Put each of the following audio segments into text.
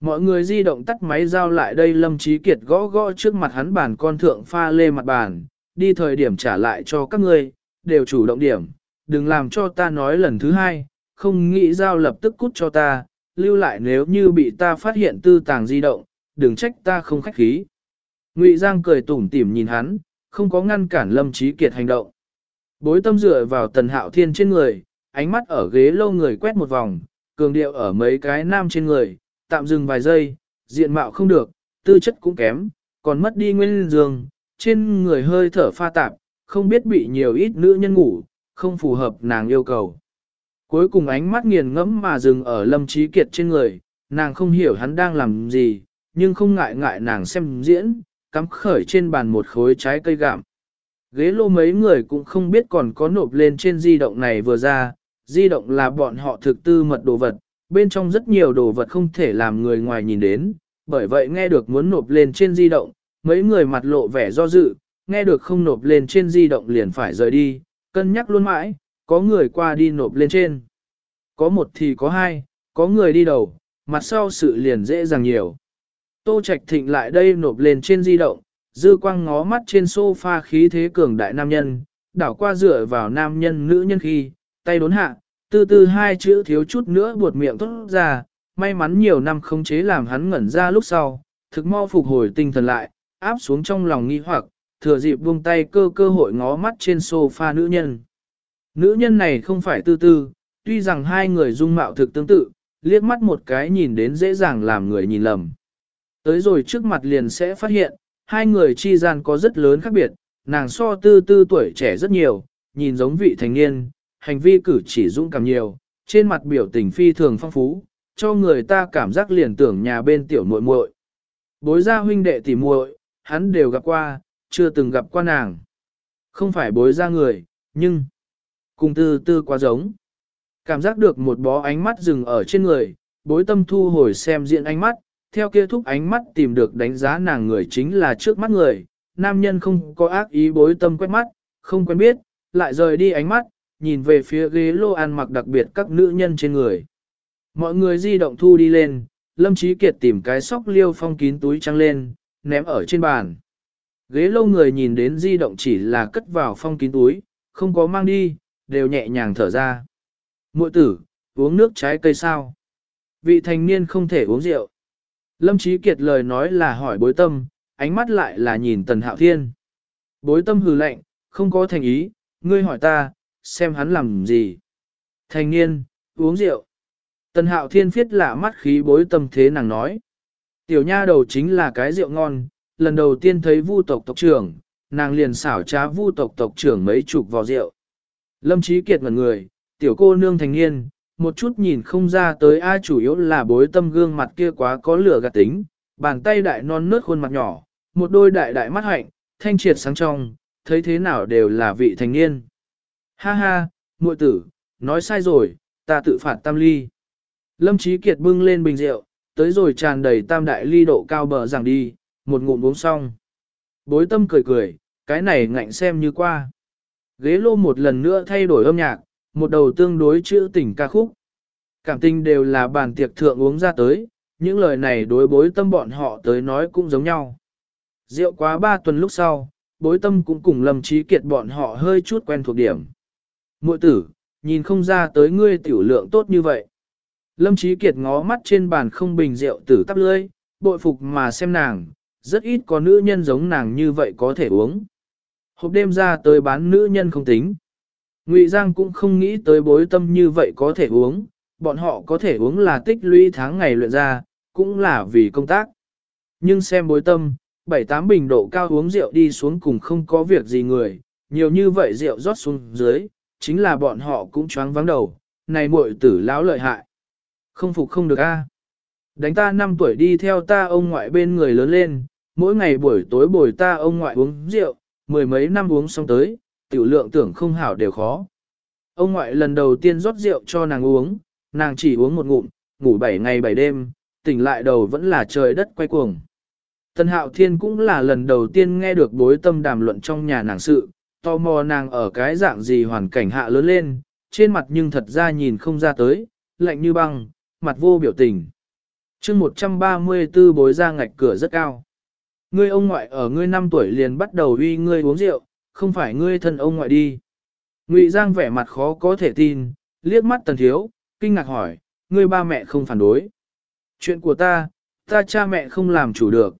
Mọi người di động tắt máy giao lại đây Lâm Trí Kiệt gõ gõ trước mặt hắn bàn con thượng pha lê mặt bàn, đi thời điểm trả lại cho các ngươi, đều chủ động điểm, đừng làm cho ta nói lần thứ hai, không nghĩ giao lập tức cút cho ta, lưu lại nếu như bị ta phát hiện tư tàng di động, đừng trách ta không khách khí. Ngụy Giang cười tủm tỉm nhìn hắn, không có ngăn cản Lâm Trí Kiệt hành động. Bối tâm dựa vào tần hạo thiên trên người, ánh mắt ở ghế lâu người quét một vòng, cường điệu ở mấy cái nam trên người, tạm dừng vài giây, diện mạo không được, tư chất cũng kém, còn mất đi nguyên giường, trên người hơi thở pha tạp, không biết bị nhiều ít nữ nhân ngủ, không phù hợp nàng yêu cầu. Cuối cùng ánh mắt nghiền ngẫm mà dừng ở Lâm Trí Kiệt trên người, nàng không hiểu hắn đang làm gì, nhưng không ngại ngại nàng xem diễn, cắm khởi trên bàn một khối trái cây gạm. Ghế lô mấy người cũng không biết còn có nộp lên trên di động này vừa ra, di động là bọn họ thực tư mật đồ vật, bên trong rất nhiều đồ vật không thể làm người ngoài nhìn đến, bởi vậy nghe được muốn nộp lên trên di động, mấy người mặt lộ vẻ do dự, nghe được không nộp lên trên di động liền phải rời đi, cân nhắc luôn mãi, có người qua đi nộp lên trên. Có một thì có hai, có người đi đầu, mặt sau sự liền dễ dàng nhiều. Tô Trạch Thịnh lại đây nộp lên trên di động, dư quang ngó mắt trên sofa khí thế cường đại nam nhân, đảo qua dựa vào nam nhân nữ nhân khi, tay đốn hạ, từ từ hai chữ thiếu chút nữa buột miệng tốt ra, may mắn nhiều năm không chế làm hắn ngẩn ra lúc sau, thực mau phục hồi tinh thần lại, áp xuống trong lòng nghi hoặc, thừa dịp buông tay cơ cơ hội ngó mắt trên sofa nữ nhân. Nữ nhân này không phải tư tư, tuy rằng hai người dung mạo thực tương tự, liếc mắt một cái nhìn đến dễ dàng làm người nhìn lầm. Tới rồi trước mặt liền sẽ phát hiện, hai người chi gian có rất lớn khác biệt, nàng so tư tư tuổi trẻ rất nhiều, nhìn giống vị thành niên, hành vi cử chỉ dũng cảm nhiều, trên mặt biểu tình phi thường phong phú, cho người ta cảm giác liền tưởng nhà bên tiểu muội muội. Bối gia huynh đệ tỉ muội, hắn đều gặp qua, chưa từng gặp qua nàng. Không phải bối gia người, nhưng cùng tư tư quá giống. Cảm giác được một bó ánh mắt dừng ở trên người, bối tâm thu hồi xem diện ánh mắt, theo kia thúc ánh mắt tìm được đánh giá nàng người chính là trước mắt người, nam nhân không có ác ý bối tâm quét mắt, không quen biết, lại rời đi ánh mắt, nhìn về phía ghế lô ăn mặc đặc biệt các nữ nhân trên người. Mọi người di động thu đi lên, Lâm Chí Kiệt tìm cái sóc liêu phong kín túi trăng lên, ném ở trên bàn. Ghế lâu người nhìn đến di động chỉ là cất vào phong kín túi, không có mang đi, đều nhẹ nhàng thở ra. Muội tử, uống nước trái cây sao? Vị thành niên không thể uống rượu. Lâm Chí Kiệt lời nói là hỏi bối tâm, ánh mắt lại là nhìn Tần Hạo Thiên. Bối tâm hừ lạnh, không có thành ý, ngươi hỏi ta, xem hắn làm gì. Thành niên, uống rượu. Tần Hạo Thiên phiết lạ mắt khí bối tâm thế nàng nói. Tiểu nha đầu chính là cái rượu ngon, lần đầu tiên thấy vu tộc tộc trưởng, nàng liền xảo trá vu tộc tộc trưởng mấy chục vò rượu. Lâm trí Kiệt ngần người, tiểu cô nương thành niên, một chút nhìn không ra tới ai chủ yếu là bối tâm gương mặt kia quá có lửa gạt tính, bàn tay đại non nớt khuôn mặt nhỏ, một đôi đại đại mắt hạnh, thanh triệt sáng trong, thấy thế nào đều là vị thành niên. Ha ha, muội tử, nói sai rồi, ta tự phạt tam ly. Lâm Chí Kiệt bưng lên bình rượu, tới rồi tràn đầy tam đại ly độ cao bờ rằng đi, một ngụm uống xong. Bối tâm cười cười, cái này ngạnh xem như qua. Ghế lô một lần nữa thay đổi âm nhạc, một đầu tương đối chữ tình ca khúc. Cảm tình đều là bàn tiệc thượng uống ra tới, những lời này đối bối tâm bọn họ tới nói cũng giống nhau. Rượu quá ba tuần lúc sau, bối tâm cũng cùng lâm Chí kiệt bọn họ hơi chút quen thuộc điểm. Mội tử, nhìn không ra tới ngươi tiểu lượng tốt như vậy. Lâm Chí kiệt ngó mắt trên bàn không bình rượu tử tắp lưỡi, bội phục mà xem nàng, rất ít có nữ nhân giống nàng như vậy có thể uống. Hộp đêm ra tới bán nữ nhân không tính, Ngụy Giang cũng không nghĩ tới bối tâm như vậy có thể uống, bọn họ có thể uống là tích lũy tháng ngày luyện ra, cũng là vì công tác. Nhưng xem bối tâm, bảy tám bình độ cao uống rượu đi xuống cùng không có việc gì người, nhiều như vậy rượu rót xuống dưới, chính là bọn họ cũng choáng vắng đầu, này muội tử lão lợi hại. Không phục không được a. Đánh ta 5 tuổi đi theo ta ông ngoại bên người lớn lên, mỗi ngày buổi tối bồi ta ông ngoại uống rượu, mười mấy năm uống xong tới, tiểu lượng tưởng không hảo đều khó. Ông ngoại lần đầu tiên rót rượu cho nàng uống, nàng chỉ uống một ngụm, ngủ 7 ngày 7 đêm, tỉnh lại đầu vẫn là trời đất quay cuồng. Tân hạo thiên cũng là lần đầu tiên nghe được bối tâm đàm luận trong nhà nàng sự, tò mò nàng ở cái dạng gì hoàn cảnh hạ lớn lên, trên mặt nhưng thật ra nhìn không ra tới, lạnh như băng, mặt vô biểu tình. chương 134 bối ra ngạch cửa rất cao. Ngươi ông ngoại ở ngươi 5 tuổi liền bắt đầu uy ngươi uống rượu, không phải ngươi thân ông ngoại đi. Ngụy Giang vẻ mặt khó có thể tin, liếc mắt tần thiếu, kinh ngạc hỏi, ngươi ba mẹ không phản đối. Chuyện của ta, ta cha mẹ không làm chủ được.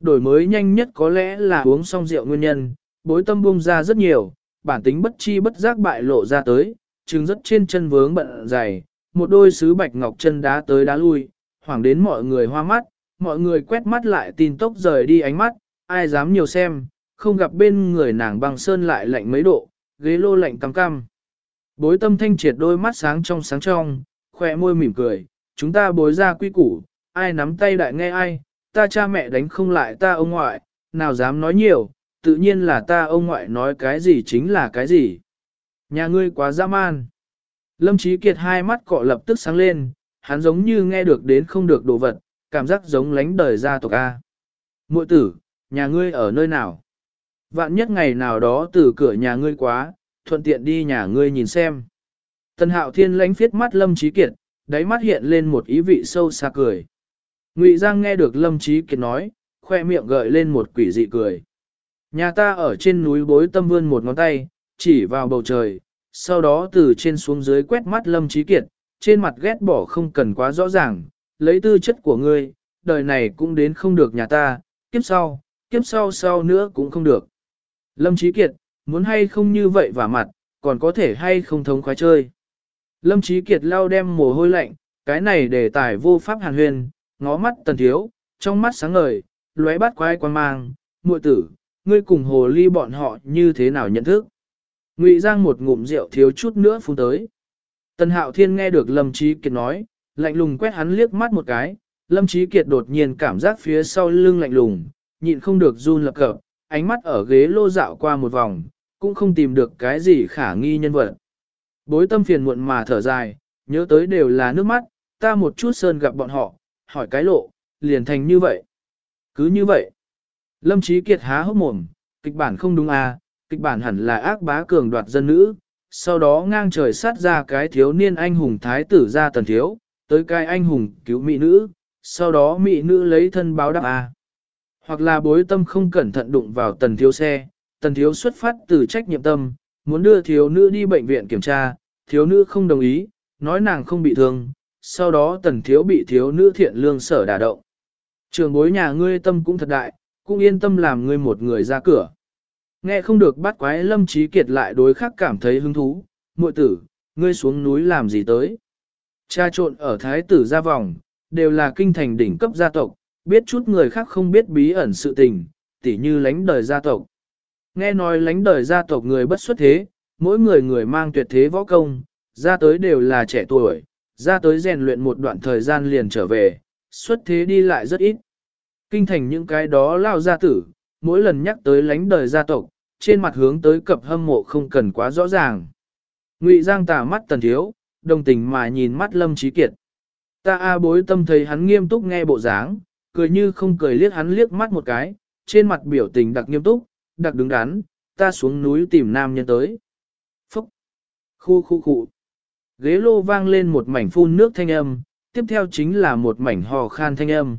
Đổi mới nhanh nhất có lẽ là uống xong rượu nguyên nhân, bối tâm bung ra rất nhiều, bản tính bất chi bất giác bại lộ ra tới, trứng rất trên chân vướng bận dày, một đôi sứ bạch ngọc chân đá tới đá lui, hoảng đến mọi người hoa mắt, mọi người quét mắt lại tin tốc rời đi ánh mắt, ai dám nhiều xem, không gặp bên người nàng băng sơn lại lạnh mấy độ, ghế lô lạnh cam cam. Bối tâm thanh triệt đôi mắt sáng trong sáng trong, khỏe môi mỉm cười, chúng ta bối ra quy củ, ai nắm tay đại nghe ai, ta cha mẹ đánh không lại ta ông ngoại, nào dám nói nhiều, tự nhiên là ta ông ngoại nói cái gì chính là cái gì. Nhà ngươi quá dã man. Lâm Chí Kiệt hai mắt cọ lập tức sáng lên, hắn giống như nghe được đến không được đồ vật, cảm giác giống lánh đời gia tộc A. Muội tử, nhà ngươi ở nơi nào? Vạn nhất ngày nào đó từ cửa nhà ngươi quá, thuận tiện đi nhà ngươi nhìn xem. Tần hạo thiên lánh phiết mắt Lâm Chí Kiệt, đáy mắt hiện lên một ý vị sâu xa cười. Ngụy Giang nghe được Lâm Chí Kiệt nói, khoe miệng gợi lên một quỷ dị cười. Nhà ta ở trên núi bối tâm vươn một ngón tay, chỉ vào bầu trời, sau đó từ trên xuống dưới quét mắt Lâm Trí Kiệt, trên mặt ghét bỏ không cần quá rõ ràng, lấy tư chất của ngươi, đời này cũng đến không được nhà ta, kiếp sau, kiếp sau sau nữa cũng không được. Lâm Trí Kiệt, muốn hay không như vậy và mặt, còn có thể hay không thống khoái chơi. Lâm Trí Kiệt lau đem mồ hôi lạnh, cái này để tài vô pháp hàn huyền, ngó mắt tần thiếu, trong mắt sáng ngời, lóe bát quái quan mang, muội tử, ngươi cùng hồ ly bọn họ như thế nào nhận thức. Ngụy Giang một ngụm rượu thiếu chút nữa phun tới. Tần Hạo Thiên nghe được Lâm Trí Kiệt nói, lạnh lùng quét hắn liếc mắt một cái, Lâm Trí Kiệt đột nhiên cảm giác phía sau lưng lạnh lùng, nhịn không được run lập cập, ánh mắt ở ghế lô dạo qua một vòng, cũng không tìm được cái gì khả nghi nhân vật. Bối tâm phiền muộn mà thở dài, nhớ tới đều là nước mắt, ta một chút sơn gặp bọn họ, hỏi cái lộ, liền thành như vậy. Cứ như vậy. Lâm Trí Kiệt há hốc mồm, kịch bản không đúng à, kịch bản hẳn là ác bá cường đoạt dân nữ, sau đó ngang trời sát ra cái thiếu niên anh hùng thái tử ra tần thiếu, tới cái anh hùng cứu mỹ nữ, sau đó mỹ nữ lấy thân báo đáp à. Hoặc là bối tâm không cẩn thận đụng vào tần thiếu xe, tần thiếu xuất phát từ trách nhiệm tâm, muốn đưa thiếu nữ đi bệnh viện kiểm tra, thiếu nữ không đồng ý, nói nàng không bị thương, sau đó tần thiếu bị thiếu nữ thiện lương sở đả động. Trường bối nhà ngươi tâm cũng thật đại, cũng yên tâm làm ngươi một người ra cửa. Nghe không được bắt quái lâm trí kiệt lại đối khác cảm thấy hứng thú, muội tử, ngươi xuống núi làm gì tới. Cha trộn ở thái tử gia vòng, đều là kinh thành đỉnh cấp gia tộc, biết chút người khác không biết bí ẩn sự tình, tỉ như lánh đời gia tộc. Nghe nói lánh đời gia tộc người bất xuất thế, mỗi người người mang tuyệt thế võ công, ra tới đều là trẻ tuổi, ra tới rèn luyện một đoạn thời gian liền trở về, xuất thế đi lại rất ít. Kinh thành những cái đó lao gia tử, mỗi lần nhắc tới lánh đời gia tộc, trên mặt hướng tới cập hâm mộ không cần quá rõ ràng. Ngụy Giang tà mắt tần thiếu, đồng tình mà nhìn mắt Lâm Trí Kiệt. Ta a bối tâm thấy hắn nghiêm túc nghe bộ dáng, cười như không cười liếc hắn liếc mắt một cái, trên mặt biểu tình đặc nghiêm túc, đặc đứng đắn, ta xuống núi tìm nam nhân tới. Phúc! Khu khu khu! Ghế lô vang lên một mảnh phun nước thanh âm, tiếp theo chính là một mảnh hò khan thanh âm.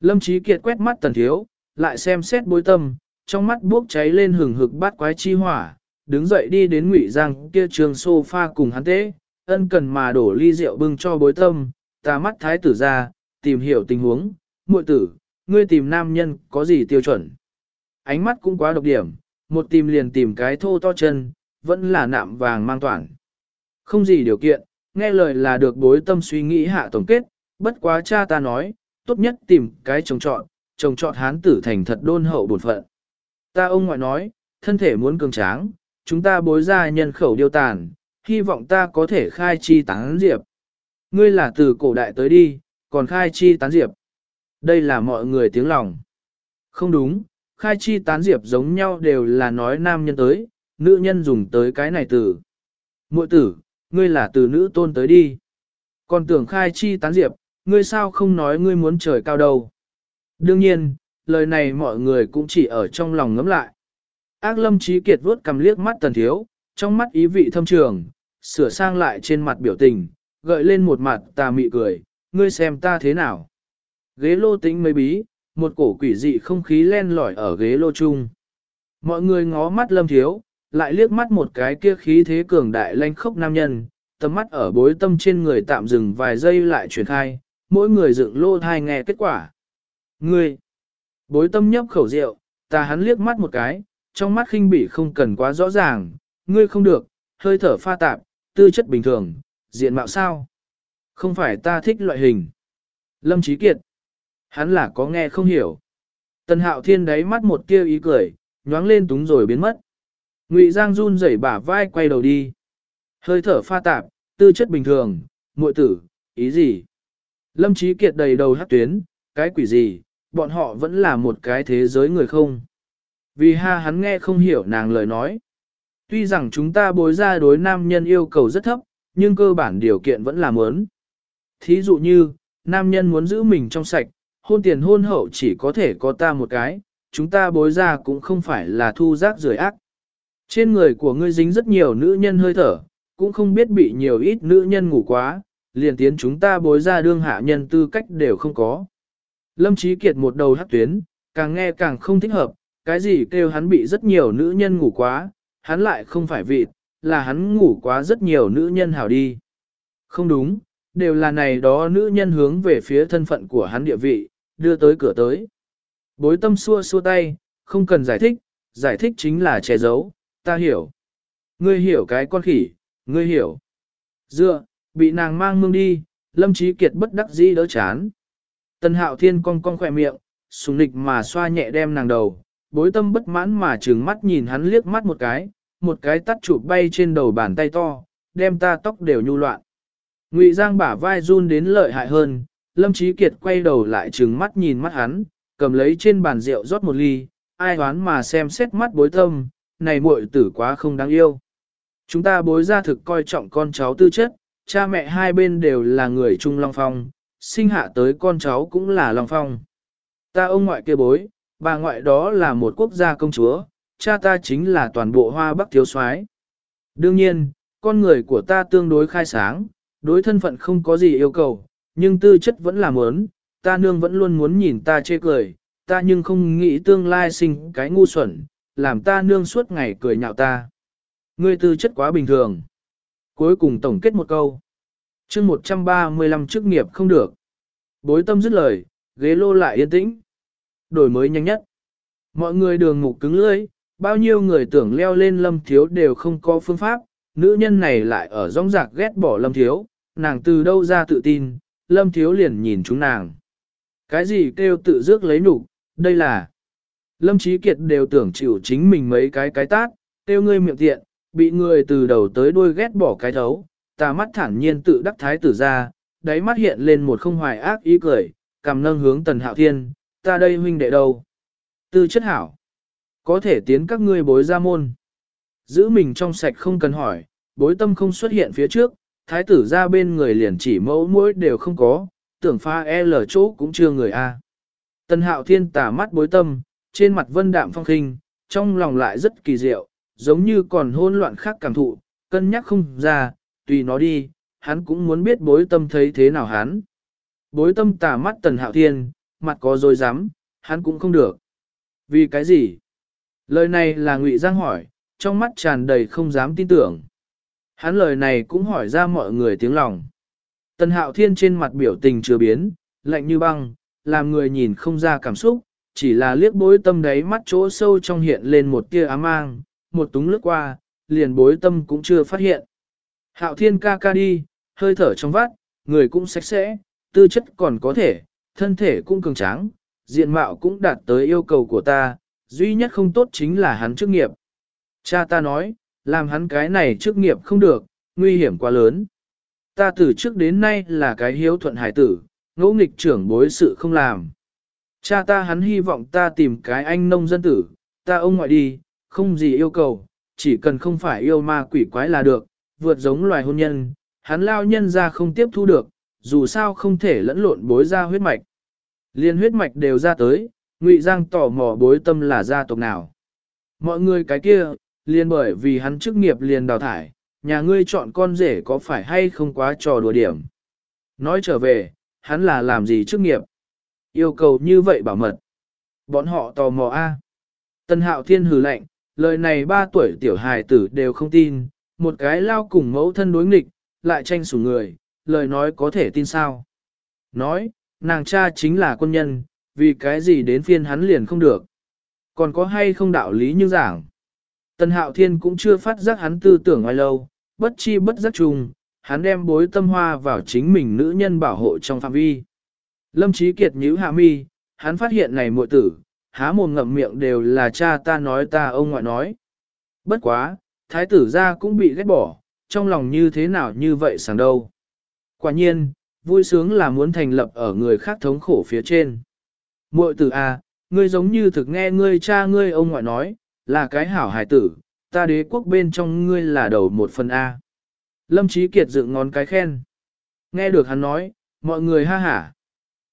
Lâm Chí Kiệt quét mắt tần thiếu, lại xem xét bối tâm, trong mắt bốc cháy lên hừng hực bát quái chi hỏa, đứng dậy đi đến ngụy giang kia trường sofa cùng hắn tế, ân cần mà đổ ly rượu bưng cho bối tâm, ta mắt thái tử ra, tìm hiểu tình huống, muội tử, ngươi tìm nam nhân có gì tiêu chuẩn. Ánh mắt cũng quá độc điểm, một tìm liền tìm cái thô to chân, vẫn là nạm vàng mang toàn. Không gì điều kiện, nghe lời là được bối tâm suy nghĩ hạ tổng kết, bất quá cha ta nói, tốt nhất tìm cái trồng trọn, trồng trọn hán tử thành thật đôn hậu bổn phận. Ta ông ngoại nói, thân thể muốn cường tráng, chúng ta bối ra nhân khẩu điều tàn, hy vọng ta có thể khai chi tán diệp. Ngươi là từ cổ đại tới đi, còn khai chi tán diệp. Đây là mọi người tiếng lòng. Không đúng, khai chi tán diệp giống nhau đều là nói nam nhân tới, nữ nhân dùng tới cái này từ. Muội tử, ngươi là từ nữ tôn tới đi. Còn tưởng khai chi tán diệp, ngươi sao không nói ngươi muốn trời cao đâu. Đương nhiên, lời này mọi người cũng chỉ ở trong lòng ngấm lại. Ác lâm trí kiệt vuốt cầm liếc mắt tần thiếu, trong mắt ý vị thâm trường, sửa sang lại trên mặt biểu tình, gợi lên một mặt tà mị cười, ngươi xem ta thế nào. ghế lô tính mấy bí, một cổ quỷ dị không khí len lỏi ở ghế lô chung. Mọi người ngó mắt lâm thiếu, lại liếc mắt một cái kia khí thế cường đại lanh khốc nam nhân, tầm mắt ở bối tâm trên người tạm dừng vài giây lại chuyển khai, mỗi người dựng lô thai nghe kết quả. Ngươi! Bối tâm nhấp khẩu rượu, ta hắn liếc mắt một cái, trong mắt khinh bỉ không cần quá rõ ràng, ngươi không được, hơi thở pha tạp, tư chất bình thường, diện mạo sao? Không phải ta thích loại hình. Lâm Chí Kiệt. Hắn là có nghe không hiểu. Tần hạo thiên đáy mắt một tia ý cười, nhoáng lên túng rồi biến mất. Ngụy Giang run rẩy bả vai quay đầu đi. Hơi thở pha tạp, tư chất bình thường, muội tử, ý gì? Lâm Chí Kiệt đầy đầu hát tuyến, cái quỷ gì, bọn họ vẫn là một cái thế giới người không. Vì ha hắn nghe không hiểu nàng lời nói. Tuy rằng chúng ta bối ra đối nam nhân yêu cầu rất thấp, nhưng cơ bản điều kiện vẫn là muốn. Thí dụ như, nam nhân muốn giữ mình trong sạch, hôn tiền hôn hậu chỉ có thể có ta một cái, chúng ta bối ra cũng không phải là thu rác rưởi ác. Trên người của ngươi dính rất nhiều nữ nhân hơi thở, cũng không biết bị nhiều ít nữ nhân ngủ quá, liền tiến chúng ta bối ra đương hạ nhân tư cách đều không có. Lâm Chí Kiệt một đầu hắc tuyến, càng nghe càng không thích hợp, cái gì kêu hắn bị rất nhiều nữ nhân ngủ quá, hắn lại không phải vị, là hắn ngủ quá rất nhiều nữ nhân hảo đi. Không đúng, đều là này đó nữ nhân hướng về phía thân phận của hắn địa vị, đưa tới cửa tới. Bối tâm xua xua tay, không cần giải thích, giải thích chính là che giấu, ta hiểu. Ngươi hiểu cái con khỉ, ngươi hiểu. Dựa, bị nàng mang mương đi, lâm trí kiệt bất đắc dĩ đỡ chán. Tần hạo thiên cong cong khỏe miệng, sùng nịch mà xoa nhẹ đem nàng đầu, bối tâm bất mãn mà trừng mắt nhìn hắn liếc mắt một cái, một cái tắt chụp bay trên đầu bàn tay to, đem ta tóc đều nhu loạn. Ngụy Giang bả vai run đến lợi hại hơn, Lâm Chí Kiệt quay đầu lại trừng mắt nhìn mắt hắn, cầm lấy trên bàn rượu rót một ly, ai hoán mà xem xét mắt bối tâm, này muội tử quá không đáng yêu. Chúng ta bối ra thực coi trọng con cháu tư chất, cha mẹ hai bên đều là người Trung Long Phong, sinh hạ tới con cháu cũng là Long Phong. Ta ông ngoại kia bối, bà ngoại đó là một quốc gia công chúa, cha ta chính là toàn bộ hoa bắc thiếu soái. Đương nhiên, con người của ta tương đối khai sáng, đối thân phận không có gì yêu cầu, nhưng tư chất vẫn là muốn, ta nương vẫn luôn muốn nhìn ta chê cười, ta nhưng không nghĩ tương lai sinh cái ngu xuẩn, làm ta nương suốt ngày cười nhạo ta. Ngươi tư chất quá bình thường. Cuối cùng tổng kết một câu. chương 135 chức nghiệp không được. Bối tâm dứt lời, ghế lô lại yên tĩnh. Đổi mới nhanh nhất. Mọi người đường mục cứng lưỡi, bao nhiêu người tưởng leo lên lâm thiếu đều không có phương pháp, nữ nhân này lại ở rong rạc ghét bỏ lâm thiếu, nàng từ đâu ra tự tin, lâm thiếu liền nhìn chúng nàng. Cái gì kêu tự dước lấy nụ, đây là... Lâm trí Kiệt đều tưởng chịu chính mình mấy cái cái tát, kêu ngươi miệng tiện, bị người từ đầu tới đuôi ghét bỏ cái thấu, ta mắt thản nhiên tự đắc thái tử ra, đáy mắt hiện lên một không hoài ác ý cười, cầm nâng hướng tần hạo thiên, ta đây huynh đệ đâu? Tư chất hảo, có thể tiến các ngươi bối ra môn. Giữ mình trong sạch không cần hỏi, bối tâm không xuất hiện phía trước, thái tử ra bên người liền chỉ mẫu mũi đều không có, tưởng pha L chỗ cũng chưa người A. Tần hạo thiên tả mắt bối tâm, trên mặt vân đạm phong khinh, trong lòng lại rất kỳ diệu, giống như còn hôn loạn khác cảm thụ, cân nhắc không ra, tùy nó đi, hắn cũng muốn biết bối tâm thấy thế nào hắn. Bối tâm tả mắt tần hạo thiên, mặt có dối dám, hắn cũng không được. Vì cái gì? Lời này là ngụy Giang hỏi, trong mắt tràn đầy không dám tin tưởng. Hắn lời này cũng hỏi ra mọi người tiếng lòng. Tần hạo thiên trên mặt biểu tình chưa biến, lạnh như băng, làm người nhìn không ra cảm xúc, chỉ là liếc bối tâm đấy mắt chỗ sâu trong hiện lên một tia ám mang, một túng lướt qua, liền bối tâm cũng chưa phát hiện. Hạo thiên ca ca đi, hơi thở trong vắt, người cũng sạch sẽ, tư chất còn có thể, thân thể cũng cường tráng, diện mạo cũng đạt tới yêu cầu của ta, duy nhất không tốt chính là hắn chức nghiệp. Cha ta nói, làm hắn cái này chức nghiệp không được, nguy hiểm quá lớn. Ta từ trước đến nay là cái hiếu thuận hải tử, ngỗ nghịch trưởng bối sự không làm. Cha ta hắn hy vọng ta tìm cái anh nông dân tử, ta ông ngoại đi, không gì yêu cầu, chỉ cần không phải yêu ma quỷ quái là được, vượt giống loài hôn nhân, hắn lao nhân ra không tiếp thu được, dù sao không thể lẫn lộn bối ra huyết mạch. Liên huyết mạch đều ra tới, Ngụy Giang tỏ mò bối tâm là gia tộc nào. Mọi người cái kia, liền bởi vì hắn chức nghiệp liền đào thải, nhà ngươi chọn con rể có phải hay không quá trò đùa điểm. Nói trở về, hắn là làm gì chức nghiệp? Yêu cầu như vậy bảo mật. Bọn họ tò mò a. Tân hạo thiên hừ lạnh, lời này ba tuổi tiểu hài tử đều không tin, một cái lao cùng mẫu thân đối nghịch, lại tranh sủng người, lời nói có thể tin sao. Nói, nàng cha chính là quân nhân, vì cái gì đến phiên hắn liền không được. Còn có hay không đạo lý như giảng. Tân hạo thiên cũng chưa phát giác hắn tư tưởng ngoài lâu, bất chi bất giác trùng, hắn đem bối tâm hoa vào chính mình nữ nhân bảo hộ trong phạm vi. Lâm Chí Kiệt nhíu hạ mi, hắn phát hiện này muội tử, há mồm ngậm miệng đều là cha ta nói ta ông ngoại nói. Bất quá, thái tử gia cũng bị ghét bỏ, trong lòng như thế nào như vậy sáng đâu. Quả nhiên, vui sướng là muốn thành lập ở người khác thống khổ phía trên. Muội tử à, ngươi giống như thực nghe ngươi cha ngươi ông ngoại nói, là cái hảo hải tử, ta đế quốc bên trong ngươi là đầu một phần A. Lâm trí Kiệt dựng ngón cái khen. Nghe được hắn nói, mọi người ha hả.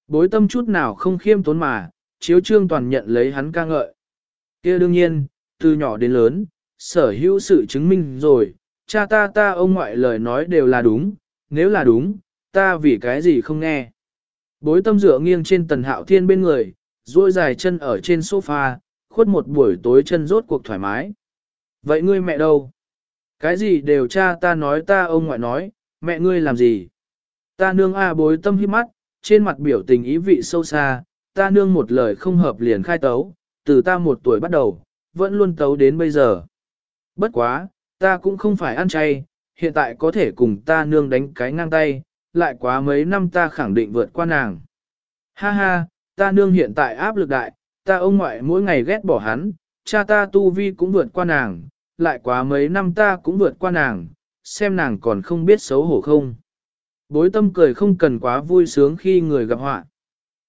Bối tâm chút nào không khiêm tốn mà, chiếu trương toàn nhận lấy hắn ca ngợi. kia đương nhiên, từ nhỏ đến lớn, sở hữu sự chứng minh rồi, cha ta ta ông ngoại lời nói đều là đúng, nếu là đúng, ta vì cái gì không nghe. Bối tâm dựa nghiêng trên tần hạo thiên bên người, duỗi dài chân ở trên sofa, khuất một buổi tối chân rốt cuộc thoải mái. Vậy ngươi mẹ đâu? Cái gì đều cha ta nói ta ông ngoại nói, mẹ ngươi làm gì? Ta nương a bối tâm hiếp mắt, trên mặt biểu tình ý vị sâu xa, ta nương một lời không hợp liền khai tấu, từ ta một tuổi bắt đầu, vẫn luôn tấu đến bây giờ. Bất quá, ta cũng không phải ăn chay, hiện tại có thể cùng ta nương đánh cái ngang tay, lại quá mấy năm ta khẳng định vượt qua nàng. Ha ha, ta nương hiện tại áp lực đại, ta ông ngoại mỗi ngày ghét bỏ hắn, cha ta tu vi cũng vượt qua nàng, lại quá mấy năm ta cũng vượt qua nàng, xem nàng còn không biết xấu hổ không. Bối tâm cười không cần quá vui sướng khi người gặp họa.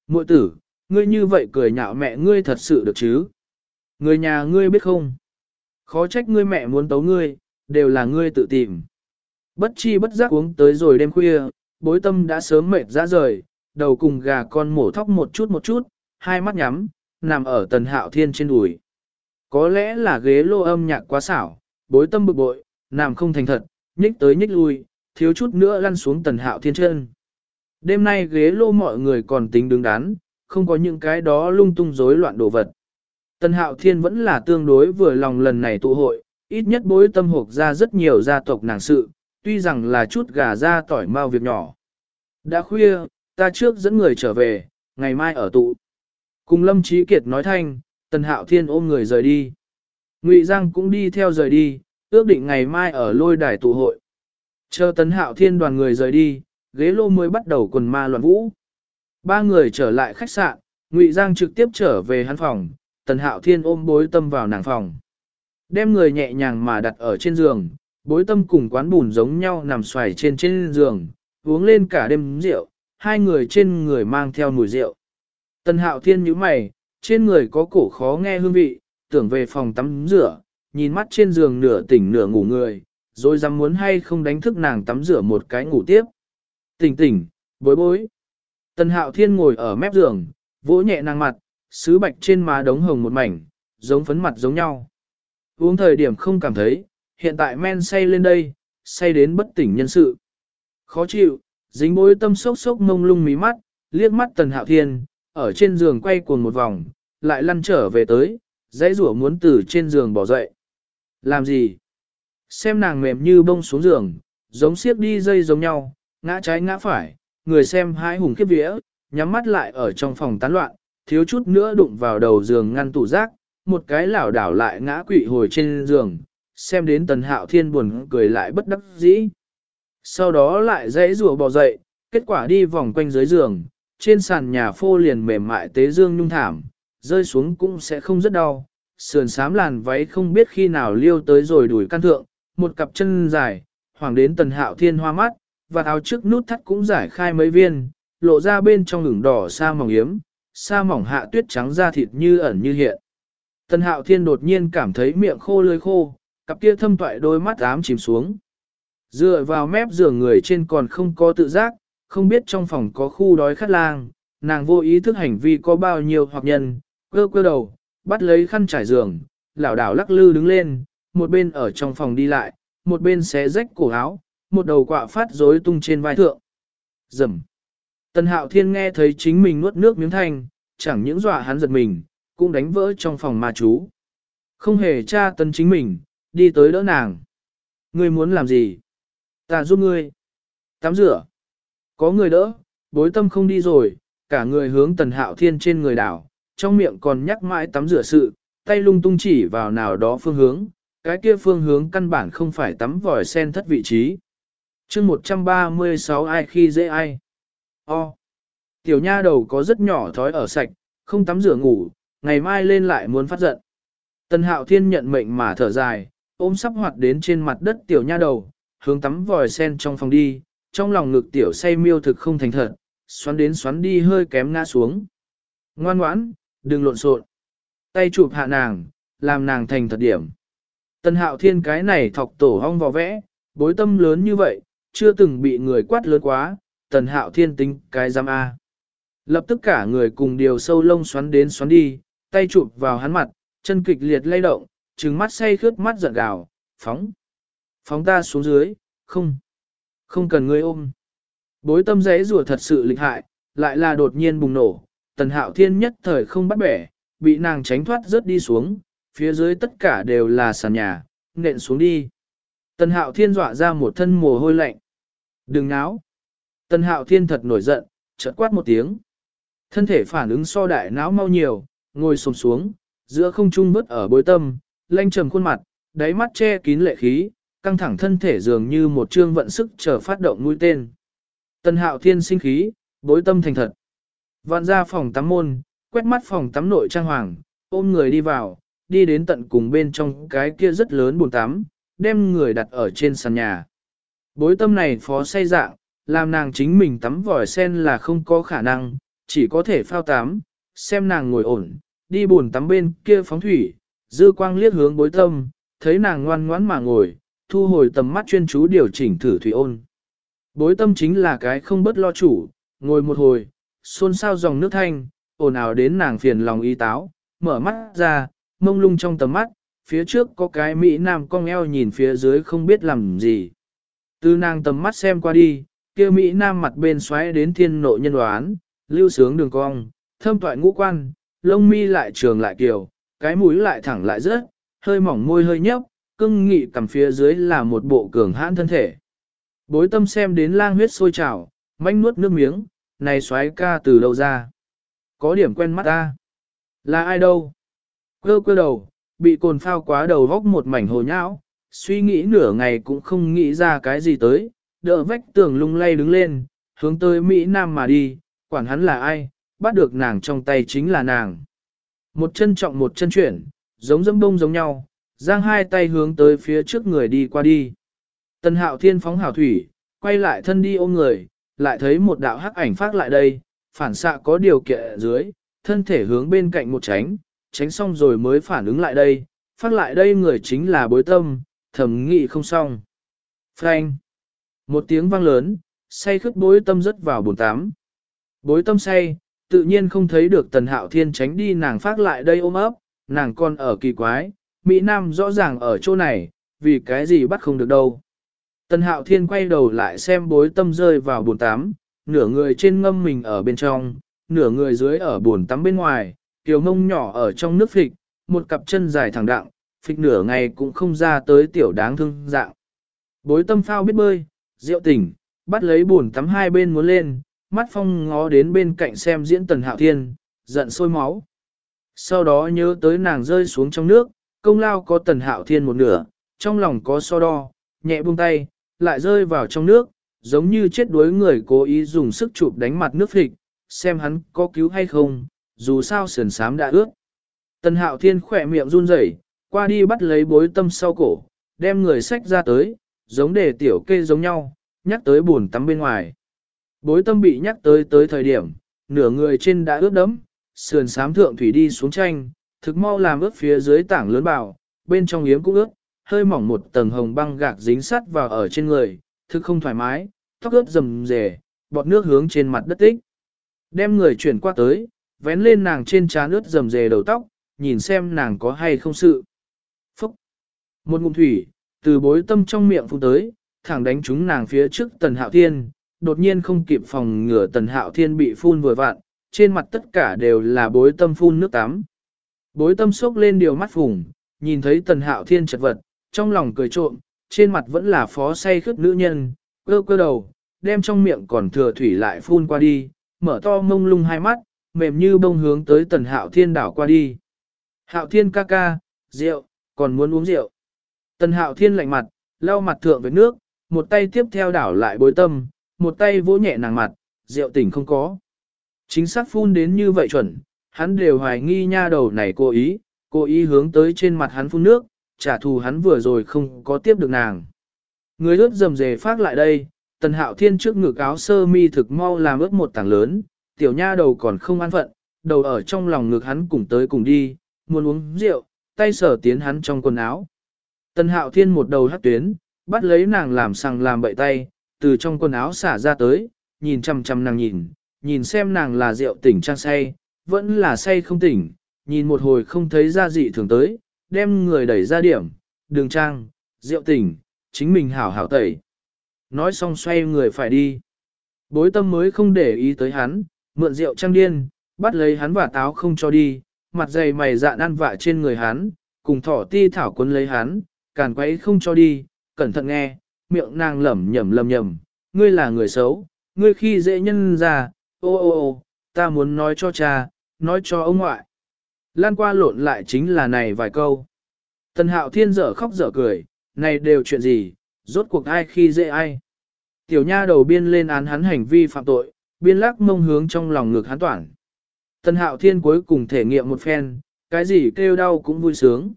Mội tử, ngươi như vậy cười nhạo mẹ ngươi thật sự được chứ? Người nhà ngươi biết không? Khó trách ngươi mẹ muốn tấu ngươi, đều là ngươi tự tìm. Bất chi bất giác uống tới rồi đêm khuya, bối tâm đã sớm mệt ra rời, đầu cùng gà con mổ thóc một chút một chút, hai mắt nhắm, nằm ở tần hạo thiên trên đùi. Có lẽ là ghế lô âm nhạc quá xảo, bối tâm bực bội, nằm không thành thật, nhích tới nhích lui, thiếu chút nữa lăn xuống tần hạo thiên chân. Đêm nay ghế lô mọi người còn tính đứng đắn, không có những cái đó lung tung rối loạn đồ vật. Tần hạo thiên vẫn là tương đối vừa lòng lần này tụ hội, ít nhất bối tâm hộp ra rất nhiều gia tộc nàng sự, tuy rằng là chút gà ra tỏi mau việc nhỏ. Đã khuya, ta trước dẫn người trở về, ngày mai ở tụ. Cùng Lâm Trí Kiệt nói thanh, Tần Hạo Thiên ôm người rời đi. Ngụy Giang cũng đi theo rời đi, ước định ngày mai ở lôi đài tụ hội. Chờ Tần Hạo Thiên đoàn người rời đi, ghế lô mới bắt đầu quần ma loạn vũ. Ba người trở lại khách sạn, Ngụy Giang trực tiếp trở về hắn phòng, Tần Hạo Thiên ôm bối tâm vào nàng phòng. Đem người nhẹ nhàng mà đặt ở trên giường, bối tâm cùng quán bùn giống nhau nằm xoài trên trên giường, uống lên cả đêm rượu, hai người trên người mang theo mùi rượu. Tần Hạo Thiên nhíu mày, trên người có cổ khó nghe hương vị, tưởng về phòng tắm rửa, nhìn mắt trên giường nửa tỉnh nửa ngủ người, rồi dám muốn hay không đánh thức nàng tắm rửa một cái ngủ tiếp. Tỉnh tỉnh, bối bối. Tần Hạo Thiên ngồi ở mép giường, vỗ nhẹ nàng mặt, sứ bạch trên má đống hồng một mảnh, giống phấn mặt giống nhau. Uống thời điểm không cảm thấy, hiện tại men say lên đây, say đến bất tỉnh nhân sự. Khó chịu, dính bối tâm sốc sốc mông lung mí mắt, liếc mắt Tần Hạo Thiên, ở trên giường quay cuồng một vòng, lại lăn trở về tới, dãy rủa muốn từ trên giường bỏ dậy. Làm gì? Xem nàng mềm như bông xuống giường, giống siếc đi dây giống nhau, ngã trái ngã phải, người xem hãi hùng kiếp vía, nhắm mắt lại ở trong phòng tán loạn, thiếu chút nữa đụng vào đầu giường ngăn tủ rác, một cái lảo đảo lại ngã quỵ hồi trên giường, xem đến tần hạo thiên buồn cười lại bất đắc dĩ. Sau đó lại dãy rùa bò dậy, kết quả đi vòng quanh dưới giường, trên sàn nhà phô liền mềm mại tế dương nhung thảm, rơi xuống cũng sẽ không rất đau. Sườn sám làn váy không biết khi nào liêu tới rồi đuổi căn thượng, một cặp chân dài, hoàng đến tần hạo thiên hoa mắt, và áo trước nút thắt cũng giải khai mấy viên, lộ ra bên trong ngừng đỏ sa mỏng yếm, sa mỏng hạ tuyết trắng da thịt như ẩn như hiện. Tần hạo thiên đột nhiên cảm thấy miệng khô lưỡi khô, cặp kia thâm toại đôi mắt ám chìm xuống. Dựa vào mép giường người trên còn không có tự giác, không biết trong phòng có khu đói khát lang, nàng vô ý thức hành vi có bao nhiêu hoặc nhân, cơ cơ đầu, bắt lấy khăn trải giường, lảo đảo lắc lư đứng lên, một bên ở trong phòng đi lại, một bên xé rách cổ áo, một đầu quạ phát rối tung trên vai thượng. dầm. Tần hạo thiên nghe thấy chính mình nuốt nước miếng thanh, chẳng những dọa hắn giật mình, cũng đánh vỡ trong phòng ma chú. Không hề tra tấn chính mình, đi tới đỡ nàng. Ngươi muốn làm gì? Ta giúp ngươi. Tắm rửa. Có người đỡ, bối tâm không đi rồi, cả người hướng tần hạo thiên trên người đảo, trong miệng còn nhắc mãi tắm rửa sự, tay lung tung chỉ vào nào đó phương hướng, cái kia phương hướng căn bản không phải tắm vòi sen thất vị trí chương 136 ai khi dễ ai. O. Tiểu nha đầu có rất nhỏ thói ở sạch, không tắm rửa ngủ, ngày mai lên lại muốn phát giận. Tần hạo thiên nhận mệnh mà thở dài, ôm sắp hoạt đến trên mặt đất tiểu nha đầu, hướng tắm vòi sen trong phòng đi, trong lòng ngực tiểu say miêu thực không thành thật, xoắn đến xoắn đi hơi kém ngã xuống. Ngoan ngoãn, đừng lộn xộn. Tay chụp hạ nàng, làm nàng thành thật điểm. Tần hạo thiên cái này thọc tổ hong vò vẽ, bối tâm lớn như vậy, chưa từng bị người quát lớn quá, tần hạo thiên tính cái giam A. Lập tức cả người cùng điều sâu lông xoắn đến xoắn đi, tay chụp vào hắn mặt, chân kịch liệt lay động, trừng mắt say khướt mắt giận gào, phóng. Phóng ta xuống dưới, không. Không cần ngươi ôm. Bối tâm giấy rùa thật sự lịch hại, lại là đột nhiên bùng nổ, tần hạo thiên nhất thời không bắt bẻ, bị nàng tránh thoát rớt đi xuống, phía dưới tất cả đều là sàn nhà, nện xuống đi. Tần hạo thiên dọa ra một thân mồ hôi lạnh. Đừng náo. Tần hạo thiên thật nổi giận, chợt quát một tiếng. Thân thể phản ứng so đại não mau nhiều, ngồi sồm xuống, giữa không trung vứt ở bối tâm, lanh trầm khuôn mặt, đáy mắt che kín lệ khí, căng thẳng thân thể dường như một trương vận sức chờ phát động mũi tên. Tần hạo thiên sinh khí, bối tâm thành thật. Vạn ra phòng tắm môn, quét mắt phòng tắm nội trang hoàng, ôm người đi vào, đi đến tận cùng bên trong cái kia rất lớn bồn tắm, đem người đặt ở trên sàn nhà. Bối tâm này phó say dạng, làm nàng chính mình tắm vòi sen là không có khả năng, chỉ có thể phao tắm, xem nàng ngồi ổn, đi bồn tắm bên kia phóng thủy, dư quang liếc hướng bối tâm, thấy nàng ngoan ngoãn mà ngồi, thu hồi tầm mắt chuyên chú điều chỉnh thử thủy ôn. Bối tâm chính là cái không bất lo chủ, ngồi một hồi, xôn xao dòng nước thanh, ồn ào đến nàng phiền lòng y táo, mở mắt ra, mông lung trong tầm mắt, phía trước có cái Mỹ Nam cong eo nhìn phía dưới không biết làm gì. Từ nàng tầm mắt xem qua đi, kia Mỹ Nam mặt bên xoáy đến thiên nội nhân đoán, lưu sướng đường cong, thâm toại ngũ quan, lông mi lại trường lại kiều, cái mũi lại thẳng lại rớt, hơi mỏng môi hơi nhấp, cưng nghị cầm phía dưới là một bộ cường hãn thân thể. Bối tâm xem đến lang huyết sôi trào, manh nuốt nước miếng, này xoáy ca từ đâu ra. Có điểm quen mắt ta. Là ai đâu? quơ quơ đầu, bị cồn phao quá đầu góc một mảnh hồ nhão, suy nghĩ nửa ngày cũng không nghĩ ra cái gì tới, đỡ vách tường lung lay đứng lên, hướng tới Mỹ Nam mà đi, quản hắn là ai, bắt được nàng trong tay chính là nàng. Một chân trọng một chân chuyển, giống dẫm bông giống nhau, giang hai tay hướng tới phía trước người đi qua đi. tân hạo thiên phóng hảo thủy, quay lại thân đi ôm người, lại thấy một đạo hắc ảnh phát lại đây, phản xạ có điều kiện dưới, thân thể hướng bên cạnh một tránh, tránh xong rồi mới phản ứng lại đây, phát lại đây người chính là bối tâm, thẩm nghị không xong. Frank! Một tiếng vang lớn, say khướt bối tâm rớt vào bồn tám. Bối tâm say, tự nhiên không thấy được tần hạo thiên tránh đi nàng phát lại đây ôm ấp, nàng còn ở kỳ quái, Mỹ Nam rõ ràng ở chỗ này, vì cái gì bắt không được đâu. Tần hạo thiên quay đầu lại xem bối tâm rơi vào bồn tám, nửa người trên ngâm mình ở bên trong, nửa người dưới ở bồn tắm bên ngoài, tiểu ngông nhỏ ở trong nước phịch, một cặp chân dài thẳng đặng, phịch nửa ngày cũng không ra tới tiểu đáng thương dạng. Bối tâm phao biết bơi, rượu tỉnh, bắt lấy buồn tắm hai bên muốn lên, mắt phong ngó đến bên cạnh xem diễn tần hạo thiên, giận sôi máu. Sau đó nhớ tới nàng rơi xuống trong nước, công lao có tần hạo thiên một nửa, trong lòng có so đo, nhẹ buông tay, lại rơi vào trong nước, giống như chết đuối người cố ý dùng sức chụp đánh mặt nước phịch, xem hắn có cứu hay không, dù sao sườn sám đã ướt. Tần hạo thiên khỏe miệng run rẩy, qua đi bắt lấy bối tâm sau cổ, đem người sách ra tới, giống để tiểu kê giống nhau, nhắc tới buồn tắm bên ngoài. Bối tâm bị nhắc tới tới thời điểm, nửa người trên đã ướt đẫm, sườn sám thượng thủy đi xuống tranh, thực mau làm ướt phía dưới tảng lớn bào, bên trong yếm cũng ướt, hơi mỏng một tầng hồng băng gạc dính sắt vào ở trên người, thực không thoải mái, tóc ướt rầm rề, bọt nước hướng trên mặt đất tích. Đem người chuyển qua tới, vén lên nàng trên trán ướt rầm rề đầu tóc, nhìn xem nàng có hay không sự. Phúc! Một ngụm thủy, từ bối tâm trong miệng phun tới, thẳng đánh trúng nàng phía trước tần hạo thiên, đột nhiên không kịp phòng ngừa tần hạo thiên bị phun vừa vặn, trên mặt tất cả đều là bối tâm phun nước tắm. Bối tâm sốc lên điều mắt vùng, nhìn thấy tần hạo thiên chật vật, trong lòng cười trộm, trên mặt vẫn là phó say khướt nữ nhân, cơ cơ đầu, đem trong miệng còn thừa thủy lại phun qua đi, mở to mông lung hai mắt, mềm như bông hướng tới tần hạo thiên đảo qua đi. Hạo thiên ca ca, rượu, còn muốn uống rượu. Tần hạo thiên lạnh mặt, lau mặt thượng với nước, một tay tiếp theo đảo lại bối tâm, một tay vỗ nhẹ nàng mặt, rượu tỉnh không có. Chính xác phun đến như vậy chuẩn, hắn đều hoài nghi nha đầu này cố ý, cố ý hướng tới trên mặt hắn phun nước, trả thù hắn vừa rồi không có tiếp được nàng. Người ướt dầm dề phát lại đây, tần hạo thiên trước ngực áo sơ mi thực mau làm ướt một tảng lớn, tiểu nha đầu còn không an phận, đầu ở trong lòng ngực hắn cùng tới cùng đi, muốn uống rượu, tay sở tiến hắn trong quần áo. Tần hạo thiên một đầu hắt tuyến, bắt lấy nàng làm sằng làm bậy tay, từ trong quần áo xả ra tới, nhìn chăm chăm nàng nhìn, nhìn xem nàng là rượu tỉnh trang say, vẫn là say không tỉnh, nhìn một hồi không thấy ra dị thường tới, đem người đẩy ra điểm, đường trang, rượu tỉnh, chính mình hảo hảo tẩy. Nói xong xoay người phải đi. Bối tâm mới không để ý tới hắn, mượn rượu trăng điên, bắt lấy hắn và táo không cho đi, mặt dày mày dạn ăn vạ trên người hắn, cùng thỏ ti thảo cuốn lấy hắn, càn quấy không cho đi, cẩn thận nghe, miệng nàng lẩm nhẩm lẩm nhẩm, ngươi là người xấu, ngươi khi dễ nhân ra, ô ô ô, ta muốn nói cho cha, nói cho ông ngoại. Lan qua lộn lại chính là này vài câu. Tần hạo thiên dở khóc dở cười, này đều chuyện gì, rốt cuộc ai khi dễ ai. Tiểu nha đầu biên lên án hắn hành vi phạm tội, biên lắc mông hướng trong lòng ngực hắn toản. Tân hạo thiên cuối cùng thể nghiệm một phen, cái gì kêu đau cũng vui sướng.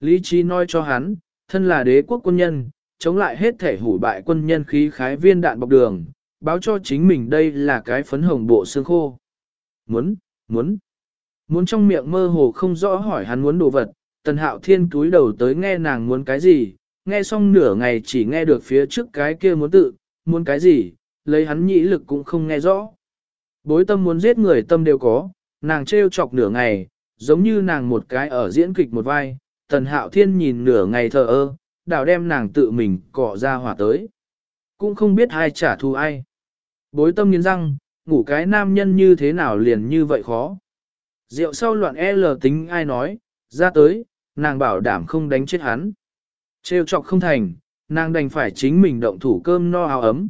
Lý trí nói cho hắn, thân là đế quốc quân nhân, chống lại hết thể hủ bại quân nhân khí khái viên đạn bọc đường, báo cho chính mình đây là cái phấn hồng bộ xương khô. Muốn, muốn, muốn trong miệng mơ hồ không rõ hỏi hắn muốn đồ vật, tần hạo thiên túi đầu tới nghe nàng muốn cái gì, nghe xong nửa ngày chỉ nghe được phía trước cái kia muốn tự, muốn cái gì, lấy hắn nhĩ lực cũng không nghe rõ. Bối tâm muốn giết người tâm đều có, nàng trêu chọc nửa ngày, giống như nàng một cái ở diễn kịch một vai, tần hạo thiên nhìn nửa ngày thờ ơ, đảo đem nàng tự mình cọ ra hỏa tới. Cũng không biết ai trả thù ai. Bối tâm nghiến răng, ngủ cái nam nhân như thế nào liền như vậy khó. Rượu sau loạn L tính ai nói, ra tới, nàng bảo đảm không đánh chết hắn. Trêu chọc không thành, nàng đành phải chính mình động thủ cơm no áo ấm.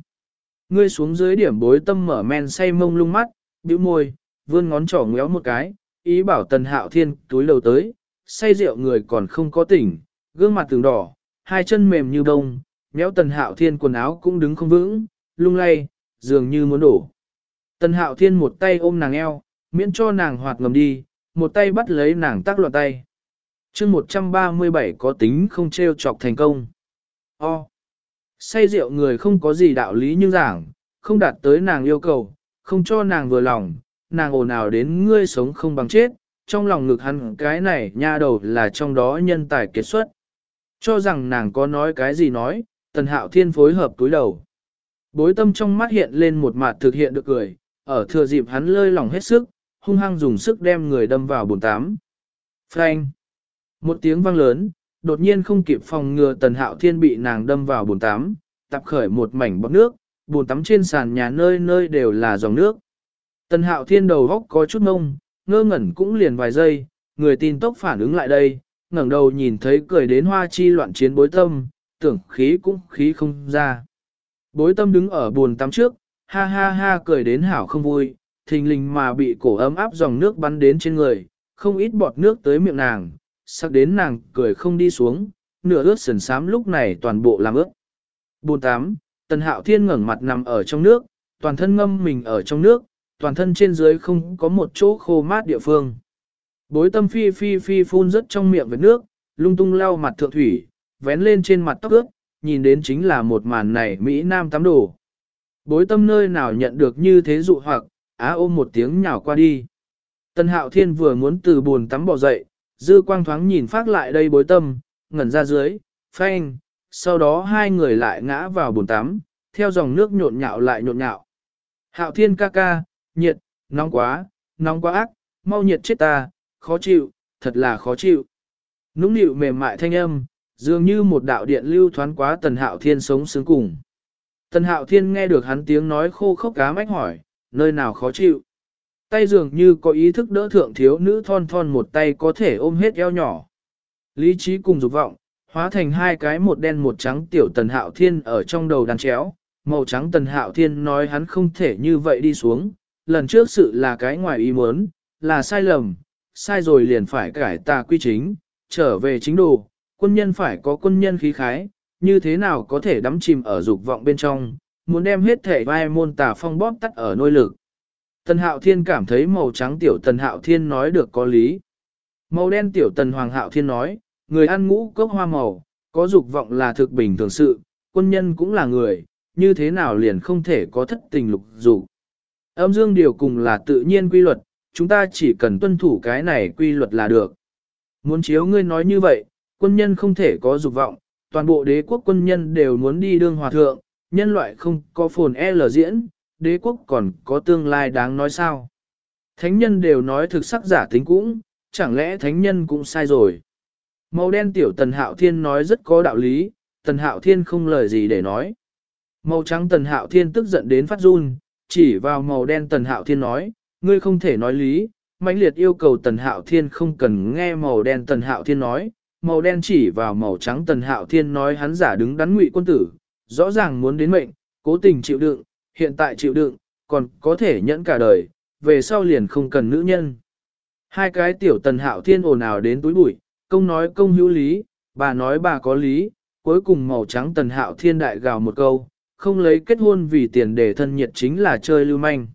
Ngươi xuống dưới điểm bối tâm mở men say mông lung mắt, bĩu môi, vươn ngón trỏ ngéo một cái, ý bảo tần hạo thiên túi đầu tới, say rượu người còn không có tỉnh, gương mặt tường đỏ, hai chân mềm như bông, méo tần hạo thiên quần áo cũng đứng không vững, lung lay, dường như muốn đổ. Tần hạo thiên một tay ôm nàng eo, miễn cho nàng hoạt ngầm đi, một tay bắt lấy nàng tác loạt tay. chương 137 có tính không treo chọc thành công. O. Say rượu người không có gì đạo lý nhưng giảng, không đạt tới nàng yêu cầu, không cho nàng vừa lòng, nàng ồn ào đến ngươi sống không bằng chết, trong lòng ngực hắn cái này nha đầu là trong đó nhân tài kết xuất. Cho rằng nàng có nói cái gì nói, tần hạo thiên phối hợp túi đầu. Bối tâm trong mắt hiện lên một mặt thực hiện được cười, ở thừa dịp hắn lơi lòng hết sức, hung hăng dùng sức đem người đâm vào bồn tám. Frank! Một tiếng vang lớn, đột nhiên không kịp phòng ngừa tần hạo thiên bị nàng đâm vào bồn tắm, tập khởi một mảnh bọt nước, bồn tắm trên sàn nhà nơi nơi đều là dòng nước. Tần hạo thiên đầu góc có chút ngông, ngơ ngẩn cũng liền vài giây, người tin tốc phản ứng lại đây, ngẩng đầu nhìn thấy cười đến hoa chi loạn chiến bối tâm, tưởng khí cũng khí không ra. Bối tâm đứng ở bồn tắm trước, ha ha ha cười đến hảo không vui, thình lình mà bị cổ ấm áp dòng nước bắn đến trên người, không ít bọt nước tới miệng nàng, sắc đến nàng cười không đi xuống, nửa ướt sần sám lúc này toàn bộ làm ướt. Buồn tám, tần hạo thiên ngẩng mặt nằm ở trong nước, toàn thân ngâm mình ở trong nước, toàn thân trên dưới không có một chỗ khô mát địa phương. Bối tâm phi phi phi phun rất trong miệng với nước, lung tung lau mặt thượng thủy, vén lên trên mặt tóc ướt, nhìn đến chính là một màn này Mỹ Nam tắm đồ. Bối tâm nơi nào nhận được như thế dụ hoặc, á ôm một tiếng nhào qua đi. Tân hạo thiên vừa muốn từ buồn tắm bỏ dậy, dư quang thoáng nhìn phát lại đây bối tâm, ngẩn ra dưới, phanh, sau đó hai người lại ngã vào bồn tắm, theo dòng nước nhộn nhạo lại nhộn nhạo. Hạo thiên ca ca, nhiệt, nóng quá, nóng quá ác, mau nhiệt chết ta, khó chịu, thật là khó chịu. Nũng nịu mềm mại thanh âm, dường như một đạo điện lưu thoáng quá tần hạo thiên sống sướng cùng. Tần hạo thiên nghe được hắn tiếng nói khô khốc cá mách hỏi, nơi nào khó chịu. Tay dường như có ý thức đỡ thượng thiếu nữ thon thon một tay có thể ôm hết eo nhỏ. Lý trí cùng dục vọng, hóa thành hai cái một đen một trắng tiểu tần hạo thiên ở trong đầu đàn chéo. Màu trắng tần hạo thiên nói hắn không thể như vậy đi xuống, lần trước sự là cái ngoài ý muốn, là sai lầm, sai rồi liền phải cải tà quy chính, trở về chính đồ, quân nhân phải có quân nhân khí khái, như thế nào có thể đắm chìm ở dục vọng bên trong, muốn đem hết thể vai môn tà phong bóp tắt ở nôi lực. Tần Hạo Thiên cảm thấy màu trắng tiểu Tần Hạo Thiên nói được có lý. Màu đen tiểu Tần Hoàng Hạo Thiên nói, người ăn ngũ cốc hoa màu, có dục vọng là thực bình thường sự, quân nhân cũng là người, như thế nào liền không thể có thất tình lục dục. Âm dương điều cùng là tự nhiên quy luật, chúng ta chỉ cần tuân thủ cái này quy luật là được. Muốn chiếu ngươi nói như vậy, quân nhân không thể có dục vọng, toàn bộ đế quốc quân nhân đều muốn đi đương hòa thượng, nhân loại không có phồn L diễn, đế quốc còn có tương lai đáng nói sao. Thánh nhân đều nói thực sắc giả tính cũng, chẳng lẽ thánh nhân cũng sai rồi. Màu đen tiểu tần hạo thiên nói rất có đạo lý, tần hạo thiên không lời gì để nói. Màu trắng tần hạo thiên tức giận đến phát run, chỉ vào màu đen tần hạo thiên nói, ngươi không thể nói lý, mãnh liệt yêu cầu tần hạo thiên không cần nghe màu đen tần hạo thiên nói, màu đen chỉ vào màu trắng tần hạo thiên nói hắn giả đứng đắn ngụy quân tử, rõ ràng muốn đến mệnh, cố tình chịu đựng, hiện tại chịu đựng, còn có thể nhẫn cả đời, về sau liền không cần nữ nhân. Hai cái tiểu tần hạo thiên ồn ào đến túi bụi, công nói công hữu lý, bà nói bà có lý, cuối cùng màu trắng tần hạo thiên đại gào một câu, không lấy kết hôn vì tiền để thân nhiệt chính là chơi lưu manh.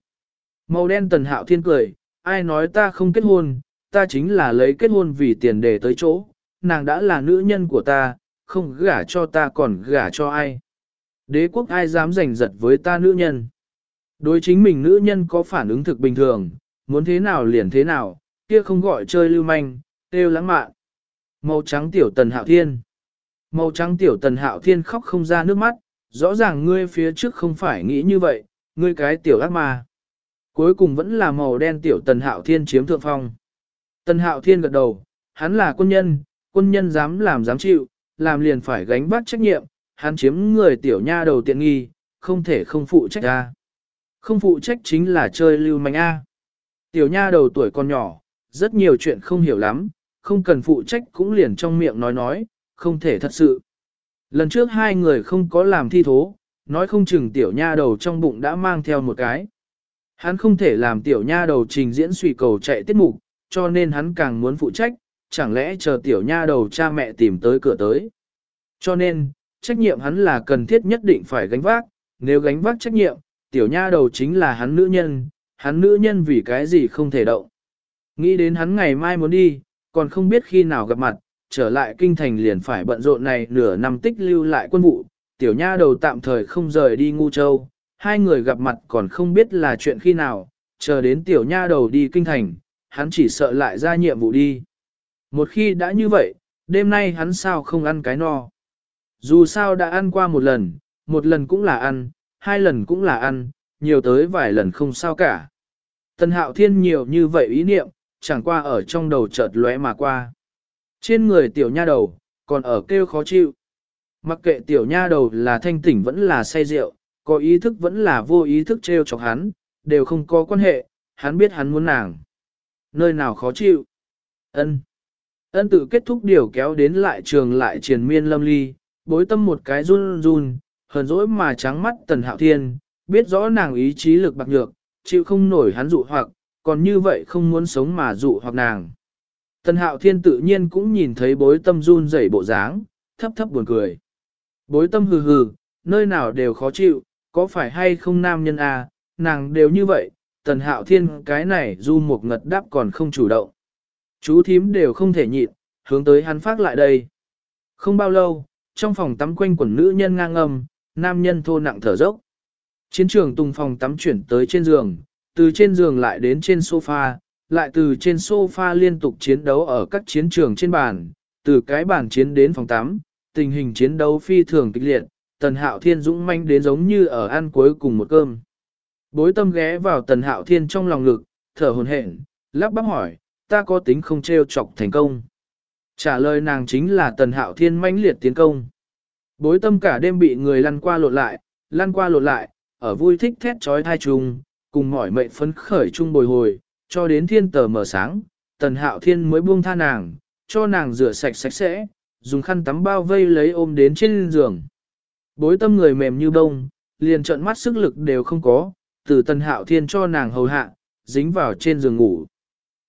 Màu đen tần hạo thiên cười, ai nói ta không kết hôn, ta chính là lấy kết hôn vì tiền để tới chỗ, nàng đã là nữ nhân của ta, không gả cho ta còn gả cho ai. Đế quốc ai dám giành giật với ta nữ nhân. Đối chính mình nữ nhân có phản ứng thực bình thường, muốn thế nào liền thế nào, kia không gọi chơi lưu manh, têu lãng mạn. Màu trắng tiểu tần hạo thiên. Màu trắng tiểu tần hạo thiên khóc không ra nước mắt, rõ ràng ngươi phía trước không phải nghĩ như vậy, ngươi cái tiểu ác ma. Cuối cùng vẫn là màu đen tiểu tần hạo thiên chiếm thượng phong. Tần hạo thiên gật đầu, hắn là quân nhân, quân nhân dám làm dám chịu, làm liền phải gánh vác trách nhiệm, hắn chiếm người tiểu nha đầu tiện nghi, không thể không phụ trách A. Không phụ trách chính là chơi lưu manh A. Tiểu nha đầu tuổi còn nhỏ, rất nhiều chuyện không hiểu lắm, không cần phụ trách cũng liền trong miệng nói nói, không thể thật sự. Lần trước hai người không có làm thi thố, nói không chừng tiểu nha đầu trong bụng đã mang theo một cái. Hắn không thể làm tiểu nha đầu trình diễn suy cầu chạy tiết mục, cho nên hắn càng muốn phụ trách, chẳng lẽ chờ tiểu nha đầu cha mẹ tìm tới cửa tới. Cho nên, trách nhiệm hắn là cần thiết nhất định phải gánh vác, nếu gánh vác trách nhiệm, tiểu nha đầu chính là hắn nữ nhân, hắn nữ nhân vì cái gì không thể động. Nghĩ đến hắn ngày mai muốn đi, còn không biết khi nào gặp mặt, trở lại kinh thành liền phải bận rộn này nửa năm tích lưu lại quân vụ, tiểu nha đầu tạm thời không rời đi ngu châu, hai người gặp mặt còn không biết là chuyện khi nào, chờ đến tiểu nha đầu đi kinh thành, hắn chỉ sợ lại ra nhiệm vụ đi. Một khi đã như vậy, đêm nay hắn sao không ăn cái no. Dù sao đã ăn qua một lần, một lần cũng là ăn, hai lần cũng là ăn, nhiều tới vài lần không sao cả. Tần hạo thiên nhiều như vậy ý niệm, chẳng qua ở trong đầu chợt lóe mà qua. Trên người tiểu nha đầu, còn ở kêu khó chịu. Mặc kệ tiểu nha đầu là thanh tỉnh vẫn là say rượu, có ý thức vẫn là vô ý thức treo chọc hắn, đều không có quan hệ, hắn biết hắn muốn nàng. Nơi nào khó chịu? Ân. Ân tự kết thúc điều kéo đến lại trường lại triền miên lâm ly, bối tâm một cái run run, hờn dỗi mà trắng mắt tần hạo thiên, biết rõ nàng ý chí lực bạc nhược, chịu không nổi hắn dụ hoặc, còn như vậy không muốn sống mà dụ hoặc nàng. Tần hạo thiên tự nhiên cũng nhìn thấy bối tâm run rẩy bộ dáng, thấp thấp buồn cười. Bối tâm hừ hừ, nơi nào đều khó chịu, có phải hay không nam nhân à, nàng đều như vậy, tần hạo thiên cái này du một ngật đáp còn không chủ động. Chú thím đều không thể nhịn, hướng tới hắn phát lại đây. Không bao lâu, trong phòng tắm quanh quần nữ nhân ngang âm, nam nhân thô nặng thở dốc. Chiến trường tung phòng tắm chuyển tới trên giường, từ trên giường lại đến trên sofa, lại từ trên sofa liên tục chiến đấu ở các chiến trường trên bàn, từ cái bàn chiến đến phòng tắm, tình hình chiến đấu phi thường kịch liệt, tần hạo thiên dũng manh đến giống như ở ăn cuối cùng một cơm. Bối tâm ghé vào tần hạo thiên trong lòng ngực, thở hồn hển, lắp bắp hỏi, ta có tính không treo chọc thành công. Trả lời nàng chính là tần hạo thiên mãnh liệt tiến công. Bối tâm cả đêm bị người lăn qua lộn lại, lăn qua lột lại, ở vui thích thét trói thai trùng, cùng mỏi mệnh phấn khởi chung bồi hồi, cho đến thiên tờ mở sáng, tần hạo thiên mới buông tha nàng, cho nàng rửa sạch sạch sẽ, dùng khăn tắm bao vây lấy ôm đến trên giường. Bối tâm người mềm như bông, liền trợn mắt sức lực đều không có, từ tần hạo thiên cho nàng hầu hạ, dính vào trên giường ngủ.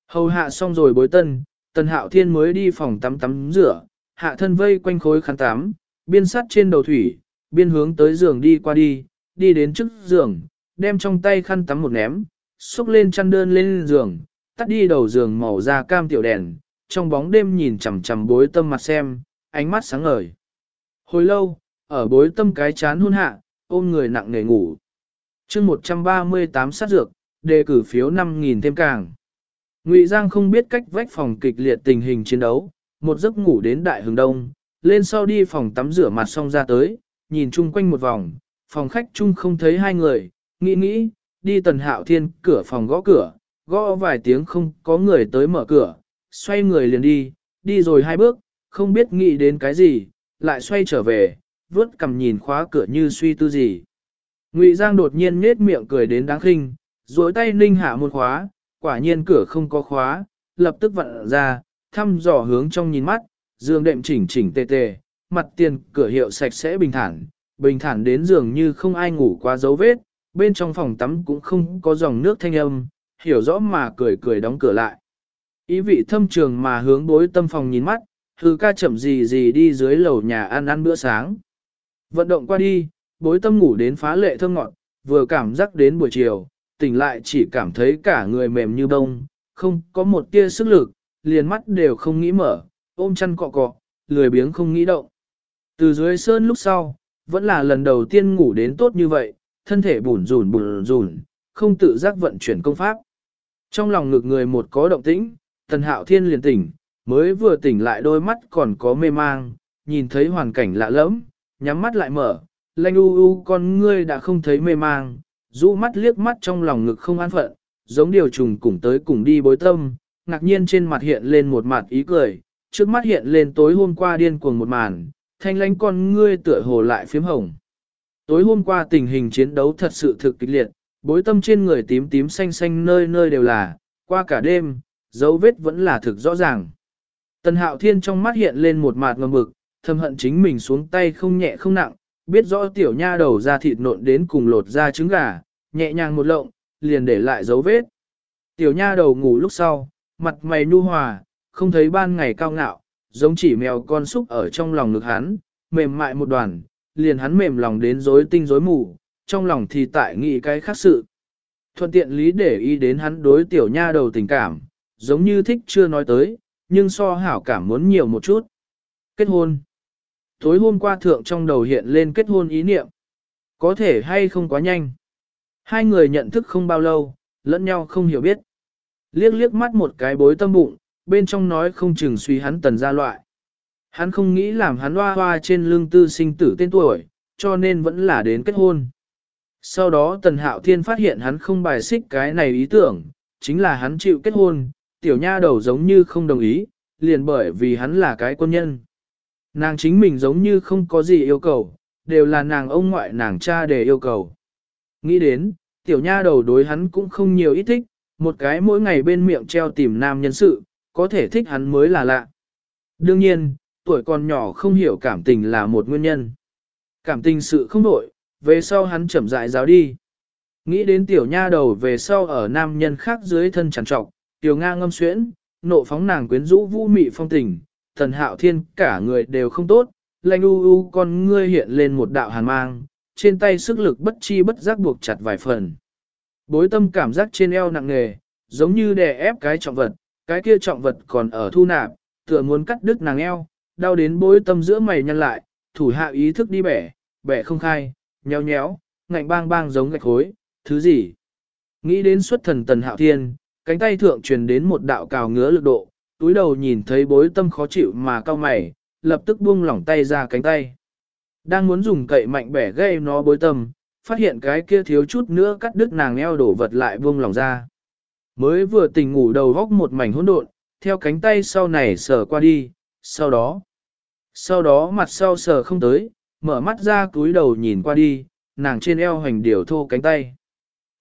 Hầu hạ xong rồi bối tân, tần hạo thiên mới đi phòng tắm tắm rửa, hạ thân vây quanh khối khăn tắm, biên sắt trên đầu thủy, biên hướng tới giường đi qua đi, đi đến trước giường, đem trong tay khăn tắm một ném, xúc lên chăn đơn lên giường, tắt đi đầu giường màu da cam tiểu đèn, trong bóng đêm nhìn chằm chằm bối tâm mặt xem, ánh mắt sáng ngời. Hồi lâu, ở bối tâm cái chán hôn hạ, ôm người nặng nề ngủ. chương 138 sát dược, đề cử phiếu 5.000 thêm càng. Ngụy Giang không biết cách vách phòng kịch liệt tình hình chiến đấu, một giấc ngủ đến đại hướng đông, lên sau đi phòng tắm rửa mặt xong ra tới, nhìn chung quanh một vòng, phòng khách chung không thấy hai người, nghĩ nghĩ, đi tần hạo thiên cửa phòng gõ cửa, gõ vài tiếng không có người tới mở cửa, xoay người liền đi, đi rồi hai bước, không biết nghĩ đến cái gì, lại xoay trở về, vớt cầm nhìn khóa cửa như suy tư gì. Ngụy Giang đột nhiên nết miệng cười đến đáng khinh, duỗi tay ninh hạ một khóa, quả nhiên cửa không có khóa, lập tức vặn ra, thăm dò hướng trong nhìn mắt, giường đệm chỉnh chỉnh tề tề, mặt tiền cửa hiệu sạch sẽ bình thản, bình thản đến giường như không ai ngủ qua dấu vết, bên trong phòng tắm cũng không có dòng nước thanh âm, hiểu rõ mà cười cười đóng cửa lại. Ý vị thâm trường mà hướng đối tâm phòng nhìn mắt, hư ca chậm gì gì đi dưới lầu nhà ăn ăn bữa sáng. Vận động qua đi, bối tâm ngủ đến phá lệ thơm ngọt, vừa cảm giác đến buổi chiều, tỉnh lại chỉ cảm thấy cả người mềm như bông, không có một tia sức lực, liền mắt đều không nghĩ mở, ôm chăn cọ cọ, lười biếng không nghĩ động. Từ dưới sơn lúc sau, vẫn là lần đầu tiên ngủ đến tốt như vậy, thân thể bùn rùn bùn rùn, không tự giác vận chuyển công pháp. Trong lòng ngực người một có động tĩnh, tần hạo thiên liền tỉnh, mới vừa tỉnh lại đôi mắt còn có mê mang, nhìn thấy hoàn cảnh lạ lẫm, nhắm mắt lại mở, lanh u u con ngươi đã không thấy mê mang, rũ mắt liếc mắt trong lòng ngực không an phận, giống điều trùng cùng tới cùng đi bối tâm, ngạc nhiên trên mặt hiện lên một mặt ý cười, trước mắt hiện lên tối hôm qua điên cuồng một màn, thanh lánh con ngươi tựa hồ lại phiếm hồng. Tối hôm qua tình hình chiến đấu thật sự thực kịch liệt, bối tâm trên người tím tím xanh xanh nơi nơi đều là, qua cả đêm, dấu vết vẫn là thực rõ ràng. Tần hạo thiên trong mắt hiện lên một mặt ngầm mực, thầm hận chính mình xuống tay không nhẹ không nặng, biết rõ tiểu nha đầu ra thịt nộn đến cùng lột ra trứng gà, nhẹ nhàng một lộng, liền để lại dấu vết. Tiểu nha đầu ngủ lúc sau, mặt mày nhu hòa, không thấy ban ngày cao ngạo, giống chỉ mèo con xúc ở trong lòng ngực hắn, mềm mại một đoàn, liền hắn mềm lòng đến rối tinh rối mù, trong lòng thì tại nghĩ cái khác sự. Thuận tiện lý để ý đến hắn đối tiểu nha đầu tình cảm, giống như thích chưa nói tới, nhưng so hảo cảm muốn nhiều một chút. Kết hôn. Tối hôm qua thượng trong đầu hiện lên kết hôn ý niệm. Có thể hay không quá nhanh. Hai người nhận thức không bao lâu, lẫn nhau không hiểu biết. Liếc liếc mắt một cái bối tâm bụng, bên trong nói không chừng suy hắn tần ra loại. Hắn không nghĩ làm hắn hoa hoa trên lương tư sinh tử tên tuổi, cho nên vẫn là đến kết hôn. Sau đó tần hạo thiên phát hiện hắn không bài xích cái này ý tưởng, chính là hắn chịu kết hôn, tiểu nha đầu giống như không đồng ý, liền bởi vì hắn là cái quân nhân. Nàng chính mình giống như không có gì yêu cầu, đều là nàng ông ngoại nàng cha để yêu cầu. Nghĩ đến, tiểu nha đầu đối hắn cũng không nhiều ít thích, một cái mỗi ngày bên miệng treo tìm nam nhân sự, có thể thích hắn mới là lạ. Đương nhiên, tuổi còn nhỏ không hiểu cảm tình là một nguyên nhân. Cảm tình sự không đổi, về sau hắn chậm rãi giáo đi. Nghĩ đến tiểu nha đầu về sau ở nam nhân khác dưới thân chẳng trọc, tiểu nga ngâm xuyễn, nộ phóng nàng quyến rũ vũ mị phong tình, Tần hạo thiên cả người đều không tốt, lanh u u con ngươi hiện lên một đạo hàn mang, trên tay sức lực bất chi bất giác buộc chặt vài phần. Bối tâm cảm giác trên eo nặng nghề, giống như đè ép cái trọng vật, cái kia trọng vật còn ở thu nạp, tựa muốn cắt đứt nàng eo, đau đến bối tâm giữa mày nhăn lại, thủ hạ ý thức đi bẻ, bẻ không khai, nhéo nhéo, ngạnh bang bang giống gạch khối, thứ gì? Nghĩ đến xuất thần tần hạo thiên, cánh tay thượng truyền đến một đạo cào ngứa lực độ, túi đầu nhìn thấy bối tâm khó chịu mà cao mày, lập tức buông lỏng tay ra cánh tay. Đang muốn dùng cậy mạnh bẻ gây nó bối tâm, phát hiện cái kia thiếu chút nữa cắt đứt nàng eo đổ vật lại buông lỏng ra. Mới vừa tỉnh ngủ đầu góc một mảnh hỗn độn, theo cánh tay sau này sờ qua đi, sau đó. Sau đó mặt sau sờ không tới, mở mắt ra túi đầu nhìn qua đi, nàng trên eo hành điều thô cánh tay.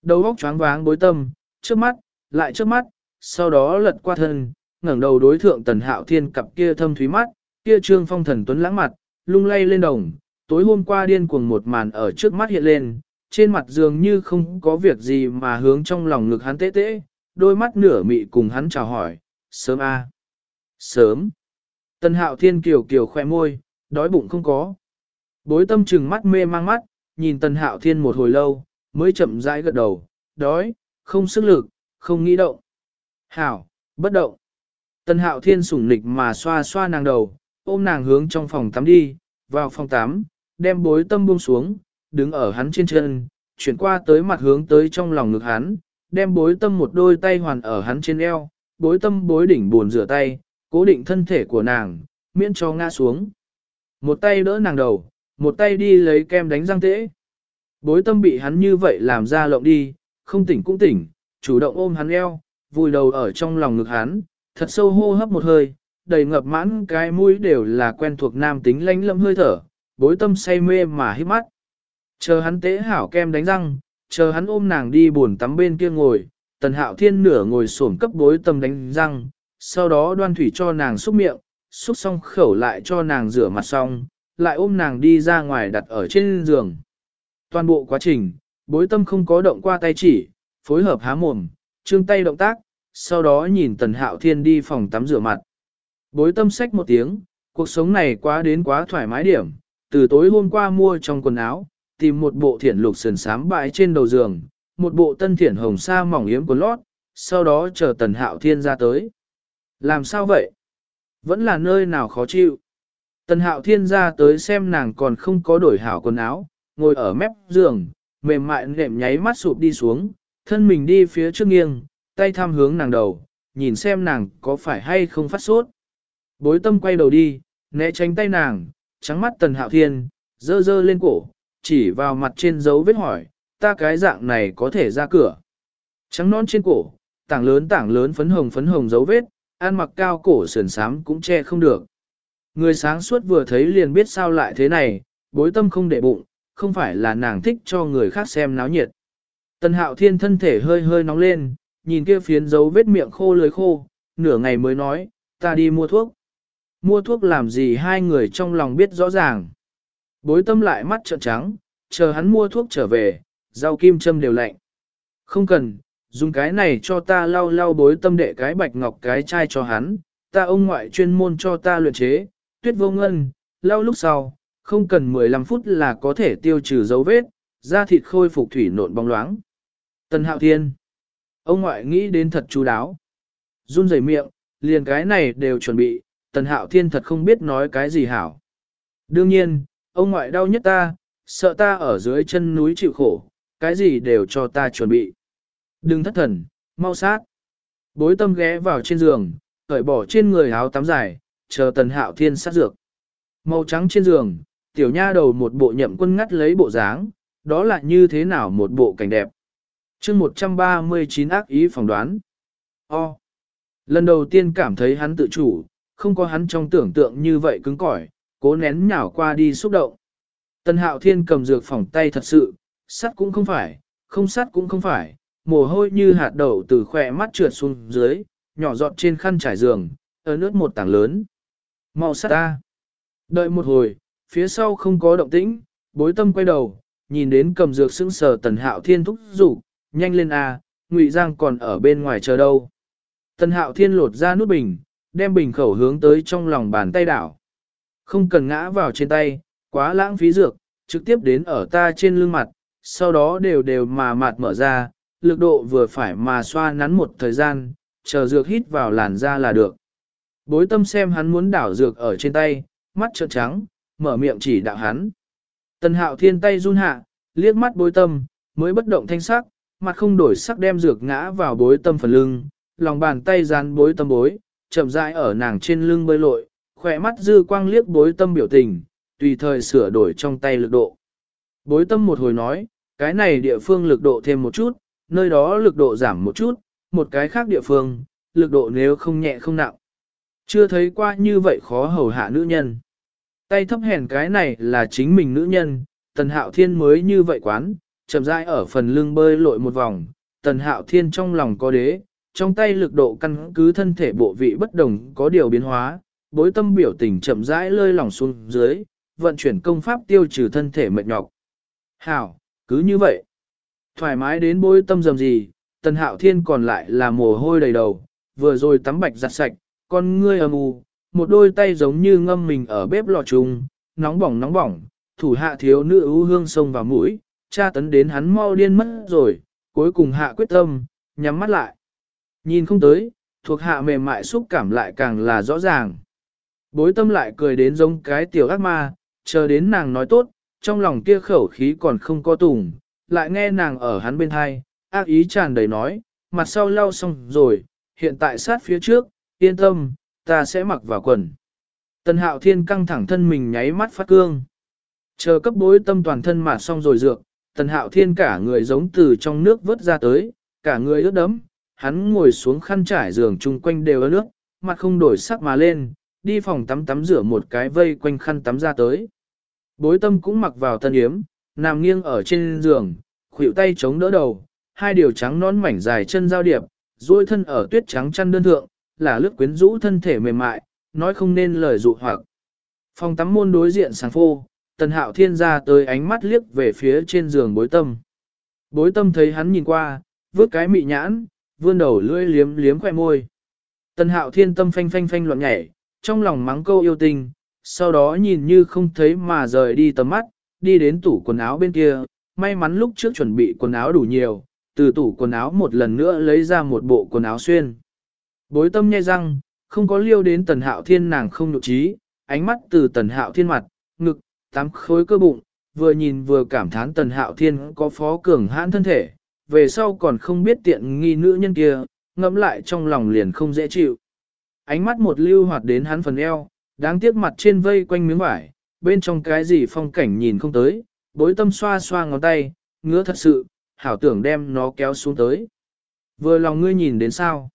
Đầu góc choáng váng bối tâm, trước mắt, lại trước mắt, sau đó lật qua thân, ngẩng đầu đối thượng tần hạo thiên cặp kia thâm thúy mắt, kia trương phong thần tuấn lãng mặt, lung lay lên đồng, tối hôm qua điên cuồng một màn ở trước mắt hiện lên, trên mặt dường như không có việc gì mà hướng trong lòng ngực hắn tế tế, đôi mắt nửa mị cùng hắn chào hỏi, sớm a Sớm. Tần hạo thiên kiều kiều khoe môi, đói bụng không có. Bối tâm trừng mắt mê mang mắt, nhìn tần hạo thiên một hồi lâu, mới chậm rãi gật đầu, đói, không sức lực, không nghĩ động. Hảo, bất động. Tân hạo thiên sủng nịch mà xoa xoa nàng đầu, ôm nàng hướng trong phòng tắm đi, vào phòng tắm, đem bối tâm buông xuống, đứng ở hắn trên chân, chuyển qua tới mặt hướng tới trong lòng ngực hắn, đem bối tâm một đôi tay hoàn ở hắn trên eo, bối tâm bối đỉnh buồn rửa tay, cố định thân thể của nàng, miễn cho ngã xuống. Một tay đỡ nàng đầu, một tay đi lấy kem đánh răng tễ. Bối tâm bị hắn như vậy làm ra lộng đi, không tỉnh cũng tỉnh, chủ động ôm hắn eo, vùi đầu ở trong lòng ngực hắn, thật sâu hô hấp một hơi, đầy ngập mãn cái mũi đều là quen thuộc nam tính lánh lâm hơi thở, bối tâm say mê mà hít mắt. Chờ hắn tế hảo kem đánh răng, chờ hắn ôm nàng đi buồn tắm bên kia ngồi, tần hạo thiên nửa ngồi xổm cấp bối tâm đánh răng, sau đó đoan thủy cho nàng xúc miệng, xúc xong khẩu lại cho nàng rửa mặt xong, lại ôm nàng đi ra ngoài đặt ở trên giường. Toàn bộ quá trình, bối tâm không có động qua tay chỉ, phối hợp há mồm, trương tay động tác, sau đó nhìn tần hạo thiên đi phòng tắm rửa mặt. Bối tâm sách một tiếng, cuộc sống này quá đến quá thoải mái điểm, từ tối hôm qua mua trong quần áo, tìm một bộ thiển lục sườn sám bãi trên đầu giường, một bộ tân thiển hồng sa mỏng yếm của lót, sau đó chờ tần hạo thiên ra tới. Làm sao vậy? Vẫn là nơi nào khó chịu. Tần hạo thiên ra tới xem nàng còn không có đổi hảo quần áo, ngồi ở mép giường, mềm mại nệm nháy mắt sụp đi xuống, thân mình đi phía trước nghiêng, tay tham hướng nàng đầu, nhìn xem nàng có phải hay không phát sốt. Bối tâm quay đầu đi, né tránh tay nàng, trắng mắt tần hạo thiên, dơ dơ lên cổ, chỉ vào mặt trên dấu vết hỏi, ta cái dạng này có thể ra cửa. Trắng non trên cổ, tảng lớn tảng lớn phấn hồng phấn hồng dấu vết, ăn mặc cao cổ sườn xám cũng che không được. Người sáng suốt vừa thấy liền biết sao lại thế này, bối tâm không để bụng, không phải là nàng thích cho người khác xem náo nhiệt. Tần hạo thiên thân thể hơi hơi nóng lên, nhìn kia phiến dấu vết miệng khô lưới khô, nửa ngày mới nói, ta đi mua thuốc. Mua thuốc làm gì hai người trong lòng biết rõ ràng. Bối tâm lại mắt trợn trắng, chờ hắn mua thuốc trở về, rau kim châm đều lạnh. Không cần, dùng cái này cho ta lau lau bối tâm đệ cái bạch ngọc cái chai cho hắn, ta ông ngoại chuyên môn cho ta luyện chế, tuyết vô ngân, lau lúc sau, không cần 15 phút là có thể tiêu trừ dấu vết, da thịt khôi phục thủy nộn bóng loáng. Tần Hạo Thiên Ông ngoại nghĩ đến thật chú đáo. Run rẩy miệng, liền cái này đều chuẩn bị, Tần Hạo Thiên thật không biết nói cái gì hảo. Đương nhiên, ông ngoại đau nhất ta, sợ ta ở dưới chân núi chịu khổ, cái gì đều cho ta chuẩn bị. Đừng thất thần, mau sát. Bối tâm ghé vào trên giường, cởi bỏ trên người áo tắm dài, chờ Tần Hạo Thiên sát dược. Màu trắng trên giường, tiểu nha đầu một bộ nhậm quân ngắt lấy bộ dáng, đó là như thế nào một bộ cảnh đẹp chương 139 ác ý phỏng đoán. O. Lần đầu tiên cảm thấy hắn tự chủ, không có hắn trong tưởng tượng như vậy cứng cỏi, cố nén nhào qua đi xúc động. Tần hạo thiên cầm dược phỏng tay thật sự, sắt cũng không phải, không sắt cũng không phải, mồ hôi như hạt đậu từ khỏe mắt trượt xuống dưới, nhỏ giọt trên khăn trải giường, ở nước một tảng lớn. Mau sắt ta. Đợi một hồi, phía sau không có động tĩnh, bối tâm quay đầu, nhìn đến cầm dược sững sờ tần hạo thiên thúc rủ, nhanh lên a, ngụy giang còn ở bên ngoài chờ đâu. Tân hạo thiên lột ra nút bình, đem bình khẩu hướng tới trong lòng bàn tay đảo. Không cần ngã vào trên tay, quá lãng phí dược, trực tiếp đến ở ta trên lưng mặt, sau đó đều đều mà mạt mở ra, lực độ vừa phải mà xoa nắn một thời gian, chờ dược hít vào làn da là được. Bối tâm xem hắn muốn đảo dược ở trên tay, mắt trợn trắng, mở miệng chỉ đạo hắn. Tần hạo thiên tay run hạ, liếc mắt bối tâm, mới bất động thanh sắc, mặt không đổi sắc đem dược ngã vào bối tâm phần lưng, lòng bàn tay dán bối tâm bối, chậm rãi ở nàng trên lưng bơi lội, khỏe mắt dư quang liếc bối tâm biểu tình, tùy thời sửa đổi trong tay lực độ. Bối tâm một hồi nói, cái này địa phương lực độ thêm một chút, nơi đó lực độ giảm một chút, một cái khác địa phương, lực độ nếu không nhẹ không nặng. Chưa thấy qua như vậy khó hầu hạ nữ nhân. Tay thấp hèn cái này là chính mình nữ nhân, tần hạo thiên mới như vậy quán, chậm rãi ở phần lưng bơi lội một vòng, tần hạo thiên trong lòng có đế, trong tay lực độ căn cứ thân thể bộ vị bất đồng có điều biến hóa, bối tâm biểu tình chậm rãi lơi lỏng xuống dưới, vận chuyển công pháp tiêu trừ thân thể mệt nhọc. Hảo, cứ như vậy. Thoải mái đến bối tâm dầm gì, tần hạo thiên còn lại là mồ hôi đầy đầu, vừa rồi tắm bạch giặt sạch, con ngươi âm u, một đôi tay giống như ngâm mình ở bếp lò trùng, nóng bỏng nóng bỏng, thủ hạ thiếu nữ ưu hương sông vào mũi, tra tấn đến hắn mau điên mất rồi, cuối cùng hạ quyết tâm, nhắm mắt lại. Nhìn không tới, thuộc hạ mềm mại xúc cảm lại càng là rõ ràng. Bối tâm lại cười đến giống cái tiểu ác ma, chờ đến nàng nói tốt, trong lòng kia khẩu khí còn không có tùng, lại nghe nàng ở hắn bên thai, ác ý tràn đầy nói, mặt sau lau xong rồi, hiện tại sát phía trước, yên tâm, ta sẽ mặc vào quần. Tần hạo thiên căng thẳng thân mình nháy mắt phát cương. Chờ cấp bối tâm toàn thân mà xong rồi dược, tần hạo thiên cả người giống từ trong nước vớt ra tới, cả người ướt đấm, hắn ngồi xuống khăn trải giường chung quanh đều ướt nước, mặt không đổi sắc mà lên, đi phòng tắm tắm rửa một cái vây quanh khăn tắm ra tới. Bối tâm cũng mặc vào tân yếm, nằm nghiêng ở trên giường, khuỷu tay chống đỡ đầu, hai điều trắng nón mảnh dài chân giao điệp, duỗi thân ở tuyết trắng chăn đơn thượng, là lướt quyến rũ thân thể mềm mại, nói không nên lời dụ hoặc. Phòng tắm môn đối diện sáng phô, tần hạo thiên ra tới ánh mắt liếc về phía trên giường bối tâm. Bối tâm thấy hắn nhìn qua, vớt cái mị nhãn, vươn đầu lưỡi liếm liếm khoẻ môi. Tần hạo thiên tâm phanh phanh phanh loạn nhảy, trong lòng mắng câu yêu tình, sau đó nhìn như không thấy mà rời đi tầm mắt, đi đến tủ quần áo bên kia, may mắn lúc trước chuẩn bị quần áo đủ nhiều, từ tủ quần áo một lần nữa lấy ra một bộ quần áo xuyên. Bối tâm nhai răng, không có liêu đến tần hạo thiên nàng không nhục trí, ánh mắt từ tần hạo thiên mặt, ngực, tám khối cơ bụng, vừa nhìn vừa cảm thán tần hạo thiên có phó cường hãn thân thể, về sau còn không biết tiện nghi nữ nhân kia, ngẫm lại trong lòng liền không dễ chịu. Ánh mắt một lưu hoạt đến hắn phần eo, đáng tiếc mặt trên vây quanh miếng vải, bên trong cái gì phong cảnh nhìn không tới, bối tâm xoa xoa ngón tay, ngứa thật sự, hảo tưởng đem nó kéo xuống tới. Vừa lòng ngươi nhìn đến sao?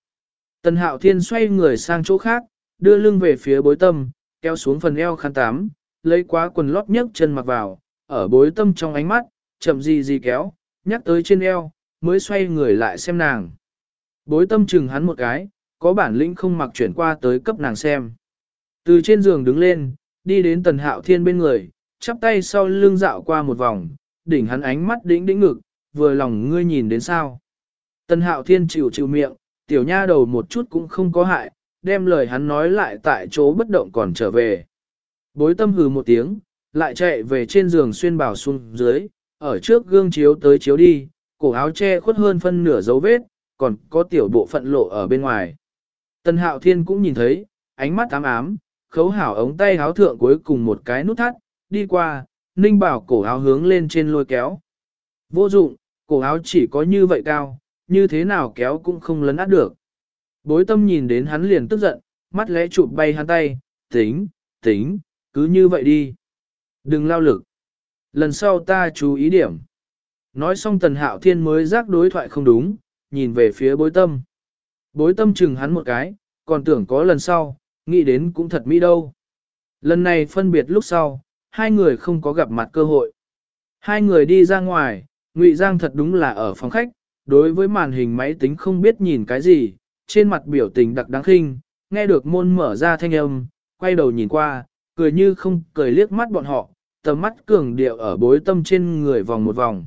Tần hạo thiên xoay người sang chỗ khác, đưa lưng về phía bối tâm, kéo xuống phần eo khăn tám, lấy quá quần lót nhấc chân mặc vào, ở bối tâm trong ánh mắt, chậm gì gì kéo, nhắc tới trên eo, mới xoay người lại xem nàng. Bối tâm chừng hắn một cái, có bản lĩnh không mặc chuyển qua tới cấp nàng xem. Từ trên giường đứng lên, đi đến tần hạo thiên bên người, chắp tay sau lưng dạo qua một vòng, đỉnh hắn ánh mắt đĩnh đĩnh ngực, vừa lòng ngươi nhìn đến sao. Tần hạo thiên chịu chịu miệng, tiểu nha đầu một chút cũng không có hại, đem lời hắn nói lại tại chỗ bất động còn trở về. Bối tâm hừ một tiếng, lại chạy về trên giường xuyên bảo xuống dưới, ở trước gương chiếu tới chiếu đi, cổ áo che khuất hơn phân nửa dấu vết, còn có tiểu bộ phận lộ ở bên ngoài. Tân hạo thiên cũng nhìn thấy, ánh mắt ám ám, khấu hảo ống tay áo thượng cuối cùng một cái nút thắt, đi qua, ninh bảo cổ áo hướng lên trên lôi kéo. Vô dụng, cổ áo chỉ có như vậy cao, như thế nào kéo cũng không lấn át được. Bối tâm nhìn đến hắn liền tức giận, mắt lẽ chụp bay hắn tay, tính, tính, cứ như vậy đi. Đừng lao lực. Lần sau ta chú ý điểm. Nói xong tần hạo thiên mới giác đối thoại không đúng, nhìn về phía bối tâm. Bối tâm chừng hắn một cái, còn tưởng có lần sau, nghĩ đến cũng thật mỹ đâu. Lần này phân biệt lúc sau, hai người không có gặp mặt cơ hội. Hai người đi ra ngoài, Ngụy Giang thật đúng là ở phòng khách, đối với màn hình máy tính không biết nhìn cái gì, trên mặt biểu tình đặc đáng khinh, nghe được môn mở ra thanh âm, quay đầu nhìn qua, cười như không cười liếc mắt bọn họ, tầm mắt cường điệu ở bối tâm trên người vòng một vòng.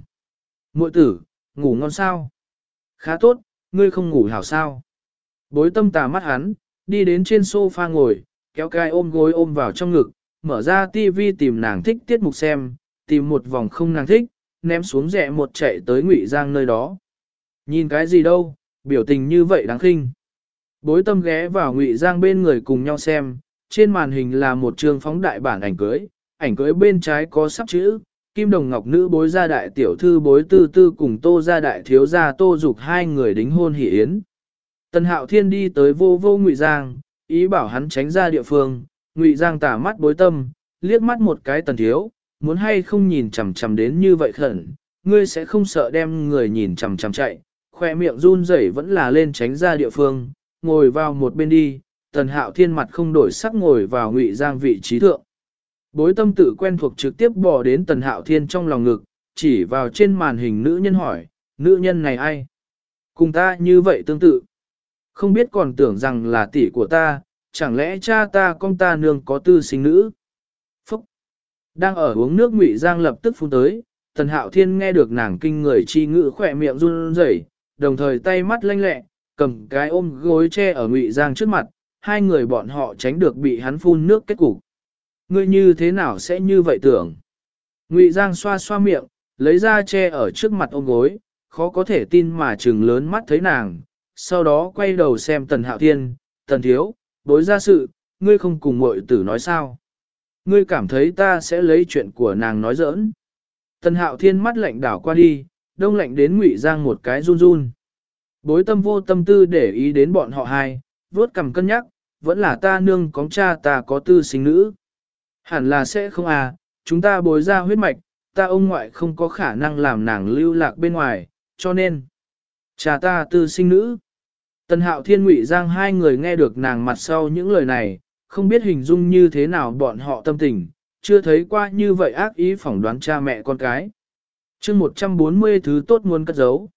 Muội tử, ngủ ngon sao? Khá tốt, ngươi không ngủ hảo sao? Bối tâm tà mắt hắn, đi đến trên sofa ngồi, kéo cai ôm gối ôm vào trong ngực, mở ra tivi tìm nàng thích tiết mục xem, tìm một vòng không nàng thích, ném xuống rẻ một chạy tới Ngụy Giang nơi đó. Nhìn cái gì đâu, biểu tình như vậy đáng khinh. Bối tâm ghé vào Ngụy Giang bên người cùng nhau xem, trên màn hình là một trường phóng đại bản ảnh cưới, ảnh cưới bên trái có sắp chữ, Kim Đồng Ngọc Nữ bối gia đại tiểu thư bối tư tư cùng tô gia đại thiếu gia tô dục hai người đính hôn hỷ yến. Tần Hạo Thiên đi tới vô vô Ngụy Giang, ý bảo hắn tránh ra địa phương, Ngụy Giang tả mắt bối tâm, liếc mắt một cái tần thiếu, muốn hay không nhìn chằm chằm đến như vậy khẩn, ngươi sẽ không sợ đem người nhìn chằm chằm chạy, khoe miệng run rẩy vẫn là lên tránh ra địa phương, ngồi vào một bên đi, tần hạo thiên mặt không đổi sắc ngồi vào ngụy giang vị trí thượng. Bối tâm tự quen thuộc trực tiếp bỏ đến tần hạo thiên trong lòng ngực, chỉ vào trên màn hình nữ nhân hỏi, nữ nhân này ai? Cùng ta như vậy tương tự. Không biết còn tưởng rằng là tỷ của ta, chẳng lẽ cha ta con ta nương có tư sinh nữ? Phúc! Đang ở uống nước ngụy Giang lập tức phun tới, tần hạo thiên nghe được nàng kinh người chi ngữ khỏe miệng run rẩy, đồng thời tay mắt lanh lẹ, cầm cái ôm gối che ở ngụy Giang trước mặt, hai người bọn họ tránh được bị hắn phun nước kết cục. Ngươi như thế nào sẽ như vậy tưởng? Ngụy Giang xoa xoa miệng, lấy ra che ở trước mặt ôm gối, khó có thể tin mà trừng lớn mắt thấy nàng, sau đó quay đầu xem Tần Hạo Thiên, Tần Thiếu, bối ra sự, ngươi không cùng muội tử nói sao? Ngươi cảm thấy ta sẽ lấy chuyện của nàng nói giỡn. Tần Hạo Thiên mắt lạnh đảo qua đi, đông lạnh đến Ngụy Giang một cái run run. Bối tâm vô tâm tư để ý đến bọn họ hai, vuốt cầm cân nhắc, vẫn là ta nương có cha ta có tư sinh nữ. Hẳn là sẽ không à, chúng ta bối ra huyết mạch, ta ông ngoại không có khả năng làm nàng lưu lạc bên ngoài, cho nên, cha ta tư sinh nữ. Tần hạo thiên ngụy giang hai người nghe được nàng mặt sau những lời này, không biết hình dung như thế nào bọn họ tâm tình, chưa thấy qua như vậy ác ý phỏng đoán cha mẹ con cái. chương 140 thứ tốt muốn cất giấu.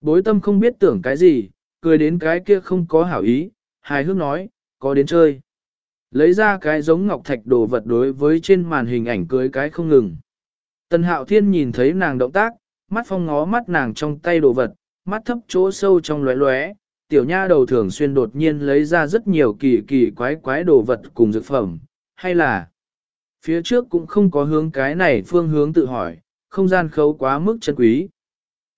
Bối tâm không biết tưởng cái gì, cười đến cái kia không có hảo ý, hài hước nói, có đến chơi. Lấy ra cái giống ngọc thạch đồ vật đối với trên màn hình ảnh cưới cái không ngừng. Tần hạo thiên nhìn thấy nàng động tác, mắt phong ngó mắt nàng trong tay đồ vật, mắt thấp chỗ sâu trong lóe lóe, tiểu nha đầu thường xuyên đột nhiên lấy ra rất nhiều kỳ kỳ quái quái đồ vật cùng dược phẩm, hay là phía trước cũng không có hướng cái này phương hướng tự hỏi, không gian khấu quá mức chân quý.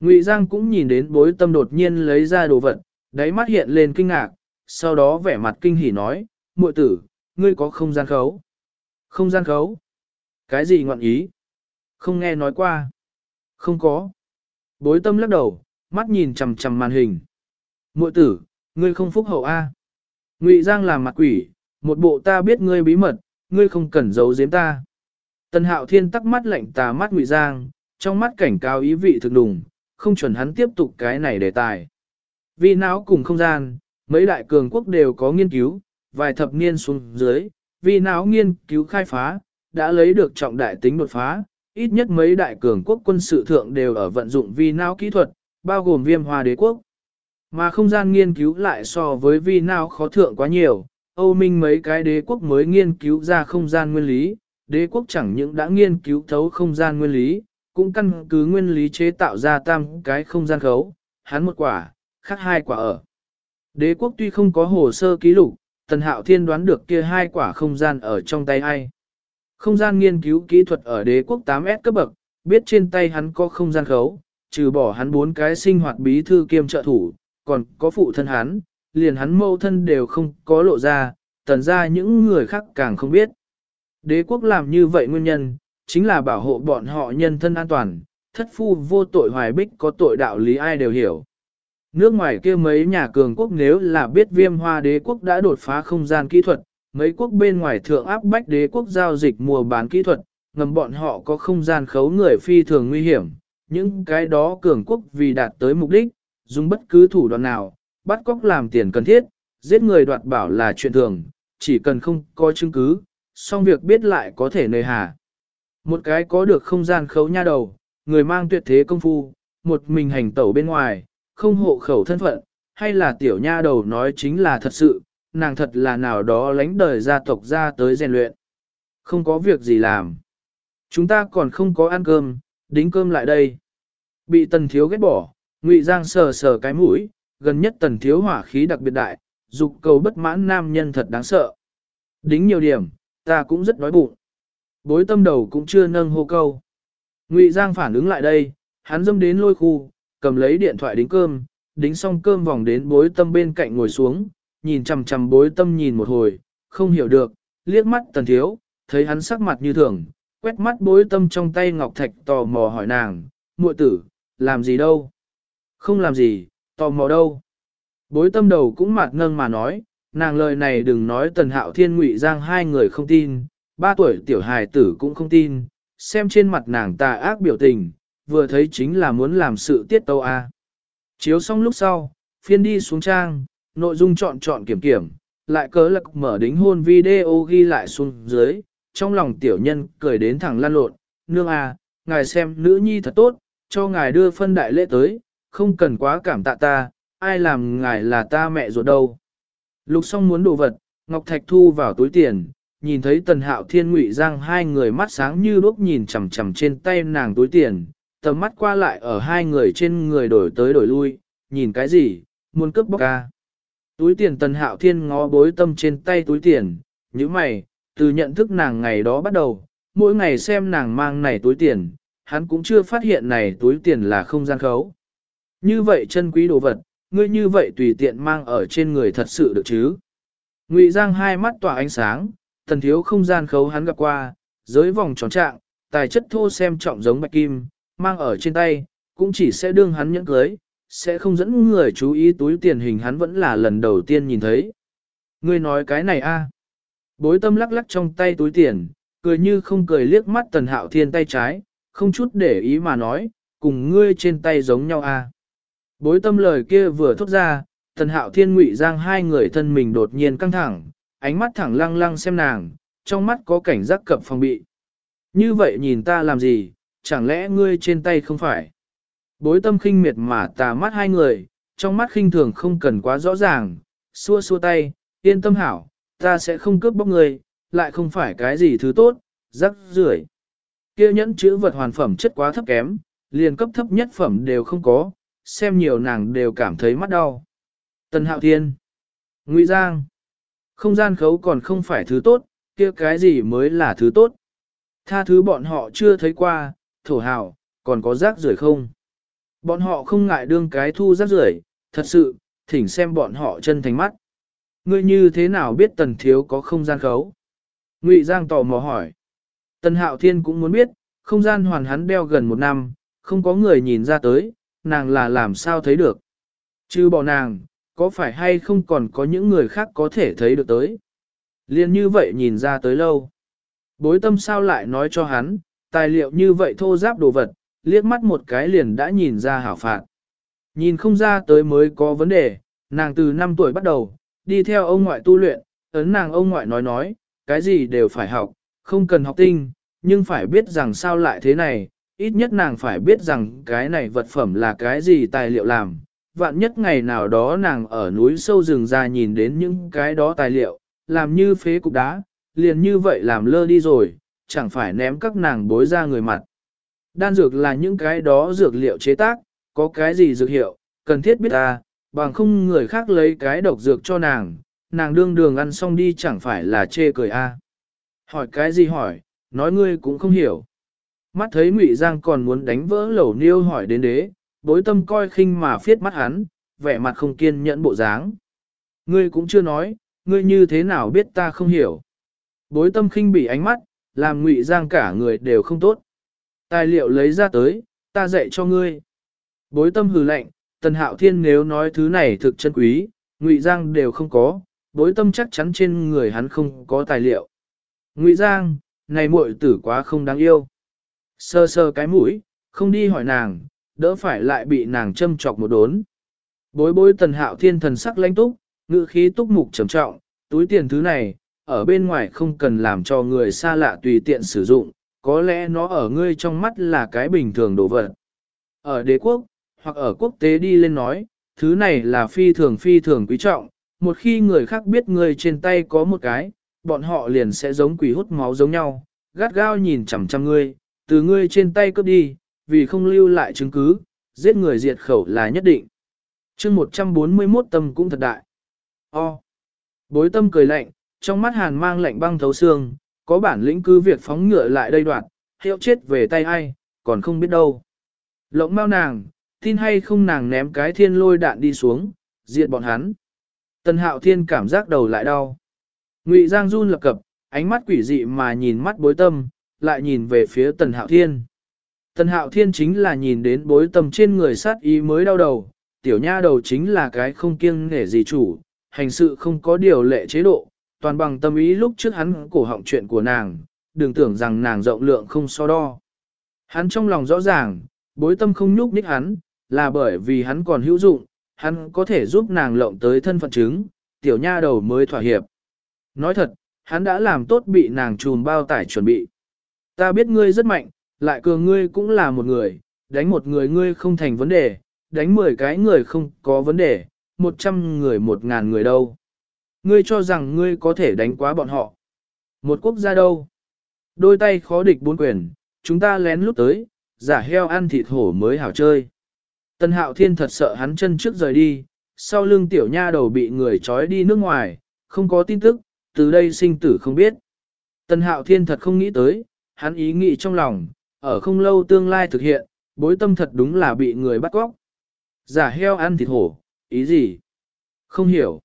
Ngụy Giang cũng nhìn đến bối tâm đột nhiên lấy ra đồ vật, đáy mắt hiện lên kinh ngạc, sau đó vẻ mặt kinh hỉ nói, muội tử, ngươi có không gian khấu. Không gian khấu? Cái gì ngọn ý? Không nghe nói qua. Không có. Bối tâm lắc đầu, mắt nhìn chầm chầm màn hình. Muội tử, ngươi không phúc hậu A. Ngụy Giang làm mặt quỷ, một bộ ta biết ngươi bí mật, ngươi không cần giấu giếm ta. Tần hạo thiên tắc mắt lạnh tà mắt Ngụy Giang, trong mắt cảnh cao ý vị thực đùng, không chuẩn hắn tiếp tục cái này đề tài. Vì não cùng không gian, mấy đại cường quốc đều có nghiên cứu, vài thập niên xuống dưới, vì não nghiên cứu khai phá, đã lấy được trọng đại tính đột phá, ít nhất mấy đại cường quốc quân sự thượng đều ở vận dụng vi não kỹ thuật, bao gồm viêm hoa đế quốc. Mà không gian nghiên cứu lại so với vi não khó thượng quá nhiều, Âu Minh mấy cái đế quốc mới nghiên cứu ra không gian nguyên lý, đế quốc chẳng những đã nghiên cứu thấu không gian nguyên lý, cũng căn cứ nguyên lý chế tạo ra tam cái không gian khấu, hắn một quả, khác hai quả ở. Đế quốc tuy không có hồ sơ ký lục, Tần Hạo Thiên đoán được kia hai quả không gian ở trong tay ai. Không gian nghiên cứu kỹ thuật ở đế quốc 8S cấp bậc, biết trên tay hắn có không gian khấu, trừ bỏ hắn bốn cái sinh hoạt bí thư kiêm trợ thủ, còn có phụ thân hắn, liền hắn mâu thân đều không có lộ ra, tần ra những người khác càng không biết. Đế quốc làm như vậy nguyên nhân, chính là bảo hộ bọn họ nhân thân an toàn, thất phu vô tội hoài bích có tội đạo lý ai đều hiểu. Nước ngoài kia mấy nhà cường quốc nếu là biết viêm hoa đế quốc đã đột phá không gian kỹ thuật, mấy quốc bên ngoài thượng áp bách đế quốc giao dịch mua bán kỹ thuật, ngầm bọn họ có không gian khấu người phi thường nguy hiểm. Những cái đó cường quốc vì đạt tới mục đích, dùng bất cứ thủ đoạn nào, bắt cóc làm tiền cần thiết, giết người đoạt bảo là chuyện thường, chỉ cần không có chứng cứ, xong việc biết lại có thể nơi hà. Một cái có được không gian khấu nha đầu, người mang tuyệt thế công phu, một mình hành tẩu bên ngoài, không hộ khẩu thân phận, hay là tiểu nha đầu nói chính là thật sự, nàng thật là nào đó lánh đời gia tộc ra tới rèn luyện. Không có việc gì làm. Chúng ta còn không có ăn cơm, đính cơm lại đây. Bị tần thiếu ghét bỏ, ngụy giang sờ sờ cái mũi, gần nhất tần thiếu hỏa khí đặc biệt đại, dục cầu bất mãn nam nhân thật đáng sợ. Đính nhiều điểm, ta cũng rất đói bụng. Bối tâm đầu cũng chưa nâng hô câu. Ngụy Giang phản ứng lại đây, hắn dâm đến lôi khu, cầm lấy điện thoại đính cơm, đính xong cơm vòng đến bối tâm bên cạnh ngồi xuống, nhìn chằm chằm bối tâm nhìn một hồi, không hiểu được, liếc mắt tần thiếu, thấy hắn sắc mặt như thường, quét mắt bối tâm trong tay ngọc thạch tò mò hỏi nàng, muội tử, làm gì đâu? Không làm gì, tò mò đâu? Bối tâm đầu cũng mặt ngâng mà nói, nàng lời này đừng nói tần hạo thiên ngụy giang hai người không tin, ba tuổi tiểu hài tử cũng không tin, xem trên mặt nàng tà ác biểu tình, vừa thấy chính là muốn làm sự tiết tâu a. Chiếu xong lúc sau, phiên đi xuống trang, nội dung chọn chọn kiểm kiểm, lại cớ lạc mở đính hôn video ghi lại xuống dưới, trong lòng tiểu nhân cười đến thẳng lan lộn, nương à, ngài xem nữ nhi thật tốt, cho ngài đưa phân đại lễ tới, không cần quá cảm tạ ta, ai làm ngài là ta mẹ ruột đâu. Lục xong muốn đồ vật, Ngọc Thạch thu vào túi tiền, nhìn thấy Tần Hạo Thiên Ngụy Giang hai người mắt sáng như đuốc nhìn chằm chằm trên tay nàng túi tiền, tầm mắt qua lại ở hai người trên người đổi tới đổi lui, nhìn cái gì, muốn cướp bóc ca. Túi tiền Tần Hạo Thiên ngó bối tâm trên tay túi tiền, như mày, từ nhận thức nàng ngày đó bắt đầu, mỗi ngày xem nàng mang này túi tiền, hắn cũng chưa phát hiện này túi tiền là không gian khấu. Như vậy chân quý đồ vật, ngươi như vậy tùy tiện mang ở trên người thật sự được chứ. Ngụy Giang hai mắt tỏa ánh sáng, tần thiếu không gian khấu hắn gặp qua, giới vòng tròn trạng, tài chất thô xem trọng giống bạch kim, mang ở trên tay, cũng chỉ sẽ đương hắn nhẫn cưới, sẽ không dẫn người chú ý túi tiền hình hắn vẫn là lần đầu tiên nhìn thấy. Ngươi nói cái này a? À? Bối tâm lắc lắc trong tay túi tiền, cười như không cười liếc mắt tần hạo thiên tay trái, không chút để ý mà nói, cùng ngươi trên tay giống nhau a. À? Bối tâm lời kia vừa thốt ra, tần hạo thiên ngụy giang hai người thân mình đột nhiên căng thẳng, ánh mắt thẳng lăng lăng xem nàng, trong mắt có cảnh giác cập phòng bị. Như vậy nhìn ta làm gì, chẳng lẽ ngươi trên tay không phải? Bối tâm khinh miệt mà tà mắt hai người, trong mắt khinh thường không cần quá rõ ràng, xua xua tay, yên tâm hảo, ta sẽ không cướp bóc ngươi, lại không phải cái gì thứ tốt, rắc rưởi. Kia nhẫn chữ vật hoàn phẩm chất quá thấp kém, liền cấp thấp nhất phẩm đều không có, xem nhiều nàng đều cảm thấy mắt đau. Tần Hạo Thiên Ngụy Giang Không gian khấu còn không phải thứ tốt, kia cái gì mới là thứ tốt. Tha thứ bọn họ chưa thấy qua, thổ hào, còn có rác rưởi không? Bọn họ không ngại đương cái thu rác rưởi, thật sự, thỉnh xem bọn họ chân thành mắt. Ngươi như thế nào biết tần thiếu có không gian khấu? Ngụy Giang tò mò hỏi. Tần Hạo Thiên cũng muốn biết, không gian hoàn hắn đeo gần một năm, không có người nhìn ra tới, nàng là làm sao thấy được. Chứ bỏ nàng, có phải hay không còn có những người khác có thể thấy được tới. Liên như vậy nhìn ra tới lâu. Bối tâm sao lại nói cho hắn, tài liệu như vậy thô giáp đồ vật, liếc mắt một cái liền đã nhìn ra hảo phạt. Nhìn không ra tới mới có vấn đề, nàng từ 5 tuổi bắt đầu, đi theo ông ngoại tu luyện, ấn nàng ông ngoại nói nói, cái gì đều phải học, không cần học tinh, nhưng phải biết rằng sao lại thế này, ít nhất nàng phải biết rằng cái này vật phẩm là cái gì tài liệu làm. Vạn nhất ngày nào đó nàng ở núi sâu rừng ra nhìn đến những cái đó tài liệu, làm như phế cục đá, liền như vậy làm lơ đi rồi, chẳng phải ném các nàng bối ra người mặt. Đan dược là những cái đó dược liệu chế tác, có cái gì dược hiệu, cần thiết biết ta, bằng không người khác lấy cái độc dược cho nàng, nàng đương đường ăn xong đi chẳng phải là chê cười a. Hỏi cái gì hỏi, nói ngươi cũng không hiểu. Mắt thấy Ngụy Giang còn muốn đánh vỡ lẩu niêu hỏi đến đế, bối tâm coi khinh mà phiết mắt hắn, vẻ mặt không kiên nhẫn bộ dáng. Ngươi cũng chưa nói, ngươi như thế nào biết ta không hiểu. Bối tâm khinh bị ánh mắt, làm Ngụy Giang cả người đều không tốt. Tài liệu lấy ra tới, ta dạy cho ngươi. Bối tâm hừ lạnh, Tần Hạo Thiên nếu nói thứ này thực chân quý, Ngụy Giang đều không có, bối tâm chắc chắn trên người hắn không có tài liệu. Ngụy Giang, này muội tử quá không đáng yêu. Sơ sơ cái mũi, không đi hỏi nàng, đỡ phải lại bị nàng châm chọc một đốn. Bối bối Tần Hạo Thiên thần sắc lãnh túc, ngự khí túc mục trầm trọng, túi tiền thứ này, ở bên ngoài không cần làm cho người xa lạ tùy tiện sử dụng, có lẽ nó ở ngươi trong mắt là cái bình thường đồ vật. Ở đế quốc, hoặc ở quốc tế đi lên nói, thứ này là phi thường phi thường quý trọng, một khi người khác biết ngươi trên tay có một cái, bọn họ liền sẽ giống quỷ hút máu giống nhau, gắt gao nhìn chằm chằm ngươi, từ ngươi trên tay cướp đi, vì không lưu lại chứng cứ, giết người diệt khẩu là nhất định. chương 141 tâm cũng thật đại. O. Bối tâm cười lạnh, trong mắt hàn mang lạnh băng thấu xương, có bản lĩnh cứ việc phóng ngựa lại đây đoạn, hiệu chết về tay ai, còn không biết đâu. Lộng mau nàng, tin hay không nàng ném cái thiên lôi đạn đi xuống, diệt bọn hắn. Tần hạo thiên cảm giác đầu lại đau. Ngụy Giang run lập cập, ánh mắt quỷ dị mà nhìn mắt bối tâm, lại nhìn về phía tần hạo thiên. Tần hạo thiên chính là nhìn đến bối tâm trên người sát ý mới đau đầu, tiểu nha đầu chính là cái không kiêng nể gì chủ, hành sự không có điều lệ chế độ, toàn bằng tâm ý lúc trước hắn cổ họng chuyện của nàng, đừng tưởng rằng nàng rộng lượng không so đo. Hắn trong lòng rõ ràng, bối tâm không nhúc nhích hắn, là bởi vì hắn còn hữu dụng, hắn có thể giúp nàng lộng tới thân phận chứng, tiểu nha đầu mới thỏa hiệp. Nói thật, hắn đã làm tốt bị nàng trùm bao tải chuẩn bị. Ta biết ngươi rất mạnh, lại cường ngươi cũng là một người, đánh một người ngươi không thành vấn đề, đánh 10 cái người không có vấn đề, 100 người một ngàn người đâu. Ngươi cho rằng ngươi có thể đánh quá bọn họ. Một quốc gia đâu? Đôi tay khó địch bốn quyền, chúng ta lén lút tới, giả heo ăn thịt hổ mới hảo chơi. Tân hạo thiên thật sợ hắn chân trước rời đi, sau lưng tiểu nha đầu bị người trói đi nước ngoài, không có tin tức, từ đây sinh tử không biết. Tân hạo thiên thật không nghĩ tới, hắn ý nghĩ trong lòng, ở không lâu tương lai thực hiện, bối tâm thật đúng là bị người bắt cóc. Giả heo ăn thịt hổ, ý gì? Không hiểu.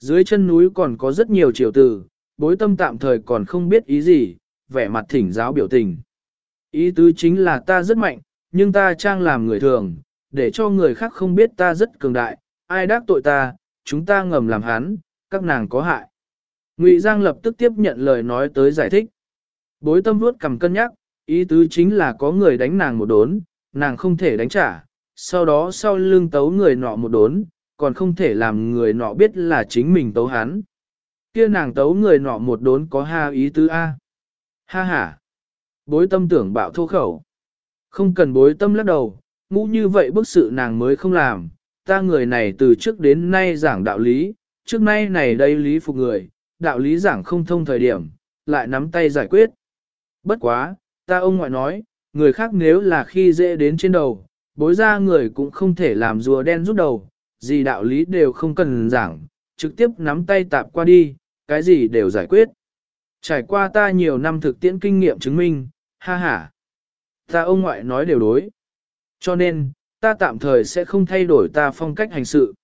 Dưới chân núi còn có rất nhiều triều tử bối tâm tạm thời còn không biết ý gì, vẻ mặt thỉnh giáo biểu tình. Ý tứ chính là ta rất mạnh, nhưng ta trang làm người thường, để cho người khác không biết ta rất cường đại, ai đắc tội ta, chúng ta ngầm làm hắn, các nàng có hại. Ngụy Giang lập tức tiếp nhận lời nói tới giải thích. Bối tâm vuốt cầm cân nhắc, ý tứ chính là có người đánh nàng một đốn, nàng không thể đánh trả, sau đó sau lưng tấu người nọ một đốn, còn không thể làm người nọ biết là chính mình tấu hắn. Kia nàng tấu người nọ một đốn có ha ý tứ A. Ha ha. Bối tâm tưởng bạo thô khẩu. Không cần bối tâm lắc đầu, ngũ như vậy bức sự nàng mới không làm. Ta người này từ trước đến nay giảng đạo lý, trước nay này đây lý phục người, đạo lý giảng không thông thời điểm, lại nắm tay giải quyết. Bất quá, ta ông ngoại nói, người khác nếu là khi dễ đến trên đầu, bối ra người cũng không thể làm rùa đen rút đầu, gì đạo lý đều không cần giảng, trực tiếp nắm tay tạp qua đi, cái gì đều giải quyết. Trải qua ta nhiều năm thực tiễn kinh nghiệm chứng minh, ha ha. Ta ông ngoại nói đều đối. Cho nên, ta tạm thời sẽ không thay đổi ta phong cách hành sự.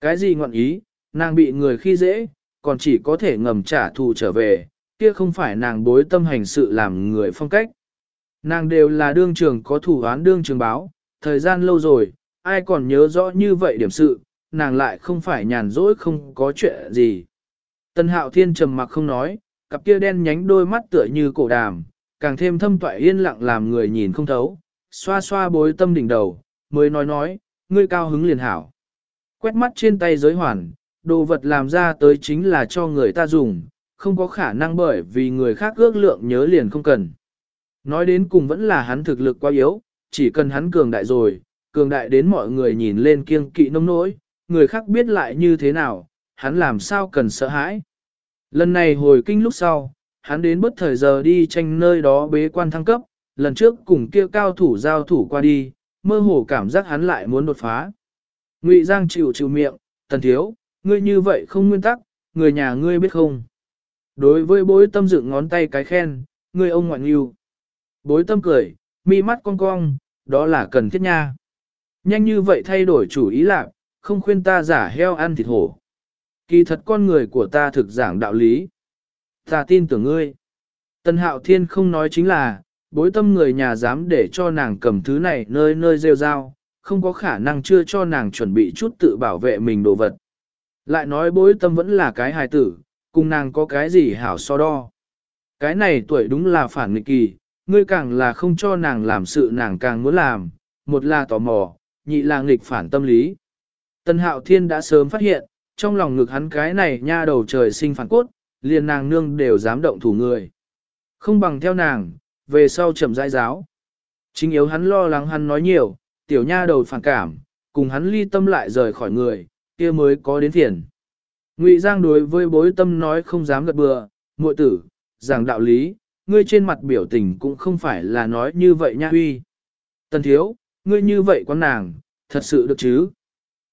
Cái gì ngọn ý, nàng bị người khi dễ, còn chỉ có thể ngầm trả thù trở về, kia không phải nàng bối tâm hành sự làm người phong cách. Nàng đều là đương trường có thủ án đương trường báo, thời gian lâu rồi, ai còn nhớ rõ như vậy điểm sự, nàng lại không phải nhàn rỗi không có chuyện gì. Tân hạo thiên trầm mặc không nói, cặp kia đen nhánh đôi mắt tựa như cổ đàm, càng thêm thâm toại yên lặng làm người nhìn không thấu, xoa xoa bối tâm đỉnh đầu, mới nói nói, ngươi cao hứng liền hảo. Quét mắt trên tay giới hoàn, đồ vật làm ra tới chính là cho người ta dùng, không có khả năng bởi vì người khác ước lượng nhớ liền không cần. Nói đến cùng vẫn là hắn thực lực quá yếu, chỉ cần hắn cường đại rồi, cường đại đến mọi người nhìn lên kiêng kỵ nông nỗi, người khác biết lại như thế nào, hắn làm sao cần sợ hãi. Lần này hồi kinh lúc sau, hắn đến bất thời giờ đi tranh nơi đó bế quan thăng cấp, lần trước cùng kia cao thủ giao thủ qua đi, mơ hồ cảm giác hắn lại muốn đột phá. Ngụy Giang chịu chịu miệng, tần thiếu, ngươi như vậy không nguyên tắc, người nhà ngươi biết không. Đối với bối tâm dựng ngón tay cái khen, ngươi ông ngoạn yêu. Bối tâm cười, mi mắt cong cong, đó là cần thiết nha. Nhanh như vậy thay đổi chủ ý lạc, không khuyên ta giả heo ăn thịt hổ. Kỳ thật con người của ta thực giảng đạo lý. Ta tin tưởng ngươi. Tân hạo thiên không nói chính là, bối tâm người nhà dám để cho nàng cầm thứ này nơi nơi rêu rao, không có khả năng chưa cho nàng chuẩn bị chút tự bảo vệ mình đồ vật. Lại nói bối tâm vẫn là cái hài tử, cùng nàng có cái gì hảo so đo. Cái này tuổi đúng là phản nghịch kỳ, ngươi càng là không cho nàng làm sự nàng càng muốn làm, một là tò mò, nhị là nghịch phản tâm lý. Tân hạo thiên đã sớm phát hiện, trong lòng ngực hắn cái này nha đầu trời sinh phản cốt, liền nàng nương đều dám động thủ người. Không bằng theo nàng, về sau chậm rãi giáo. Chính yếu hắn lo lắng hắn nói nhiều, tiểu nha đầu phản cảm, cùng hắn ly tâm lại rời khỏi người, kia mới có đến phiền. Ngụy Giang đối với bối tâm nói không dám gật bừa, muội tử, giảng đạo lý, ngươi trên mặt biểu tình cũng không phải là nói như vậy nha huy. Tần thiếu, ngươi như vậy quán nàng, thật sự được chứ?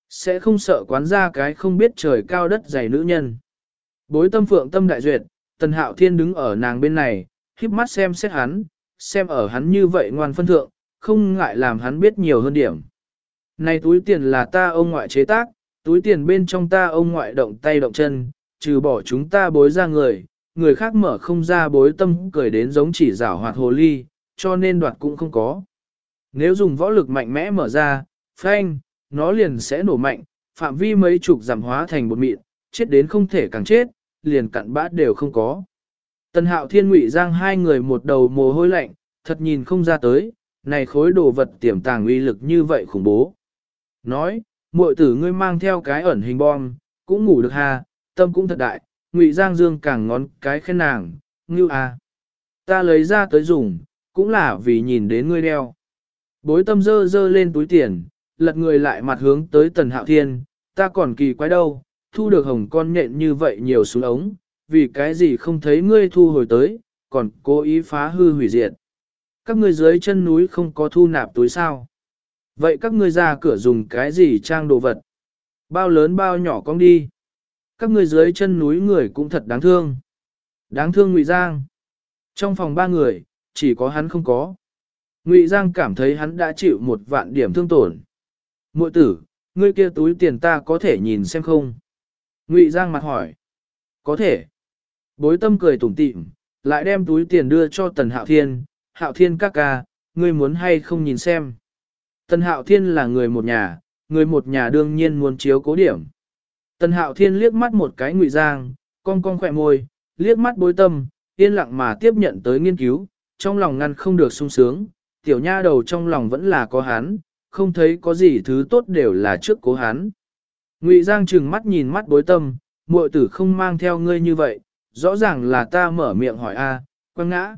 Sẽ không sợ quán ra cái không biết trời cao đất dày nữ nhân. Bối tâm phượng tâm đại duyệt, tần hạo thiên đứng ở nàng bên này, khiếp mắt xem xét hắn, xem ở hắn như vậy ngoan phân thượng, không ngại làm hắn biết nhiều hơn điểm. Này túi tiền là ta ông ngoại chế tác, túi tiền bên trong ta ông ngoại động tay động chân, trừ bỏ chúng ta bối ra người, người khác mở không ra bối tâm cười đến giống chỉ rảo hoạt hồ ly, cho nên đoạt cũng không có. Nếu dùng võ lực mạnh mẽ mở ra, phanh, nó liền sẽ nổ mạnh, phạm vi mấy chục giảm hóa thành bột mịn, chết đến không thể càng chết, liền cặn bã đều không có. Tần hạo thiên ngụy giang hai người một đầu mồ hôi lạnh, thật nhìn không ra tới, này khối đồ vật tiềm tàng uy lực như vậy khủng bố. Nói, muội tử ngươi mang theo cái ẩn hình bom, cũng ngủ được ha, tâm cũng thật đại, Ngụy Giang Dương càng ngón cái khen nàng, ngưu à. Ta lấy ra tới dùng, cũng là vì nhìn đến ngươi đeo. Bối tâm dơ dơ lên túi tiền, lật người lại mặt hướng tới tần hạo thiên, ta còn kỳ quái đâu, thu được hồng con nhện như vậy nhiều xuống ống, vì cái gì không thấy ngươi thu hồi tới, còn cố ý phá hư hủy diệt. Các ngươi dưới chân núi không có thu nạp túi sao. Vậy các ngươi ra cửa dùng cái gì trang đồ vật? Bao lớn bao nhỏ con đi. Các ngươi dưới chân núi người cũng thật đáng thương. Đáng thương Ngụy Giang. Trong phòng ba người, chỉ có hắn không có. Ngụy Giang cảm thấy hắn đã chịu một vạn điểm thương tổn. Muội tử, ngươi kia túi tiền ta có thể nhìn xem không? Ngụy Giang mặt hỏi. Có thể. Bối tâm cười tủm tỉm, lại đem túi tiền đưa cho Tần Hạo Thiên. Hạo Thiên ca ca, ngươi muốn hay không nhìn xem? Tần Hạo Thiên là người một nhà, người một nhà đương nhiên muốn chiếu cố điểm. Tần Hạo Thiên liếc mắt một cái Ngụy Giang, cong cong khỏe môi, liếc mắt bối tâm, yên lặng mà tiếp nhận tới nghiên cứu, trong lòng ngăn không được sung sướng, tiểu nha đầu trong lòng vẫn là có hắn, không thấy có gì thứ tốt đều là trước cố hắn. Ngụy Giang trừng mắt nhìn mắt bối tâm, muội tử không mang theo ngươi như vậy, rõ ràng là ta mở miệng hỏi a, quăng ngã.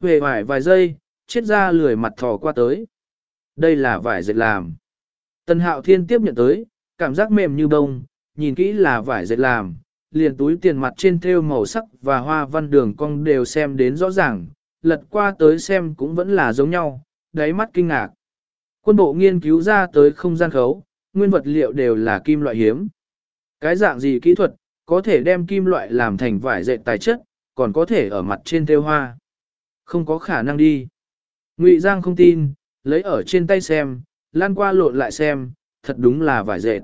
Về vài vài giây, chết ra lười mặt thò qua tới. Đây là vải dệt làm. Tần Hạo Thiên tiếp nhận tới, cảm giác mềm như bông, nhìn kỹ là vải dệt làm, liền túi tiền mặt trên thêu màu sắc và hoa văn đường cong đều xem đến rõ ràng, lật qua tới xem cũng vẫn là giống nhau, đáy mắt kinh ngạc. Quân bộ nghiên cứu ra tới không gian khấu, nguyên vật liệu đều là kim loại hiếm. Cái dạng gì kỹ thuật, có thể đem kim loại làm thành vải dệt tài chất, còn có thể ở mặt trên thêu hoa. Không có khả năng đi. Ngụy Giang không tin, lấy ở trên tay xem, lan qua lộn lại xem, thật đúng là vải dệt.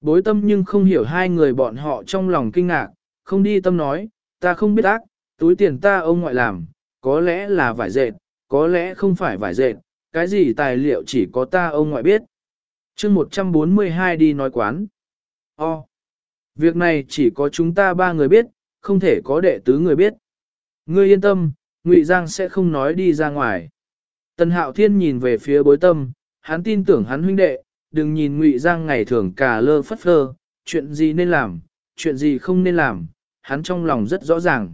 Bối tâm nhưng không hiểu hai người bọn họ trong lòng kinh ngạc, không đi tâm nói, ta không biết ác, túi tiền ta ông ngoại làm, có lẽ là vải dệt, có lẽ không phải vải dệt, cái gì tài liệu chỉ có ta ông ngoại biết. chương 142 đi nói quán. O. Việc này chỉ có chúng ta ba người biết, không thể có đệ tứ người biết. Ngươi yên tâm, Ngụy Giang sẽ không nói đi ra ngoài. Tần Hạo Thiên nhìn về phía bối tâm, hắn tin tưởng hắn huynh đệ, đừng nhìn Ngụy Giang ngày thường cả lơ phất phơ, chuyện gì nên làm, chuyện gì không nên làm, hắn trong lòng rất rõ ràng.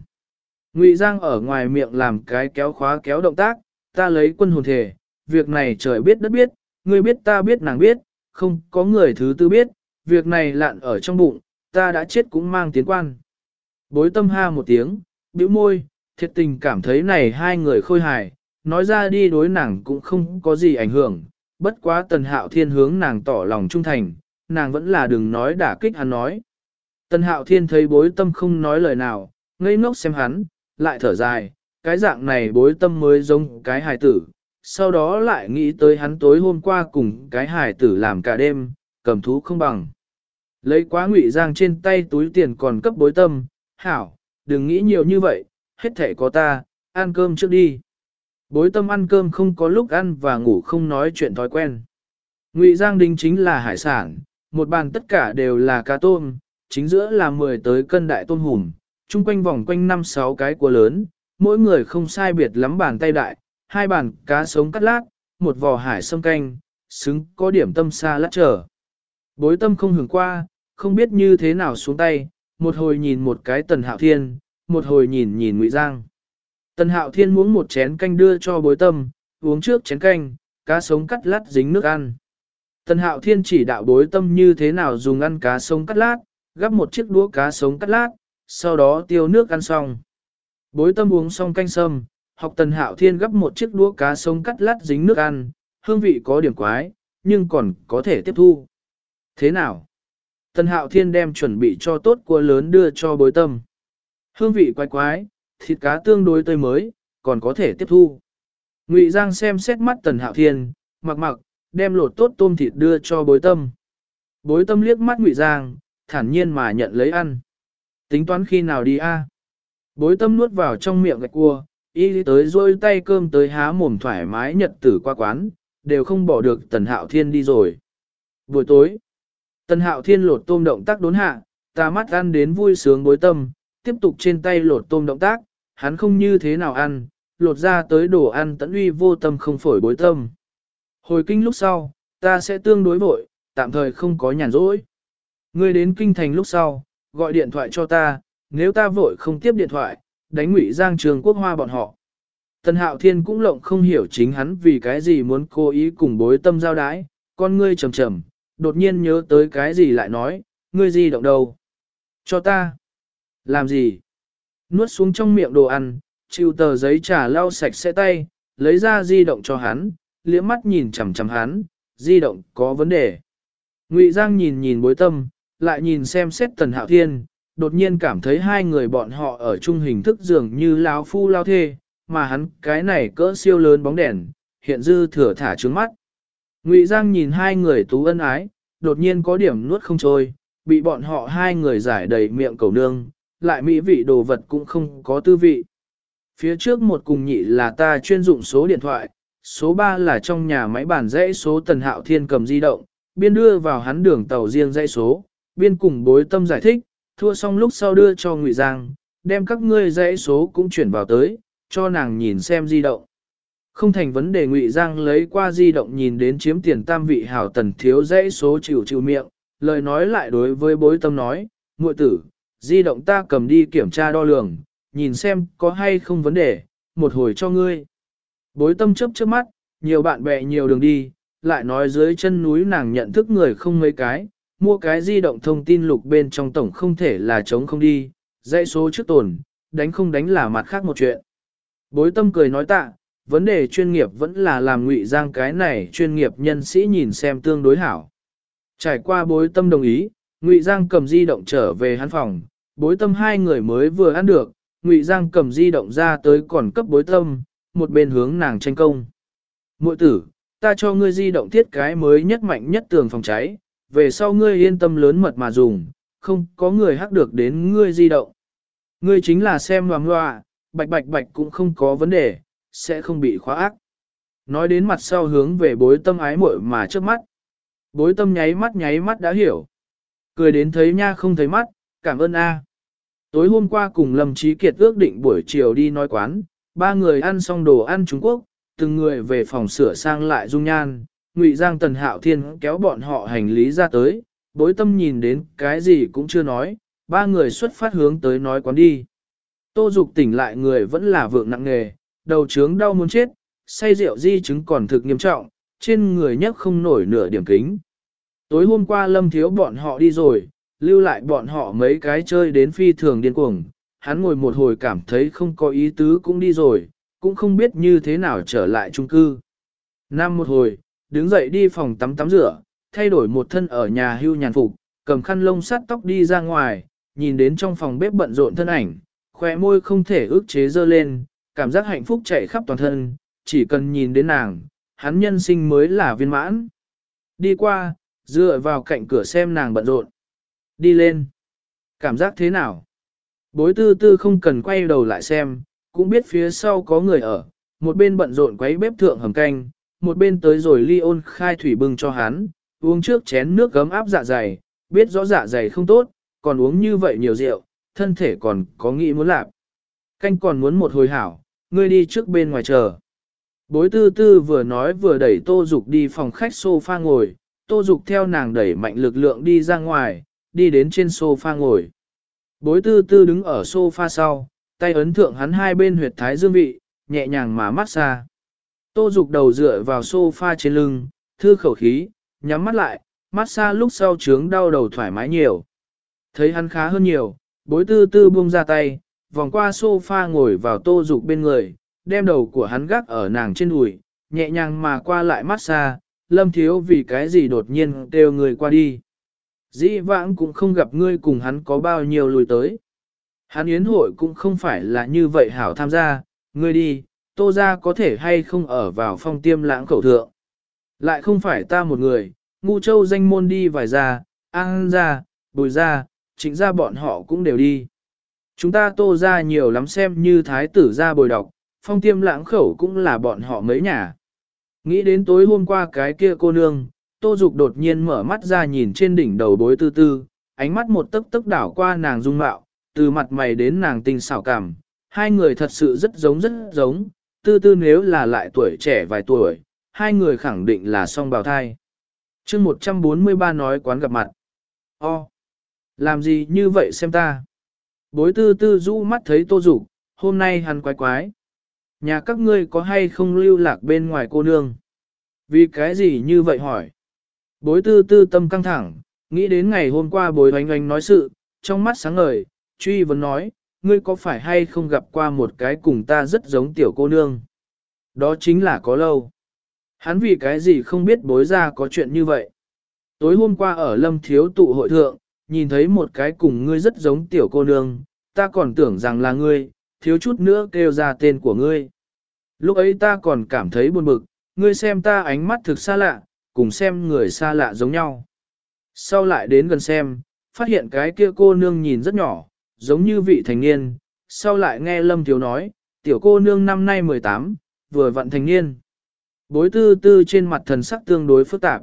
Ngụy Giang ở ngoài miệng làm cái kéo khóa kéo động tác, ta lấy quân hồn thể, việc này trời biết đất biết, ngươi biết ta biết nàng biết, không có người thứ tư biết, việc này lạn ở trong bụng, ta đã chết cũng mang tiến quan. Bối tâm ha một tiếng, bĩu môi, thiệt tình cảm thấy này hai người khôi hài, nói ra đi đối nàng cũng không có gì ảnh hưởng, bất quá tần hạo thiên hướng nàng tỏ lòng trung thành, nàng vẫn là đừng nói đả kích hắn nói. Tần hạo thiên thấy bối tâm không nói lời nào, ngây ngốc xem hắn, lại thở dài, cái dạng này bối tâm mới giống cái hài tử, sau đó lại nghĩ tới hắn tối hôm qua cùng cái hài tử làm cả đêm, cầm thú không bằng. Lấy quá ngụy giang trên tay túi tiền còn cấp bối tâm, hảo, đừng nghĩ nhiều như vậy, hết thể có ta, ăn cơm trước đi. Bối tâm ăn cơm không có lúc ăn và ngủ không nói chuyện thói quen. Ngụy Giang Đinh chính là hải sản, một bàn tất cả đều là cá tôm, chính giữa là 10 tới cân đại tôm hùm, chung quanh vòng quanh 5-6 cái cua lớn, mỗi người không sai biệt lắm bàn tay đại, hai bàn cá sống cắt lát, một vò hải sâm canh, xứng có điểm tâm xa lát trở. Bối tâm không hưởng qua, không biết như thế nào xuống tay, một hồi nhìn một cái tần hạo thiên, một hồi nhìn nhìn ngụy Giang. Tần hạo thiên muốn một chén canh đưa cho bối tâm, uống trước chén canh, cá sống cắt lát dính nước ăn. Tần hạo thiên chỉ đạo bối tâm như thế nào dùng ăn cá sống cắt lát, gắp một chiếc đũa cá sống cắt lát, sau đó tiêu nước ăn xong. Bối tâm uống xong canh sâm, học tần hạo thiên gấp một chiếc đũa cá sống cắt lát dính nước ăn, hương vị có điểm quái, nhưng còn có thể tiếp thu. Thế nào? Tần hạo thiên đem chuẩn bị cho tốt cua lớn đưa cho bối tâm. Hương vị quái quái, thịt cá tương đối tươi mới, còn có thể tiếp thu. Ngụy Giang xem xét mắt Tần Hạo Thiên, mặc mặc, đem lột tốt tôm thịt đưa cho bối tâm. Bối tâm liếc mắt Ngụy Giang, thản nhiên mà nhận lấy ăn. Tính toán khi nào đi a? Bối tâm nuốt vào trong miệng gạch cua, y tới rôi tay cơm tới há mồm thoải mái nhật tử qua quán, đều không bỏ được Tần Hạo Thiên đi rồi. Buổi tối, Tần Hạo Thiên lột tôm động tác đốn hạ, ta mắt ăn đến vui sướng bối tâm, tiếp tục trên tay lột tôm động tác, hắn không như thế nào ăn, lột ra tới đồ ăn tận uy vô tâm không phổi bối tâm. Hồi kinh lúc sau, ta sẽ tương đối vội, tạm thời không có nhàn rỗi. Ngươi đến kinh thành lúc sau, gọi điện thoại cho ta, nếu ta vội không tiếp điện thoại, đánh ngụy giang trường quốc hoa bọn họ. Tần hạo thiên cũng lộng không hiểu chính hắn vì cái gì muốn cố ý cùng bối tâm giao đái, con ngươi trầm trầm, đột nhiên nhớ tới cái gì lại nói, ngươi gì động đâu. Cho ta. Làm gì? Nuốt xuống trong miệng đồ ăn, chịu tờ giấy trà lau sạch sẽ tay, lấy ra di động cho hắn, liếc mắt nhìn chằm chằm hắn, di động có vấn đề. Ngụy Giang nhìn nhìn bối tâm, lại nhìn xem xét tần hạo thiên, đột nhiên cảm thấy hai người bọn họ ở chung hình thức dường như lao phu lao thê, mà hắn cái này cỡ siêu lớn bóng đèn, hiện dư thừa thả trướng mắt. Ngụy Giang nhìn hai người tú ân ái, đột nhiên có điểm nuốt không trôi, bị bọn họ hai người giải đầy miệng cầu nương, lại mỹ vị đồ vật cũng không có tư vị. Phía trước một cùng nhị là ta chuyên dụng số điện thoại, số 3 là trong nhà máy bản dãy số Tần Hạo Thiên cầm di động, biên đưa vào hắn đường tàu riêng dãy số, biên cùng bối tâm giải thích, thua xong lúc sau đưa cho Ngụy Giang, đem các ngươi dãy số cũng chuyển vào tới, cho nàng nhìn xem di động. Không thành vấn đề Ngụy Giang lấy qua di động nhìn đến chiếm tiền tam vị hảo tần thiếu dãy số chịu chịu miệng, lời nói lại đối với bối tâm nói, muội tử, di động ta cầm đi kiểm tra đo lường, nhìn xem có hay không vấn đề, một hồi cho ngươi. Bối tâm chấp trước mắt, nhiều bạn bè nhiều đường đi, lại nói dưới chân núi nàng nhận thức người không mấy cái, mua cái di động thông tin lục bên trong tổng không thể là chống không đi, dãy số trước tồn, đánh không đánh là mặt khác một chuyện. Bối tâm cười nói tạ, vấn đề chuyên nghiệp vẫn là làm ngụy giang cái này chuyên nghiệp nhân sĩ nhìn xem tương đối hảo. Trải qua bối tâm đồng ý, ngụy giang cầm di động trở về hắn phòng, bối tâm hai người mới vừa ăn được, ngụy giang cầm di động ra tới còn cấp bối tâm, một bên hướng nàng tranh công. Muội tử, ta cho ngươi di động thiết cái mới nhất mạnh nhất tường phòng cháy, về sau ngươi yên tâm lớn mật mà dùng, không có người hắc được đến ngươi di động. Ngươi chính là xem hoàng hoa, bạch bạch bạch cũng không có vấn đề, sẽ không bị khóa ác. Nói đến mặt sau hướng về bối tâm ái muội mà trước mắt. Bối tâm nháy mắt nháy mắt đã hiểu. Cười đến thấy nha không thấy mắt, cảm ơn a. Tối hôm qua cùng Lâm Trí Kiệt ước định buổi chiều đi nói quán, ba người ăn xong đồ ăn Trung Quốc, từng người về phòng sửa sang lại dung nhan, Ngụy Giang Tần Hạo Thiên kéo bọn họ hành lý ra tới, bối tâm nhìn đến cái gì cũng chưa nói, ba người xuất phát hướng tới nói quán đi. Tô Dục tỉnh lại người vẫn là vượng nặng nghề, đầu trướng đau muốn chết, say rượu di chứng còn thực nghiêm trọng, trên người nhấc không nổi nửa điểm kính. Tối hôm qua Lâm Thiếu bọn họ đi rồi, lưu lại bọn họ mấy cái chơi đến phi thường điên cuồng, hắn ngồi một hồi cảm thấy không có ý tứ cũng đi rồi, cũng không biết như thế nào trở lại chung cư. Năm một hồi, đứng dậy đi phòng tắm tắm rửa, thay đổi một thân ở nhà hưu nhàn phục, cầm khăn lông sát tóc đi ra ngoài, nhìn đến trong phòng bếp bận rộn thân ảnh, khóe môi không thể ước chế dơ lên, cảm giác hạnh phúc chạy khắp toàn thân, chỉ cần nhìn đến nàng, hắn nhân sinh mới là viên mãn. Đi qua, dựa vào cạnh cửa xem nàng bận rộn. Đi lên. Cảm giác thế nào? Bối tư tư không cần quay đầu lại xem, cũng biết phía sau có người ở, một bên bận rộn quấy bếp thượng hầm canh, một bên tới rồi ly ôn khai thủy bưng cho hắn, uống trước chén nước gấm áp dạ dày, biết rõ dạ dày không tốt, còn uống như vậy nhiều rượu, thân thể còn có nghĩ muốn lạp. Canh còn muốn một hồi hảo, ngươi đi trước bên ngoài chờ. Bối tư tư vừa nói vừa đẩy tô dục đi phòng khách sofa ngồi, tô dục theo nàng đẩy mạnh lực lượng đi ra ngoài, đi đến trên sofa ngồi. Bối tư tư đứng ở sofa sau, tay ấn thượng hắn hai bên huyệt thái dương vị, nhẹ nhàng mà mát xa. Tô dục đầu dựa vào sofa trên lưng, thư khẩu khí, nhắm mắt lại, mát xa lúc sau trướng đau đầu thoải mái nhiều. Thấy hắn khá hơn nhiều, bối tư tư buông ra tay, vòng qua sofa ngồi vào tô dục bên người, đem đầu của hắn gác ở nàng trên đùi, nhẹ nhàng mà qua lại mát xa, lâm thiếu vì cái gì đột nhiên kêu người qua đi. Dĩ vãng cũng không gặp ngươi cùng hắn có bao nhiêu lùi tới. Hắn yến hội cũng không phải là như vậy hảo tham gia, ngươi đi, tô ra có thể hay không ở vào phong tiêm lãng khẩu thượng. Lại không phải ta một người, ngu châu danh môn đi vài ra, an ra, bùi ra, chính ra bọn họ cũng đều đi. Chúng ta tô ra nhiều lắm xem như thái tử ra bồi đọc, phong tiêm lãng khẩu cũng là bọn họ mấy nhà. Nghĩ đến tối hôm qua cái kia cô nương, tô dục đột nhiên mở mắt ra nhìn trên đỉnh đầu bối tư tư, ánh mắt một tấc tấc đảo qua nàng dung mạo, từ mặt mày đến nàng tinh xảo cảm, hai người thật sự rất giống rất giống, tư tư nếu là lại tuổi trẻ vài tuổi, hai người khẳng định là song bào thai. chương 143 nói quán gặp mặt. O. Làm gì như vậy xem ta? Bối tư tư rũ mắt thấy tô dục, hôm nay hắn quái quái. Nhà các ngươi có hay không lưu lạc bên ngoài cô nương? Vì cái gì như vậy hỏi? Bối tư tư tâm căng thẳng, nghĩ đến ngày hôm qua bối oanh oanh nói sự, trong mắt sáng ngời, truy vấn nói, ngươi có phải hay không gặp qua một cái cùng ta rất giống tiểu cô nương? Đó chính là có lâu. Hắn vì cái gì không biết bối ra có chuyện như vậy. Tối hôm qua ở lâm thiếu tụ hội thượng, nhìn thấy một cái cùng ngươi rất giống tiểu cô nương, ta còn tưởng rằng là ngươi, thiếu chút nữa kêu ra tên của ngươi. Lúc ấy ta còn cảm thấy buồn bực, ngươi xem ta ánh mắt thực xa lạ, cùng xem người xa lạ giống nhau. Sau lại đến gần xem, phát hiện cái kia cô nương nhìn rất nhỏ, giống như vị thành niên, sau lại nghe Lâm Thiếu nói, tiểu cô nương năm nay 18, vừa vận thành niên. Bối tư tư trên mặt thần sắc tương đối phức tạp.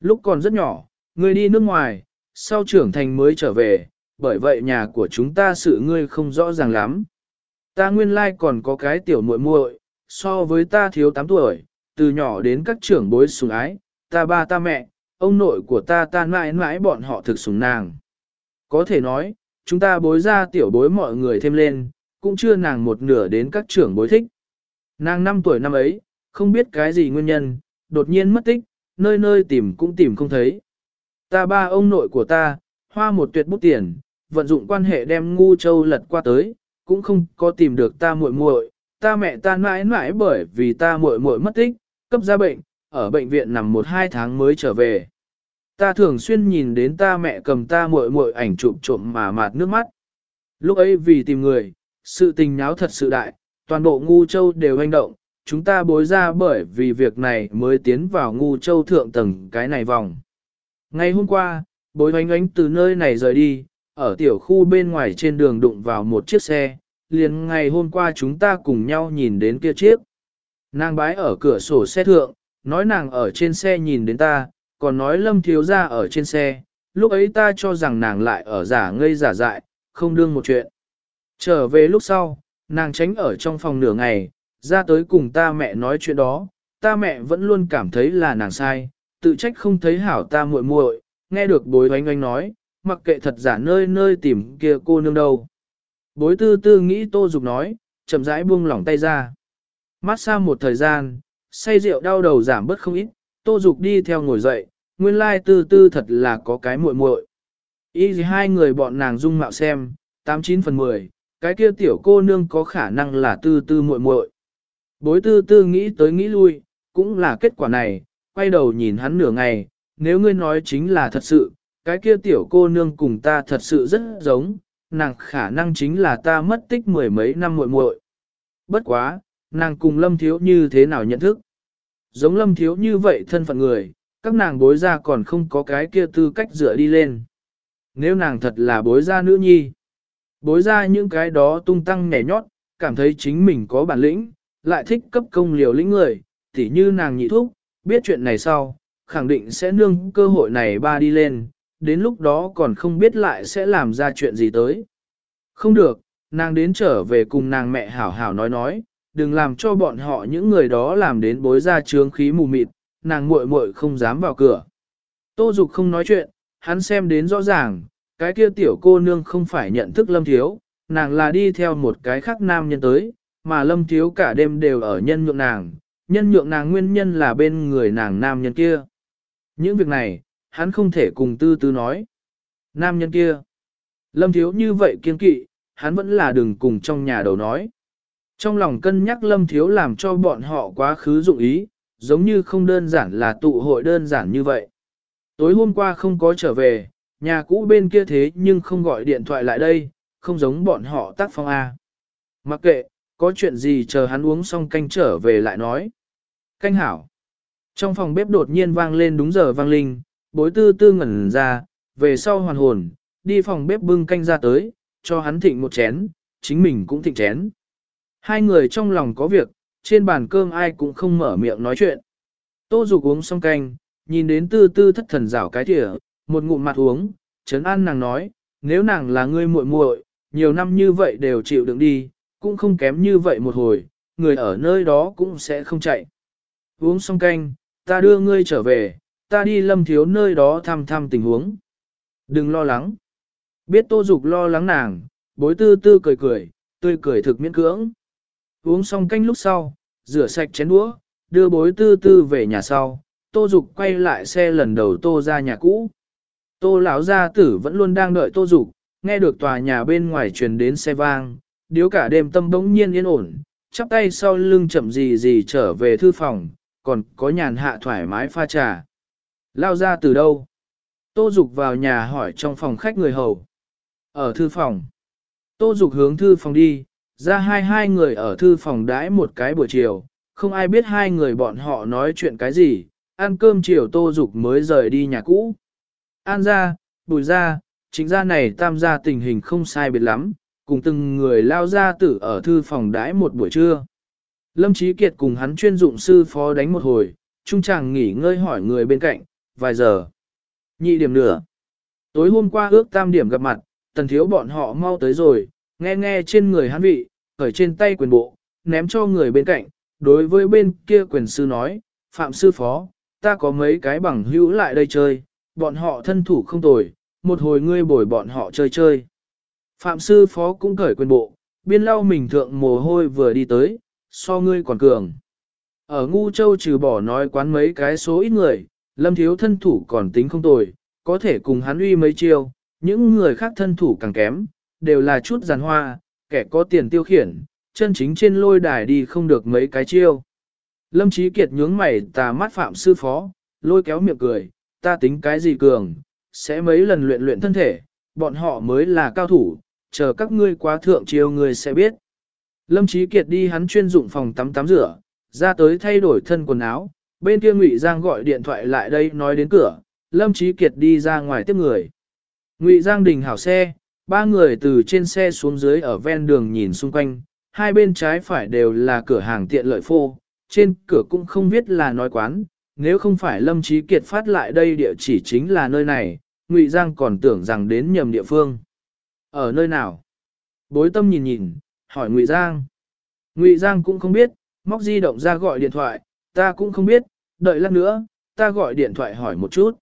Lúc còn rất nhỏ, ngươi đi nước ngoài, sau trưởng thành mới trở về, bởi vậy nhà của chúng ta sự ngươi không rõ ràng lắm. Ta nguyên lai còn có cái tiểu muội muội, so với ta thiếu 8 tuổi, từ nhỏ đến các trưởng bối sủng ái, ta ba ta mẹ, ông nội của ta ta mãi mãi bọn họ thực sủng nàng. Có thể nói, chúng ta bối ra tiểu bối mọi người thêm lên, cũng chưa nàng một nửa đến các trưởng bối thích. Nàng năm tuổi năm ấy, không biết cái gì nguyên nhân, đột nhiên mất tích, nơi nơi tìm cũng tìm không thấy. Ta ba ông nội của ta, hoa một tuyệt bút tiền, vận dụng quan hệ đem ngu châu lật qua tới, cũng không có tìm được ta muội muội, ta mẹ ta mãi mãi bởi vì ta muội muội mất tích, cấp ra bệnh, ở bệnh viện nằm một hai tháng mới trở về. Ta thường xuyên nhìn đến ta mẹ cầm ta muội muội ảnh chụp trộm mà mạt nước mắt. Lúc ấy vì tìm người, sự tình nháo thật sự đại, toàn bộ ngu châu đều hành động, chúng ta bối ra bởi vì việc này mới tiến vào ngu châu thượng tầng cái này vòng. Ngày hôm qua, bối hoánh ánh từ nơi này rời đi, ở tiểu khu bên ngoài trên đường đụng vào một chiếc xe, liền ngày hôm qua chúng ta cùng nhau nhìn đến kia chiếc. Nàng bái ở cửa sổ xe thượng, nói nàng ở trên xe nhìn đến ta, còn nói lâm thiếu ra ở trên xe, lúc ấy ta cho rằng nàng lại ở giả ngây giả dại, không đương một chuyện. Trở về lúc sau, nàng tránh ở trong phòng nửa ngày, ra tới cùng ta mẹ nói chuyện đó, ta mẹ vẫn luôn cảm thấy là nàng sai, tự trách không thấy hảo ta muội muội, nghe được bối oanh oanh nói, mặc kệ thật giả nơi nơi tìm kia cô nương đâu. Bối tư tư nghĩ tô dục nói, chậm rãi buông lỏng tay ra. Mát xa một thời gian, say rượu đau đầu giảm bớt không ít, tô dục đi theo ngồi dậy, nguyên lai tư tư thật là có cái muội muội. Ý gì hai người bọn nàng dung mạo xem, 89 phần 10, cái kia tiểu cô nương có khả năng là tư tư muội muội. Bối tư tư nghĩ tới nghĩ lui, cũng là kết quả này, quay đầu nhìn hắn nửa ngày, nếu ngươi nói chính là thật sự, cái kia tiểu cô nương cùng ta thật sự rất giống, nàng khả năng chính là ta mất tích mười mấy năm muội muội. Bất quá, nàng cùng lâm thiếu như thế nào nhận thức? Giống lâm thiếu như vậy thân phận người, các nàng bối ra còn không có cái kia tư cách dựa đi lên. Nếu nàng thật là bối ra nữ nhi, bối ra những cái đó tung tăng nhảy nhót, cảm thấy chính mình có bản lĩnh, lại thích cấp công liều lĩnh người, tỉ như nàng nhị thúc, biết chuyện này sau, khẳng định sẽ nương cơ hội này ba đi lên, đến lúc đó còn không biết lại sẽ làm ra chuyện gì tới. Không được, nàng đến trở về cùng nàng mẹ hảo hảo nói nói, đừng làm cho bọn họ những người đó làm đến bối ra trướng khí mù mịt, nàng muội muội không dám vào cửa. Tô Dục không nói chuyện, hắn xem đến rõ ràng, cái kia tiểu cô nương không phải nhận thức lâm thiếu, nàng là đi theo một cái khác nam nhân tới, mà lâm thiếu cả đêm đều ở nhân nhượng nàng, nhân nhượng nàng nguyên nhân là bên người nàng nam nhân kia. Những việc này, hắn không thể cùng tư tư nói. Nam nhân kia, lâm thiếu như vậy kiên kỵ, hắn vẫn là đừng cùng trong nhà đầu nói. Trong lòng cân nhắc lâm thiếu làm cho bọn họ quá khứ dụng ý, giống như không đơn giản là tụ hội đơn giản như vậy. Tối hôm qua không có trở về, nhà cũ bên kia thế nhưng không gọi điện thoại lại đây, không giống bọn họ tác phong A. Mặc kệ, có chuyện gì chờ hắn uống xong canh trở về lại nói. Canh hảo. Trong phòng bếp đột nhiên vang lên đúng giờ vang linh, bối tư tư ngẩn ra, về sau hoàn hồn, đi phòng bếp bưng canh ra tới, cho hắn thịnh một chén, chính mình cũng thịnh chén. Hai người trong lòng có việc, trên bàn cơm ai cũng không mở miệng nói chuyện. Tô Dục uống xong canh, nhìn đến tư tư thất thần rảo cái thìa, một ngụm mặt uống, trấn an nàng nói, nếu nàng là ngươi muội muội, nhiều năm như vậy đều chịu đựng đi, cũng không kém như vậy một hồi, người ở nơi đó cũng sẽ không chạy. Uống xong canh, ta đưa ngươi trở về, ta đi lâm thiếu nơi đó thăm thăm tình huống. Đừng lo lắng. Biết tô dục lo lắng nàng, bối tư tư cười cười, tươi cười thực miễn cưỡng. Uống xong canh lúc sau, rửa sạch chén đũa, đưa bối tư tư về nhà sau, tô dục quay lại xe lần đầu tô ra nhà cũ. Tô lão gia tử vẫn luôn đang đợi tô dục, nghe được tòa nhà bên ngoài truyền đến xe vang, điếu cả đêm tâm bỗng nhiên yên ổn, chắp tay sau lưng chậm gì gì trở về thư phòng, còn có nhàn hạ thoải mái pha trà. Lao ra từ đâu? Tô Dục vào nhà hỏi trong phòng khách người hầu. Ở thư phòng. Tô Dục hướng thư phòng đi, ra hai hai người ở thư phòng đãi một cái buổi chiều, không ai biết hai người bọn họ nói chuyện cái gì, ăn cơm chiều Tô Dục mới rời đi nhà cũ. An ra, bùi ra, chính ra này tam gia tình hình không sai biệt lắm, cùng từng người lao ra tử ở thư phòng đãi một buổi trưa. Lâm Chí Kiệt cùng hắn chuyên dụng sư phó đánh một hồi, trung chàng nghỉ ngơi hỏi người bên cạnh, vài giờ. Nhị điểm nữa. Tối hôm qua ước tam điểm gặp mặt, tần thiếu bọn họ mau tới rồi, nghe nghe trên người hắn vị, khởi trên tay quyền bộ, ném cho người bên cạnh, đối với bên kia quyền sư nói, phạm sư phó, ta có mấy cái bằng hữu lại đây chơi, bọn họ thân thủ không tồi, một hồi ngươi bồi bọn họ chơi chơi. Phạm sư phó cũng cởi quyền bộ, biên lau mình thượng mồ hôi vừa đi tới, so ngươi còn cường. Ở ngu châu trừ bỏ nói quán mấy cái số ít người, lâm thiếu thân thủ còn tính không tồi, có thể cùng hắn uy mấy chiêu, những người khác thân thủ càng kém, đều là chút giàn hoa, kẻ có tiền tiêu khiển, chân chính trên lôi đài đi không được mấy cái chiêu. Lâm Chí Kiệt nhướng mày tà mắt phạm sư phó, lôi kéo miệng cười, ta tính cái gì cường, sẽ mấy lần luyện luyện thân thể, bọn họ mới là cao thủ, chờ các ngươi quá thượng chiêu người sẽ biết. Lâm Chí Kiệt đi hắn chuyên dụng phòng tắm tắm rửa, ra tới thay đổi thân quần áo, bên kia Ngụy Giang gọi điện thoại lại đây nói đến cửa, Lâm Chí Kiệt đi ra ngoài tiếp người. Ngụy Giang đình hảo xe, ba người từ trên xe xuống dưới ở ven đường nhìn xung quanh, hai bên trái phải đều là cửa hàng tiện lợi phô, trên cửa cũng không biết là nói quán, nếu không phải Lâm Chí Kiệt phát lại đây địa chỉ chính là nơi này, Ngụy Giang còn tưởng rằng đến nhầm địa phương. Ở nơi nào? Bối tâm nhìn nhìn, hỏi Ngụy Giang. Ngụy Giang cũng không biết, móc di động ra gọi điện thoại, ta cũng không biết, đợi lát nữa, ta gọi điện thoại hỏi một chút.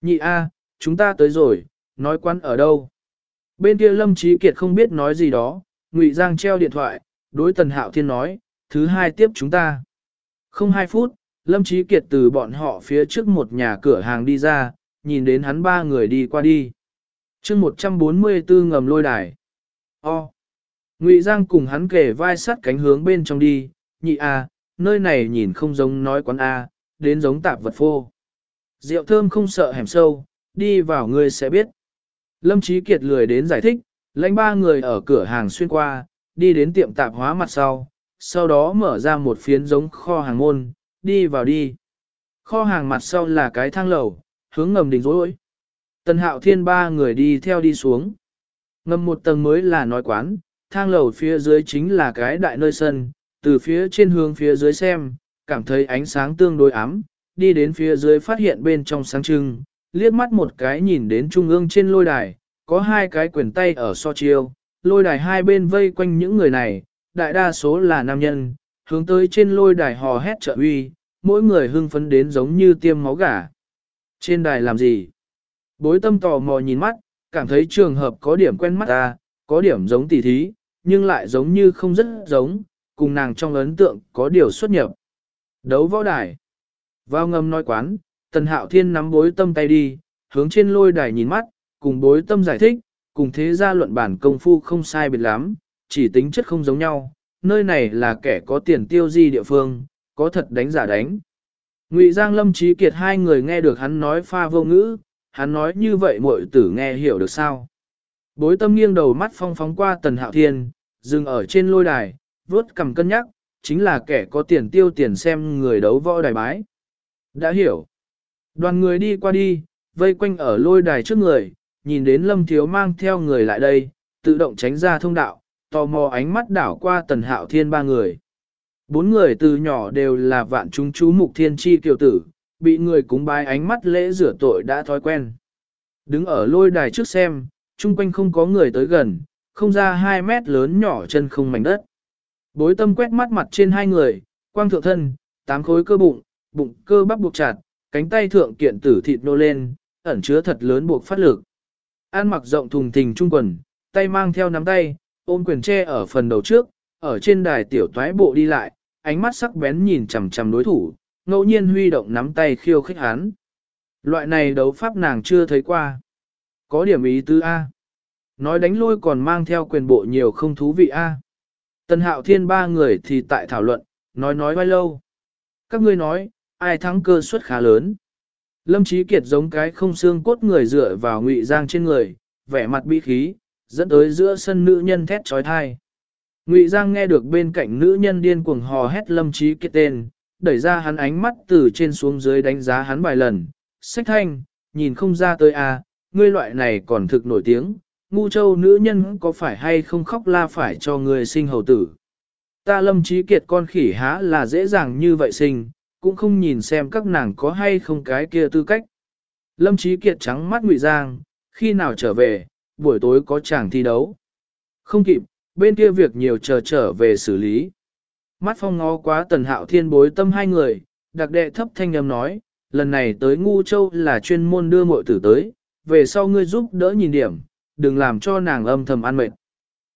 Nhị A, chúng ta tới rồi, nói quán ở đâu? Bên kia Lâm Trí Kiệt không biết nói gì đó, Ngụy Giang treo điện thoại, đối Tần Hạo Thiên nói, thứ hai tiếp chúng ta. Không hai phút, Lâm Trí Kiệt từ bọn họ phía trước một nhà cửa hàng đi ra, nhìn đến hắn ba người đi qua đi. chương 144 ngầm lôi đài. O. Ngụy Giang cùng hắn kề vai sắt cánh hướng bên trong đi, nhị A, nơi này nhìn không giống nói quán A, đến giống tạp vật phô. Rượu thơm không sợ hẻm sâu, đi vào ngươi sẽ biết. Lâm Chí Kiệt lười đến giải thích, lãnh ba người ở cửa hàng xuyên qua, đi đến tiệm tạp hóa mặt sau, sau đó mở ra một phiến giống kho hàng môn, đi vào đi. Kho hàng mặt sau là cái thang lầu, hướng ngầm đỉnh rối. Tần hạo thiên ba người đi theo đi xuống. Ngầm một tầng mới là nói quán, thang lầu phía dưới chính là cái đại nơi sân, từ phía trên hướng phía dưới xem, cảm thấy ánh sáng tương đối ám, đi đến phía dưới phát hiện bên trong sáng trưng, liếc mắt một cái nhìn đến trung ương trên lôi đài, có hai cái quyền tay ở so chiêu, lôi đài hai bên vây quanh những người này, đại đa số là nam nhân, hướng tới trên lôi đài hò hét trợ uy, mỗi người hưng phấn đến giống như tiêm máu gà. Trên đài làm gì? Bối tâm tò mò nhìn mắt, cảm thấy trường hợp có điểm quen mắt ta, có điểm giống tỷ thí, nhưng lại giống như không rất giống, cùng nàng trong ấn tượng có điều xuất nhập. Đấu võ đài. Vào ngầm nói quán, tần hạo thiên nắm bối tâm tay đi, hướng trên lôi đài nhìn mắt, cùng bối tâm giải thích, cùng thế gia luận bản công phu không sai biệt lắm, chỉ tính chất không giống nhau, nơi này là kẻ có tiền tiêu di địa phương, có thật đánh giả đánh. Ngụy Giang Lâm Trí Kiệt hai người nghe được hắn nói pha vô ngữ, hắn nói như vậy muội tử nghe hiểu được sao. Bối tâm nghiêng đầu mắt phong phóng qua tần hạo thiên, dừng ở trên lôi đài, vuốt cầm cân nhắc, chính là kẻ có tiền tiêu tiền xem người đấu võ đài bái. Đã hiểu. Đoàn người đi qua đi, vây quanh ở lôi đài trước người, nhìn đến lâm thiếu mang theo người lại đây, tự động tránh ra thông đạo, tò mò ánh mắt đảo qua tần hạo thiên ba người. Bốn người từ nhỏ đều là vạn chúng chú mục thiên chi kiều tử, bị người cúng bái ánh mắt lễ rửa tội đã thói quen. Đứng ở lôi đài trước xem, chung quanh không có người tới gần, không ra 2 mét lớn nhỏ chân không mảnh đất. Bối tâm quét mắt mặt trên hai người, quang thượng thân, tám khối cơ bụng, bụng cơ bắp buộc chặt, cánh tay thượng kiện tử thịt nô lên, ẩn chứa thật lớn buộc phát lực. An mặc rộng thùng thình trung quần, tay mang theo nắm tay, ôm quyền tre ở phần đầu trước, ở trên đài tiểu toái bộ đi lại, ánh mắt sắc bén nhìn chằm chằm đối thủ, ngẫu nhiên huy động nắm tay khiêu khích hắn. Loại này đấu pháp nàng chưa thấy qua. Có điểm ý tứ A. Nói đánh lôi còn mang theo quyền bộ nhiều không thú vị A. Tần hạo thiên ba người thì tại thảo luận, nói nói bao lâu. Các ngươi nói, ai thắng cơ suất khá lớn. Lâm Chí Kiệt giống cái không xương cốt người dựa vào ngụy giang trên người, vẻ mặt bi khí, dẫn tới giữa sân nữ nhân thét trói thai. Ngụy Giang nghe được bên cạnh nữ nhân điên cuồng hò hét Lâm Chí Kiệt tên, đẩy ra hắn ánh mắt từ trên xuống dưới đánh giá hắn vài lần. Sách thanh, nhìn không ra tới à, ngươi loại này còn thực nổi tiếng, ngu châu nữ nhân có phải hay không khóc la phải cho người sinh hầu tử. Ta Lâm Chí Kiệt con khỉ há là dễ dàng như vậy sinh, cũng không nhìn xem các nàng có hay không cái kia tư cách. Lâm Chí Kiệt trắng mắt Ngụy Giang, khi nào trở về, buổi tối có chàng thi đấu. Không kịp, bên kia việc nhiều chờ trở về xử lý. Mắt phong ngó quá tần hạo thiên bối tâm hai người, đặc đệ thấp thanh âm nói, lần này tới ngu châu là chuyên môn đưa mội tử tới, về sau ngươi giúp đỡ nhìn điểm, đừng làm cho nàng âm thầm ăn mệt.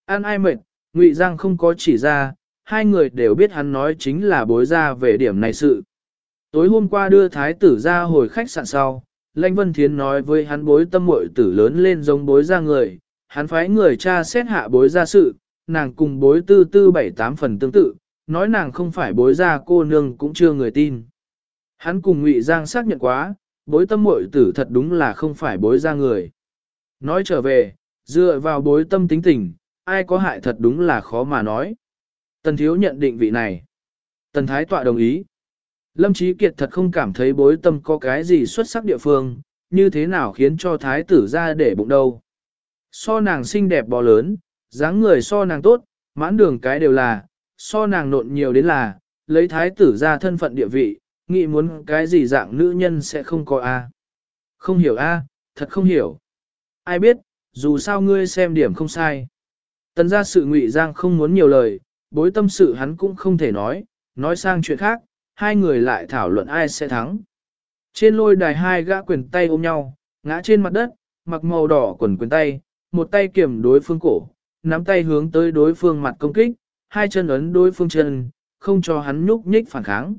Ăn ai mệt, Ngụy Giang không có chỉ ra, hai người đều biết hắn nói chính là bối ra về điểm này sự. Tối hôm qua đưa thái tử ra hồi khách sạn sau, Lãnh Vân Thiến nói với hắn bối tâm muội tử lớn lên giống bối ra người, hắn phái người cha xét hạ bối ra sự, nàng cùng bối tư tư bảy tám phần tương tự, nói nàng không phải bối ra cô nương cũng chưa người tin. Hắn cùng Ngụy Giang xác nhận quá, bối tâm muội tử thật đúng là không phải bối ra người. Nói trở về, dựa vào bối tâm tính tình, ai có hại thật đúng là khó mà nói. Tần thiếu nhận định vị này. Tần thái tọa đồng ý. Lâm Chí Kiệt thật không cảm thấy bối tâm có cái gì xuất sắc địa phương, như thế nào khiến cho thái tử ra để bụng đâu. So nàng xinh đẹp bò lớn, dáng người so nàng tốt, mãn đường cái đều là, so nàng nộn nhiều đến là, lấy thái tử ra thân phận địa vị, nghĩ muốn cái gì dạng nữ nhân sẽ không có a. Không hiểu a, thật không hiểu. Ai biết, dù sao ngươi xem điểm không sai. Tần ra sự ngụy giang không muốn nhiều lời, bối tâm sự hắn cũng không thể nói, nói sang chuyện khác, hai người lại thảo luận ai sẽ thắng. Trên lôi đài hai gã quyền tay ôm nhau, ngã trên mặt đất, mặc màu đỏ quần quyền tay, một tay kiểm đối phương cổ, nắm tay hướng tới đối phương mặt công kích, hai chân ấn đối phương chân, không cho hắn nhúc nhích phản kháng.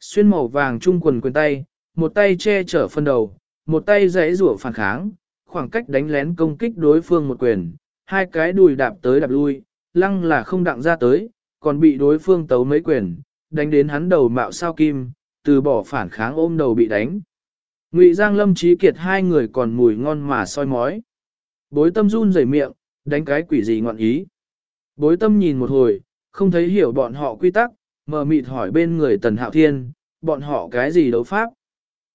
Xuyên màu vàng trung quần quyền tay, một tay che chở phân đầu, một tay giãy rủa phản kháng, khoảng cách đánh lén công kích đối phương một quyền, hai cái đùi đạp tới đạp lui, lăng là không đặng ra tới, còn bị đối phương tấu mấy quyền, đánh đến hắn đầu mạo sao kim, từ bỏ phản kháng ôm đầu bị đánh. Ngụy Giang Lâm Trí Kiệt hai người còn mùi ngon mà soi mói. Bối tâm run rẩy miệng, đánh cái quỷ gì ngọn ý. Bối tâm nhìn một hồi, không thấy hiểu bọn họ quy tắc, mờ mịt hỏi bên người Tần Hạo Thiên, bọn họ cái gì đấu pháp.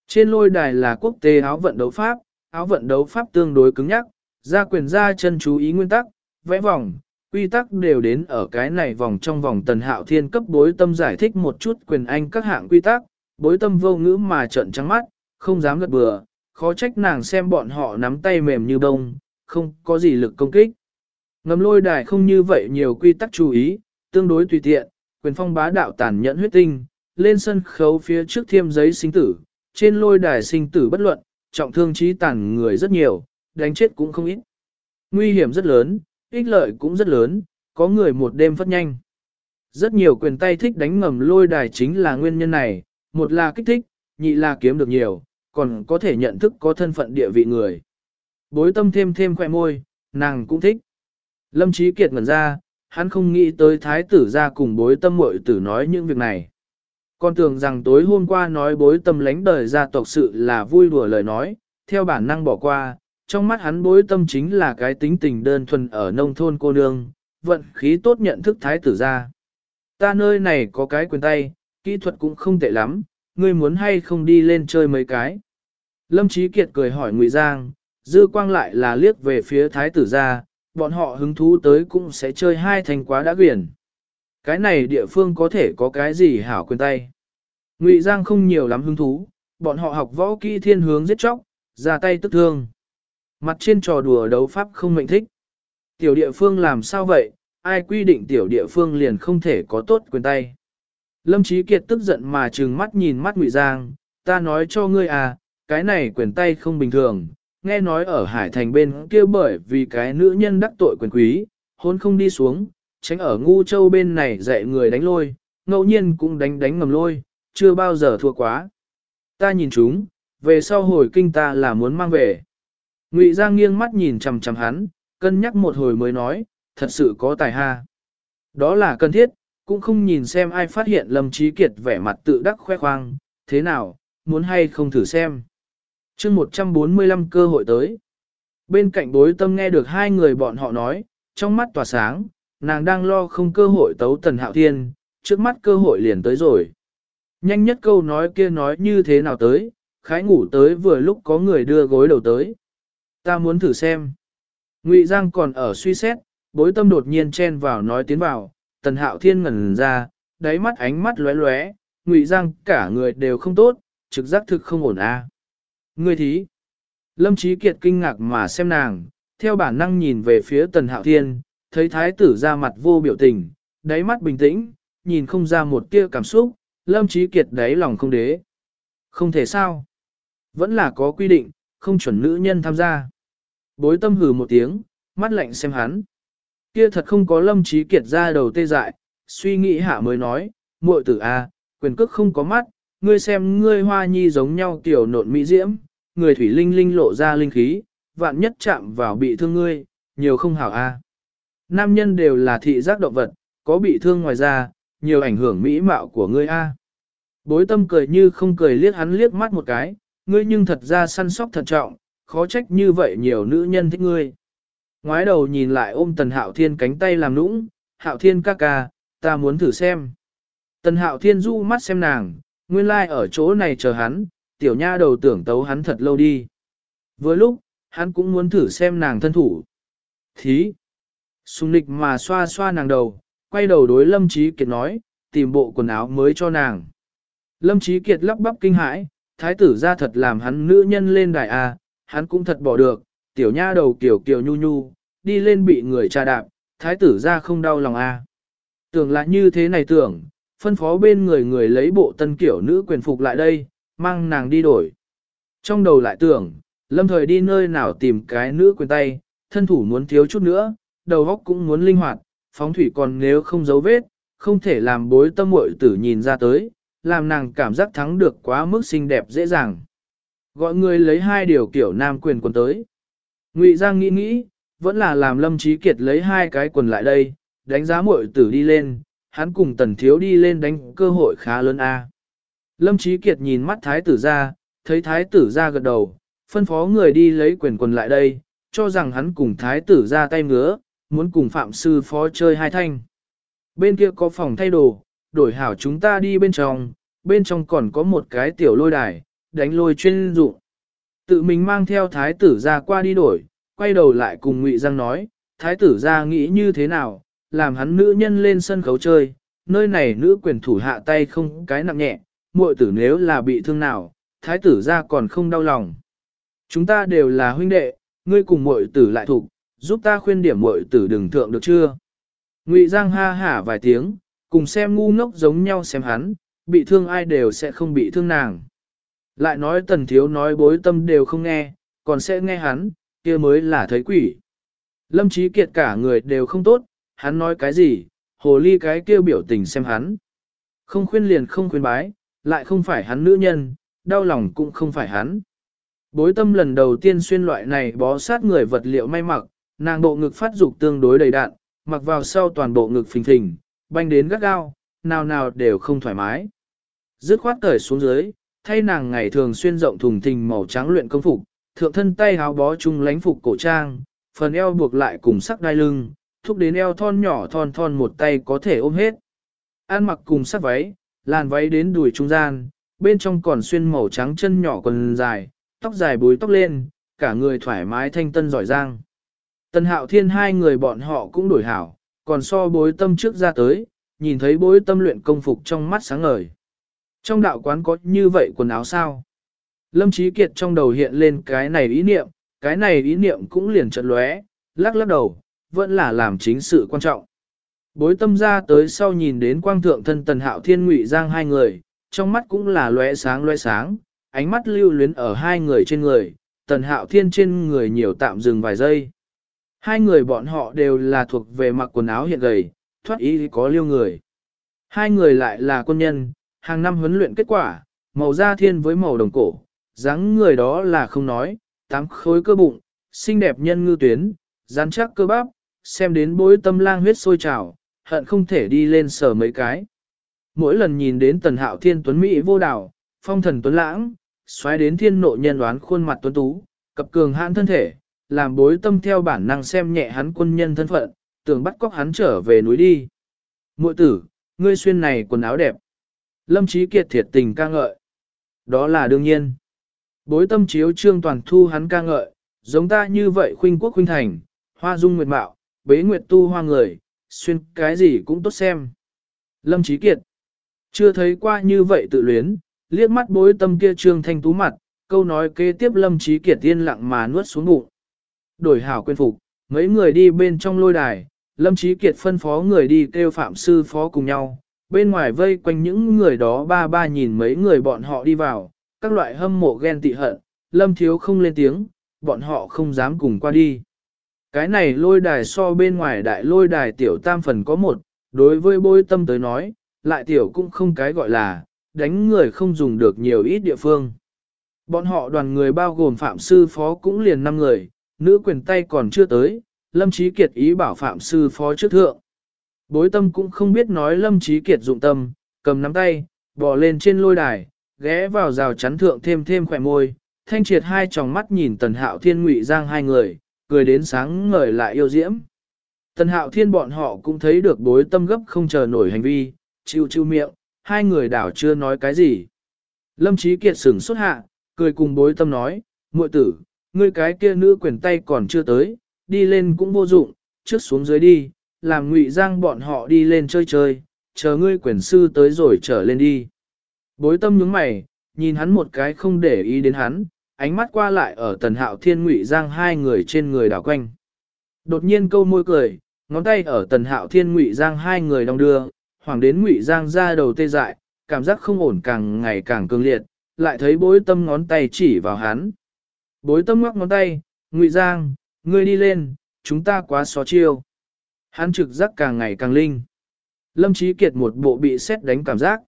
Trên lôi đài là quốc tế áo vận đấu pháp, áo vận đấu pháp tương đối cứng nhắc, ra quyền ra chân chú ý nguyên tắc, vẽ vòng, quy tắc đều đến ở cái này vòng trong vòng tần hạo thiên cấp bối tâm giải thích một chút quyền anh các hạng quy tắc, bối tâm vô ngữ mà trợn trắng mắt, không dám gật bừa, khó trách nàng xem bọn họ nắm tay mềm như bông, không có gì lực công kích. Ngầm lôi đài không như vậy nhiều quy tắc chú ý, tương đối tùy tiện, quyền phong bá đạo tàn nhẫn huyết tinh, lên sân khấu phía trước thiêm giấy sinh tử, trên lôi đài sinh tử bất luận, trọng thương trí tàn người rất nhiều, đánh chết cũng không ít. Nguy hiểm rất lớn, ích lợi cũng rất lớn, có người một đêm phát nhanh. Rất nhiều quyền tay thích đánh ngầm lôi đài chính là nguyên nhân này, một là kích thích, nhị là kiếm được nhiều, còn có thể nhận thức có thân phận địa vị người. Bối tâm thêm thêm khoẻ môi, nàng cũng thích. Lâm Chí Kiệt ngẩn ra, hắn không nghĩ tới thái tử ra cùng bối tâm mội tử nói những việc này. Con tưởng rằng tối hôm qua nói bối tâm lánh đời gia tộc sự là vui đùa lời nói, theo bản năng bỏ qua, trong mắt hắn bối tâm chính là cái tính tình đơn thuần ở nông thôn cô nương, vận khí tốt nhận thức thái tử ra. Ta nơi này có cái quyền tay, kỹ thuật cũng không tệ lắm, ngươi muốn hay không đi lên chơi mấy cái. Lâm Chí Kiệt cười hỏi Ngụy Giang, dư quang lại là liếc về phía thái tử ra, bọn họ hứng thú tới cũng sẽ chơi hai thành quá đã quyển. Cái này địa phương có thể có cái gì hảo quyền tay. Ngụy Giang không nhiều lắm hứng thú, bọn họ học võ kỹ thiên hướng giết chóc, ra tay tức thương. Mặt trên trò đùa đấu pháp không mệnh thích. Tiểu địa phương làm sao vậy, ai quy định tiểu địa phương liền không thể có tốt quyền tay. Lâm Chí Kiệt tức giận mà trừng mắt nhìn mắt Ngụy Giang, ta nói cho ngươi à, cái này quyền tay không bình thường, nghe nói ở Hải Thành bên kia bởi vì cái nữ nhân đắc tội quyền quý, hôn không đi xuống, tránh ở ngu châu bên này dạy người đánh lôi, ngẫu nhiên cũng đánh đánh ngầm lôi, chưa bao giờ thua quá. Ta nhìn chúng, về sau hồi kinh ta là muốn mang về. Ngụy Giang nghiêng mắt nhìn chằm chằm hắn, cân nhắc một hồi mới nói, thật sự có tài ha. Đó là cần thiết, cũng không nhìn xem ai phát hiện Lâm Trí Kiệt vẻ mặt tự đắc khoe khoang, thế nào, muốn hay không thử xem. chương 145 cơ hội tới. Bên cạnh bối tâm nghe được hai người bọn họ nói, trong mắt tỏa sáng, nàng đang lo không cơ hội tấu tần hạo thiên, trước mắt cơ hội liền tới rồi. Nhanh nhất câu nói kia nói như thế nào tới, khái ngủ tới vừa lúc có người đưa gối đầu tới. Ta muốn thử xem. Ngụy Giang còn ở suy xét, bối tâm đột nhiên chen vào nói tiến vào, tần hạo thiên ngẩn ra, đáy mắt ánh mắt lóe lóe, Ngụy Giang cả người đều không tốt, trực giác thực không ổn a. À. Ngươi thí. Lâm trí Kiệt kinh ngạc mà xem nàng, theo bản năng nhìn về phía tần hạo thiên, thấy thái tử ra mặt vô biểu tình, đáy mắt bình tĩnh, nhìn không ra một tia cảm xúc, Lâm trí Kiệt đáy lòng không đế. Không thể sao. Vẫn là có quy định, không chuẩn nữ nhân tham gia. Bối tâm hừ một tiếng, mắt lạnh xem hắn. Kia thật không có Lâm trí Kiệt ra đầu tê dại, suy nghĩ hạ mới nói, muội tử a, quyền cước không có mắt, ngươi xem ngươi hoa nhi giống nhau tiểu nộn mỹ diễm, người thủy linh linh lộ ra linh khí, vạn nhất chạm vào bị thương ngươi, nhiều không hảo a. Nam nhân đều là thị giác động vật, có bị thương ngoài ra, nhiều ảnh hưởng mỹ mạo của ngươi a. Bối tâm cười như không cười liếc hắn liếc mắt một cái, ngươi nhưng thật ra săn sóc thận trọng, khó trách như vậy nhiều nữ nhân thích ngươi. Ngoái đầu nhìn lại ôm tần hạo thiên cánh tay làm nũng, hạo thiên ca ca, ta muốn thử xem. Tần hạo thiên du mắt xem nàng, nguyên lai like ở chỗ này chờ hắn, tiểu nha đầu tưởng tấu hắn thật lâu đi. Vừa lúc, hắn cũng muốn thử xem nàng thân thủ. Thí! Xung nịch mà xoa xoa nàng đầu, quay đầu đối Lâm Trí Kiệt nói, tìm bộ quần áo mới cho nàng. Lâm Trí Kiệt lắp bắp kinh hãi, thái tử ra thật làm hắn nữ nhân lên đài A, hắn cũng thật bỏ được, tiểu nha đầu kiểu kiểu nhu nhu, đi lên bị người tra đạp, thái tử ra không đau lòng A. Tưởng là như thế này tưởng, phân phó bên người người lấy bộ tân kiểu nữ quyền phục lại đây, mang nàng đi đổi. Trong đầu lại tưởng, lâm thời đi nơi nào tìm cái nữ quyền tay, thân thủ muốn thiếu chút nữa, đầu óc cũng muốn linh hoạt, phóng thủy còn nếu không giấu vết, không thể làm bối tâm muội tử nhìn ra tới, làm nàng cảm giác thắng được quá mức xinh đẹp dễ dàng. Gọi người lấy hai điều kiểu nam quyền quần tới. Ngụy Giang nghĩ nghĩ, vẫn là làm Lâm Trí Kiệt lấy hai cái quần lại đây, đánh giá muội tử đi lên, hắn cùng tần thiếu đi lên đánh cơ hội khá lớn a. Lâm Trí Kiệt nhìn mắt thái tử ra, thấy thái tử ra gật đầu, phân phó người đi lấy quyền quần lại đây, cho rằng hắn cùng thái tử ra tay ngứa, muốn cùng phạm sư phó chơi hai thanh. Bên kia có phòng thay đồ, đổi hảo chúng ta đi bên trong, bên trong còn có một cái tiểu lôi đài, đánh lôi chuyên dụng. Tự mình mang theo thái tử ra qua đi đổi, quay đầu lại cùng Ngụy Giang nói, thái tử ra nghĩ như thế nào, làm hắn nữ nhân lên sân khấu chơi, nơi này nữ quyền thủ hạ tay không cái nặng nhẹ, muội tử nếu là bị thương nào, thái tử ra còn không đau lòng. Chúng ta đều là huynh đệ, ngươi cùng muội tử lại thuộc, giúp ta khuyên điểm muội tử đừng thượng được chưa? Ngụy Giang ha hả vài tiếng, cùng xem ngu ngốc giống nhau xem hắn, bị thương ai đều sẽ không bị thương nàng. Lại nói tần thiếu nói bối tâm đều không nghe, còn sẽ nghe hắn, kia mới là thấy quỷ. Lâm trí Kiệt cả người đều không tốt, hắn nói cái gì, hồ ly cái kêu biểu tình xem hắn. Không khuyên liền không khuyên bái, lại không phải hắn nữ nhân, đau lòng cũng không phải hắn. Bối tâm lần đầu tiên xuyên loại này bó sát người vật liệu may mặc, nàng bộ ngực phát dục tương đối đầy đạn, mặc vào sau toàn bộ ngực phình phình, banh đến gắt gao, nào nào đều không thoải mái. Dứt khoát cởi xuống dưới, thay nàng ngày thường xuyên rộng thùng thình màu trắng luyện công phục, thượng thân tay háo bó chung lánh phục cổ trang, phần eo buộc lại cùng sắc đai lưng, thúc đến eo thon nhỏ thon thon một tay có thể ôm hết. An mặc cùng sắc váy, làn váy đến đùi trung gian, bên trong còn xuyên màu trắng chân nhỏ quần dài, tóc dài búi tóc lên, cả người thoải mái thanh tân giỏi giang. tân hạo thiên hai người bọn họ cũng đổi hảo, còn so bối tâm trước ra tới, nhìn thấy bối tâm luyện công phục trong mắt sáng ngời. Trong đạo quán có như vậy quần áo sao? Lâm Chí Kiệt trong đầu hiện lên cái này ý niệm, cái này ý niệm cũng liền trận lóe, lắc lắc đầu, vẫn là làm chính sự quan trọng. Bối tâm ra tới sau nhìn đến quang thượng thân tần hạo thiên ngụy giang hai người, trong mắt cũng là lóe sáng lóe sáng, ánh mắt lưu luyến ở hai người trên người, tần hạo thiên trên người nhiều tạm dừng vài giây. Hai người bọn họ đều là thuộc về mặc quần áo hiện gầy, thoát ý có liêu người. Hai người lại là quân nhân, hàng năm huấn luyện kết quả, màu da thiên với màu đồng cổ, dáng người đó là không nói, tám khối cơ bụng, xinh đẹp nhân ngư tuyến, rắn chắc cơ bắp, xem đến bối tâm lang huyết sôi trào, hận không thể đi lên sờ mấy cái. Mỗi lần nhìn đến tần hạo thiên tuấn Mỹ vô đảo, phong thần tuấn lãng, xoáy đến thiên nộ nhân đoán khuôn mặt tuấn tú, cập cường hãn thân thể, làm bối tâm theo bản năng xem nhẹ hắn quân nhân thân phận, tưởng bắt cóc hắn trở về núi đi. Muội tử, ngươi xuyên này quần áo đẹp. Lâm Chí Kiệt thiệt tình ca ngợi. Đó là đương nhiên. Bối tâm chiếu trương toàn thu hắn ca ngợi, giống ta như vậy khuynh quốc khuynh thành, hoa dung nguyệt mạo, bế nguyệt tu hoa người, xuyên cái gì cũng tốt xem. Lâm Chí Kiệt. Chưa thấy qua như vậy tự luyến, liếc mắt bối tâm kia trương thanh tú mặt, câu nói kế tiếp Lâm Chí Kiệt yên lặng mà nuốt xuống bụng. Đổi hảo quên phục, mấy người đi bên trong lôi đài, Lâm Chí Kiệt phân phó người đi kêu phạm sư phó cùng nhau, bên ngoài vây quanh những người đó ba ba nhìn mấy người bọn họ đi vào, các loại hâm mộ ghen tị hận, Lâm Thiếu không lên tiếng, bọn họ không dám cùng qua đi. Cái này lôi đài so bên ngoài đại lôi đài tiểu tam phần có một, đối với bôi tâm tới nói, lại tiểu cũng không cái gọi là, đánh người không dùng được nhiều ít địa phương. Bọn họ đoàn người bao gồm phạm sư phó cũng liền 5 người, nữ quyền tay còn chưa tới, Lâm Chí Kiệt ý bảo phạm sư phó trước thượng. Bối tâm cũng không biết nói Lâm Chí Kiệt dụng tâm, cầm nắm tay, bò lên trên lôi đài, ghé vào rào chắn thượng thêm thêm khỏe môi, thanh triệt hai tròng mắt nhìn tần hạo thiên ngụy giang hai người, cười đến sáng ngời lại yêu diễm. Tần hạo thiên bọn họ cũng thấy được bối tâm gấp không chờ nổi hành vi, chịu chịu miệng, hai người đảo chưa nói cái gì. Lâm Chí Kiệt sửng xuất hạ, cười cùng bối tâm nói, muội tử, ngươi cái kia nữ quyền tay còn chưa tới, đi lên cũng vô dụng, trước xuống dưới đi, làm ngụy giang bọn họ đi lên chơi chơi, chờ ngươi quyền sư tới rồi trở lên đi. Bối tâm nhướng mày, nhìn hắn một cái không để ý đến hắn, ánh mắt qua lại ở tần hạo thiên ngụy giang hai người trên người đảo quanh. Đột nhiên câu môi cười, ngón tay ở tần hạo thiên ngụy giang hai người đong đưa, hoàng đến ngụy giang ra đầu tê dại, cảm giác không ổn càng ngày càng cương liệt, lại thấy bối tâm ngón tay chỉ vào hắn. Bối tâm ngoắc ngón tay, ngụy giang, ngươi đi lên, chúng ta quá xó chiêu. Hắn trực giác càng ngày càng linh. Lâm Chí Kiệt một bộ bị xét đánh cảm giác.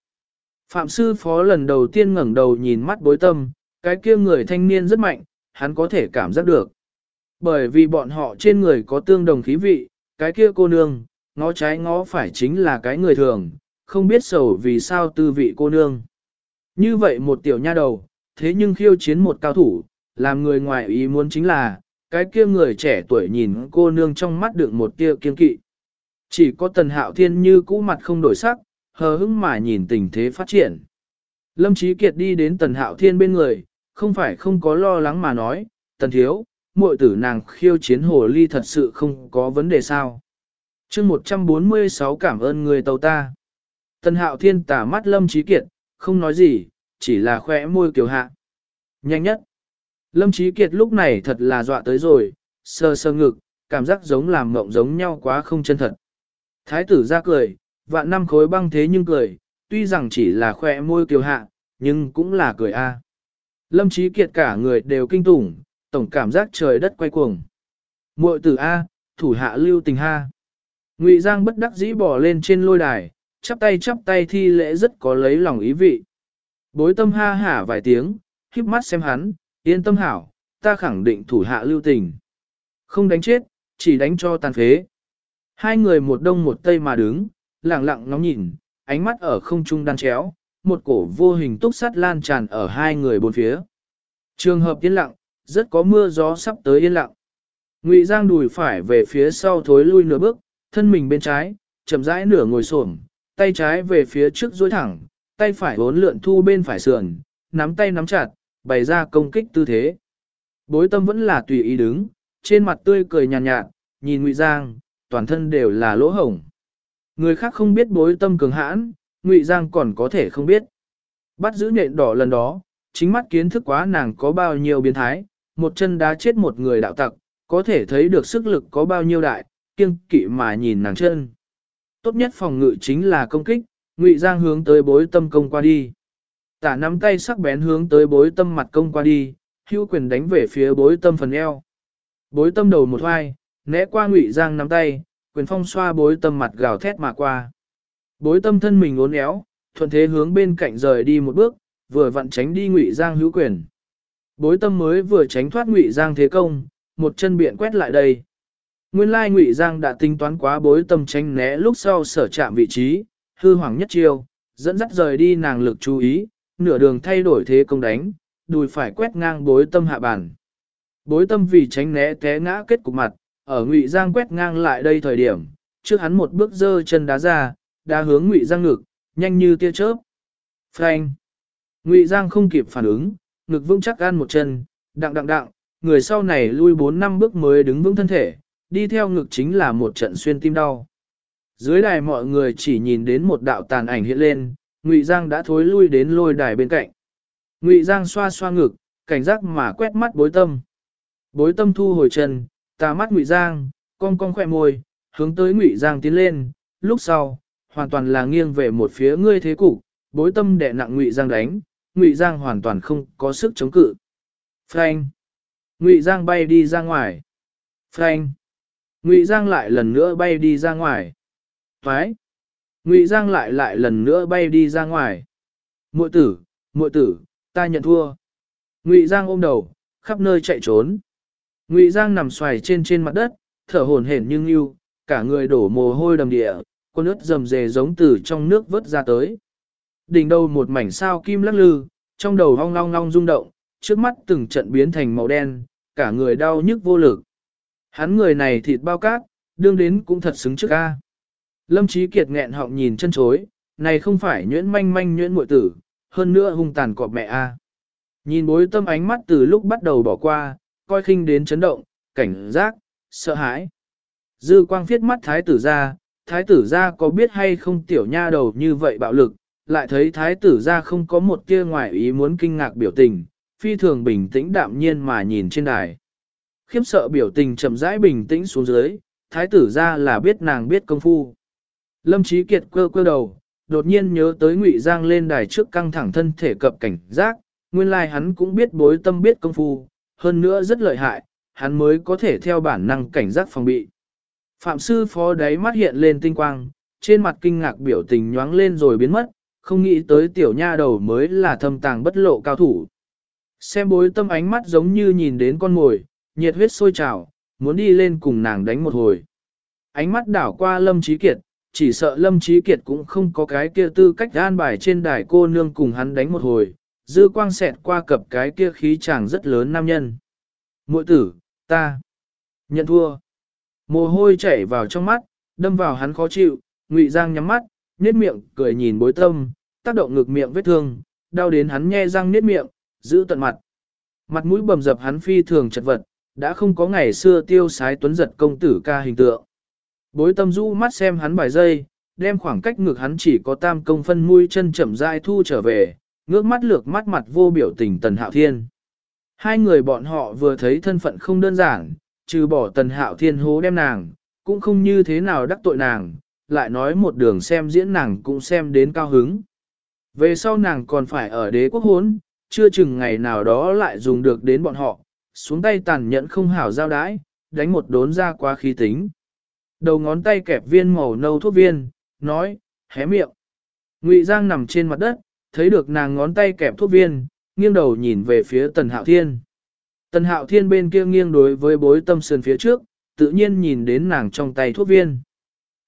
Phạm sư phó lần đầu tiên ngẩng đầu nhìn mắt bối tâm, cái kia người thanh niên rất mạnh, hắn có thể cảm giác được. Bởi vì bọn họ trên người có tương đồng khí vị, cái kia cô nương, ngó trái ngó phải chính là cái người thường, không biết sầu vì sao tư vị cô nương. Như vậy một tiểu nha đầu, thế nhưng khiêu chiến một cao thủ, làm người ngoài ý muốn chính là, cái kia người trẻ tuổi nhìn cô nương trong mắt được một tia kiên kỵ. Chỉ có tần hạo thiên như cũ mặt không đổi sắc, hờ hững mà nhìn tình thế phát triển. Lâm Chí Kiệt đi đến tần hạo thiên bên người, không phải không có lo lắng mà nói, tần thiếu, muội tử nàng khiêu chiến hồ ly thật sự không có vấn đề sao. chương 146 cảm ơn người tàu ta. Tần hạo thiên tả mắt Lâm Chí Kiệt, không nói gì, chỉ là khỏe môi kiều hạ. Nhanh nhất. Lâm Chí Kiệt lúc này thật là dọa tới rồi, sơ sơ ngực, cảm giác giống làm mộng giống nhau quá không chân thật. Thái tử ra cười, vạn năm khối băng thế nhưng cười, tuy rằng chỉ là khoe môi kiều hạ, nhưng cũng là cười a. Lâm Chí Kiệt cả người đều kinh tủng, tổng cảm giác trời đất quay cuồng. Muội tử A, thủ hạ lưu tình ha. Ngụy Giang bất đắc dĩ bỏ lên trên lôi đài, chắp tay chắp tay thi lễ rất có lấy lòng ý vị. Bối tâm ha hả vài tiếng, khiếp mắt xem hắn, yên tâm hảo, ta khẳng định thủ hạ lưu tình. Không đánh chết, chỉ đánh cho tàn phế. Hai người một đông một tây mà đứng, lặng lặng ngóng nhìn, ánh mắt ở không trung đan chéo, một cổ vô hình túc sắt lan tràn ở hai người bốn phía. Trường hợp yên lặng, rất có mưa gió sắp tới yên lặng. Ngụy Giang đùi phải về phía sau thối lui nửa bước, thân mình bên trái, chậm rãi nửa ngồi xổm, tay trái về phía trước duỗi thẳng, tay phải vốn lượn thu bên phải sườn, nắm tay nắm chặt, bày ra công kích tư thế. Bối tâm vẫn là tùy ý đứng, trên mặt tươi cười nhàn nhạt, nhạt, nhìn Ngụy Giang, toàn thân đều là lỗ hổng. Người khác không biết bối tâm cường hãn, Ngụy Giang còn có thể không biết. Bắt giữ nhện đỏ lần đó, chính mắt kiến thức quá nàng có bao nhiêu biến thái, một chân đá chết một người đạo tặc, có thể thấy được sức lực có bao nhiêu đại, kiêng kỵ mà nhìn nàng chân. Tốt nhất phòng ngự chính là công kích, Ngụy Giang hướng tới bối tâm công qua đi. Tả nắm tay sắc bén hướng tới bối tâm mặt công qua đi, hữu quyền đánh về phía bối tâm phần eo. Bối tâm đầu một hoai, né qua ngụy giang nắm tay, quyền phong xoa bối tâm mặt gào thét mà qua. Bối tâm thân mình uốn éo, thuận thế hướng bên cạnh rời đi một bước, vừa vặn tránh đi ngụy giang hữu quyền. Bối tâm mới vừa tránh thoát ngụy giang thế công, một chân biện quét lại đây. Nguyên lai ngụy giang đã tính toán quá bối tâm tránh né lúc sau sở chạm vị trí, hư hoàng nhất chiêu, dẫn dắt rời đi nàng lực chú ý, nửa đường thay đổi thế công đánh, đùi phải quét ngang bối tâm hạ bản. Bối tâm vì tránh né té ngã kết cục mặt, ở ngụy giang quét ngang lại đây thời điểm, trước hắn một bước dơ chân đá ra, đá hướng ngụy giang ngực, nhanh như tia chớp. Phanh! Ngụy giang không kịp phản ứng, ngực vững chắc gan một chân, đặng đặng đặng, người sau này lui 4 năm bước mới đứng vững thân thể, đi theo ngực chính là một trận xuyên tim đau. Dưới đài mọi người chỉ nhìn đến một đạo tàn ảnh hiện lên, Ngụy Giang đã thối lui đến lôi đài bên cạnh. Ngụy Giang xoa xoa ngực, cảnh giác mà quét mắt bối tâm. Bối tâm thu hồi chân, tà mắt Ngụy Giang, cong cong khỏe môi, hướng tới Ngụy Giang tiến lên, lúc sau, hoàn toàn là nghiêng về một phía ngươi thế cục, bối tâm đè nặng Ngụy Giang đánh, Ngụy Giang hoàn toàn không có sức chống cự. Phanh! Ngụy Giang bay đi ra ngoài. Phanh! Ngụy Giang lại lần nữa bay đi ra ngoài. Phái! Ngụy Giang lại lại lần nữa bay đi ra ngoài. Muội tử, muội tử, ta nhận thua. Ngụy Giang ôm đầu, khắp nơi chạy trốn. Ngụy Giang nằm xoài trên trên mặt đất, thở hổn hển nhưng yêu, cả người đổ mồ hôi đầm địa, con ướt rầm rề giống từ trong nước vớt ra tới. Đỉnh đầu một mảnh sao kim lắc lư, trong đầu ong long long rung động, trước mắt từng trận biến thành màu đen, cả người đau nhức vô lực. Hắn người này thịt bao cát, đương đến cũng thật xứng trước a. Lâm Chí Kiệt nghẹn họng nhìn chân chối, này không phải nhuyễn manh manh nhuyễn muội tử, hơn nữa hung tàn cọp mẹ a. Nhìn bối tâm ánh mắt từ lúc bắt đầu bỏ qua, coi khinh đến chấn động, cảnh giác, sợ hãi. Dư quang phiết mắt thái tử ra, thái tử ra có biết hay không tiểu nha đầu như vậy bạo lực, lại thấy thái tử ra không có một tia ngoài ý muốn kinh ngạc biểu tình, phi thường bình tĩnh đạm nhiên mà nhìn trên đài. Khiếp sợ biểu tình chậm rãi bình tĩnh xuống dưới, thái tử ra là biết nàng biết công phu. Lâm Chí Kiệt quơ quơ đầu, đột nhiên nhớ tới Ngụy Giang lên đài trước căng thẳng thân thể cập cảnh giác, nguyên lai hắn cũng biết bối tâm biết công phu, hơn nữa rất lợi hại, hắn mới có thể theo bản năng cảnh giác phòng bị. Phạm sư phó đáy mắt hiện lên tinh quang, trên mặt kinh ngạc biểu tình nhoáng lên rồi biến mất, không nghĩ tới tiểu nha đầu mới là thâm tàng bất lộ cao thủ. Xem bối tâm ánh mắt giống như nhìn đến con mồi, nhiệt huyết sôi trào, muốn đi lên cùng nàng đánh một hồi. Ánh mắt đảo qua Lâm Trí Kiệt, chỉ sợ Lâm Trí Kiệt cũng không có cái kia tư cách an bài trên đài cô nương cùng hắn đánh một hồi, dư quang xẹt qua cập cái kia khí chàng rất lớn nam nhân. Muội tử, ta, nhận thua. Mồ hôi chảy vào trong mắt, đâm vào hắn khó chịu, ngụy giang nhắm mắt, nết miệng, cười nhìn bối tâm, tác động ngực miệng vết thương, đau đến hắn nhe răng nết miệng, giữ tận mặt. Mặt mũi bầm dập hắn phi thường chật vật, đã không có ngày xưa tiêu sái tuấn giật công tử ca hình tượng. Bối tâm rũ mắt xem hắn bài dây, đem khoảng cách ngực hắn chỉ có tam công phân mũi chân chậm rãi thu trở về, ngước mắt lược mắt mặt vô biểu tình Tần Hạo Thiên. Hai người bọn họ vừa thấy thân phận không đơn giản, trừ bỏ Tần Hạo Thiên hố đem nàng, cũng không như thế nào đắc tội nàng, lại nói một đường xem diễn nàng cũng xem đến cao hứng. Về sau nàng còn phải ở đế quốc hốn, chưa chừng ngày nào đó lại dùng được đến bọn họ, xuống tay tàn nhẫn không hảo giao đãi, đánh một đốn ra quá khí tính. Đầu ngón tay kẹp viên màu nâu thuốc viên, nói, hé miệng. Ngụy Giang nằm trên mặt đất, thấy được nàng ngón tay kẹp thuốc viên, nghiêng đầu nhìn về phía Tần Hạo Thiên. Tần Hạo Thiên bên kia nghiêng đối với bối tâm sườn phía trước, tự nhiên nhìn đến nàng trong tay thuốc viên.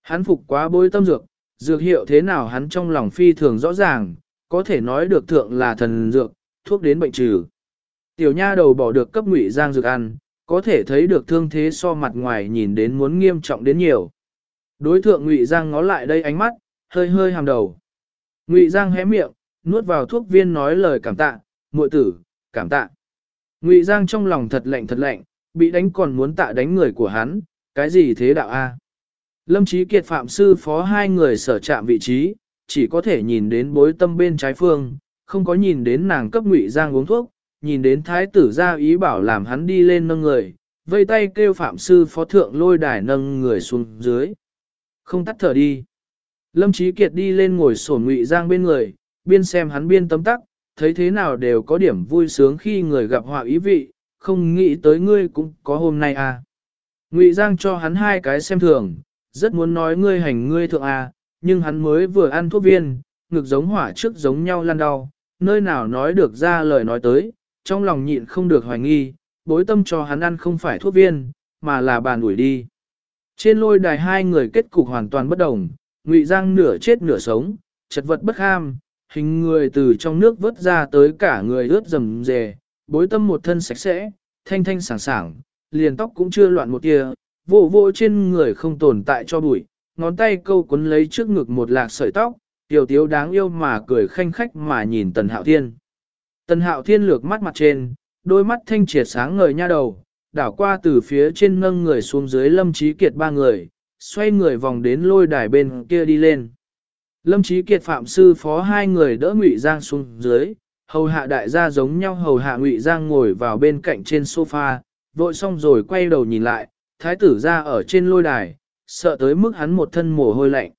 Hắn phục quá bối tâm dược, dược hiệu thế nào hắn trong lòng phi thường rõ ràng, có thể nói được thượng là thần dược, thuốc đến bệnh trừ. Tiểu nha đầu bỏ được cấp ngụy giang dược ăn, có thể thấy được thương thế so mặt ngoài nhìn đến muốn nghiêm trọng đến nhiều. Đối thượng ngụy giang ngó lại đây ánh mắt, hơi hơi hàm đầu. Ngụy giang hé miệng, nuốt vào thuốc viên nói lời cảm tạ, muội tử, cảm tạ. Ngụy giang trong lòng thật lạnh thật lạnh, bị đánh còn muốn tạ đánh người của hắn, cái gì thế đạo a? Lâm Chí Kiệt Phạm Sư Phó hai người sở chạm vị trí, chỉ có thể nhìn đến bối tâm bên trái phương, không có nhìn đến nàng cấp ngụy giang uống thuốc, nhìn đến thái tử ra ý bảo làm hắn đi lên nâng người, vây tay kêu Phạm Sư Phó Thượng lôi đài nâng người xuống dưới. Không tắt thở đi. Lâm Chí Kiệt đi lên ngồi sổ ngụy giang bên người, biên xem hắn biên tấm tắc, thấy thế nào đều có điểm vui sướng khi người gặp họa ý vị, không nghĩ tới ngươi cũng có hôm nay à. Ngụy Giang cho hắn hai cái xem thường, rất muốn nói ngươi hành ngươi thượng à, nhưng hắn mới vừa ăn thuốc viên, ngực giống hỏa trước giống nhau lăn đau, nơi nào nói được ra lời nói tới, trong lòng nhịn không được hoài nghi, bối tâm cho hắn ăn không phải thuốc viên, mà là bàn ủi đi. Trên lôi đài hai người kết cục hoàn toàn bất đồng, Ngụy Giang nửa chết nửa sống, chật vật bất ham, hình người từ trong nước vớt ra tới cả người ướt rầm rề, bối tâm một thân sạch sẽ, thanh thanh sảng sảng, liền tóc cũng chưa loạn một tia, vô vô trên người không tồn tại cho bụi, ngón tay câu cuốn lấy trước ngực một lạc sợi tóc, tiểu tiếu đáng yêu mà cười khanh khách mà nhìn Tần Hạo Thiên. Tần Hạo Thiên lược mắt mặt trên, đôi mắt thanh triệt sáng ngời nha đầu, đảo qua từ phía trên nâng người xuống dưới lâm trí kiệt ba người, xoay người vòng đến lôi đài bên kia đi lên. Lâm trí kiệt phạm sư phó hai người đỡ ngụy Giang xuống dưới, hầu hạ đại gia giống nhau hầu hạ ngụy Giang ngồi vào bên cạnh trên sofa, vội xong rồi quay đầu nhìn lại, thái tử ra ở trên lôi đài, sợ tới mức hắn một thân mồ hôi lạnh.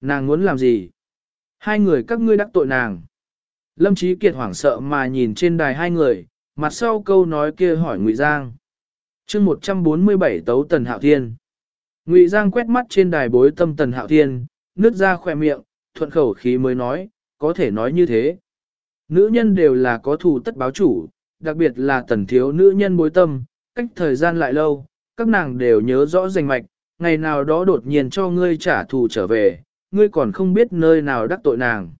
Nàng muốn làm gì? Hai người các ngươi đắc tội nàng. Lâm Chí Kiệt hoảng sợ mà nhìn trên đài hai người, mặt sau câu nói kia hỏi Ngụy Giang. chương 147 tấu Tần Hạo Thiên. Ngụy Giang quét mắt trên đài bối tâm Tần Hạo Thiên, nước ra khỏe miệng, thuận khẩu khí mới nói, có thể nói như thế. Nữ nhân đều là có thù tất báo chủ, đặc biệt là tần thiếu nữ nhân bối tâm, cách thời gian lại lâu, các nàng đều nhớ rõ danh mạch, ngày nào đó đột nhiên cho ngươi trả thù trở về, ngươi còn không biết nơi nào đắc tội nàng.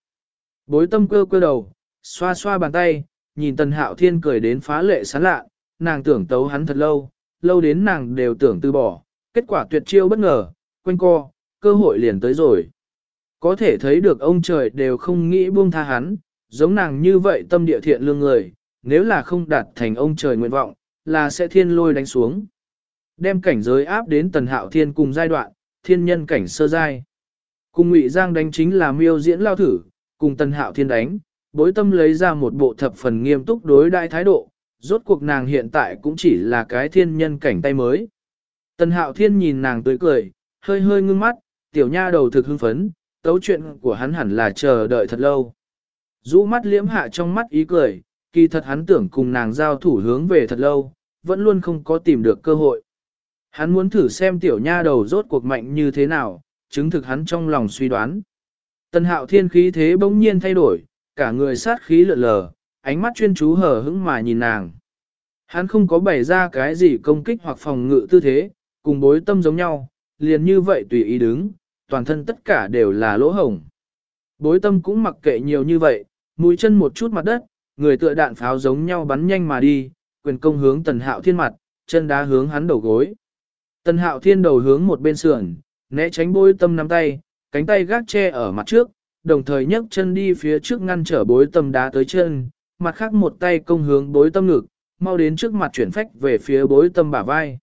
Bối tâm cơ cơ đầu, xoa xoa bàn tay, nhìn tần hạo thiên cười đến phá lệ sán lạ, nàng tưởng tấu hắn thật lâu, lâu đến nàng đều tưởng từ bỏ, kết quả tuyệt chiêu bất ngờ, quanh co, cơ hội liền tới rồi. Có thể thấy được ông trời đều không nghĩ buông tha hắn, giống nàng như vậy tâm địa thiện lương người, nếu là không đạt thành ông trời nguyện vọng, là sẽ thiên lôi đánh xuống. Đem cảnh giới áp đến tần hạo thiên cùng giai đoạn, thiên nhân cảnh sơ giai. Cùng Ngụy Giang đánh chính là miêu diễn lao thử, cùng tân hạo thiên đánh, bối tâm lấy ra một bộ thập phần nghiêm túc đối đại thái độ, rốt cuộc nàng hiện tại cũng chỉ là cái thiên nhân cảnh tay mới. tân hạo thiên nhìn nàng tươi cười, hơi hơi ngưng mắt, tiểu nha đầu thực hưng phấn, tấu chuyện của hắn hẳn là chờ đợi thật lâu. Rũ mắt liễm hạ trong mắt ý cười, kỳ thật hắn tưởng cùng nàng giao thủ hướng về thật lâu, vẫn luôn không có tìm được cơ hội. Hắn muốn thử xem tiểu nha đầu rốt cuộc mạnh như thế nào, chứng thực hắn trong lòng suy đoán. Tần hạo thiên khí thế bỗng nhiên thay đổi, cả người sát khí lượn lờ, ánh mắt chuyên chú hở hững mà nhìn nàng. Hắn không có bày ra cái gì công kích hoặc phòng ngự tư thế, cùng bối tâm giống nhau, liền như vậy tùy ý đứng, toàn thân tất cả đều là lỗ hổng. Bối tâm cũng mặc kệ nhiều như vậy, mũi chân một chút mặt đất, người tựa đạn pháo giống nhau bắn nhanh mà đi, quyền công hướng tần hạo thiên mặt, chân đá hướng hắn đầu gối. Tần hạo thiên đầu hướng một bên sườn, né tránh bối tâm nắm tay, cánh tay gác che ở mặt trước, đồng thời nhấc chân đi phía trước ngăn trở bối tâm đá tới chân, mặt khác một tay công hướng bối tâm ngực, mau đến trước mặt chuyển phách về phía bối tâm bả vai.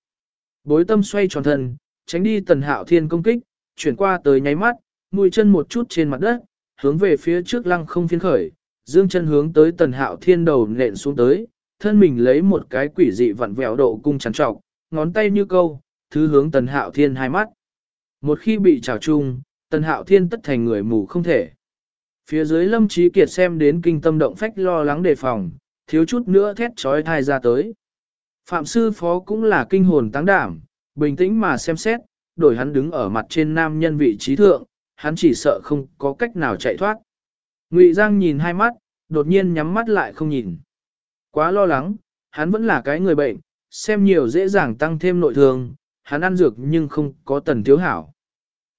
Bối tâm xoay tròn thân, tránh đi tần hạo thiên công kích, chuyển qua tới nháy mắt, mũi chân một chút trên mặt đất, hướng về phía trước lăng không phiên khởi, dương chân hướng tới tần hạo thiên đầu nện xuống tới, thân mình lấy một cái quỷ dị vặn vẹo độ cung chắn trọc, ngón tay như câu, thứ hướng tần hạo thiên hai mắt. Một khi bị trào chung, tần hạo thiên tất thành người mù không thể. Phía dưới lâm trí kiệt xem đến kinh tâm động phách lo lắng đề phòng, thiếu chút nữa thét trói thai ra tới. Phạm sư phó cũng là kinh hồn táng đảm, bình tĩnh mà xem xét, đổi hắn đứng ở mặt trên nam nhân vị trí thượng, hắn chỉ sợ không có cách nào chạy thoát. Ngụy Giang nhìn hai mắt, đột nhiên nhắm mắt lại không nhìn. Quá lo lắng, hắn vẫn là cái người bệnh, xem nhiều dễ dàng tăng thêm nội thương, hắn ăn dược nhưng không có tần thiếu hảo.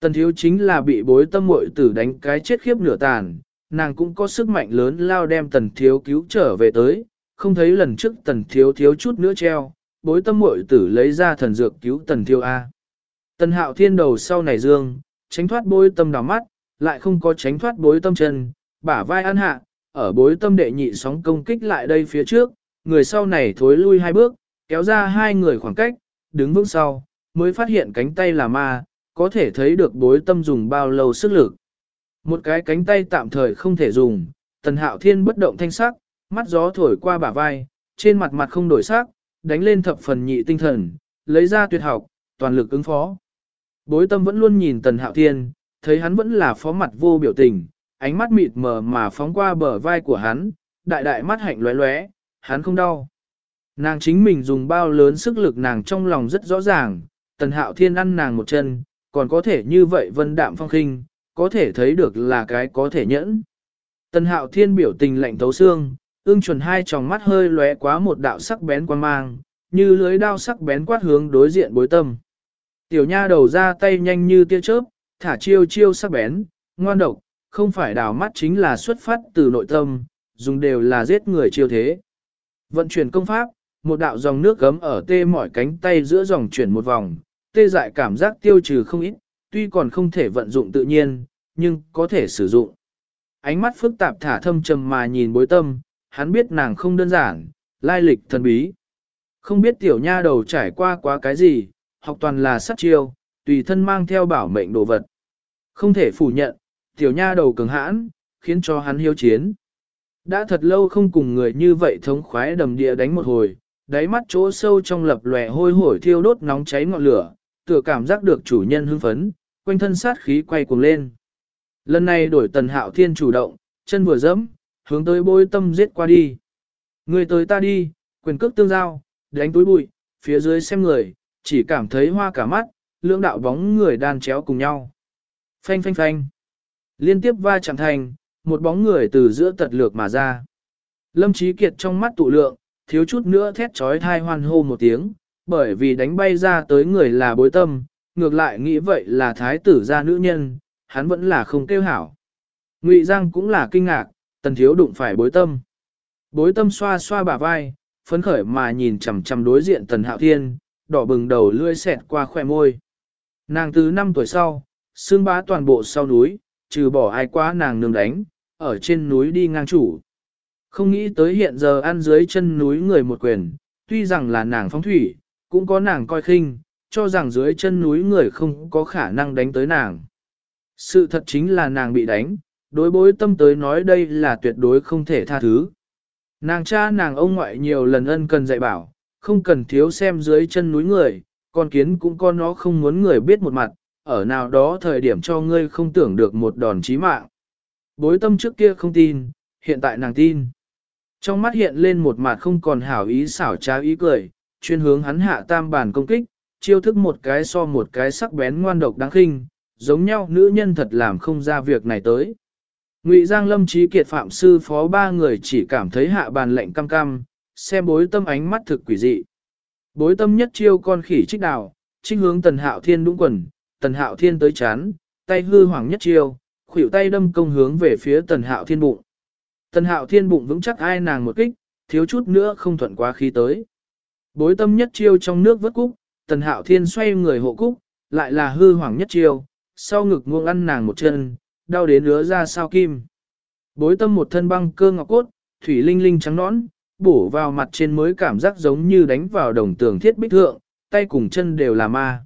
Tần thiếu chính là bị bối tâm muội tử đánh cái chết khiếp nửa tàn, nàng cũng có sức mạnh lớn lao đem tần thiếu cứu trở về tới, không thấy lần trước tần thiếu thiếu chút nữa treo, bối tâm muội tử lấy ra thần dược cứu tần thiếu A. Tần hạo thiên đầu sau này dương, tránh thoát bối tâm đào mắt, lại không có tránh thoát bối tâm chân, bả vai ăn hạ, ở bối tâm đệ nhị sóng công kích lại đây phía trước, người sau này thối lui hai bước, kéo ra hai người khoảng cách, đứng vững sau, mới phát hiện cánh tay là ma, có thể thấy được bối tâm dùng bao lâu sức lực. Một cái cánh tay tạm thời không thể dùng, tần hạo thiên bất động thanh sắc, mắt gió thổi qua bả vai, trên mặt mặt không đổi sắc, đánh lên thập phần nhị tinh thần, lấy ra tuyệt học, toàn lực ứng phó. Bối tâm vẫn luôn nhìn tần hạo thiên, thấy hắn vẫn là phó mặt vô biểu tình, ánh mắt mịt mờ mà phóng qua bờ vai của hắn, đại đại mắt hạnh lóe lóe, hắn không đau. Nàng chính mình dùng bao lớn sức lực nàng trong lòng rất rõ ràng, tần hạo thiên ăn nàng một chân, còn có thể như vậy vân đạm phong khinh, có thể thấy được là cái có thể nhẫn. Tần hạo thiên biểu tình lạnh thấu xương, ương chuẩn hai tròng mắt hơi lóe quá một đạo sắc bén quan mang, như lưới đao sắc bén quát hướng đối diện bối tâm. Tiểu nha đầu ra tay nhanh như tia chớp, thả chiêu chiêu sắc bén, ngoan độc, không phải đào mắt chính là xuất phát từ nội tâm, dùng đều là giết người chiêu thế. Vận chuyển công pháp, một đạo dòng nước gấm ở tê mỏi cánh tay giữa dòng chuyển một vòng, tê dại cảm giác tiêu trừ không ít, tuy còn không thể vận dụng tự nhiên, nhưng có thể sử dụng. Ánh mắt phức tạp thả thâm trầm mà nhìn bối tâm, hắn biết nàng không đơn giản, lai lịch thần bí. Không biết tiểu nha đầu trải qua quá cái gì, học toàn là sát chiêu, tùy thân mang theo bảo mệnh đồ vật. Không thể phủ nhận, tiểu nha đầu cường hãn, khiến cho hắn hiếu chiến. Đã thật lâu không cùng người như vậy thống khoái đầm địa đánh một hồi, đáy mắt chỗ sâu trong lập lòe hôi hổi thiêu đốt nóng cháy ngọn lửa, tựa cảm giác được chủ nhân hưng phấn, quanh thân sát khí quay cuồng lên. Lần này đổi tần hạo thiên chủ động, chân vừa dẫm, hướng tới bôi tâm giết qua đi. Người tới ta đi, quyền cước tương giao, đánh túi bụi, phía dưới xem người, chỉ cảm thấy hoa cả mắt, lưỡng đạo bóng người đan chéo cùng nhau. Phanh phanh phanh. Liên tiếp va chạm thành, một bóng người từ giữa tật lược mà ra. Lâm Chí Kiệt trong mắt tụ lượng, thiếu chút nữa thét trói thai hoan hô một tiếng, bởi vì đánh bay ra tới người là bối tâm, ngược lại nghĩ vậy là thái tử gia nữ nhân, hắn vẫn là không kêu hảo. Ngụy Giang cũng là kinh ngạc, tần thiếu đụng phải bối tâm. Bối tâm xoa xoa bả vai, phấn khởi mà nhìn chằm chằm đối diện tần hạo thiên, đỏ bừng đầu lươi xẹt qua khỏe môi. Nàng từ năm tuổi sau, xương bá toàn bộ sau núi, trừ bỏ ai quá nàng nương đánh, ở trên núi đi ngang chủ. Không nghĩ tới hiện giờ ăn dưới chân núi người một quyền, tuy rằng là nàng phóng thủy, cũng có nàng coi khinh, cho rằng dưới chân núi người không có khả năng đánh tới nàng. Sự thật chính là nàng bị đánh, đối bối tâm tới nói đây là tuyệt đối không thể tha thứ. Nàng cha nàng ông ngoại nhiều lần ân cần dạy bảo, không cần thiếu xem dưới chân núi người, con kiến cũng con nó không muốn người biết một mặt, ở nào đó thời điểm cho ngươi không tưởng được một đòn chí mạng. Bối tâm trước kia không tin, hiện tại nàng tin. Trong mắt hiện lên một mặt không còn hảo ý xảo trá ý cười, chuyên hướng hắn hạ tam bản công kích, chiêu thức một cái so một cái sắc bén ngoan độc đáng khinh, giống nhau nữ nhân thật làm không ra việc này tới. Ngụy Giang Lâm Trí Kiệt Phạm Sư Phó ba người chỉ cảm thấy hạ bàn lệnh cam cam, xem bối tâm ánh mắt thực quỷ dị. Bối tâm nhất chiêu con khỉ trích đào, trích hướng tần hạo thiên đúng quần, tần hạo thiên tới chán, tay hư hoàng nhất chiêu, khuỷu tay đâm công hướng về phía tần hạo thiên bụng. Tần hạo thiên bụng vững chắc ai nàng một kích, thiếu chút nữa không thuận quá khí tới. Bối tâm nhất chiêu trong nước vớt cúc, tần hạo thiên xoay người hộ cúc, lại là hư hoàng nhất chiêu, sau ngực nguông ăn nàng một chân, đau đến lứa ra sao kim. Bối tâm một thân băng cơ ngọc cốt, thủy linh linh trắng nõn, bổ vào mặt trên mới cảm giác giống như đánh vào đồng tường thiết bích thượng, tay cùng chân đều là ma.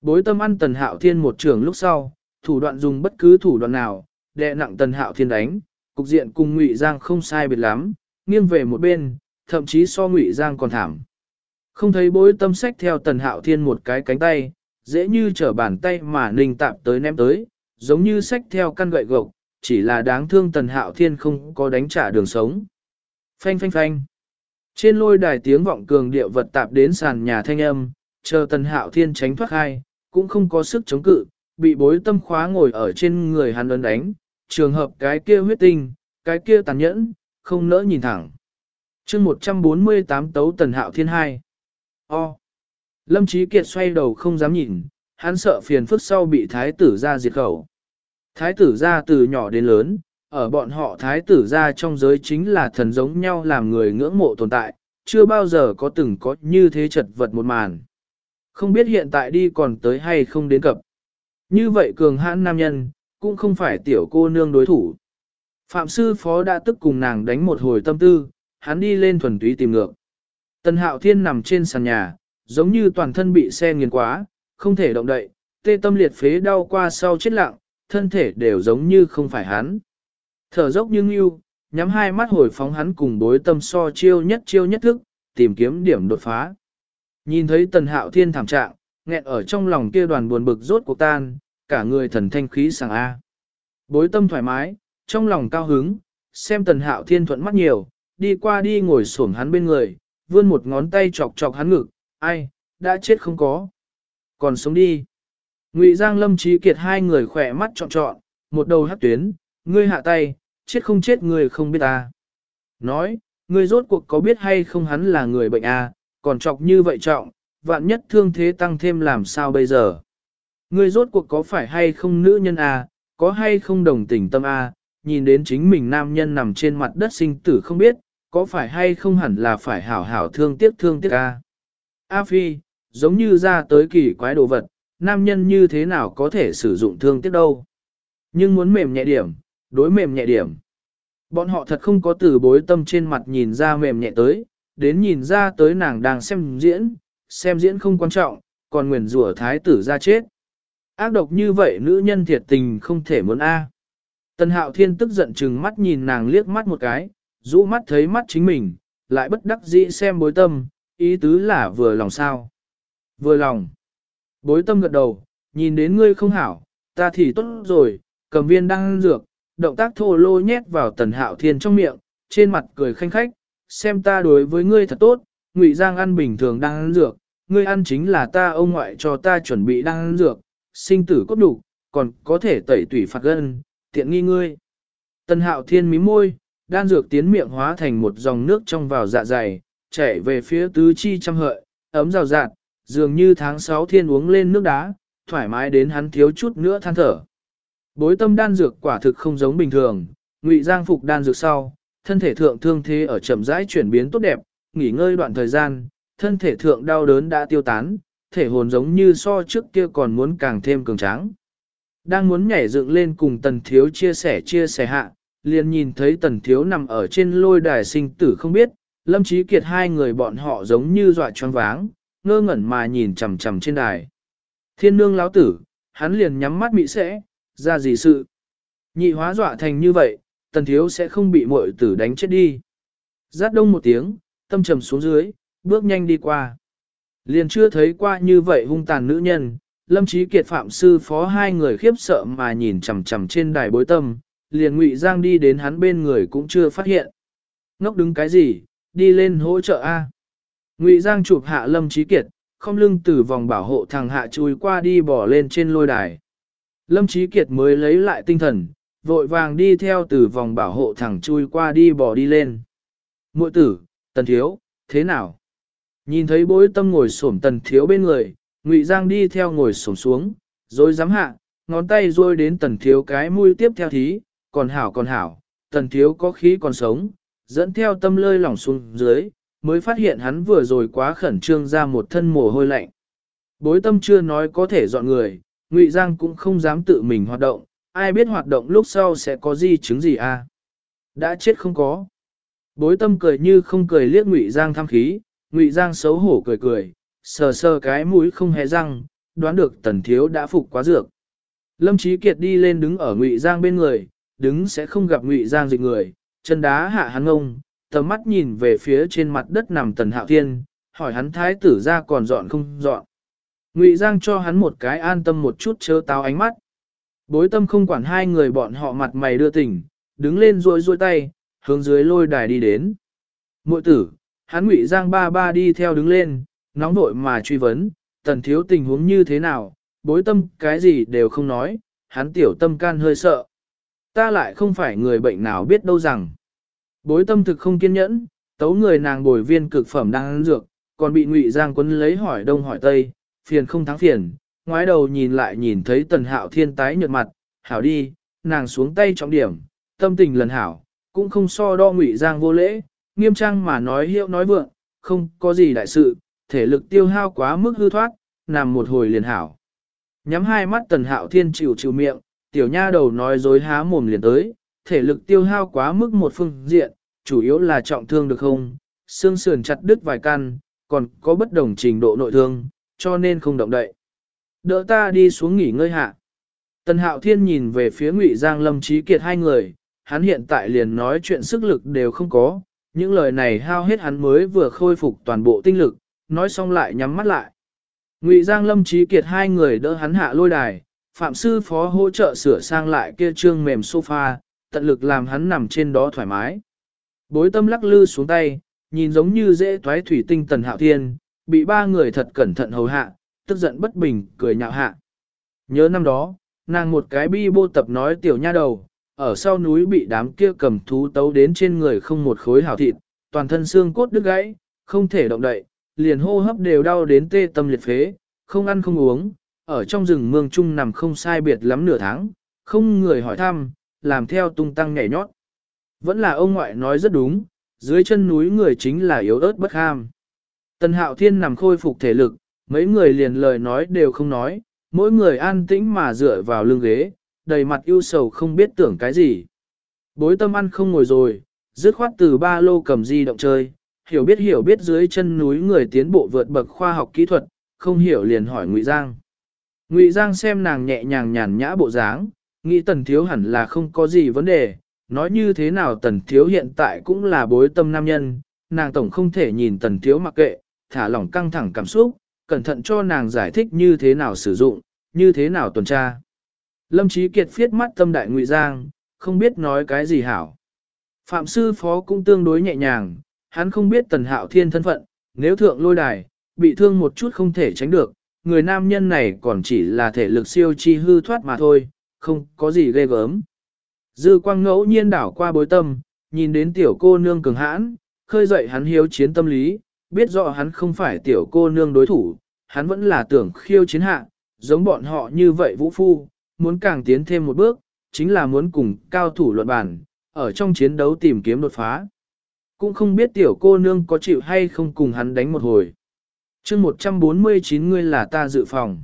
Bối tâm ăn tần hạo thiên một trường lúc sau, thủ đoạn dùng bất cứ thủ đoạn nào, đè nặng tần hạo thiên đánh, cục diện cùng ngụy giang không sai biệt lắm, nghiêng về một bên, thậm chí so ngụy giang còn thảm. Không thấy bối tâm sách theo tần hạo thiên một cái cánh tay, dễ như trở bàn tay mà ninh tạm tới ném tới, giống như sách theo căn gậy gộc, chỉ là đáng thương tần hạo thiên không có đánh trả đường sống. Phanh phanh phanh. Trên lôi đài tiếng vọng cường điệu vật tạp đến sàn nhà thanh âm, chờ tần hạo thiên tránh thoát hai, cũng không có sức chống cự, bị bối tâm khóa ngồi ở trên người hắn ấn đánh, trường hợp cái kia huyết tinh, cái kia tàn nhẫn, không nỡ nhìn thẳng. chương 148 tấu tần hạo thiên hai. O. Lâm Chí Kiệt xoay đầu không dám nhìn, hắn sợ phiền phức sau bị thái tử ra diệt khẩu. Thái tử ra từ nhỏ đến lớn, ở bọn họ thái tử ra trong giới chính là thần giống nhau làm người ngưỡng mộ tồn tại, chưa bao giờ có từng có như thế chật vật một màn. Không biết hiện tại đi còn tới hay không đến cập. Như vậy cường hãn nam nhân, cũng không phải tiểu cô nương đối thủ. Phạm sư phó đã tức cùng nàng đánh một hồi tâm tư, hắn đi lên thuần túy tìm ngược. Tần hạo thiên nằm trên sàn nhà, giống như toàn thân bị xe nghiền quá, không thể động đậy, tê tâm liệt phế đau qua sau chết lặng, thân thể đều giống như không phải hắn. Thở dốc như yêu, nhắm hai mắt hồi phóng hắn cùng đối tâm so chiêu nhất chiêu nhất thức, tìm kiếm điểm đột phá. Nhìn thấy tần hạo thiên thảm trạng, nghẹn ở trong lòng kia đoàn buồn bực rốt cuộc tan, cả người thần thanh khí sảng A. Bối tâm thoải mái, trong lòng cao hứng, xem tần hạo thiên thuận mắt nhiều, đi qua đi ngồi xổm hắn bên người, vươn một ngón tay chọc chọc hắn ngực, ai, đã chết không có. Còn sống đi. Ngụy Giang Lâm Trí Kiệt hai người khỏe mắt trọn trọn, một đầu hắt tuyến, ngươi hạ tay, chết không chết người không biết ta. Nói, ngươi rốt cuộc có biết hay không hắn là người bệnh à, còn chọc như vậy trọng, vạn nhất thương thế tăng thêm làm sao bây giờ. Ngươi rốt cuộc có phải hay không nữ nhân à, có hay không đồng tình tâm à, nhìn đến chính mình nam nhân nằm trên mặt đất sinh tử không biết, có phải hay không hẳn là phải hảo hảo thương tiếc thương tiếc ca. A Phi, giống như ra tới kỳ quái đồ vật, nam nhân như thế nào có thể sử dụng thương tiếc đâu. Nhưng muốn mềm nhẹ điểm, đối mềm nhẹ điểm. Bọn họ thật không có từ bối tâm trên mặt nhìn ra mềm nhẹ tới, đến nhìn ra tới nàng đang xem diễn, xem diễn không quan trọng, còn nguyền rủa thái tử ra chết. Ác độc như vậy nữ nhân thiệt tình không thể muốn A. Tần hạo thiên tức giận chừng mắt nhìn nàng liếc mắt một cái, rũ mắt thấy mắt chính mình, lại bất đắc dĩ xem bối tâm, ý tứ là vừa lòng sao. Vừa lòng. Bối tâm gật đầu, nhìn đến ngươi không hảo, ta thì tốt rồi, cầm viên đang dược, động tác thô lô nhét vào tần hạo thiên trong miệng, trên mặt cười khanh khách, xem ta đối với ngươi thật tốt, ngụy giang ăn bình thường đang ăn dược, ngươi ăn chính là ta ông ngoại cho ta chuẩn bị đang ăn dược, sinh tử cốt đủ, còn có thể tẩy tủy phạt gân, tiện nghi ngươi. Tần hạo thiên mím môi, đan dược tiến miệng hóa thành một dòng nước trong vào dạ dày, chảy về phía tứ chi trăm hợi, ấm rào rạt, dường như tháng 6 thiên uống lên nước đá, thoải mái đến hắn thiếu chút nữa than thở. Bối tâm đan dược quả thực không giống bình thường, ngụy giang phục đan dược sau, thân thể thượng thương thế ở chậm rãi chuyển biến tốt đẹp, nghỉ ngơi đoạn thời gian, thân thể thượng đau đớn đã tiêu tán, thể hồn giống như so trước kia còn muốn càng thêm cường tráng. Đang muốn nhảy dựng lên cùng tần thiếu chia sẻ chia sẻ hạ, liền nhìn thấy tần thiếu nằm ở trên lôi đài sinh tử không biết, lâm trí kiệt hai người bọn họ giống như dọa choáng váng, ngơ ngẩn mà nhìn chằm chằm trên đài. Thiên nương lão tử, hắn liền nhắm mắt mị sẽ, ra gì sự. Nhị hóa dọa thành như vậy, tần thiếu sẽ không bị muội tử đánh chết đi. Giác đông một tiếng, tâm trầm xuống dưới, bước nhanh đi qua. Liền chưa thấy qua như vậy hung tàn nữ nhân, lâm trí kiệt phạm sư phó hai người khiếp sợ mà nhìn chằm chằm trên đài bối tâm, liền ngụy giang đi đến hắn bên người cũng chưa phát hiện. Ngốc đứng cái gì, đi lên hỗ trợ A. Ngụy giang chụp hạ lâm trí kiệt, không lưng từ vòng bảo hộ thằng hạ chui qua đi bỏ lên trên lôi đài. Lâm Chí Kiệt mới lấy lại tinh thần, vội vàng đi theo từ vòng bảo hộ thẳng chui qua đi bỏ đi lên. Muội tử, tần thiếu, thế nào? Nhìn thấy bối tâm ngồi xổm tần thiếu bên người, Ngụy Giang đi theo ngồi xổm xuống, rồi dám hạ, ngón tay rôi đến tần thiếu cái mũi tiếp theo thí, còn hảo còn hảo, tần thiếu có khí còn sống, dẫn theo tâm lơi lỏng xuống dưới, mới phát hiện hắn vừa rồi quá khẩn trương ra một thân mồ hôi lạnh. Bối tâm chưa nói có thể dọn người, Ngụy Giang cũng không dám tự mình hoạt động, ai biết hoạt động lúc sau sẽ có gì chứng gì à. Đã chết không có. Bối tâm cười như không cười liếc Ngụy Giang thăm khí, Ngụy Giang xấu hổ cười cười, sờ sờ cái mũi không hề răng, đoán được tần thiếu đã phục quá dược. Lâm Chí Kiệt đi lên đứng ở Ngụy Giang bên người, đứng sẽ không gặp Ngụy Giang dịch người, chân đá hạ hắn ngông, tầm mắt nhìn về phía trên mặt đất nằm tần hạo thiên, hỏi hắn thái tử ra còn dọn không dọn. Ngụy Giang cho hắn một cái an tâm một chút chớ táo ánh mắt. Bối tâm không quản hai người bọn họ mặt mày đưa tình, đứng lên rôi rôi tay, hướng dưới lôi đài đi đến. Mội tử, hắn Ngụy Giang ba ba đi theo đứng lên, nóng vội mà truy vấn, tần thiếu tình huống như thế nào, bối tâm cái gì đều không nói, hắn tiểu tâm can hơi sợ. Ta lại không phải người bệnh nào biết đâu rằng. Bối tâm thực không kiên nhẫn, tấu người nàng bồi viên cực phẩm đang ăn dược, còn bị Ngụy Giang quấn lấy hỏi đông hỏi tây, phiền không thắng phiền, ngoái đầu nhìn lại nhìn thấy tần hạo thiên tái nhợt mặt, hảo đi, nàng xuống tay trọng điểm, tâm tình lần hảo, cũng không so đo ngụy giang vô lễ, nghiêm trang mà nói hiệu nói vượng, không có gì đại sự, thể lực tiêu hao quá mức hư thoát, nằm một hồi liền hảo. Nhắm hai mắt tần hạo thiên chịu chịu miệng, tiểu nha đầu nói dối há mồm liền tới, thể lực tiêu hao quá mức một phương diện, chủ yếu là trọng thương được không, xương sườn chặt đứt vài căn, còn có bất đồng trình độ nội thương, cho nên không động đậy. Đỡ ta đi xuống nghỉ ngơi hạ. Tần Hạo Thiên nhìn về phía Ngụy Giang Lâm Trí Kiệt hai người, hắn hiện tại liền nói chuyện sức lực đều không có, những lời này hao hết hắn mới vừa khôi phục toàn bộ tinh lực, nói xong lại nhắm mắt lại. Ngụy Giang Lâm Trí Kiệt hai người đỡ hắn hạ lôi đài, Phạm Sư Phó hỗ trợ sửa sang lại kia trương mềm sofa, tận lực làm hắn nằm trên đó thoải mái. Bối tâm lắc lư xuống tay, nhìn giống như dễ toái thủy tinh tần hạo thiên, bị ba người thật cẩn thận hầu hạ, tức giận bất bình, cười nhạo hạ. Nhớ năm đó, nàng một cái bi bô tập nói tiểu nha đầu, ở sau núi bị đám kia cầm thú tấu đến trên người không một khối hảo thịt, toàn thân xương cốt đứt gãy, không thể động đậy, liền hô hấp đều đau đến tê tâm liệt phế, không ăn không uống, ở trong rừng mương trung nằm không sai biệt lắm nửa tháng, không người hỏi thăm, làm theo tung tăng nhảy nhót. Vẫn là ông ngoại nói rất đúng, dưới chân núi người chính là yếu ớt bất ham. Tần hạo thiên nằm khôi phục thể lực, mấy người liền lời nói đều không nói, mỗi người an tĩnh mà dựa vào lưng ghế, đầy mặt ưu sầu không biết tưởng cái gì. Bối tâm ăn không ngồi rồi, dứt khoát từ ba lô cầm di động chơi, hiểu biết hiểu biết dưới chân núi người tiến bộ vượt bậc khoa học kỹ thuật, không hiểu liền hỏi Ngụy Giang. Ngụy Giang xem nàng nhẹ nhàng nhàn nhã bộ dáng, nghĩ tần thiếu hẳn là không có gì vấn đề, nói như thế nào tần thiếu hiện tại cũng là bối tâm nam nhân, nàng tổng không thể nhìn tần thiếu mặc kệ, thả lỏng căng thẳng cảm xúc, cẩn thận cho nàng giải thích như thế nào sử dụng, như thế nào tuần tra. Lâm Chí Kiệt phiết mắt tâm đại ngụy giang, không biết nói cái gì hảo. Phạm sư phó cũng tương đối nhẹ nhàng, hắn không biết tần hạo thiên thân phận, nếu thượng lôi đài, bị thương một chút không thể tránh được, người nam nhân này còn chỉ là thể lực siêu chi hư thoát mà thôi, không có gì ghê gớm. Dư quang ngẫu nhiên đảo qua bối tâm, nhìn đến tiểu cô nương cường hãn, khơi dậy hắn hiếu chiến tâm lý, biết rõ hắn không phải tiểu cô nương đối thủ, hắn vẫn là tưởng khiêu chiến hạ, giống bọn họ như vậy vũ phu, muốn càng tiến thêm một bước, chính là muốn cùng cao thủ luận bản, ở trong chiến đấu tìm kiếm đột phá. Cũng không biết tiểu cô nương có chịu hay không cùng hắn đánh một hồi chương 149 ngươi là ta dự phòng.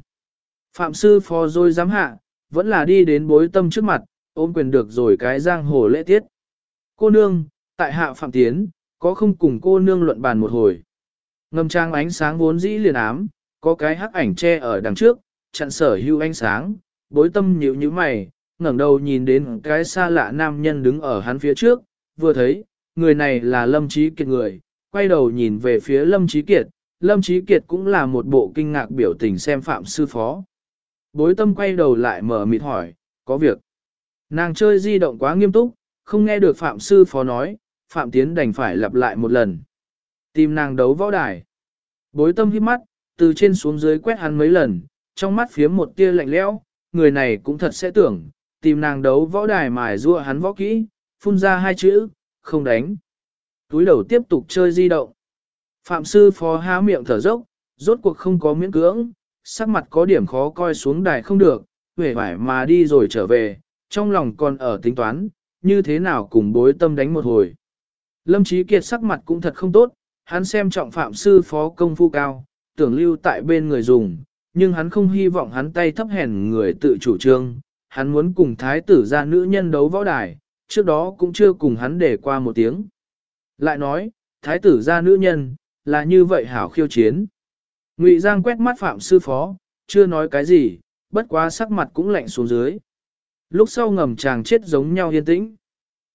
Phạm sư phó rồi dám hạ, vẫn là đi đến bối tâm trước mặt, ôm quyền được rồi cái giang hồ lễ tiết. Cô nương, tại hạ phạm tiến, có không cùng cô nương luận bàn một hồi. Ngầm trang ánh sáng vốn dĩ liền ám, có cái hắc ảnh che ở đằng trước, chặn sở hưu ánh sáng, bối tâm nhíu như mày, ngẩng đầu nhìn đến cái xa lạ nam nhân đứng ở hắn phía trước, vừa thấy, người này là Lâm Trí Kiệt người, quay đầu nhìn về phía Lâm Trí Kiệt, Lâm Trí Kiệt cũng là một bộ kinh ngạc biểu tình xem phạm sư phó. Bối tâm quay đầu lại mở mịt hỏi, có việc. Nàng chơi di động quá nghiêm túc, không nghe được phạm sư phó nói, phạm tiến đành phải lặp lại một lần. Tìm nàng đấu võ đài. Bối tâm hít mắt, từ trên xuống dưới quét hắn mấy lần, trong mắt phía một tia lạnh lẽo, người này cũng thật sẽ tưởng, tìm nàng đấu võ đài mài rua hắn võ kỹ, phun ra hai chữ, không đánh. Túi đầu tiếp tục chơi di động. Phạm sư phó há miệng thở dốc, rốt cuộc không có miễn cưỡng, sắc mặt có điểm khó coi xuống đài không được, vẻ vải mà đi rồi trở về, trong lòng còn ở tính toán, như thế nào cùng bối tâm đánh một hồi. Lâm Chí Kiệt sắc mặt cũng thật không tốt, hắn xem trọng phạm sư phó công phu cao, tưởng lưu tại bên người dùng, nhưng hắn không hy vọng hắn tay thấp hèn người tự chủ trương, hắn muốn cùng thái tử ra nữ nhân đấu võ đài, trước đó cũng chưa cùng hắn để qua một tiếng. Lại nói, thái tử ra nữ nhân, là như vậy hảo khiêu chiến. Ngụy Giang quét mắt phạm sư phó, chưa nói cái gì, bất quá sắc mặt cũng lạnh xuống dưới. Lúc sau ngầm chàng chết giống nhau yên tĩnh.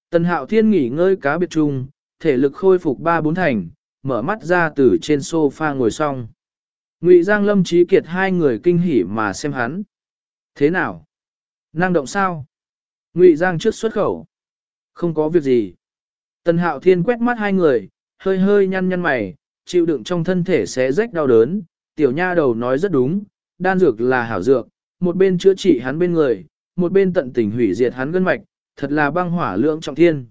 Tần hạo thiên nghỉ ngơi cá biệt trung, thể lực khôi phục ba bốn thành, mở mắt ra từ trên sofa ngồi xong. Ngụy Giang Lâm Trí Kiệt hai người kinh hỉ mà xem hắn. Thế nào? Năng động sao? Ngụy Giang trước xuất khẩu. Không có việc gì. Tần Hạo Thiên quét mắt hai người, hơi hơi nhăn nhăn mày, chịu đựng trong thân thể sẽ rách đau đớn. Tiểu nha đầu nói rất đúng, đan dược là hảo dược, một bên chữa trị hắn bên người, một bên tận tình hủy diệt hắn gân mạch, thật là băng hỏa lượng trọng thiên.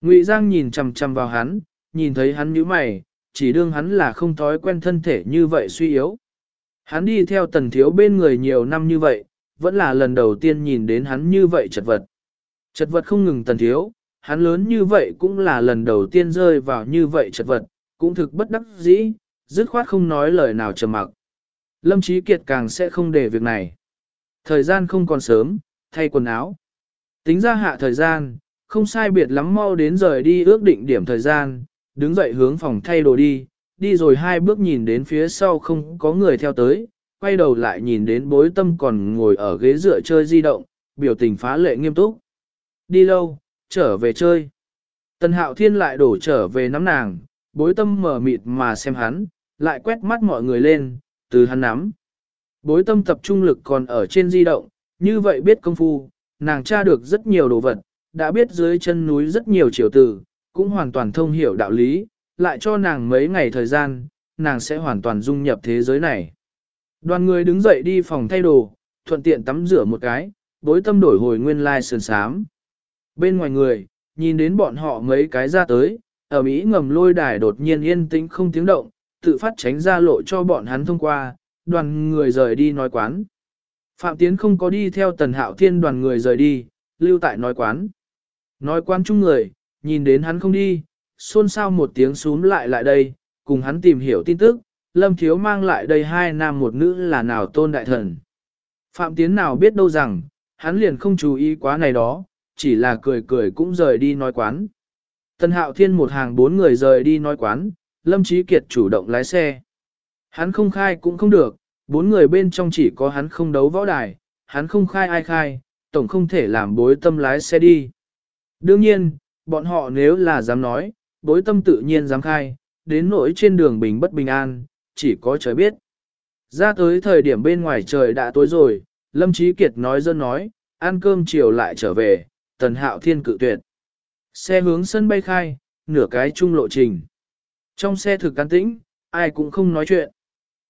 Ngụy Giang nhìn chằm chằm vào hắn, nhìn thấy hắn nhíu mày, chỉ đương hắn là không thói quen thân thể như vậy suy yếu. Hắn đi theo tần thiếu bên người nhiều năm như vậy, vẫn là lần đầu tiên nhìn đến hắn như vậy chật vật. Chật vật không ngừng tần thiếu, hắn lớn như vậy cũng là lần đầu tiên rơi vào như vậy chật vật, cũng thực bất đắc dĩ, dứt khoát không nói lời nào trầm mặc. Lâm Chí Kiệt càng sẽ không để việc này. Thời gian không còn sớm, thay quần áo. Tính ra hạ thời gian, không sai biệt lắm mau đến rời đi ước định điểm thời gian, đứng dậy hướng phòng thay đồ đi, đi rồi hai bước nhìn đến phía sau không có người theo tới, quay đầu lại nhìn đến bối tâm còn ngồi ở ghế dựa chơi di động, biểu tình phá lệ nghiêm túc. Đi lâu, trở về chơi. Tần hạo thiên lại đổ trở về nắm nàng, bối tâm mở mịt mà xem hắn, lại quét mắt mọi người lên, từ hắn nắm. Bối tâm tập trung lực còn ở trên di động, như vậy biết công phu, nàng tra được rất nhiều đồ vật, đã biết dưới chân núi rất nhiều triều tử, cũng hoàn toàn thông hiểu đạo lý, lại cho nàng mấy ngày thời gian, nàng sẽ hoàn toàn dung nhập thế giới này. Đoàn người đứng dậy đi phòng thay đồ, thuận tiện tắm rửa một cái, bối tâm đổi hồi nguyên lai sườn sám. Bên ngoài người, nhìn đến bọn họ mấy cái ra tới, ở Mỹ ngầm lôi đài đột nhiên yên tĩnh không tiếng động, tự phát tránh ra lộ cho bọn hắn thông qua, đoàn người rời đi nói quán. Phạm Tiến không có đi theo tần hạo thiên đoàn người rời đi, lưu tại nói quán. Nói quán chung người, nhìn đến hắn không đi, xôn xao một tiếng xuống lại lại đây, cùng hắn tìm hiểu tin tức, Lâm Thiếu mang lại đây hai nam một nữ là nào tôn đại thần. Phạm Tiến nào biết đâu rằng, hắn liền không chú ý quá này đó, chỉ là cười cười cũng rời đi nói quán. Tần Hạo Thiên một hàng bốn người rời đi nói quán, Lâm Chí Kiệt chủ động lái xe. Hắn không khai cũng không được, bốn người bên trong chỉ có hắn không đấu võ đài, hắn không khai ai khai, tổng không thể làm bối tâm lái xe đi. Đương nhiên, bọn họ nếu là dám nói, bối tâm tự nhiên dám khai, đến nỗi trên đường bình bất bình an, chỉ có trời biết. Ra tới thời điểm bên ngoài trời đã tối rồi, Lâm Chí Kiệt nói dân nói, ăn cơm chiều lại trở về, tần hạo thiên cự tuyệt. Xe hướng sân bay khai, nửa cái chung lộ trình. Trong xe thực can tĩnh, ai cũng không nói chuyện.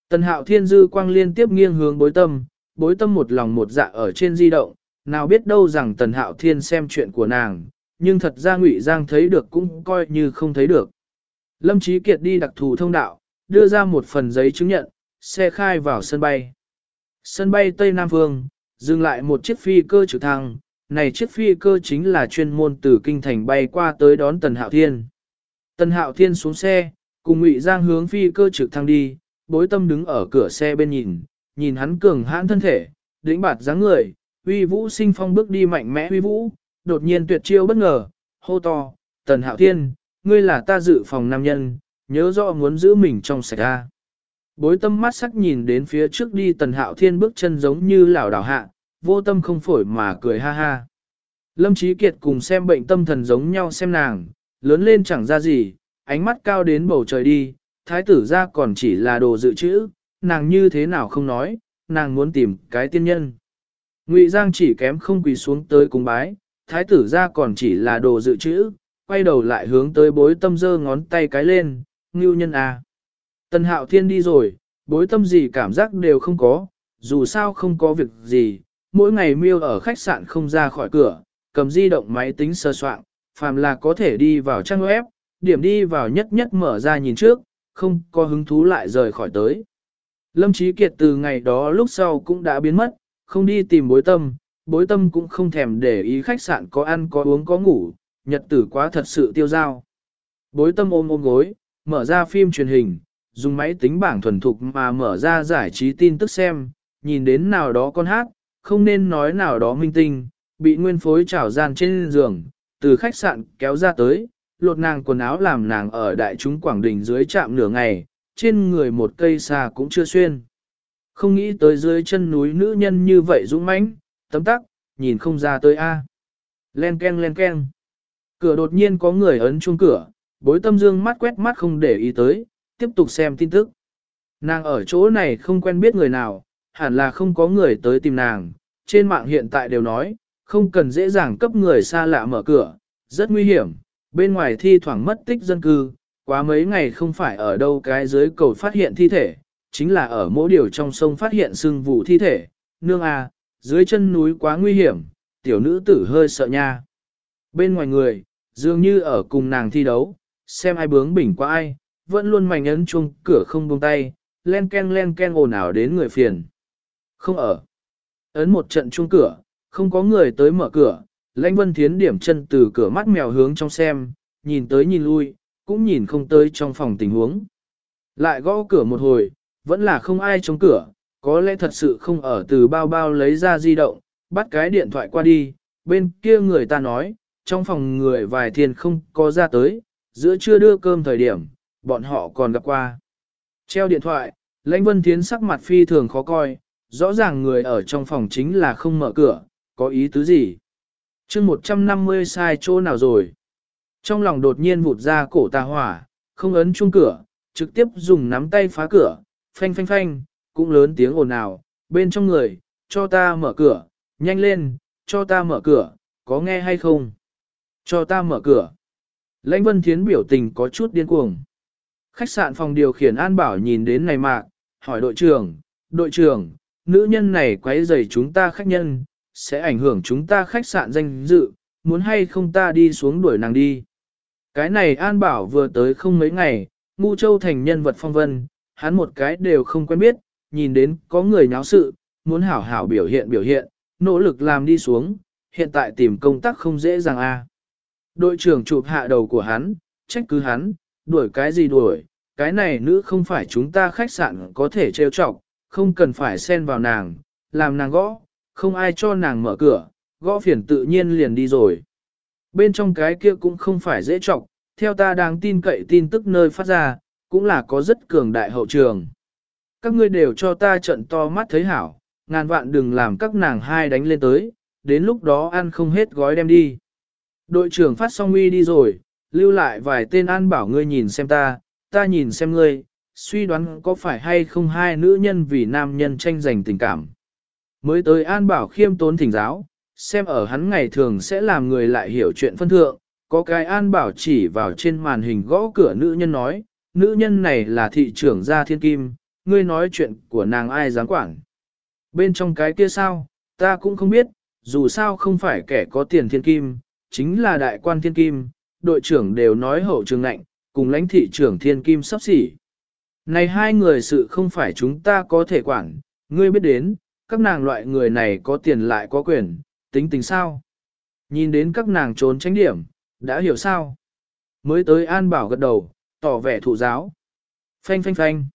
Tần hạo thiên dư quang liên tiếp nghiêng hướng bối tâm, bối tâm một lòng một dạ ở trên di động, nào biết đâu rằng tần hạo thiên xem chuyện của nàng, nhưng thật ra ngụy Giang thấy được cũng coi như không thấy được. Lâm Chí Kiệt đi đặc thù thông đạo, đưa ra một phần giấy chứng nhận, xe khai vào sân bay. Sân bay Tây Nam Phương, dừng lại một chiếc phi cơ trực thăng, này chiếc phi cơ chính là chuyên môn từ kinh thành bay qua tới đón Tần Hạo Thiên. Tần Hạo Thiên xuống xe, cùng Ngụy Giang hướng phi cơ trực thăng đi, bối tâm đứng ở cửa xe bên nhìn, nhìn hắn cường hãn thân thể, đĩnh bạt dáng người, uy vũ sinh phong bước đi mạnh mẽ uy vũ, đột nhiên tuyệt chiêu bất ngờ, hô to, Tần Hạo Thiên, ngươi là ta dự phòng nam nhân, nhớ rõ muốn giữ mình trong sạch ra. Bối tâm mắt sắc nhìn đến phía trước đi Tần Hạo Thiên bước chân giống như lảo đảo hạ, vô tâm không phổi mà cười ha ha. Lâm Chí Kiệt cùng xem bệnh tâm thần giống nhau xem nàng, lớn lên chẳng ra gì, ánh mắt cao đến bầu trời đi, thái tử ra còn chỉ là đồ dự trữ, nàng như thế nào không nói, nàng muốn tìm cái tiên nhân. Ngụy Giang chỉ kém không quỳ xuống tới cung bái, thái tử ra còn chỉ là đồ dự trữ, quay đầu lại hướng tới bối tâm giơ ngón tay cái lên, ngưu nhân à. Tần hạo thiên đi rồi, bối tâm gì cảm giác đều không có, dù sao không có việc gì, mỗi ngày miêu ở khách sạn không ra khỏi cửa, cầm di động máy tính sơ soạn, phàm là có thể đi vào trang web, điểm đi vào nhất nhất mở ra nhìn trước, không có hứng thú lại rời khỏi tới. Lâm Chí Kiệt từ ngày đó lúc sau cũng đã biến mất, không đi tìm bối tâm, bối tâm cũng không thèm để ý khách sạn có ăn có uống có ngủ, nhật tử quá thật sự tiêu dao. Bối tâm ôm ôm gối, mở ra phim truyền hình, dùng máy tính bảng thuần thục mà mở ra giải trí tin tức xem, nhìn đến nào đó con hát, không nên nói nào đó minh tinh, bị nguyên phối trảo gian trên giường, từ khách sạn kéo ra tới, lột nàng quần áo làm nàng ở đại chúng Quảng Đình dưới trạm nửa ngày, trên người một cây xà cũng chưa xuyên. Không nghĩ tới dưới chân núi nữ nhân như vậy dũng mãnh, tấm tắc, nhìn không ra tới A. Len ken len ken. Cửa đột nhiên có người ấn chuông cửa, bối tâm dương mắt quét mắt không để ý tới, tiếp tục xem tin tức. Nàng ở chỗ này không quen biết người nào, hẳn là không có người tới tìm nàng, trên mạng hiện tại đều nói, không cần dễ dàng cấp người xa lạ mở cửa, rất nguy hiểm, bên ngoài thi thoảng mất tích dân cư, quá mấy ngày không phải ở đâu cái dưới cầu phát hiện thi thể, chính là ở mỗi điều trong sông phát hiện sưng vụ thi thể, nương à, dưới chân núi quá nguy hiểm, tiểu nữ tử hơi sợ nha. Bên ngoài người, dường như ở cùng nàng thi đấu, xem ai bướng bỉnh qua ai, vẫn luôn mảnh ấn chuông cửa không buông tay, len ken len ken ồn ào đến người phiền. Không ở. Ấn một trận chuông cửa, không có người tới mở cửa, lãnh vân thiến điểm chân từ cửa mắt mèo hướng trong xem, nhìn tới nhìn lui, cũng nhìn không tới trong phòng tình huống. Lại gõ cửa một hồi, vẫn là không ai trong cửa, có lẽ thật sự không ở từ bao bao lấy ra di động, bắt cái điện thoại qua đi, bên kia người ta nói, trong phòng người vài thiên không có ra tới, giữa trưa đưa cơm thời điểm, bọn họ còn gặp qua. Treo điện thoại, lãnh vân thiến sắc mặt phi thường khó coi, rõ ràng người ở trong phòng chính là không mở cửa, có ý tứ gì? chương 150 sai chỗ nào rồi? Trong lòng đột nhiên vụt ra cổ tà hỏa, không ấn chung cửa, trực tiếp dùng nắm tay phá cửa, phanh phanh phanh, cũng lớn tiếng ồn ào, bên trong người, cho ta mở cửa, nhanh lên, cho ta mở cửa, có nghe hay không? Cho ta mở cửa. Lãnh Vân Thiến biểu tình có chút điên cuồng. Khách sạn phòng điều khiển An Bảo nhìn đến này mạc, hỏi đội trưởng, đội trưởng, nữ nhân này quấy rầy chúng ta khách nhân, sẽ ảnh hưởng chúng ta khách sạn danh dự, muốn hay không ta đi xuống đuổi nàng đi. Cái này An Bảo vừa tới không mấy ngày, Ngu Châu thành nhân vật phong vân, hắn một cái đều không quen biết, nhìn đến có người nháo sự, muốn hảo hảo biểu hiện biểu hiện, nỗ lực làm đi xuống, hiện tại tìm công tác không dễ dàng a. Đội trưởng chụp hạ đầu của hắn, trách cứ hắn, đuổi cái gì đuổi, cái này nữ không phải chúng ta khách sạn có thể trêu chọc, không cần phải xen vào nàng, làm nàng gõ, không ai cho nàng mở cửa, gõ phiền tự nhiên liền đi rồi. Bên trong cái kia cũng không phải dễ chọc, theo ta đang tin cậy tin tức nơi phát ra, cũng là có rất cường đại hậu trường. Các ngươi đều cho ta trận to mắt thấy hảo, ngàn vạn đừng làm các nàng hai đánh lên tới, đến lúc đó ăn không hết gói đem đi. Đội trưởng phát xong uy đi rồi, lưu lại vài tên an bảo ngươi nhìn xem ta, ta nhìn xem ngươi, suy đoán có phải hay không hai nữ nhân vì nam nhân tranh giành tình cảm. Mới tới an bảo khiêm tốn thỉnh giáo, xem ở hắn ngày thường sẽ làm người lại hiểu chuyện phân thượng, có cái an bảo chỉ vào trên màn hình gõ cửa nữ nhân nói, nữ nhân này là thị trưởng gia thiên kim, ngươi nói chuyện của nàng ai dám quản. Bên trong cái kia sao, ta cũng không biết, dù sao không phải kẻ có tiền thiên kim, chính là đại quan thiên kim, đội trưởng đều nói hậu trường lạnh, cùng lãnh thị trưởng thiên kim sắp xỉ. Này hai người sự không phải chúng ta có thể quản, ngươi biết đến, các nàng loại người này có tiền lại có quyền, tính tính sao? Nhìn đến các nàng trốn tránh điểm, đã hiểu sao? Mới tới An Bảo gật đầu, tỏ vẻ thụ giáo. Phanh phanh phanh.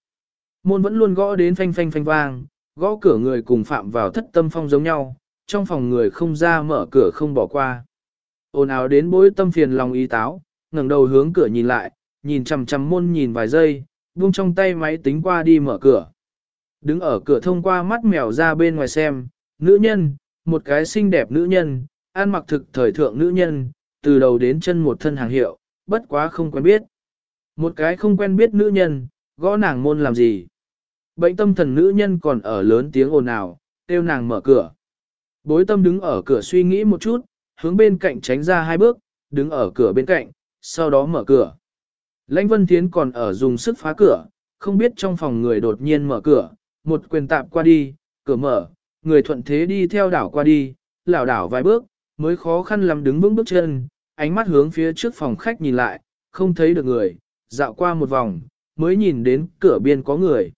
Môn vẫn luôn gõ đến phanh phanh phanh vang, gõ cửa người cùng phạm vào thất tâm phong giống nhau, trong phòng người không ra mở cửa không bỏ qua. Ồn ào đến bối tâm phiền lòng ý táo, ngẩng đầu hướng cửa nhìn lại, nhìn chằm chằm môn nhìn vài giây, buông trong tay máy tính qua đi mở cửa. Đứng ở cửa thông qua mắt mèo ra bên ngoài xem, nữ nhân, một cái xinh đẹp nữ nhân, ăn mặc thực thời thượng nữ nhân, từ đầu đến chân một thân hàng hiệu, bất quá không quen biết. Một cái không quen biết nữ nhân, gõ nàng môn làm gì. Bệnh tâm thần nữ nhân còn ở lớn tiếng ồn ào, kêu nàng mở cửa. Bối tâm đứng ở cửa suy nghĩ một chút, hướng bên cạnh tránh ra hai bước, đứng ở cửa bên cạnh, sau đó mở cửa. Lãnh Vân Thiến còn ở dùng sức phá cửa, không biết trong phòng người đột nhiên mở cửa, một quyền tạp qua đi, cửa mở, người thuận thế đi theo đảo qua đi, lảo đảo vài bước, mới khó khăn lắm đứng vững bước chân, ánh mắt hướng phía trước phòng khách nhìn lại, không thấy được người, dạo qua một vòng, mới nhìn đến cửa biên có người.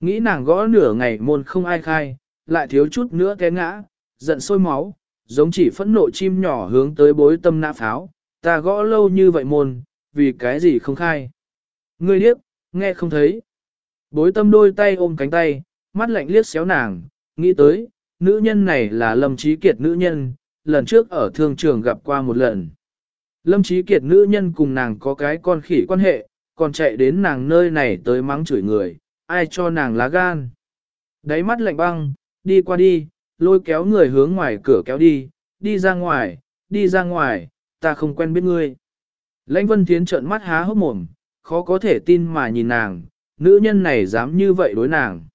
Nghĩ nàng gõ nửa ngày môn không ai khai, lại thiếu chút nữa té ngã, giận sôi máu, giống chỉ phẫn nộ chim nhỏ hướng tới bối tâm nã pháo, ta gõ lâu như vậy môn, vì cái gì không khai. Ngươi điếc, nghe không thấy. Bối tâm đôi tay ôm cánh tay, mắt lạnh liếc xéo nàng, nghĩ tới, nữ nhân này là Lâm Trí Kiệt nữ nhân, lần trước ở thương trường gặp qua một lần. Lâm Trí Kiệt nữ nhân cùng nàng có cái con khỉ quan hệ, còn chạy đến nàng nơi này tới mắng chửi người, ai cho nàng lá gan. Đáy mắt lạnh băng, đi qua đi, lôi kéo người hướng ngoài cửa kéo đi, đi ra ngoài, đi ra ngoài, ta không quen biết ngươi. Lãnh Vân Thiến trợn mắt há hốc mồm, khó có thể tin mà nhìn nàng, nữ nhân này dám như vậy đối nàng.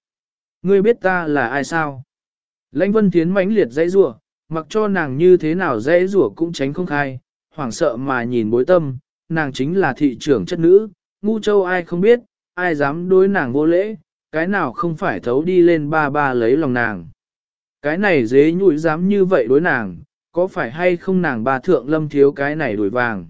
Ngươi biết ta là ai sao? Lãnh Vân Thiến mãnh liệt dãy rủa, mặc cho nàng như thế nào dãy rủa cũng tránh không khai, hoảng sợ mà nhìn bối tâm, nàng chính là thị trưởng chất nữ, ngu châu ai không biết, ai dám đối nàng vô lễ, cái nào không phải thấu đi lên ba ba lấy lòng nàng. Cái này dế nhủi dám như vậy đối nàng, có phải hay không nàng ba thượng lâm thiếu cái này đuổi vàng.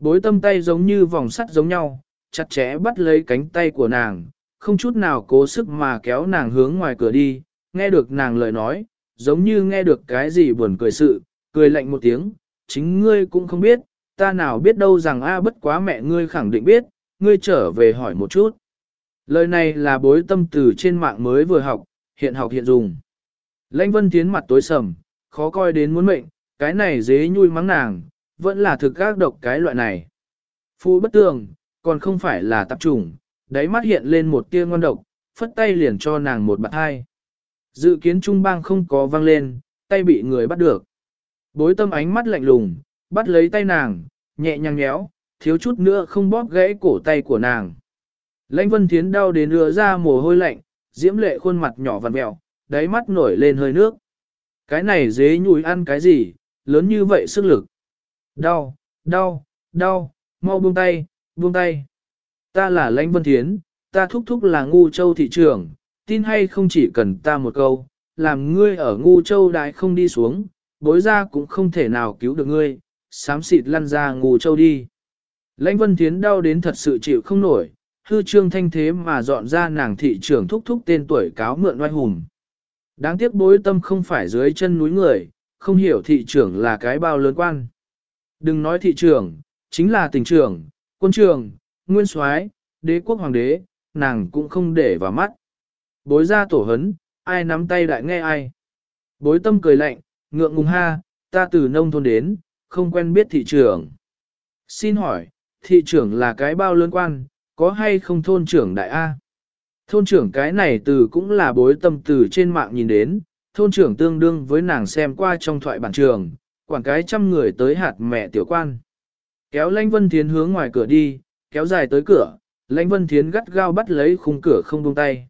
Bối tâm tay giống như vòng sắt giống nhau, chặt chẽ bắt lấy cánh tay của nàng, không chút nào cố sức mà kéo nàng hướng ngoài cửa đi, nghe được nàng lời nói, giống như nghe được cái gì buồn cười sự, cười lạnh một tiếng, chính ngươi cũng không biết, ta nào biết đâu rằng a bất quá mẹ ngươi khẳng định biết, ngươi trở về hỏi một chút. Lời này là bối tâm từ trên mạng mới vừa học, hiện học hiện dùng. Lãnh vân tiến mặt tối sầm, khó coi đến muốn mệnh, cái này dế nhui mắng nàng, vẫn là thực các độc cái loại này. Phu bất tường, còn không phải là tập trùng, đáy mắt hiện lên một tia ngon độc, phất tay liền cho nàng một bạc hai. Dự kiến trung bang không có vang lên, tay bị người bắt được. Bối tâm ánh mắt lạnh lùng, bắt lấy tay nàng, nhẹ nhàng nhéo, thiếu chút nữa không bóp gãy cổ tay của nàng. Lãnh Vân Thiến đau đến đưa ra mồ hôi lạnh, diễm lệ khuôn mặt nhỏ vằn mẹo, đáy mắt nổi lên hơi nước. Cái này dế nhùi ăn cái gì, lớn như vậy sức lực. Đau, đau, đau, mau buông tay, buông tay. Ta là lãnh vân thiến, ta thúc thúc là ngu châu thị trưởng, tin hay không chỉ cần ta một câu, làm ngươi ở ngu châu đại không đi xuống, bối ra cũng không thể nào cứu được ngươi, sám xịt lăn ra ngu châu đi. Lãnh vân thiến đau đến thật sự chịu không nổi, hư trương thanh thế mà dọn ra nàng thị trưởng thúc thúc tên tuổi cáo mượn oai hùng. Đáng tiếc bối tâm không phải dưới chân núi người, không hiểu thị trưởng là cái bao lớn quan. Đừng nói thị trưởng, chính là tỉnh trưởng, quân trưởng, nguyên soái, đế quốc hoàng đế, nàng cũng không để vào mắt. Bối ra tổ hấn, ai nắm tay đại nghe ai. Bối tâm cười lạnh, ngượng ngùng ha, ta từ nông thôn đến, không quen biết thị trưởng. Xin hỏi, thị trưởng là cái bao lớn quan, có hay không thôn trưởng đại A? Thôn trưởng cái này từ cũng là bối tâm từ trên mạng nhìn đến, thôn trưởng tương đương với nàng xem qua trong thoại bản trường, quản cái trăm người tới hạt mẹ tiểu quan. Kéo lãnh vân thiến hướng ngoài cửa đi, kéo dài tới cửa, lãnh vân thiến gắt gao bắt lấy khung cửa không buông tay.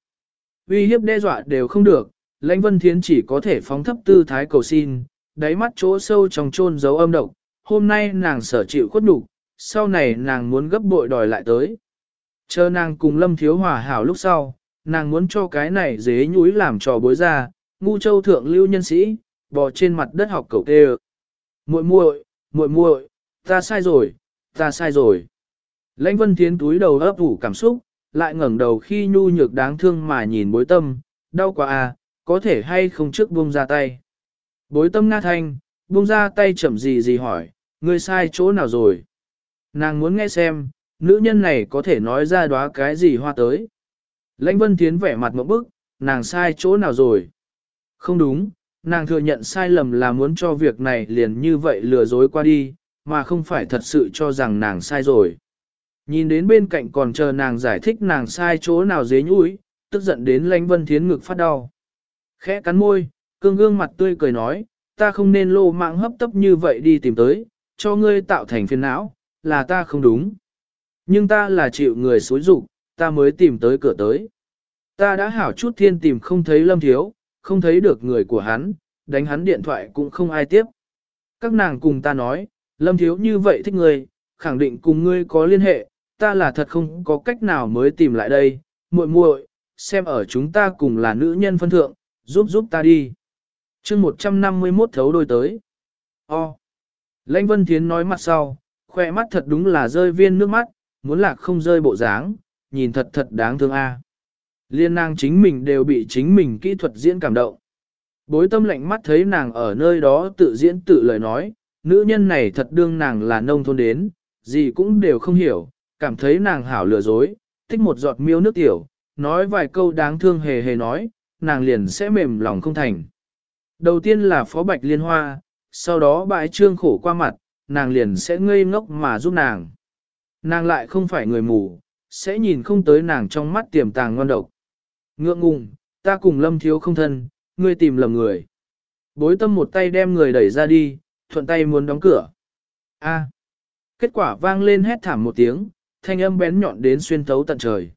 Uy hiếp đe dọa đều không được, lãnh vân thiến chỉ có thể phóng thấp tư thái cầu xin, đáy mắt chỗ sâu trong chôn dấu âm độc, hôm nay nàng sở chịu khuất nhục, sau này nàng muốn gấp bội đòi lại tới. Chờ nàng cùng lâm thiếu hòa hảo lúc sau, nàng muốn cho cái này dế nhúi làm trò bối ra, ngu châu thượng lưu nhân sĩ, bò trên mặt đất học cầu tê muội muội, muội muội, ta sai rồi, ta sai rồi. Lãnh vân thiến túi đầu ấp ủ cảm xúc, lại ngẩng đầu khi nhu nhược đáng thương mà nhìn bối tâm, đau quá à, có thể hay không trước buông ra tay. Bối tâm nga thanh, buông ra tay chậm gì gì hỏi, ngươi sai chỗ nào rồi? Nàng muốn nghe xem, nữ nhân này có thể nói ra đóa cái gì hoa tới. Lãnh vân thiến vẻ mặt một bức, nàng sai chỗ nào rồi? Không đúng, nàng thừa nhận sai lầm là muốn cho việc này liền như vậy lừa dối qua đi, mà không phải thật sự cho rằng nàng sai rồi. Nhìn đến bên cạnh còn chờ nàng giải thích nàng sai chỗ nào dế nhũi, tức giận đến lãnh vân thiến ngực phát đau. Khẽ cắn môi, cương gương mặt tươi cười nói, ta không nên lô mạng hấp tấp như vậy đi tìm tới, cho ngươi tạo thành phiền não, là ta không đúng. Nhưng ta là chịu người xối rụng, ta mới tìm tới cửa tới. Ta đã hảo chút thiên tìm không thấy lâm thiếu, không thấy được người của hắn, đánh hắn điện thoại cũng không ai tiếp. Các nàng cùng ta nói, lâm thiếu như vậy thích ngươi, khẳng định cùng ngươi có liên hệ, ta là thật không có cách nào mới tìm lại đây, muội muội, xem ở chúng ta cùng là nữ nhân phân thượng, giúp giúp ta đi. chương 151 thấu đôi tới. O. Lãnh Vân Thiến nói mặt sau, khoe mắt thật đúng là rơi viên nước mắt, muốn lạc không rơi bộ dáng, nhìn thật thật đáng thương a. Liên nàng chính mình đều bị chính mình kỹ thuật diễn cảm động. Bối tâm lạnh mắt thấy nàng ở nơi đó tự diễn tự lời nói, nữ nhân này thật đương nàng là nông thôn đến, gì cũng đều không hiểu, cảm thấy nàng hảo lừa dối, thích một giọt miêu nước tiểu, nói vài câu đáng thương hề hề nói, nàng liền sẽ mềm lòng không thành. Đầu tiên là phó bạch liên hoa, sau đó bãi trương khổ qua mặt, nàng liền sẽ ngây ngốc mà giúp nàng. Nàng lại không phải người mù, sẽ nhìn không tới nàng trong mắt tiềm tàng ngon độc. Ngượng ngùng, ta cùng lâm thiếu không thân, ngươi tìm lầm người. Bối tâm một tay đem người đẩy ra đi, thuận tay muốn đóng cửa. A. Kết quả vang lên hét thảm một tiếng, thanh âm bén nhọn đến xuyên thấu tận trời.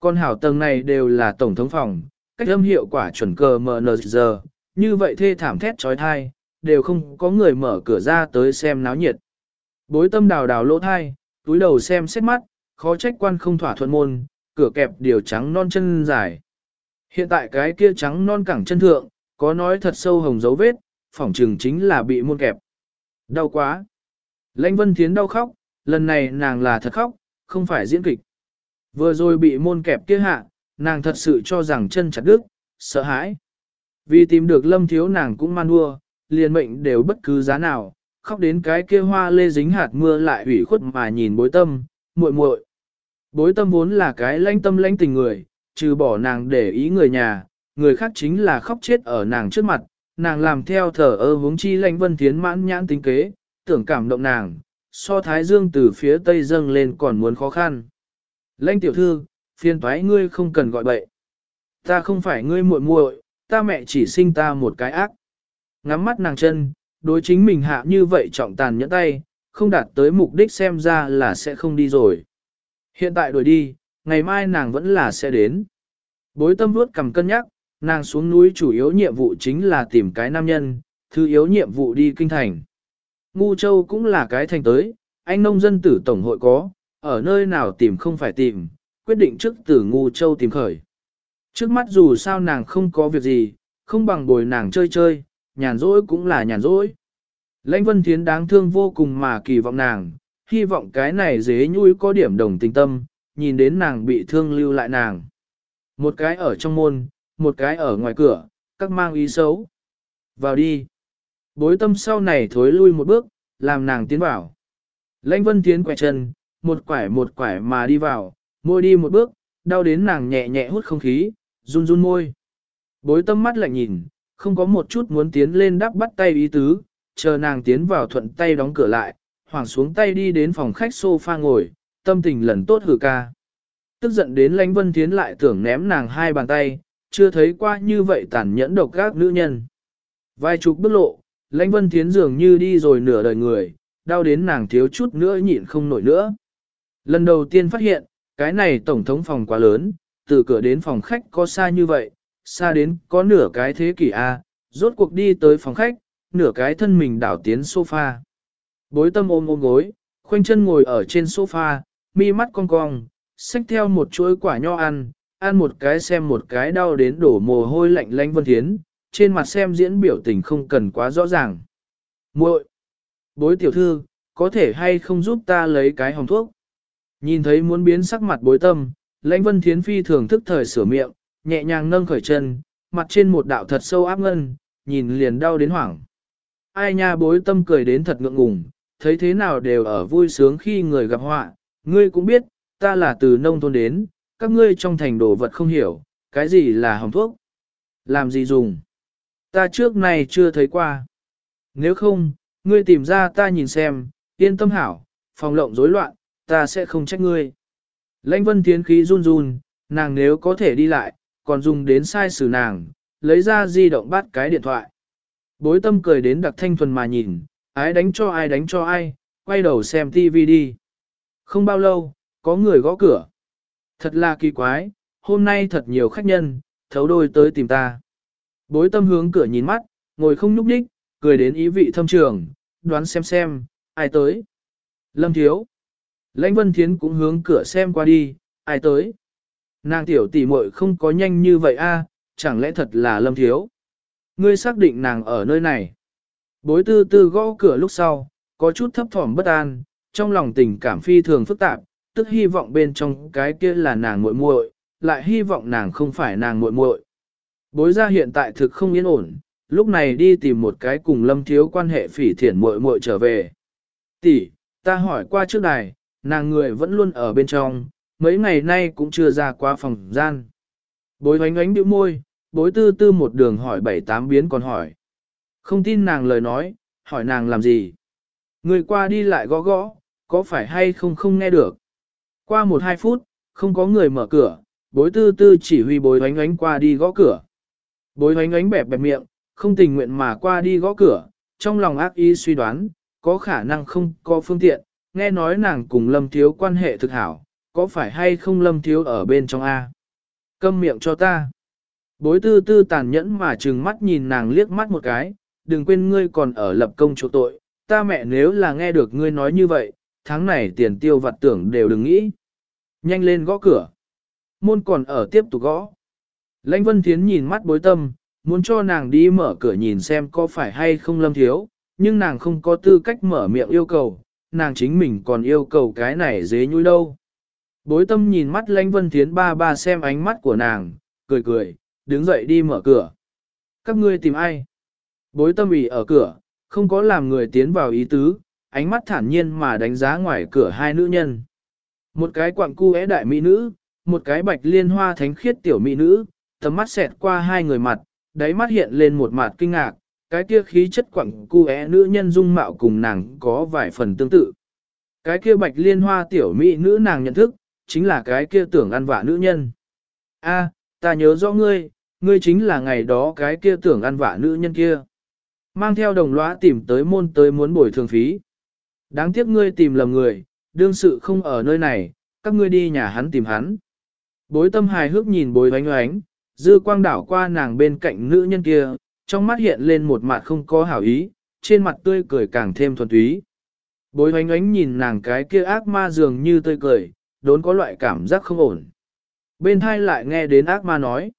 Con hảo tầng này đều là tổng thống phòng, cách âm hiệu quả chuẩn cờ MNZ, như vậy thê thảm thét trói thai, đều không có người mở cửa ra tới xem náo nhiệt. Bối tâm đào đào lỗ thai, túi đầu xem xét mắt, khó trách quan không thỏa thuận môn, cửa kẹp điều trắng non chân dài. Hiện tại cái kia trắng non cẳng chân thượng, có nói thật sâu hồng dấu vết, phỏng trừng chính là bị môn kẹp. Đau quá. Lãnh Vân Thiến đau khóc, lần này nàng là thật khóc, không phải diễn kịch. Vừa rồi bị môn kẹp kia hạ, nàng thật sự cho rằng chân chặt đứt, sợ hãi. Vì tìm được lâm thiếu nàng cũng man đua, liền mệnh đều bất cứ giá nào, khóc đến cái kia hoa lê dính hạt mưa lại hủy khuất mà nhìn bối tâm, muội muội. Bối tâm vốn là cái lãnh tâm lãnh tình người, trừ bỏ nàng để ý người nhà, người khác chính là khóc chết ở nàng trước mặt, nàng làm theo thở ơ hướng chi lãnh vân Thiến mãn nhãn tính kế, tưởng cảm động nàng, so thái dương từ phía tây dâng lên còn muốn khó khăn. Lãnh tiểu thư, phiền thoái ngươi không cần gọi bậy. Ta không phải ngươi muội muội, ta mẹ chỉ sinh ta một cái ác. Ngắm mắt nàng chân, đối chính mình hạ như vậy trọng tàn nhẫn tay, không đạt tới mục đích xem ra là sẽ không đi rồi. Hiện tại đuổi đi, ngày mai nàng vẫn là sẽ đến. Bối tâm vuốt cầm cân nhắc, nàng xuống núi chủ yếu nhiệm vụ chính là tìm cái nam nhân, thứ yếu nhiệm vụ đi kinh thành. Ngu Châu cũng là cái thành tới, anh nông dân tử tổng hội có, ở nơi nào tìm không phải tìm, quyết định trước tử Ngu Châu tìm khởi. Trước mắt dù sao nàng không có việc gì, không bằng bồi nàng chơi chơi, nhàn rỗi cũng là nhàn rỗi. Lãnh Vân Thiến đáng thương vô cùng mà kỳ vọng nàng, hy vọng cái này dế nhui có điểm đồng tình tâm, nhìn đến nàng bị thương lưu lại nàng. Một cái ở trong môn, một cái ở ngoài cửa, các mang ý xấu. Vào đi. Bối tâm sau này thối lui một bước, làm nàng tiến vào. Lãnh Vân tiến quẹt chân, một quải một quải mà đi vào, môi đi một bước, đau đến nàng nhẹ nhẹ hút không khí, run run môi. Bối tâm mắt lại nhìn, không có một chút muốn tiến lên đắp bắt tay ý tứ, chờ nàng tiến vào thuận tay đóng cửa lại, hoàng xuống tay đi đến phòng khách sofa ngồi, tâm tình lần tốt hử ca. Tức giận đến lãnh vân thiến lại tưởng ném nàng hai bàn tay, chưa thấy qua như vậy tàn nhẫn độc các nữ nhân. Vài chục bước lộ, lãnh vân thiến dường như đi rồi nửa đời người, đau đến nàng thiếu chút nữa nhịn không nổi nữa. Lần đầu tiên phát hiện, cái này tổng thống phòng quá lớn, từ cửa đến phòng khách có xa như vậy, xa đến có nửa cái thế kỷ A, rốt cuộc đi tới phòng khách, nửa cái thân mình đảo tiến sofa. Bối tâm ôm ôm gối, khoanh chân ngồi ở trên sofa, mi mắt cong cong, xách theo một chuỗi quả nho ăn, ăn một cái xem một cái đau đến đổ mồ hôi lạnh lanh vân thiến, trên mặt xem diễn biểu tình không cần quá rõ ràng. muội bối tiểu thư, có thể hay không giúp ta lấy cái hồng thuốc? Nhìn thấy muốn biến sắc mặt bối tâm, lãnh vân thiến phi thường thức thời sửa miệng, nhẹ nhàng nâng khởi chân, mặt trên một đạo thật sâu áp ngân, nhìn liền đau đến hoảng. Ai nha bối tâm cười đến thật ngượng ngùng, thấy thế nào đều ở vui sướng khi người gặp họa, ngươi cũng biết, ta là từ nông thôn đến, các ngươi trong thành đồ vật không hiểu, cái gì là hồng thuốc, làm gì dùng. Ta trước này chưa thấy qua. Nếu không, ngươi tìm ra ta nhìn xem, yên tâm hảo, phòng lộng rối loạn, ta sẽ không trách ngươi. Lãnh vân tiến khí run run, nàng nếu có thể đi lại, còn dùng đến sai xử nàng, lấy ra di động bắt cái điện thoại. Bối tâm cười đến đặc thanh thuần mà nhìn, ái đánh cho ai đánh cho ai, quay đầu xem TV đi. Không bao lâu, có người gõ cửa. Thật là kỳ quái, hôm nay thật nhiều khách nhân, thấu đôi tới tìm ta. Bối tâm hướng cửa nhìn mắt, ngồi không nhúc nhích, cười đến ý vị thâm trường, đoán xem xem, ai tới. Lâm Thiếu. Lãnh Vân Thiến cũng hướng cửa xem qua đi, ai tới. Nàng tiểu tỷ muội không có nhanh như vậy a, chẳng lẽ thật là Lâm Thiếu. Ngươi xác định nàng ở nơi này. Bối tư tư gõ cửa lúc sau, có chút thấp thỏm bất an, trong lòng tình cảm phi thường phức tạp, tức hy vọng bên trong cái kia là nàng muội muội, lại hy vọng nàng không phải nàng muội muội. Bối gia hiện tại thực không yên ổn, lúc này đi tìm một cái cùng lâm thiếu quan hệ phỉ thiển muội muội trở về. Tỷ, ta hỏi qua trước này, nàng người vẫn luôn ở bên trong, mấy ngày nay cũng chưa ra qua phòng gian. Bối hoánh ánh bĩu môi, bối tư tư một đường hỏi bảy tám biến còn hỏi. Không tin nàng lời nói, hỏi nàng làm gì. Người qua đi lại gõ gõ, có phải hay không không nghe được. Qua một hai phút, không có người mở cửa, bối tư tư chỉ huy bối oánh oánh qua đi gõ cửa. Bối oánh oánh bẹp bẹp miệng, không tình nguyện mà qua đi gõ cửa, trong lòng ác ý suy đoán, có khả năng không có phương tiện, nghe nói nàng cùng lâm thiếu quan hệ thực hảo, có phải hay không lâm thiếu ở bên trong A. Câm miệng cho ta. Bối tư tư tàn nhẫn mà trừng mắt nhìn nàng liếc mắt một cái, đừng quên ngươi còn ở lập công chỗ tội, ta mẹ nếu là nghe được ngươi nói như vậy, tháng này tiền tiêu vặt tưởng đều đừng nghĩ. Nhanh lên gõ cửa. Môn còn ở tiếp tục gõ. Lãnh Vân Thiến nhìn mắt bối tâm, muốn cho nàng đi mở cửa nhìn xem có phải hay không lâm thiếu, nhưng nàng không có tư cách mở miệng yêu cầu, nàng chính mình còn yêu cầu cái này dế nhui đâu. Bối tâm nhìn mắt Lãnh Vân Thiến ba ba xem ánh mắt của nàng, cười cười, đứng dậy đi mở cửa. Các ngươi tìm ai? Bối tâm ủy ở cửa, không có làm người tiến vào ý tứ, ánh mắt thản nhiên mà đánh giá ngoài cửa hai nữ nhân. Một cái quặng cu é đại mỹ nữ, một cái bạch liên hoa thánh khiết tiểu mỹ nữ, tầm mắt xẹt qua hai người mặt, đáy mắt hiện lên một mặt kinh ngạc, cái kia khí chất quặng cu é nữ nhân dung mạo cùng nàng có vài phần tương tự. Cái kia bạch liên hoa tiểu mỹ nữ nàng nhận thức, chính là cái kia tưởng ăn vạ nữ nhân. A, ta nhớ rõ ngươi, ngươi chính là ngày đó cái kia tưởng ăn vạ nữ nhân kia. Mang theo đồng lõa tìm tới môn tới muốn bồi thường phí. Đáng tiếc ngươi tìm lầm người, đương sự không ở nơi này, các ngươi đi nhà hắn tìm hắn. Bối tâm hài hước nhìn bối oánh oánh, dư quang đảo qua nàng bên cạnh nữ nhân kia, trong mắt hiện lên một mặt không có hảo ý, trên mặt tươi cười càng thêm thuần túy. Bối oánh ánh nhìn nàng cái kia ác ma dường như tươi cười, đốn có loại cảm giác không ổn. Bên hai lại nghe đến ác ma nói.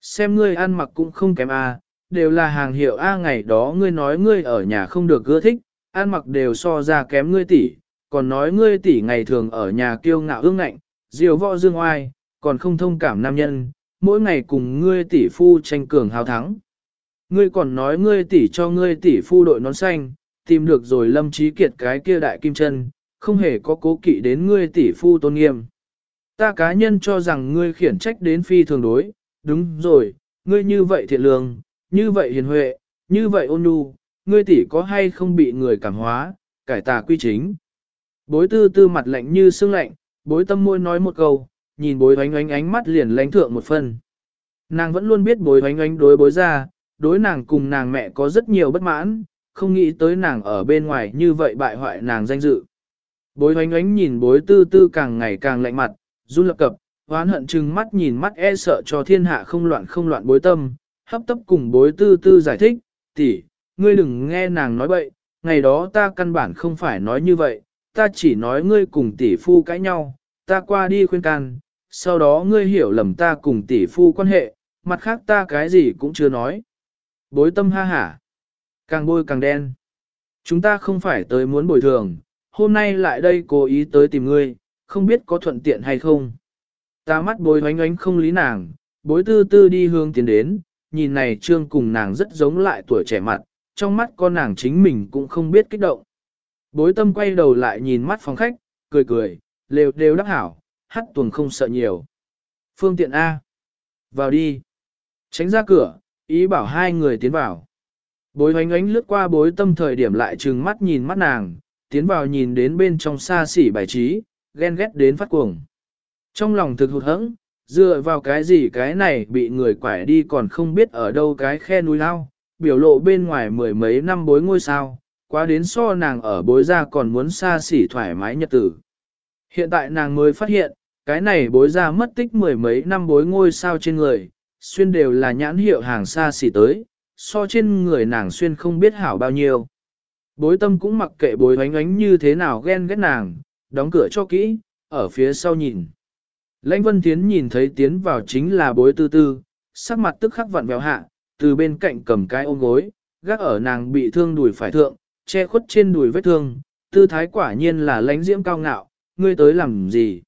Xem ngươi ăn mặc cũng không kém a, đều là hàng hiệu a ngày đó ngươi nói ngươi ở nhà không được ưa thích, ăn mặc đều so ra kém ngươi tỷ, còn nói ngươi tỷ ngày thường ở nhà kiêu ngạo ương ngạnh, diều võ dương oai, còn không thông cảm nam nhân, mỗi ngày cùng ngươi tỷ phu tranh cường hào thắng. Ngươi còn nói ngươi tỷ cho ngươi tỷ phu đội nón xanh, tìm được rồi lâm trí kiệt cái kia đại kim chân, không hề có cố kỵ đến ngươi tỷ phu tôn nghiêm. Ta cá nhân cho rằng ngươi khiển trách đến phi thường đối, đúng rồi, ngươi như vậy thiện lương, như vậy hiền huệ, như vậy ôn nhu, ngươi tỷ có hay không bị người cảm hóa, cải tà quy chính. Bối tư tư mặt lạnh như sương lạnh, bối tâm môi nói một câu, nhìn bối oánh oánh ánh mắt liền lánh thượng một phần. Nàng vẫn luôn biết bối oánh oánh đối bối ra, đối nàng cùng nàng mẹ có rất nhiều bất mãn, không nghĩ tới nàng ở bên ngoài như vậy bại hoại nàng danh dự. Bối oánh oánh nhìn bối tư tư càng ngày càng lạnh mặt, run lập cập, hoán hận chừng mắt nhìn mắt e sợ cho thiên hạ không loạn không loạn bối tâm, hấp tấp cùng bối tư tư giải thích, tỷ, ngươi đừng nghe nàng nói bậy, ngày đó ta căn bản không phải nói như vậy, ta chỉ nói ngươi cùng tỷ phu cãi nhau, ta qua đi khuyên can, sau đó ngươi hiểu lầm ta cùng tỷ phu quan hệ, mặt khác ta cái gì cũng chưa nói. Bối tâm ha hả, càng bôi càng đen. Chúng ta không phải tới muốn bồi thường, hôm nay lại đây cố ý tới tìm ngươi, không biết có thuận tiện hay không. Ta mắt bối oánh oánh không lý nàng, bối tư tư đi hướng tiến đến, nhìn này trương cùng nàng rất giống lại tuổi trẻ mặt, trong mắt con nàng chính mình cũng không biết kích động. Bối tâm quay đầu lại nhìn mắt phòng khách, cười cười, lều đều đắc hảo, hát tuần không sợ nhiều. Phương tiện A. Vào đi. Tránh ra cửa, ý bảo hai người tiến vào. Bối hoánh ánh lướt qua bối tâm thời điểm lại trừng mắt nhìn mắt nàng, tiến vào nhìn đến bên trong xa xỉ bài trí, ghen ghét đến phát cuồng. Trong lòng thực hụt hẫng, dựa vào cái gì cái này bị người quải đi còn không biết ở đâu cái khe núi lao, biểu lộ bên ngoài mười mấy năm bối ngôi sao, quá đến so nàng ở bối ra còn muốn xa xỉ thoải mái nhật tử. Hiện tại nàng mới phát hiện, cái này bối ra mất tích mười mấy năm bối ngôi sao trên người, xuyên đều là nhãn hiệu hàng xa xỉ tới, so trên người nàng xuyên không biết hảo bao nhiêu. Bối tâm cũng mặc kệ bối oánh oánh như thế nào ghen ghét nàng, đóng cửa cho kỹ, ở phía sau nhìn. Lãnh Vân Tiến nhìn thấy tiến vào chính là bối tư tư, sắc mặt tức khắc vặn vẹo hạ, từ bên cạnh cầm cái ôm gối, gác ở nàng bị thương đùi phải thượng, che khuất trên đùi vết thương, tư thái quả nhiên là lãnh diễm cao ngạo, ngươi tới làm gì?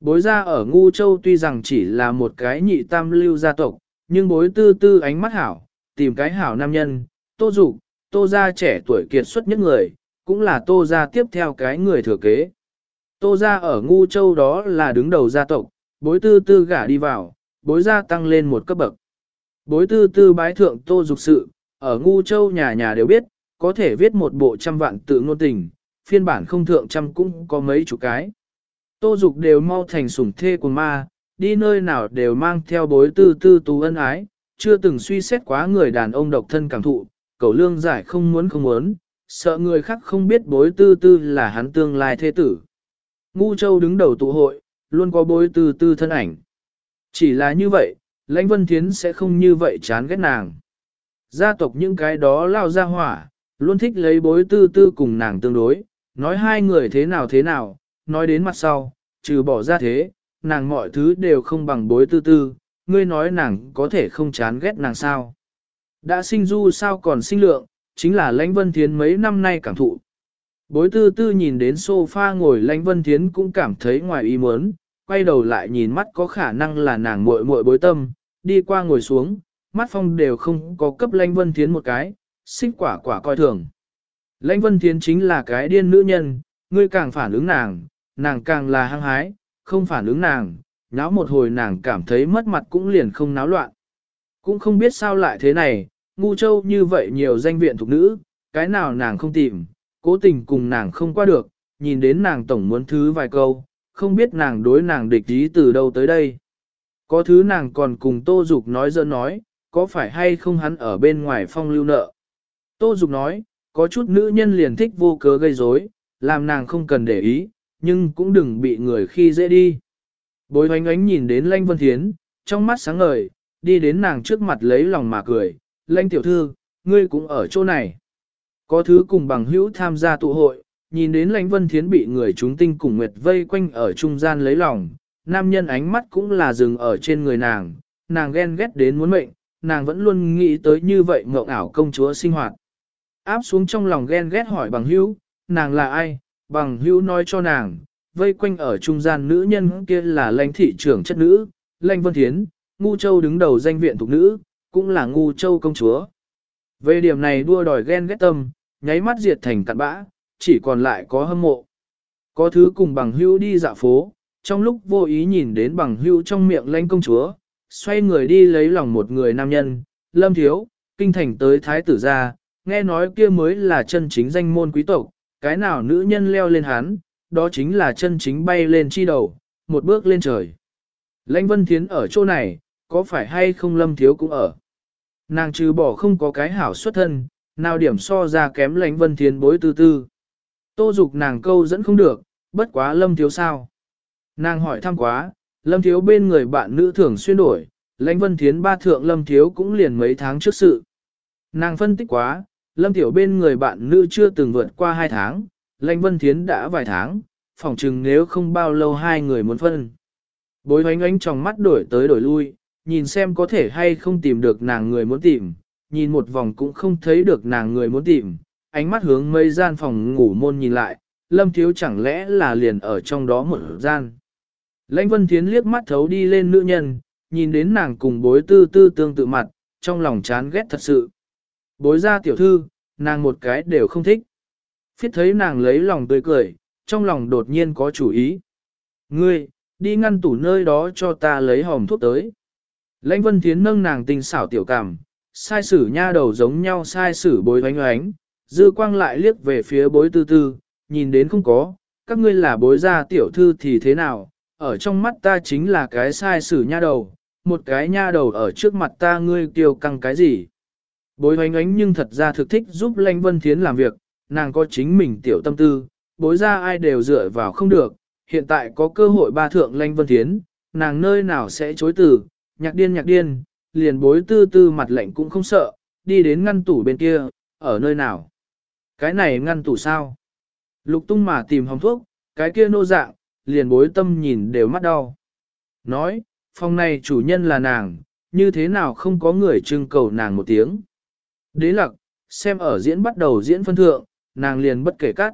Bối ra ở Ngu Châu tuy rằng chỉ là một cái nhị tam lưu gia tộc, nhưng bối tư tư ánh mắt hảo, tìm cái hảo nam nhân, tô dục tô gia trẻ tuổi kiệt xuất nhất người, cũng là tô gia tiếp theo cái người thừa kế. Tô gia ở Ngu Châu đó là đứng đầu gia tộc, bối tư tư gả đi vào, bối gia tăng lên một cấp bậc. Bối tư tư bái thượng tô dục sự, ở Ngu Châu nhà nhà đều biết, có thể viết một bộ trăm vạn tự ngôn tình, phiên bản không thượng trăm cũng có mấy chục cái. Tô dục đều mau thành sủng thê của ma, đi nơi nào đều mang theo bối tư tư tú ân ái, chưa từng suy xét quá người đàn ông độc thân cảm thụ, cậu lương giải không muốn không muốn, sợ người khác không biết bối tư tư là hắn tương lai thế tử. Ngu Châu đứng đầu tụ hội, luôn có bối tư tư thân ảnh. Chỉ là như vậy, lãnh vân thiến sẽ không như vậy chán ghét nàng. Gia tộc những cái đó lao ra hỏa, luôn thích lấy bối tư tư cùng nàng tương đối, nói hai người thế nào thế nào, nói đến mặt sau, trừ bỏ ra thế, nàng mọi thứ đều không bằng bối tư tư, ngươi nói nàng có thể không chán ghét nàng sao. Đã sinh du sao còn sinh lượng, chính là lãnh vân thiến mấy năm nay cảm thụ. Bối tư tư nhìn đến sofa ngồi lãnh vân thiến cũng cảm thấy ngoài ý muốn, quay đầu lại nhìn mắt có khả năng là nàng muội muội bối tâm, đi qua ngồi xuống, mắt phong đều không có cấp lãnh vân thiến một cái, xích quả quả coi thường. Lãnh vân thiến chính là cái điên nữ nhân, ngươi càng phản ứng nàng, nàng càng là hăng hái, không phản ứng nàng, náo một hồi nàng cảm thấy mất mặt cũng liền không náo loạn. Cũng không biết sao lại thế này, ngu châu như vậy nhiều danh viện thuộc nữ, cái nào nàng không tìm, cố tình cùng nàng không qua được, nhìn đến nàng tổng muốn thứ vài câu, không biết nàng đối nàng địch ý từ đâu tới đây. Có thứ nàng còn cùng Tô Dục nói dơ nói, có phải hay không hắn ở bên ngoài phong lưu nợ. Tô Dục nói, có chút nữ nhân liền thích vô cớ gây rối, làm nàng không cần để ý, nhưng cũng đừng bị người khi dễ đi. Bối hoánh ánh nhìn đến Lanh Vân Thiến, trong mắt sáng ngời, đi đến nàng trước mặt lấy lòng mà cười, Lanh tiểu thư, ngươi cũng ở chỗ này. Có thứ cùng bằng hữu tham gia tụ hội, nhìn đến lãnh vân thiến bị người chúng tinh cùng nguyệt vây quanh ở trung gian lấy lòng, nam nhân ánh mắt cũng là dừng ở trên người nàng, nàng ghen ghét đến muốn mệnh, nàng vẫn luôn nghĩ tới như vậy ngộng ảo công chúa sinh hoạt. Áp xuống trong lòng ghen ghét hỏi bằng hữu, nàng là ai, bằng hữu nói cho nàng, vây quanh ở trung gian nữ nhân kia là lãnh thị trưởng chất nữ, lãnh vân thiến, ngu châu đứng đầu danh viện thuộc nữ, cũng là ngu châu công chúa. Về điểm này đua đòi ghen ghét tâm, nháy mắt diệt thành cặn bã, chỉ còn lại có hâm mộ. Có thứ cùng bằng hữu đi dạo phố, trong lúc vô ý nhìn đến bằng hữu trong miệng lãnh công chúa, xoay người đi lấy lòng một người nam nhân, lâm thiếu, kinh thành tới thái tử gia, nghe nói kia mới là chân chính danh môn quý tộc, cái nào nữ nhân leo lên hắn, đó chính là chân chính bay lên chi đầu, một bước lên trời. Lãnh Vân Thiến ở chỗ này, có phải hay không lâm thiếu cũng ở. Nàng trừ bỏ không có cái hảo xuất thân, nào điểm so ra kém Lãnh Vân Thiến bối tư tư. Tô dục nàng câu dẫn không được, bất quá lâm thiếu sao. Nàng hỏi thăm quá, lâm thiếu bên người bạn nữ thường xuyên đổi, Lãnh Vân Thiến ba thượng lâm thiếu cũng liền mấy tháng trước sự. Nàng phân tích quá, lâm tiểu bên người bạn nữ chưa từng vượt qua hai tháng, Lãnh Vân Thiến đã vài tháng, phỏng chừng nếu không bao lâu hai người muốn phân. Bối hoánh ánh trong mắt đổi tới đổi lui, nhìn xem có thể hay không tìm được nàng người muốn tìm, nhìn một vòng cũng không thấy được nàng người muốn tìm, ánh mắt hướng mây gian phòng ngủ môn nhìn lại, lâm thiếu chẳng lẽ là liền ở trong đó một gian. Lãnh Vân Thiến liếc mắt thấu đi lên nữ nhân, nhìn đến nàng cùng bối tư tư tương tự mặt, trong lòng chán ghét thật sự. Bối ra tiểu thư, nàng một cái đều không thích. Phiết thấy nàng lấy lòng tươi cười, trong lòng đột nhiên có chủ ý. Ngươi, đi ngăn tủ nơi đó cho ta lấy hòm thuốc tới. Lãnh Vân Thiến nâng nàng tình xảo tiểu cảm, sai sử nha đầu giống nhau sai sử bối oánh oánh, dư quang lại liếc về phía bối tư tư, nhìn đến không có, các ngươi là bối gia tiểu thư thì thế nào, ở trong mắt ta chính là cái sai sử nha đầu, một cái nha đầu ở trước mặt ta ngươi kiêu căng cái gì. Bối oánh oánh nhưng thật ra thực thích giúp Lanh Vân Thiến làm việc, nàng có chính mình tiểu tâm tư, bối ra ai đều dựa vào không được, hiện tại có cơ hội ba thượng Lanh Vân Thiến, nàng nơi nào sẽ chối từ, nhạc điên nhạc điên, liền bối tư tư mặt lạnh cũng không sợ, đi đến ngăn tủ bên kia, ở nơi nào. Cái này ngăn tủ sao? Lục tung mà tìm hồng thuốc, cái kia nô dạng, liền bối tâm nhìn đều mắt đau. Nói, phòng này chủ nhân là nàng, như thế nào không có người trưng cầu nàng một tiếng. Đế lặc, xem ở diễn bắt đầu diễn phân thượng, nàng liền bất kể cắt.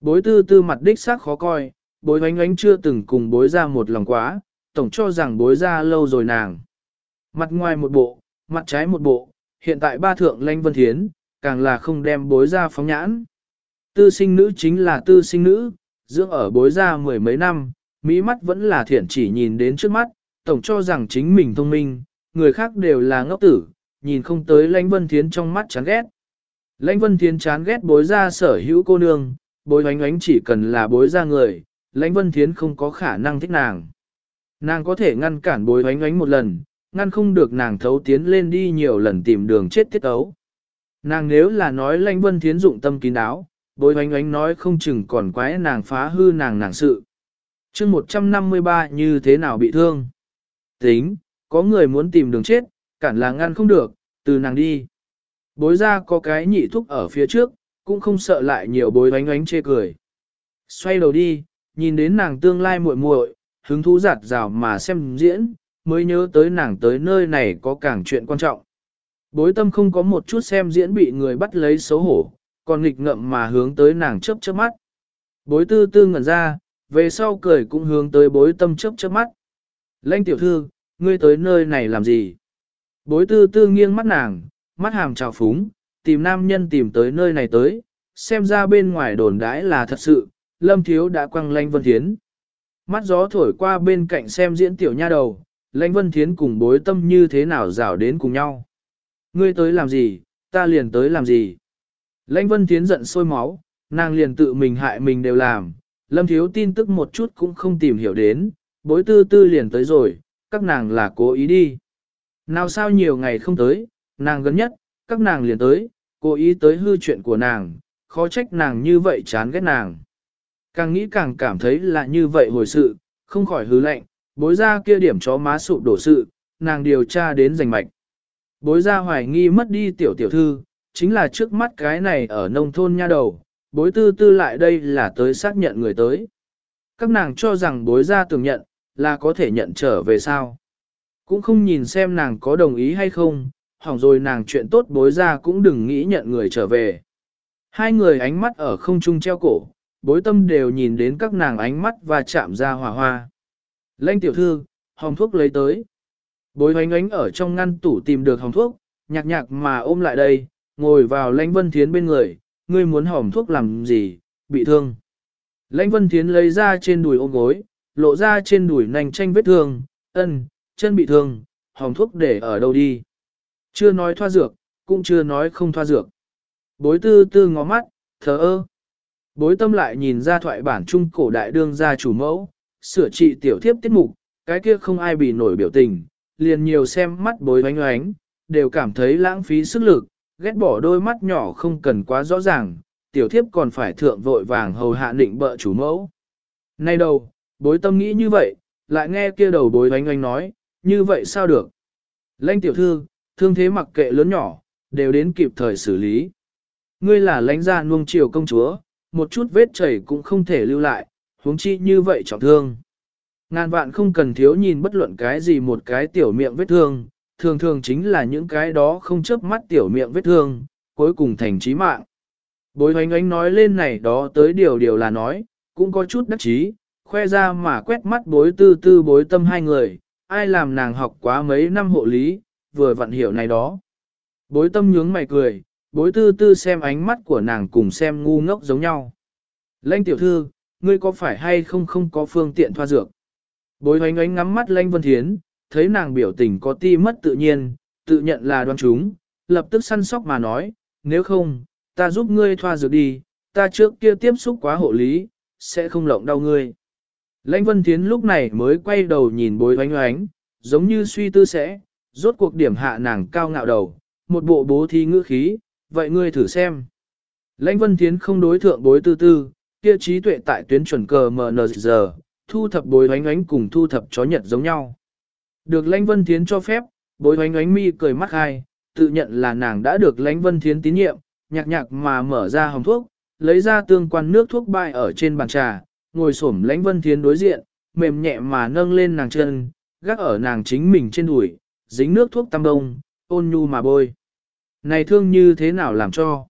Bối tư tư mặt đích xác khó coi, bối oánh oánh chưa từng cùng bối ra một lòng quá, tổng cho rằng bối ra lâu rồi nàng. Mặt ngoài một bộ, mặt trái một bộ, hiện tại ba thượng lanh vân thiến, càng là không đem bối ra phóng nhãn. Tư sinh nữ chính là tư sinh nữ, dưỡng ở bối ra mười mấy năm, mỹ mắt vẫn là thiện chỉ nhìn đến trước mắt, tổng cho rằng chính mình thông minh, người khác đều là ngốc tử, nhìn không tới lãnh vân thiến trong mắt chán ghét. Lãnh vân thiến chán ghét bối ra sở hữu cô nương, bối oánh oánh chỉ cần là bối ra người, lãnh vân thiến không có khả năng thích nàng. Nàng có thể ngăn cản bối oánh oánh một lần, ngăn không được nàng thấu tiến lên đi nhiều lần tìm đường chết tiết ấu. Nàng nếu là nói lãnh vân thiến dụng tâm kín đáo, bối oánh oánh nói không chừng còn quái nàng phá hư nàng nàng sự. chương 153 như thế nào bị thương? Tính, có người muốn tìm đường chết, cản là ngăn không được, từ nàng đi. Bối ra có cái nhị thúc ở phía trước, cũng không sợ lại nhiều bối oánh oánh chê cười. Xoay đầu đi, nhìn đến nàng tương lai muội muội, hứng thú giạt rào mà xem diễn, mới nhớ tới nàng tới nơi này có càng chuyện quan trọng. Bối tâm không có một chút xem diễn bị người bắt lấy xấu hổ, còn nghịch ngậm mà hướng tới nàng chớp chớp mắt. Bối tư tư ngẩn ra, về sau cười cũng hướng tới bối tâm chớp chớp mắt. Lanh tiểu thư, ngươi tới nơi này làm gì? Bối tư tư nghiêng mắt nàng, mắt hàm trào phúng, tìm nam nhân tìm tới nơi này tới, xem ra bên ngoài đồn đãi là thật sự, lâm thiếu đã quăng lanh vân thiến. Mắt gió thổi qua bên cạnh xem diễn tiểu nha đầu, lanh vân thiến cùng bối tâm như thế nào rảo đến cùng nhau. Ngươi tới làm gì, ta liền tới làm gì. Lãnh vân thiến giận sôi máu, nàng liền tự mình hại mình đều làm, lâm thiếu tin tức một chút cũng không tìm hiểu đến, bối tư tư liền tới rồi, các nàng là cố ý đi. Nào sao nhiều ngày không tới, nàng gần nhất, các nàng liền tới, cố ý tới hư chuyện của nàng, khó trách nàng như vậy chán ghét nàng. Càng nghĩ càng cảm thấy là như vậy hồi sự, không khỏi hứ lệnh, bối ra kia điểm chó má sụp đổ sự, nàng điều tra đến rành mạch. Bối ra hoài nghi mất đi tiểu tiểu thư, chính là trước mắt cái này ở nông thôn nha đầu, bối tư tư lại đây là tới xác nhận người tới. Các nàng cho rằng bối ra tưởng nhận, là có thể nhận trở về sao. Cũng không nhìn xem nàng có đồng ý hay không, hỏng rồi nàng chuyện tốt bối ra cũng đừng nghĩ nhận người trở về. Hai người ánh mắt ở không trung treo cổ, bối tâm đều nhìn đến các nàng ánh mắt và chạm ra hòa hoa. Lênh tiểu thư, hồng thuốc lấy tới. Bối hoánh ánh ở trong ngăn tủ tìm được hồng thuốc, nhạc nhạc mà ôm lại đây, ngồi vào lãnh vân thiến bên người, ngươi muốn hỏng thuốc làm gì, bị thương. Lãnh vân thiến lấy ra trên đùi ôm gối, lộ ra trên đùi nành tranh vết thương, ân, chân bị thương, hỏng thuốc để ở đâu đi. Chưa nói thoa dược, cũng chưa nói không thoa dược. Bối tư tư ngó mắt, thờ ơ. Bối tâm lại nhìn ra thoại bản trung cổ đại đương gia chủ mẫu, sửa trị tiểu thiếp tiết mục, cái kia không ai bị nổi biểu tình, liền nhiều xem mắt bối oánh oánh, đều cảm thấy lãng phí sức lực, ghét bỏ đôi mắt nhỏ không cần quá rõ ràng, tiểu thiếp còn phải thượng vội vàng hầu hạ định bợ chủ mẫu. Nay đầu, bối tâm nghĩ như vậy, lại nghe kia đầu bối oánh oánh nói, như vậy sao được? Lanh tiểu thư, thương thế mặc kệ lớn nhỏ, đều đến kịp thời xử lý. Ngươi là lãnh gia nuông chiều công chúa, một chút vết chảy cũng không thể lưu lại, huống chi như vậy trọng thương. Ngàn vạn không cần thiếu nhìn bất luận cái gì một cái tiểu miệng vết thương, thường thường chính là những cái đó không chớp mắt tiểu miệng vết thương, cuối cùng thành trí mạng. Bối hoánh ánh nói lên này đó tới điều điều là nói, cũng có chút đắc chí, khoe ra mà quét mắt bối tư tư bối tâm hai người, ai làm nàng học quá mấy năm hộ lý, vừa vặn hiểu này đó. Bối tâm nhướng mày cười, bối tư tư xem ánh mắt của nàng cùng xem ngu ngốc giống nhau. Lênh tiểu thư, ngươi có phải hay không không có phương tiện thoa dược? Bối hoánh ánh ngắm mắt Lanh Vân Thiến, thấy nàng biểu tình có ti mất tự nhiên, tự nhận là đoan chúng, lập tức săn sóc mà nói, nếu không, ta giúp ngươi thoa dược đi, ta trước kia tiếp xúc quá hộ lý, sẽ không lộng đau ngươi. Lãnh Vân Thiến lúc này mới quay đầu nhìn bối oánh oánh, giống như suy tư sẽ, rốt cuộc điểm hạ nàng cao ngạo đầu, một bộ bố thi ngữ khí, vậy ngươi thử xem. Lãnh Vân Thiến không đối thượng bối tư tư, kia trí tuệ tại tuyến chuẩn cờ MNZ, thu thập bối oánh oánh cùng thu thập chó nhật giống nhau. Được Lãnh Vân Thiến cho phép, bối oánh oánh mi cười mắt hai, tự nhận là nàng đã được Lãnh Vân Thiến tín nhiệm, nhạc nhạc mà mở ra hồng thuốc, lấy ra tương quan nước thuốc bay ở trên bàn trà, ngồi xổm Lãnh Vân Thiến đối diện, mềm nhẹ mà nâng lên nàng chân, gác ở nàng chính mình trên đùi, dính nước thuốc tăm đông, ôn nhu mà bôi. Này thương như thế nào làm cho?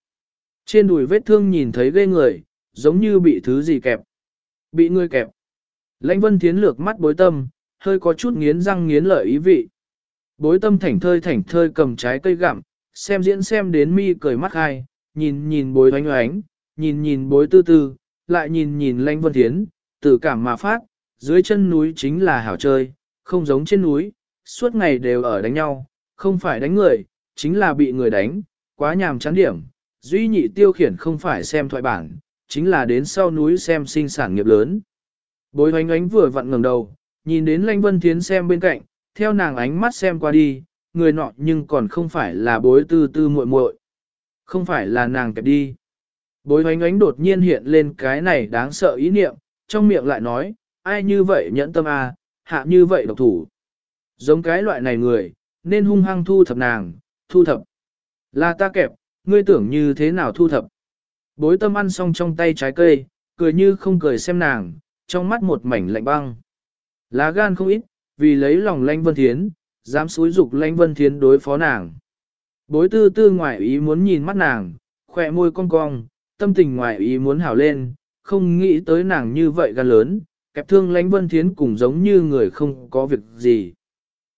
Trên đùi vết thương nhìn thấy ghê người, giống như bị thứ gì kẹp. Bị người kẹp. Lãnh vân thiến lược mắt bối tâm, hơi có chút nghiến răng nghiến lợi ý vị. Bối tâm thảnh thơi thảnh thơi cầm trái cây gặm, xem diễn xem đến mi cười mắt hai, nhìn nhìn bối oánh oánh, nhìn nhìn bối tư tư, lại nhìn nhìn lãnh vân thiến, từ cảm mà phát, dưới chân núi chính là hảo chơi, không giống trên núi, suốt ngày đều ở đánh nhau, không phải đánh người, chính là bị người đánh, quá nhàm chán điểm. Duy nhị tiêu khiển không phải xem thoại bản, chính là đến sau núi xem sinh sản nghiệp lớn. Bối hoánh ánh vừa vặn ngẩng đầu, nhìn đến Lanh Vân Thiến xem bên cạnh, theo nàng ánh mắt xem qua đi, người nọ nhưng còn không phải là bối tư tư muội muội, Không phải là nàng kẹp đi. Bối hoánh ánh đột nhiên hiện lên cái này đáng sợ ý niệm, trong miệng lại nói, ai như vậy nhẫn tâm à, hạ như vậy độc thủ. Giống cái loại này người, nên hung hăng thu thập nàng, thu thập. Là ta kẹp, ngươi tưởng như thế nào thu thập. Bối tâm ăn xong trong tay trái cây, cười như không cười xem nàng, trong mắt một mảnh lạnh băng. Lá gan không ít, vì lấy lòng lanh vân thiến, dám xúi dục lanh vân thiến đối phó nàng. Bối tư tư ngoại ý muốn nhìn mắt nàng, khỏe môi cong cong, tâm tình ngoại ý muốn hảo lên, không nghĩ tới nàng như vậy gan lớn, kẹp thương lãnh vân thiến cũng giống như người không có việc gì.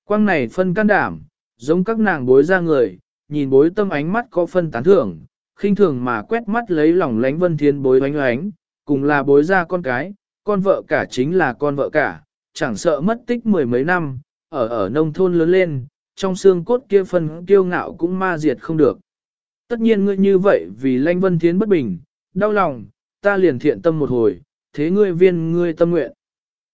Quang này phân can đảm, giống các nàng bối ra người, nhìn bối tâm ánh mắt có phân tán thưởng, khinh thường mà quét mắt lấy lòng lánh vân thiên bối oánh oánh, cùng là bối ra con cái, con vợ cả chính là con vợ cả, chẳng sợ mất tích mười mấy năm, ở ở nông thôn lớn lên, trong xương cốt kia phần kiêu ngạo cũng ma diệt không được. Tất nhiên ngươi như vậy vì lanh vân Thiến bất bình, đau lòng, ta liền thiện tâm một hồi, thế ngươi viên ngươi tâm nguyện.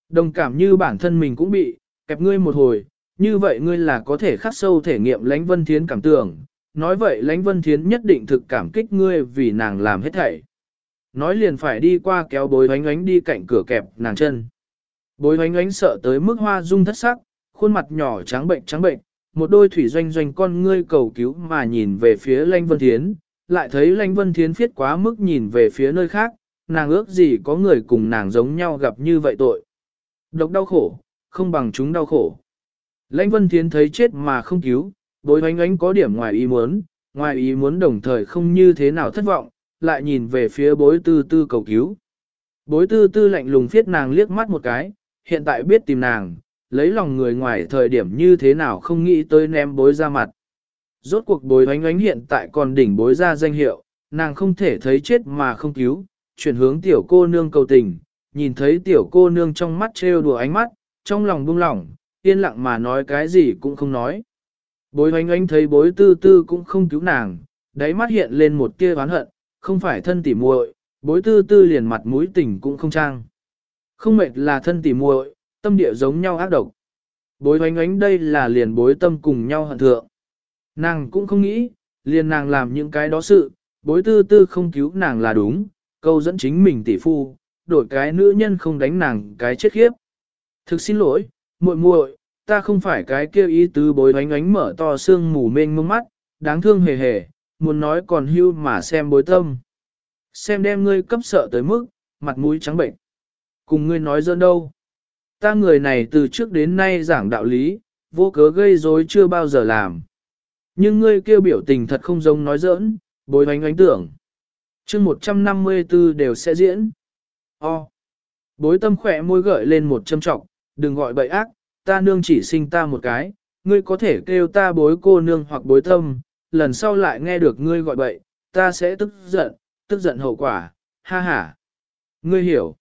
Đồng cảm như bản thân mình cũng bị, kẹp ngươi một hồi, như vậy ngươi là có thể khắc sâu thể nghiệm lãnh vân thiến cảm tưởng, nói vậy lãnh vân thiến nhất định thực cảm kích ngươi vì nàng làm hết thảy. Nói liền phải đi qua kéo bối oánh oánh đi cạnh cửa kẹp nàng chân. Bối oánh oánh sợ tới mức hoa dung thất sắc, khuôn mặt nhỏ trắng bệnh trắng bệnh, một đôi thủy doanh doanh con ngươi cầu cứu mà nhìn về phía lanh vân thiến, lại thấy lanh Vân Thiến phiết quá mức nhìn về phía nơi khác, nàng ước gì có người cùng nàng giống nhau gặp như vậy tội. Độc đau khổ, không bằng chúng đau khổ. lanh Vân Thiến thấy chết mà không cứu, bối oánh oánh có điểm ngoài ý muốn, ngoài ý muốn đồng thời không như thế nào thất vọng, lại nhìn về phía bối tư tư cầu cứu. Bối tư tư lạnh lùng phiết nàng liếc mắt một cái, hiện tại biết tìm nàng, lấy lòng người ngoài thời điểm như thế nào không nghĩ tới ném bối ra mặt. Rốt cuộc bối oánh oánh hiện tại còn đỉnh bối ra danh hiệu, nàng không thể thấy chết mà không cứu, chuyển hướng tiểu cô nương cầu tình, nhìn thấy tiểu cô nương trong mắt trêu đùa ánh mắt, trong lòng buông lỏng, yên lặng mà nói cái gì cũng không nói. Bối oánh oánh thấy bối tư tư cũng không cứu nàng, đáy mắt hiện lên một tia oán hận, không phải thân tỉ muội, bối tư tư liền mặt mũi tình cũng không trang. Không mệt là thân tỉ muội, tâm địa giống nhau ác độc. Bối oánh oánh đây là liền bối tâm cùng nhau hận thượng. Nàng cũng không nghĩ, liền nàng làm những cái đó sự, bối tư tư không cứu nàng là đúng, câu dẫn chính mình tỷ phu, đổi cái nữ nhân không đánh nàng cái chết khiếp. Thực xin lỗi, muội muội, ta không phải cái kêu ý tứ bối oánh oánh mở to xương mù mênh mông mắt, đáng thương hề hề, muốn nói còn hưu mà xem bối tâm. Xem đem ngươi cấp sợ tới mức, mặt mũi trắng bệnh. Cùng ngươi nói dơn đâu. Ta người này từ trước đến nay giảng đạo lý, vô cớ gây rối chưa bao giờ làm. Nhưng ngươi kêu biểu tình thật không giống nói giỡn, bối hoánh ánh tưởng. chương 154 đều sẽ diễn. O. Bối tâm khỏe môi gợi lên một châm trọng, đừng gọi bậy ác, ta nương chỉ sinh ta một cái, ngươi có thể kêu ta bối cô nương hoặc bối tâm, lần sau lại nghe được ngươi gọi bậy, ta sẽ tức giận, tức giận hậu quả, ha ha. Ngươi hiểu.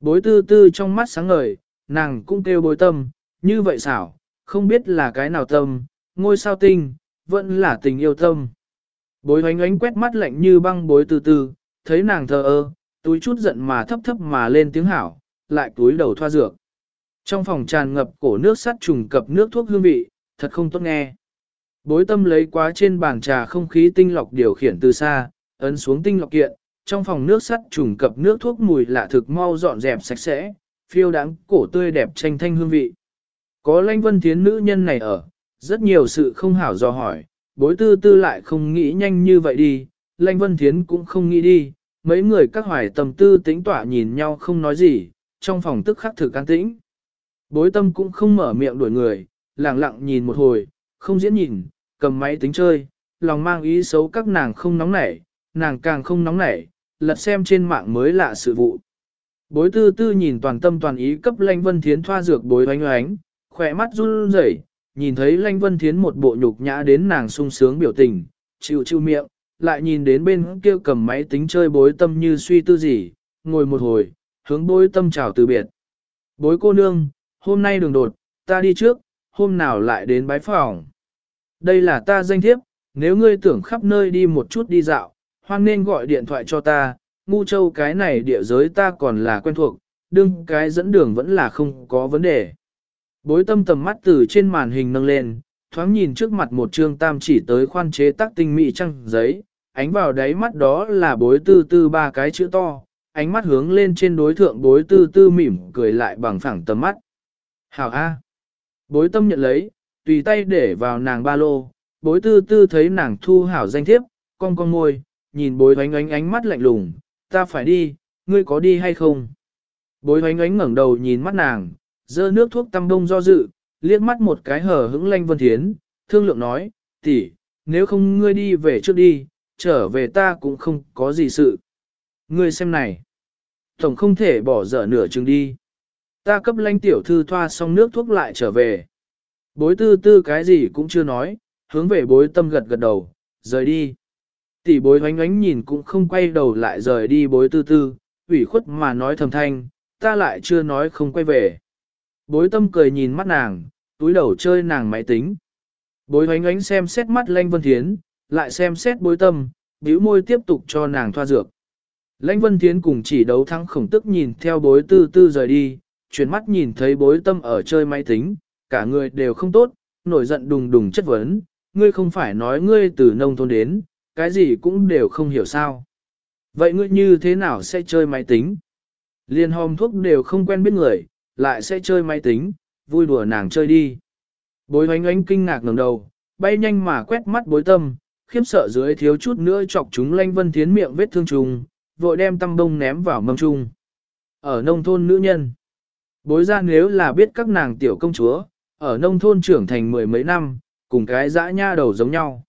Bối tư tư trong mắt sáng ngời, nàng cũng kêu bối tâm, như vậy xảo, không biết là cái nào tâm, ngôi sao tinh, vẫn là tình yêu tâm. Bối hoánh ánh quét mắt lạnh như băng bối tư tư, thấy nàng thờ ơ, túi chút giận mà thấp thấp mà lên tiếng hảo, lại túi đầu thoa dược. Trong phòng tràn ngập cổ nước sắt trùng cập nước thuốc hương vị, thật không tốt nghe. Bối tâm lấy quá trên bàn trà không khí tinh lọc điều khiển từ xa, ấn xuống tinh lọc kiện, trong phòng nước sắt trùng cập nước thuốc mùi lạ thực mau dọn dẹp sạch sẽ, phiêu đáng cổ tươi đẹp tranh thanh hương vị. Có lanh vân thiến nữ nhân này ở, rất nhiều sự không hảo do hỏi, bối tư tư lại không nghĩ nhanh như vậy đi, lanh vân thiến cũng không nghĩ đi, mấy người các hoài tầm tư tính tỏa nhìn nhau không nói gì, trong phòng tức khắc thử can tĩnh. Bối tâm cũng không mở miệng đuổi người, lặng lặng nhìn một hồi, không diễn nhìn, cầm máy tính chơi, lòng mang ý xấu các nàng không nóng nảy, nàng càng không nóng nảy, lật xem trên mạng mới lạ sự vụ. Bối tư tư nhìn toàn tâm toàn ý cấp Lanh Vân Thiến thoa dược bối oánh oánh, khỏe mắt run rẩy, nhìn thấy Lanh Vân Thiến một bộ nhục nhã đến nàng sung sướng biểu tình, chịu chịu miệng, lại nhìn đến bên kia cầm máy tính chơi bối tâm như suy tư gì, ngồi một hồi, hướng bối tâm chào từ biệt. Bối cô nương, hôm nay đường đột, ta đi trước, hôm nào lại đến bái phòng. Đây là ta danh thiếp, nếu ngươi tưởng khắp nơi đi một chút đi dạo, hoan nên gọi điện thoại cho ta, ngu châu cái này địa giới ta còn là quen thuộc, đương cái dẫn đường vẫn là không có vấn đề. Bối tâm tầm mắt từ trên màn hình nâng lên, thoáng nhìn trước mặt một trương tam chỉ tới khoan chế tác tinh mỹ trăng giấy, ánh vào đáy mắt đó là bối tư tư ba cái chữ to, ánh mắt hướng lên trên đối thượng bối tư tư mỉm cười lại bằng phẳng tầm mắt. Hảo A. Bối tâm nhận lấy, tùy tay để vào nàng ba lô, bối tư tư thấy nàng thu hảo danh thiếp, con con môi, nhìn bối oánh oánh ánh mắt lạnh lùng, ta phải đi, ngươi có đi hay không? Bối oánh oánh ngẩng đầu nhìn mắt nàng, dơ nước thuốc tăm đông do dự, liếc mắt một cái hở hững lanh vân thiến, thương lượng nói, tỷ, nếu không ngươi đi về trước đi, trở về ta cũng không có gì sự. Ngươi xem này, tổng không thể bỏ dở nửa chừng đi. Ta cấp lanh tiểu thư thoa xong nước thuốc lại trở về. Bối tư tư cái gì cũng chưa nói, hướng về bối tâm gật gật đầu, rời đi. Tỷ bối oánh oánh nhìn cũng không quay đầu lại rời đi bối tư tư, ủy khuất mà nói thầm thanh, ta lại chưa nói không quay về. Bối tâm cười nhìn mắt nàng, túi đầu chơi nàng máy tính. Bối oánh oánh xem xét mắt lanh vân thiến, lại xem xét bối tâm, bĩu môi tiếp tục cho nàng thoa dược. Lãnh Vân Thiến cùng chỉ đấu thắng khổng tức nhìn theo bối tư tư rời đi, chuyển mắt nhìn thấy bối tâm ở chơi máy tính, cả người đều không tốt, nổi giận đùng đùng chất vấn, ngươi không phải nói ngươi từ nông thôn đến, cái gì cũng đều không hiểu sao. Vậy ngươi như thế nào sẽ chơi máy tính? Liên hòm thuốc đều không quen biết người, lại sẽ chơi máy tính, vui đùa nàng chơi đi. Bối hoánh ánh kinh ngạc ngẩng đầu, bay nhanh mà quét mắt bối tâm, khiếp sợ dưới thiếu chút nữa chọc chúng lanh vân thiến miệng vết thương trùng, vội đem tăm bông ném vào mâm trung. Ở nông thôn nữ nhân, bối ra nếu là biết các nàng tiểu công chúa, ở nông thôn trưởng thành mười mấy năm, cùng cái dã nha đầu giống nhau.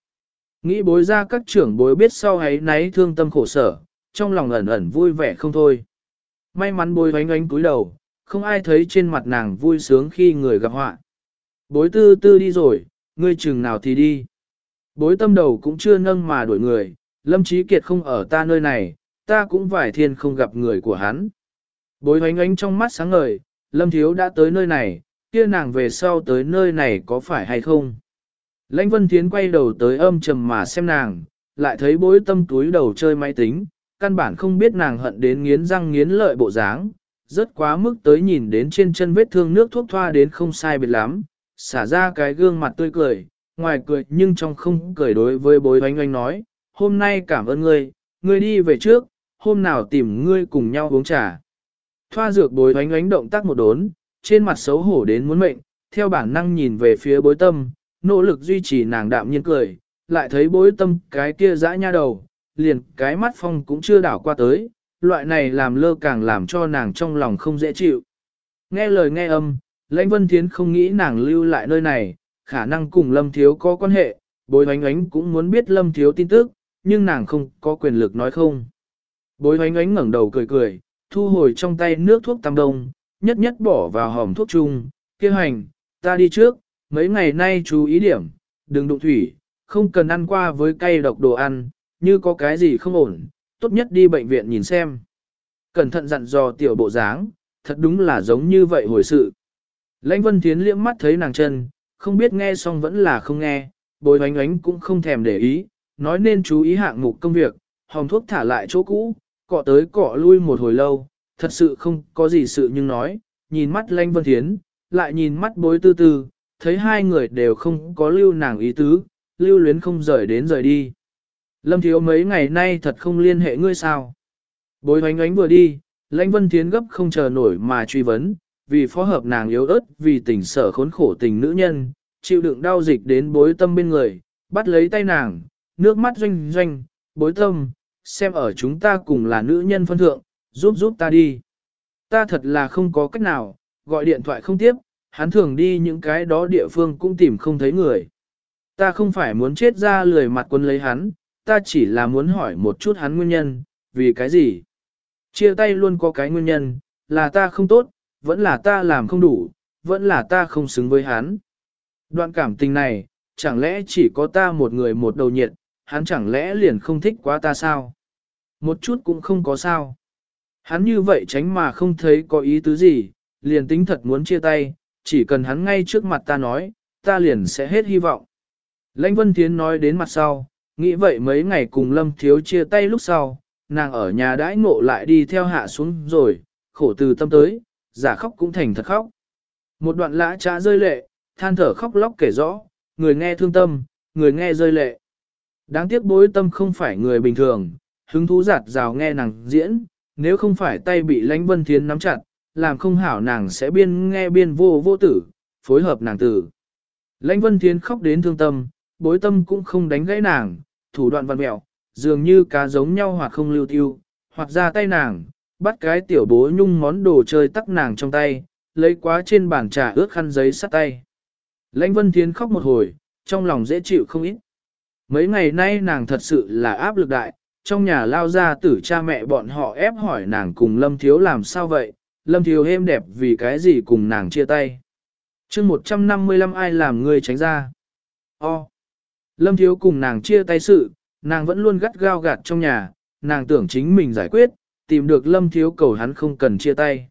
Nghĩ bối ra các trưởng bối biết sau ấy náy thương tâm khổ sở, trong lòng ẩn ẩn vui vẻ không thôi. May mắn bối oánh oánh cúi đầu, không ai thấy trên mặt nàng vui sướng khi người gặp họa. Bối tư tư đi rồi, ngươi chừng nào thì đi. Bối tâm đầu cũng chưa nâng mà đuổi người, lâm trí kiệt không ở ta nơi này, ta cũng vải thiên không gặp người của hắn. Bối oánh oánh trong mắt sáng ngời, lâm thiếu đã tới nơi này, kia nàng về sau tới nơi này có phải hay không? Lãnh Vân Thiến quay đầu tới âm trầm mà xem nàng, lại thấy bối tâm túi đầu chơi máy tính, căn bản không biết nàng hận đến nghiến răng nghiến lợi bộ dáng, rất quá mức tới nhìn đến trên chân vết thương nước thuốc thoa đến không sai biệt lắm, xả ra cái gương mặt tươi cười, ngoài cười nhưng trong không cười đối với bối oanh oanh nói, hôm nay cảm ơn ngươi, ngươi đi về trước, hôm nào tìm ngươi cùng nhau uống trà. Thoa dược bối oanh oanh động tác một đốn, trên mặt xấu hổ đến muốn mệnh, theo bản năng nhìn về phía bối tâm, nỗ lực duy trì nàng đạm nhiên cười, lại thấy bối tâm cái kia dã nha đầu, liền cái mắt phong cũng chưa đảo qua tới, loại này làm lơ càng làm cho nàng trong lòng không dễ chịu. Nghe lời nghe âm, lãnh vân thiến không nghĩ nàng lưu lại nơi này, khả năng cùng lâm thiếu có quan hệ, bối oánh oánh cũng muốn biết lâm thiếu tin tức, nhưng nàng không có quyền lực nói không. Bối oánh oánh ngẩng đầu cười cười, thu hồi trong tay nước thuốc tam đông, nhất nhất bỏ vào hòm thuốc chung, kêu hành, ta đi trước, mấy ngày nay chú ý điểm, đừng đụng thủy, không cần ăn qua với cay độc đồ ăn, như có cái gì không ổn, tốt nhất đi bệnh viện nhìn xem. Cẩn thận dặn dò tiểu bộ dáng, thật đúng là giống như vậy hồi sự. Lãnh Vân Thiến liễm mắt thấy nàng chân, không biết nghe xong vẫn là không nghe, bồi oánh oánh cũng không thèm để ý, nói nên chú ý hạng mục công việc, hòm thuốc thả lại chỗ cũ, cọ tới cọ lui một hồi lâu, thật sự không có gì sự nhưng nói, nhìn mắt Lãnh Vân Thiến, lại nhìn mắt bối tư tư, thấy hai người đều không có lưu nàng ý tứ, lưu luyến không rời đến rời đi. Lâm thiếu mấy ngày nay thật không liên hệ ngươi sao. Bối hoánh ánh vừa đi, lãnh vân thiến gấp không chờ nổi mà truy vấn, vì phó hợp nàng yếu ớt vì tình sở khốn khổ tình nữ nhân, chịu đựng đau dịch đến bối tâm bên người, bắt lấy tay nàng, nước mắt doanh doanh, bối tâm, xem ở chúng ta cùng là nữ nhân phân thượng, giúp giúp ta đi. Ta thật là không có cách nào, gọi điện thoại không tiếp, hắn thường đi những cái đó địa phương cũng tìm không thấy người. Ta không phải muốn chết ra lười mặt quân lấy hắn, ta chỉ là muốn hỏi một chút hắn nguyên nhân, vì cái gì? Chia tay luôn có cái nguyên nhân, là ta không tốt, vẫn là ta làm không đủ, vẫn là ta không xứng với hắn. Đoạn cảm tình này, chẳng lẽ chỉ có ta một người một đầu nhiệt, hắn chẳng lẽ liền không thích quá ta sao? Một chút cũng không có sao. Hắn như vậy tránh mà không thấy có ý tứ gì, liền tính thật muốn chia tay, chỉ cần hắn ngay trước mặt ta nói, ta liền sẽ hết hy vọng. Lãnh Vân Thiến nói đến mặt sau, nghĩ vậy mấy ngày cùng Lâm Thiếu chia tay lúc sau, nàng ở nhà đãi ngộ lại đi theo hạ xuống rồi, khổ từ tâm tới, giả khóc cũng thành thật khóc. Một đoạn lã trá rơi lệ, than thở khóc lóc kể rõ, người nghe thương tâm, người nghe rơi lệ. Đáng tiếc bối tâm không phải người bình thường, hứng thú giạt rào nghe nàng diễn, nếu không phải tay bị lãnh vân thiến nắm chặt, làm không hảo nàng sẽ biên nghe biên vô vô tử, phối hợp nàng tử. Lãnh vân thiến khóc đến thương tâm, bối tâm cũng không đánh gãy nàng, thủ đoạn văn mẹo, dường như cá giống nhau hoặc không lưu tiêu, hoặc ra tay nàng, bắt cái tiểu bố nhung món đồ chơi tắc nàng trong tay, lấy quá trên bàn trà ướt khăn giấy sắt tay. Lãnh Vân Thiến khóc một hồi, trong lòng dễ chịu không ít. Mấy ngày nay nàng thật sự là áp lực đại, trong nhà lao ra tử cha mẹ bọn họ ép hỏi nàng cùng Lâm Thiếu làm sao vậy, Lâm Thiếu êm đẹp vì cái gì cùng nàng chia tay. chương 155 ai làm người tránh ra. O. Lâm Thiếu cùng nàng chia tay sự, nàng vẫn luôn gắt gao gạt trong nhà, nàng tưởng chính mình giải quyết, tìm được Lâm Thiếu cầu hắn không cần chia tay.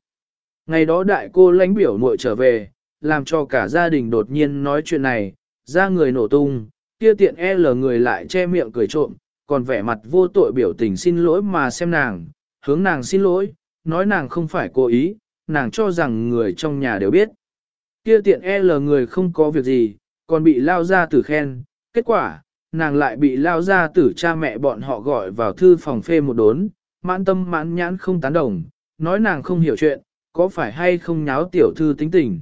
Ngày đó đại cô lãnh biểu muội trở về, làm cho cả gia đình đột nhiên nói chuyện này, ra người nổ tung, kia tiện e lờ người lại che miệng cười trộm, còn vẻ mặt vô tội biểu tình xin lỗi mà xem nàng, hướng nàng xin lỗi, nói nàng không phải cố ý, nàng cho rằng người trong nhà đều biết. Kia tiện e lờ người không có việc gì, còn bị lao ra tử khen, kết quả, nàng lại bị lao ra tử cha mẹ bọn họ gọi vào thư phòng phê một đốn, mãn tâm mãn nhãn không tán đồng, nói nàng không hiểu chuyện, có phải hay không nháo tiểu thư tính tình.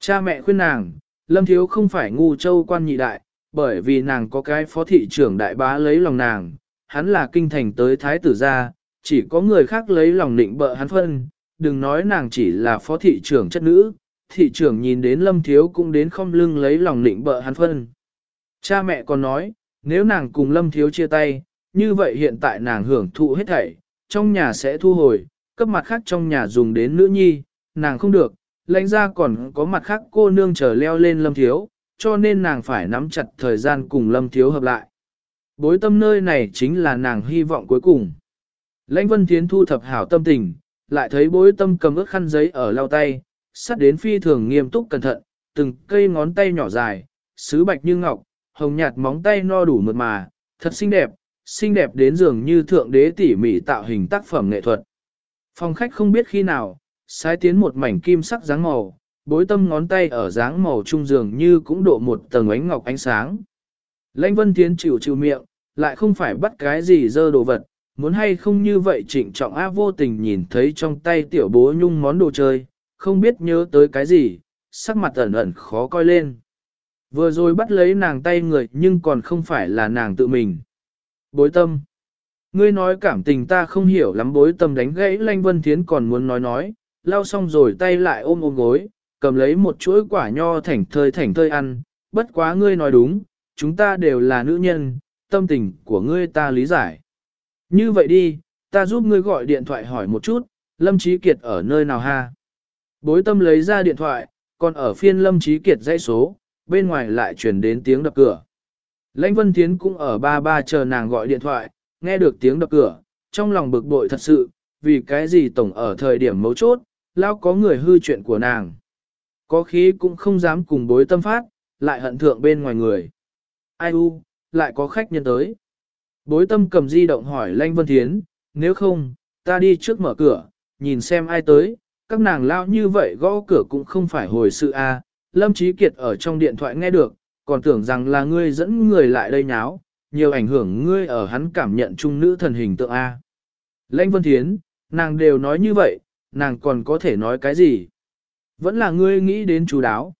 Cha mẹ khuyên nàng, lâm thiếu không phải ngu châu quan nhị đại, bởi vì nàng có cái phó thị trưởng đại bá lấy lòng nàng, hắn là kinh thành tới thái tử gia, chỉ có người khác lấy lòng định bợ hắn phân, đừng nói nàng chỉ là phó thị trưởng chất nữ, thị trưởng nhìn đến lâm thiếu cũng đến không lưng lấy lòng định bợ hắn phân. Cha mẹ còn nói, nếu nàng cùng lâm thiếu chia tay, như vậy hiện tại nàng hưởng thụ hết thảy, trong nhà sẽ thu hồi, cấp mặt khác trong nhà dùng đến nữ nhi, nàng không được, lãnh ra còn có mặt khác cô nương chờ leo lên lâm thiếu, cho nên nàng phải nắm chặt thời gian cùng lâm thiếu hợp lại. Bối tâm nơi này chính là nàng hy vọng cuối cùng. Lãnh Vân Thiến thu thập hảo tâm tình, lại thấy bối tâm cầm ước khăn giấy ở lau tay, sắt đến phi thường nghiêm túc cẩn thận, từng cây ngón tay nhỏ dài, sứ bạch như ngọc, hồng nhạt móng tay no đủ mượt mà, thật xinh đẹp, xinh đẹp đến dường như thượng đế tỉ mỉ tạo hình tác phẩm nghệ thuật. Phòng khách không biết khi nào, sai tiến một mảnh kim sắc dáng màu, bối tâm ngón tay ở dáng màu trung dường như cũng độ một tầng ánh ngọc ánh sáng. Lãnh Vân Tiến chịu chịu miệng, lại không phải bắt cái gì dơ đồ vật, muốn hay không như vậy trịnh trọng á vô tình nhìn thấy trong tay tiểu bố nhung món đồ chơi, không biết nhớ tới cái gì, sắc mặt ẩn ẩn khó coi lên. Vừa rồi bắt lấy nàng tay người nhưng còn không phải là nàng tự mình. Bối tâm. Ngươi nói cảm tình ta không hiểu lắm bối tâm đánh gãy Lanh Vân Thiến còn muốn nói nói, lau xong rồi tay lại ôm ôm gối, cầm lấy một chuỗi quả nho thảnh thơi thảnh thơi ăn, bất quá ngươi nói đúng, chúng ta đều là nữ nhân, tâm tình của ngươi ta lý giải. Như vậy đi, ta giúp ngươi gọi điện thoại hỏi một chút, Lâm Trí Kiệt ở nơi nào ha? Bối tâm lấy ra điện thoại, còn ở phiên Lâm Trí Kiệt dãy số, bên ngoài lại chuyển đến tiếng đập cửa. Lãnh Vân Thiến cũng ở ba ba chờ nàng gọi điện thoại, nghe được tiếng đập cửa, trong lòng bực bội thật sự, vì cái gì tổng ở thời điểm mấu chốt, lao có người hư chuyện của nàng. Có khí cũng không dám cùng bối tâm phát, lại hận thượng bên ngoài người. Ai u, lại có khách nhân tới. Bối tâm cầm di động hỏi Lanh Vân Thiến, nếu không, ta đi trước mở cửa, nhìn xem ai tới, các nàng lao như vậy gõ cửa cũng không phải hồi sự a. Lâm Trí Kiệt ở trong điện thoại nghe được, còn tưởng rằng là ngươi dẫn người lại đây nháo, nhiều ảnh hưởng ngươi ở hắn cảm nhận trung nữ thần hình tượng A. Lãnh Vân Thiến, nàng đều nói như vậy, nàng còn có thể nói cái gì? Vẫn là ngươi nghĩ đến chú đáo.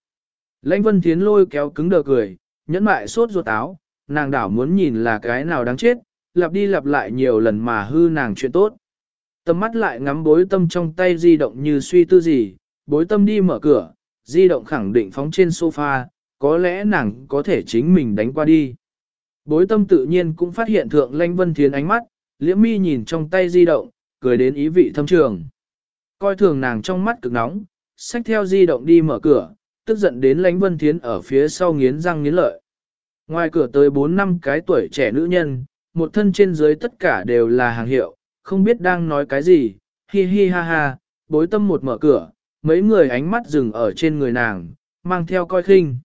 Lãnh Vân Thiến lôi kéo cứng đờ cười, nhẫn mại sốt ruột áo, nàng đảo muốn nhìn là cái nào đáng chết, lặp đi lặp lại nhiều lần mà hư nàng chuyện tốt. Tâm mắt lại ngắm bối tâm trong tay di động như suy tư gì, bối tâm đi mở cửa, di động khẳng định phóng trên sofa, có lẽ nàng có thể chính mình đánh qua đi. Bối tâm tự nhiên cũng phát hiện thượng Lanh Vân Thiến ánh mắt, liễm mi nhìn trong tay di động, cười đến ý vị thâm trường. Coi thường nàng trong mắt cực nóng, xách theo di động đi mở cửa, tức giận đến lãnh Vân Thiến ở phía sau nghiến răng nghiến lợi. Ngoài cửa tới 4 năm cái tuổi trẻ nữ nhân, một thân trên dưới tất cả đều là hàng hiệu, không biết đang nói cái gì, hi hi ha ha, bối tâm một mở cửa, mấy người ánh mắt dừng ở trên người nàng, mang theo coi khinh.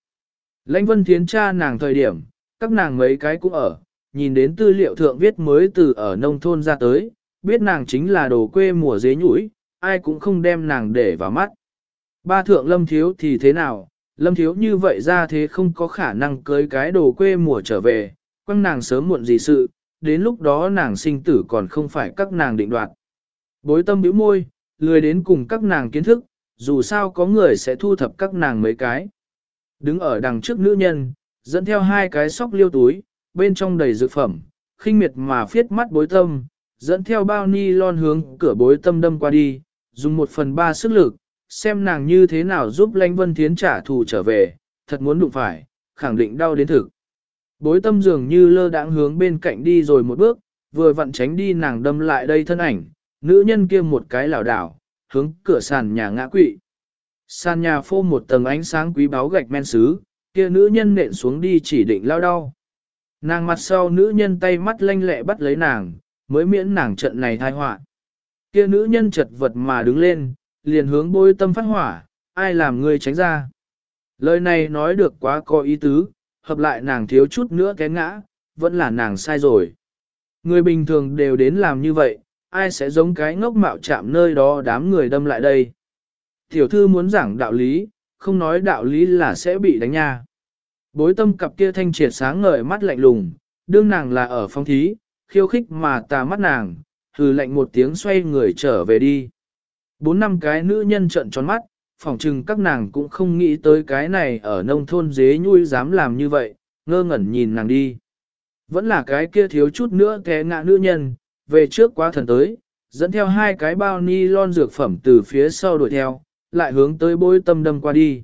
Lãnh vân thiến cha nàng thời điểm, các nàng mấy cái cũng ở, nhìn đến tư liệu thượng viết mới từ ở nông thôn ra tới, biết nàng chính là đồ quê mùa dế nhũi, ai cũng không đem nàng để vào mắt. Ba thượng lâm thiếu thì thế nào, lâm thiếu như vậy ra thế không có khả năng cưới cái đồ quê mùa trở về, quăng nàng sớm muộn gì sự, đến lúc đó nàng sinh tử còn không phải các nàng định đoạt. Bối tâm bĩu môi, lười đến cùng các nàng kiến thức, dù sao có người sẽ thu thập các nàng mấy cái. Đứng ở đằng trước nữ nhân, dẫn theo hai cái sóc liêu túi, bên trong đầy dược phẩm, khinh miệt mà phiết mắt bối tâm, dẫn theo bao ni lon hướng cửa bối tâm đâm qua đi, dùng một phần ba sức lực, xem nàng như thế nào giúp Lanh Vân Thiến trả thù trở về, thật muốn đụng phải, khẳng định đau đến thực. Bối tâm dường như lơ đãng hướng bên cạnh đi rồi một bước, vừa vặn tránh đi nàng đâm lại đây thân ảnh, nữ nhân kia một cái lảo đảo, hướng cửa sàn nhà ngã quỵ. Sàn nhà phô một tầng ánh sáng quý báu gạch men sứ, kia nữ nhân nện xuống đi chỉ định lao đau. Nàng mặt sau nữ nhân tay mắt lanh lẹ bắt lấy nàng, mới miễn nàng trận này thai họa. Kia nữ nhân chật vật mà đứng lên, liền hướng bôi tâm phát hỏa, ai làm ngươi tránh ra. Lời này nói được quá có ý tứ, hợp lại nàng thiếu chút nữa kén ngã, vẫn là nàng sai rồi. Người bình thường đều đến làm như vậy, ai sẽ giống cái ngốc mạo chạm nơi đó đám người đâm lại đây. Tiểu thư muốn giảng đạo lý, không nói đạo lý là sẽ bị đánh nha. Bối tâm cặp kia thanh triệt sáng ngời mắt lạnh lùng, đương nàng là ở phong thí, khiêu khích mà tà mắt nàng, hừ lạnh một tiếng xoay người trở về đi. Bốn năm cái nữ nhân trợn tròn mắt, phỏng chừng các nàng cũng không nghĩ tới cái này ở nông thôn dế nhui dám làm như vậy, ngơ ngẩn nhìn nàng đi. Vẫn là cái kia thiếu chút nữa té ngã nữ nhân, về trước quá thần tới, dẫn theo hai cái bao ni lon dược phẩm từ phía sau đuổi theo, lại hướng tới bối tâm đâm qua đi.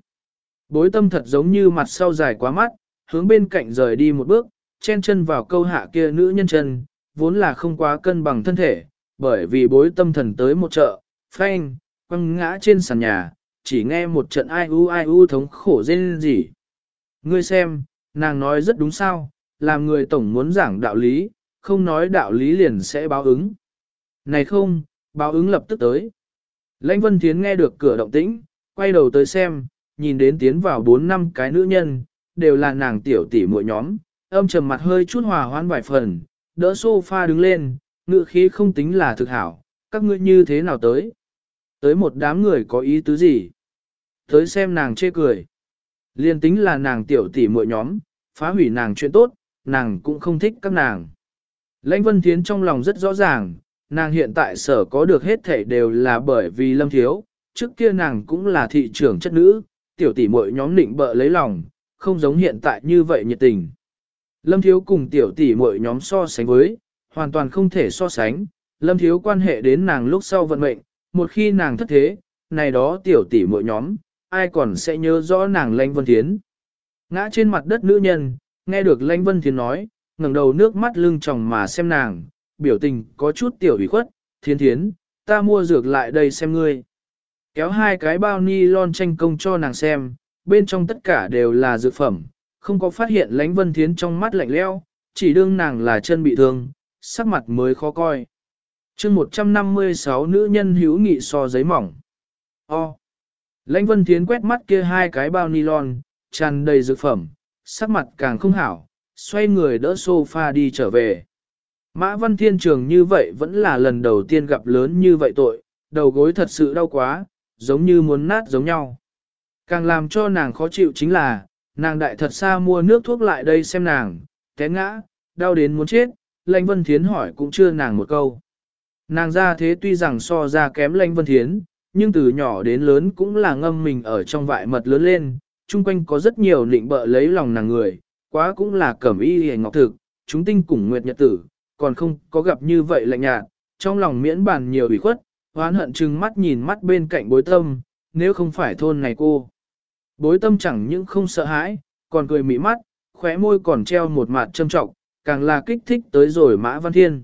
Bối tâm thật giống như mặt sau dài quá mắt, hướng bên cạnh rời đi một bước, chen chân vào câu hạ kia nữ nhân chân, vốn là không quá cân bằng thân thể, bởi vì bối tâm thần tới một chợ, phanh, quăng ngã trên sàn nhà, chỉ nghe một trận ai u ai u thống khổ rên gì. Ngươi xem, nàng nói rất đúng sao, làm người tổng muốn giảng đạo lý, không nói đạo lý liền sẽ báo ứng. Này không, báo ứng lập tức tới. Lãnh Vân Thiến nghe được cửa động tĩnh, quay đầu tới xem, nhìn đến tiến vào bốn năm cái nữ nhân, đều là nàng tiểu tỷ muội nhóm, âm trầm mặt hơi chút hòa hoãn vài phần, đỡ sofa đứng lên, ngựa khí không tính là thực hảo, các ngươi như thế nào tới? Tới một đám người có ý tứ gì? Tới xem nàng chê cười. Liên tính là nàng tiểu tỷ muội nhóm, phá hủy nàng chuyện tốt, nàng cũng không thích các nàng. Lãnh Vân Thiến trong lòng rất rõ ràng, nàng hiện tại sở có được hết thể đều là bởi vì Lâm Thiếu, trước kia nàng cũng là thị trưởng chất nữ, tiểu tỷ muội nhóm định bợ lấy lòng, không giống hiện tại như vậy nhiệt tình. Lâm Thiếu cùng tiểu tỷ muội nhóm so sánh với, hoàn toàn không thể so sánh, Lâm Thiếu quan hệ đến nàng lúc sau vận mệnh, một khi nàng thất thế, này đó tiểu tỷ mỗi nhóm, ai còn sẽ nhớ rõ nàng lanh Vân Thiến. Ngã trên mặt đất nữ nhân, nghe được lanh Vân Thiến nói, ngẩng đầu nước mắt lưng tròng mà xem nàng, biểu tình có chút tiểu ủy khuất, thiên thiến, ta mua dược lại đây xem ngươi. Kéo hai cái bao ni lon tranh công cho nàng xem, bên trong tất cả đều là dược phẩm, không có phát hiện lánh vân thiến trong mắt lạnh leo, chỉ đương nàng là chân bị thương, sắc mặt mới khó coi chương 156 nữ nhân hữu nghị so giấy mỏng. O. Lãnh vân thiến quét mắt kia hai cái bao nylon, tràn đầy dược phẩm, sắc mặt càng không hảo, xoay người đỡ sofa đi trở về. Mã Văn Thiên Trường như vậy vẫn là lần đầu tiên gặp lớn như vậy tội, đầu gối thật sự đau quá, giống như muốn nát giống nhau. Càng làm cho nàng khó chịu chính là, nàng đại thật xa mua nước thuốc lại đây xem nàng, té ngã, đau đến muốn chết, Lãnh Vân Thiến hỏi cũng chưa nàng một câu. Nàng ra thế tuy rằng so ra kém Lanh Vân Thiến, nhưng từ nhỏ đến lớn cũng là ngâm mình ở trong vại mật lớn lên, chung quanh có rất nhiều nịnh bợ lấy lòng nàng người, quá cũng là cẩm y hề ngọc thực, chúng tinh cùng nguyệt nhật tử, còn không có gặp như vậy lạnh nhạt, trong lòng miễn bàn nhiều ủy khuất, hoán hận chừng mắt nhìn mắt bên cạnh bối tâm, nếu không phải thôn này cô. Bối tâm chẳng những không sợ hãi, còn cười mị mắt, khóe môi còn treo một mặt châm trọng, càng là kích thích tới rồi mã văn thiên.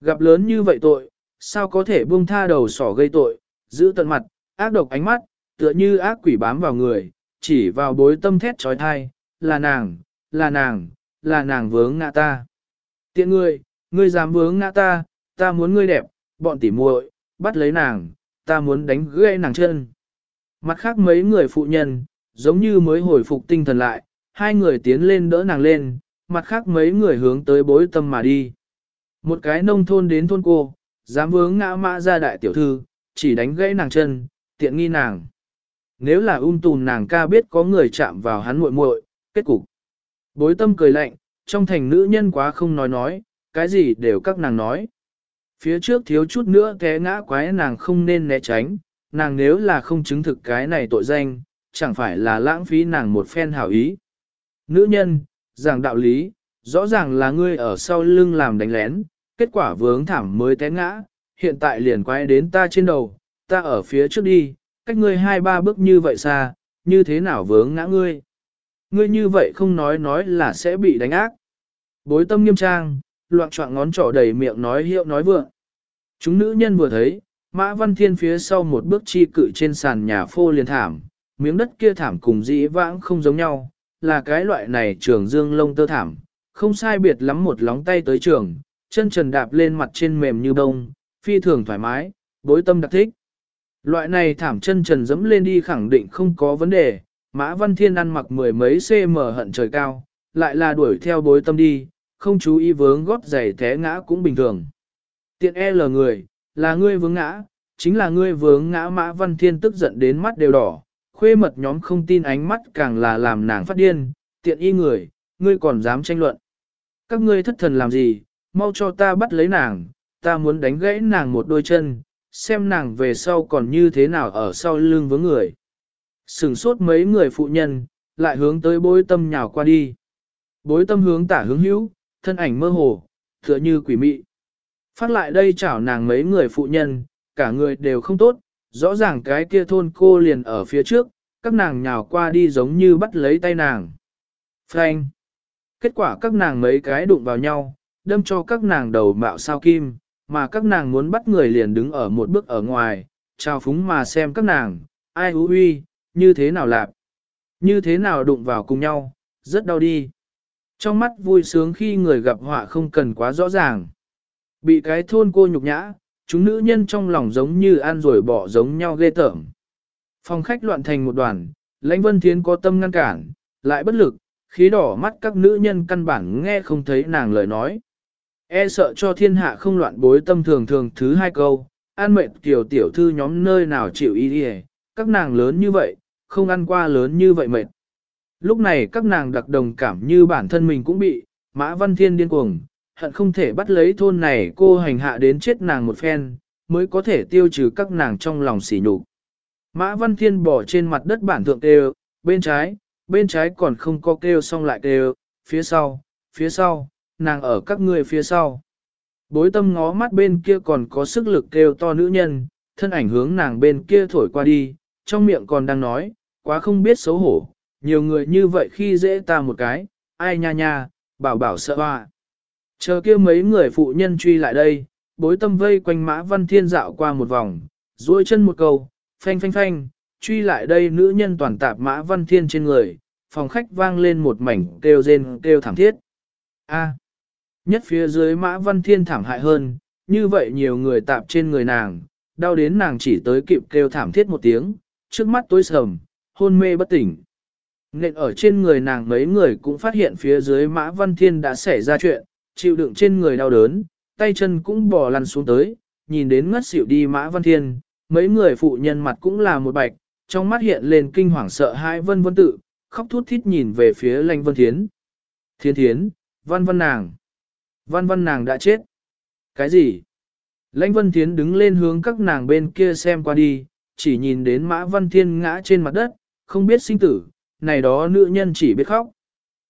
Gặp lớn như vậy tội, sao có thể buông tha đầu sỏ gây tội, giữ tận mặt, ác độc ánh mắt, tựa như ác quỷ bám vào người, chỉ vào bối tâm thét trói thai, là nàng, là nàng, là nàng vướng ngã ta. Tiện ngươi, ngươi dám vướng ngã ta, ta muốn ngươi đẹp, bọn tỉ muội, bắt lấy nàng, ta muốn đánh gãy nàng chân. Mặt khác mấy người phụ nhân, giống như mới hồi phục tinh thần lại, hai người tiến lên đỡ nàng lên, mặt khác mấy người hướng tới bối tâm mà đi. Một cái nông thôn đến thôn cô, dám vướng ngã mã ra đại tiểu thư, chỉ đánh gãy nàng chân, tiện nghi nàng. Nếu là ung tùn nàng ca biết có người chạm vào hắn muội muội, kết cục. Bối tâm cười lạnh, trong thành nữ nhân quá không nói nói, cái gì đều các nàng nói. Phía trước thiếu chút nữa té ngã quái nàng không nên né tránh, nàng nếu là không chứng thực cái này tội danh, chẳng phải là lãng phí nàng một phen hảo ý. Nữ nhân, giảng đạo lý, rõ ràng là ngươi ở sau lưng làm đánh lén, kết quả vướng thảm mới té ngã, hiện tại liền quay đến ta trên đầu, ta ở phía trước đi, cách ngươi hai ba bước như vậy xa, như thế nào vướng ngã ngươi. Ngươi như vậy không nói nói là sẽ bị đánh ác. Bối tâm nghiêm trang, loạn trọng ngón trỏ đầy miệng nói hiệu nói vượng. Chúng nữ nhân vừa thấy, Mã Văn Thiên phía sau một bước chi cự trên sàn nhà phô liền thảm, miếng đất kia thảm cùng dĩ vãng không giống nhau, là cái loại này trường dương lông tơ thảm, không sai biệt lắm một lóng tay tới trường, chân trần đạp lên mặt trên mềm như bông, phi thường thoải mái, bối tâm đặc thích. Loại này thảm chân trần dẫm lên đi khẳng định không có vấn đề, Mã Văn Thiên ăn mặc mười mấy cm hận trời cao, lại là đuổi theo bối tâm đi, không chú ý vướng gót giày té ngã cũng bình thường. Tiện e lờ người, là ngươi vướng ngã, chính là ngươi vướng ngã Mã Văn Thiên tức giận đến mắt đều đỏ, khuê mật nhóm không tin ánh mắt càng là làm nàng phát điên, tiện y người, ngươi còn dám tranh luận. Các ngươi thất thần làm gì, mau cho ta bắt lấy nàng, ta muốn đánh gãy nàng một đôi chân, xem nàng về sau còn như thế nào ở sau lưng với người. Sừng sốt mấy người phụ nhân, lại hướng tới bối tâm nhào qua đi. Bối tâm hướng tả hướng hữu, thân ảnh mơ hồ, tựa như quỷ mị. Phát lại đây chảo nàng mấy người phụ nhân, cả người đều không tốt, rõ ràng cái kia thôn cô liền ở phía trước, các nàng nhào qua đi giống như bắt lấy tay nàng. Frank! Kết quả các nàng mấy cái đụng vào nhau, đâm cho các nàng đầu mạo sao kim, mà các nàng muốn bắt người liền đứng ở một bước ở ngoài, trao phúng mà xem các nàng, ai hú huy, như thế nào lạp, như thế nào đụng vào cùng nhau, rất đau đi. Trong mắt vui sướng khi người gặp họa không cần quá rõ ràng. Bị cái thôn cô nhục nhã, chúng nữ nhân trong lòng giống như ăn rồi bỏ giống nhau ghê tởm. Phòng khách loạn thành một đoàn, lãnh vân thiến có tâm ngăn cản, lại bất lực, khí đỏ mắt các nữ nhân căn bản nghe không thấy nàng lời nói. E sợ cho thiên hạ không loạn bối tâm thường thường thứ hai câu, an mệnh tiểu tiểu thư nhóm nơi nào chịu ý đi các nàng lớn như vậy, không ăn qua lớn như vậy mệt. Lúc này các nàng đặc đồng cảm như bản thân mình cũng bị, Mã Văn Thiên điên cuồng, hận không thể bắt lấy thôn này cô hành hạ đến chết nàng một phen, mới có thể tiêu trừ các nàng trong lòng sỉ nhục. Mã Văn Thiên bỏ trên mặt đất bản thượng kêu, bên trái, bên trái còn không có kêu xong lại kêu, phía sau, phía sau, nàng ở các ngươi phía sau. Bối tâm ngó mắt bên kia còn có sức lực kêu to nữ nhân, thân ảnh hướng nàng bên kia thổi qua đi, trong miệng còn đang nói, quá không biết xấu hổ, nhiều người như vậy khi dễ ta một cái, ai nha nha, bảo bảo sợ hoa. Chờ kia mấy người phụ nhân truy lại đây, bối tâm vây quanh mã văn thiên dạo qua một vòng, duỗi chân một câu, phanh phanh phanh, truy lại đây nữ nhân toàn tạp mã văn thiên trên người, phòng khách vang lên một mảnh kêu rên kêu thảm thiết. A. À, nhất phía dưới mã văn thiên thảm hại hơn, như vậy nhiều người tạp trên người nàng, đau đến nàng chỉ tới kịp kêu thảm thiết một tiếng, trước mắt tối sầm, hôn mê bất tỉnh. Nên ở trên người nàng mấy người cũng phát hiện phía dưới mã văn thiên đã xảy ra chuyện, chịu đựng trên người đau đớn, tay chân cũng bò lăn xuống tới, nhìn đến ngất xỉu đi mã văn thiên, mấy người phụ nhân mặt cũng là một bạch, trong mắt hiện lên kinh hoàng sợ hãi vân vân tự, khóc thút thít nhìn về phía lanh vân thiến. Thiên thiến, văn văn nàng. Văn văn nàng đã chết. Cái gì? Lãnh vân thiến đứng lên hướng các nàng bên kia xem qua đi, chỉ nhìn đến mã văn thiên ngã trên mặt đất, không biết sinh tử, này đó nữ nhân chỉ biết khóc.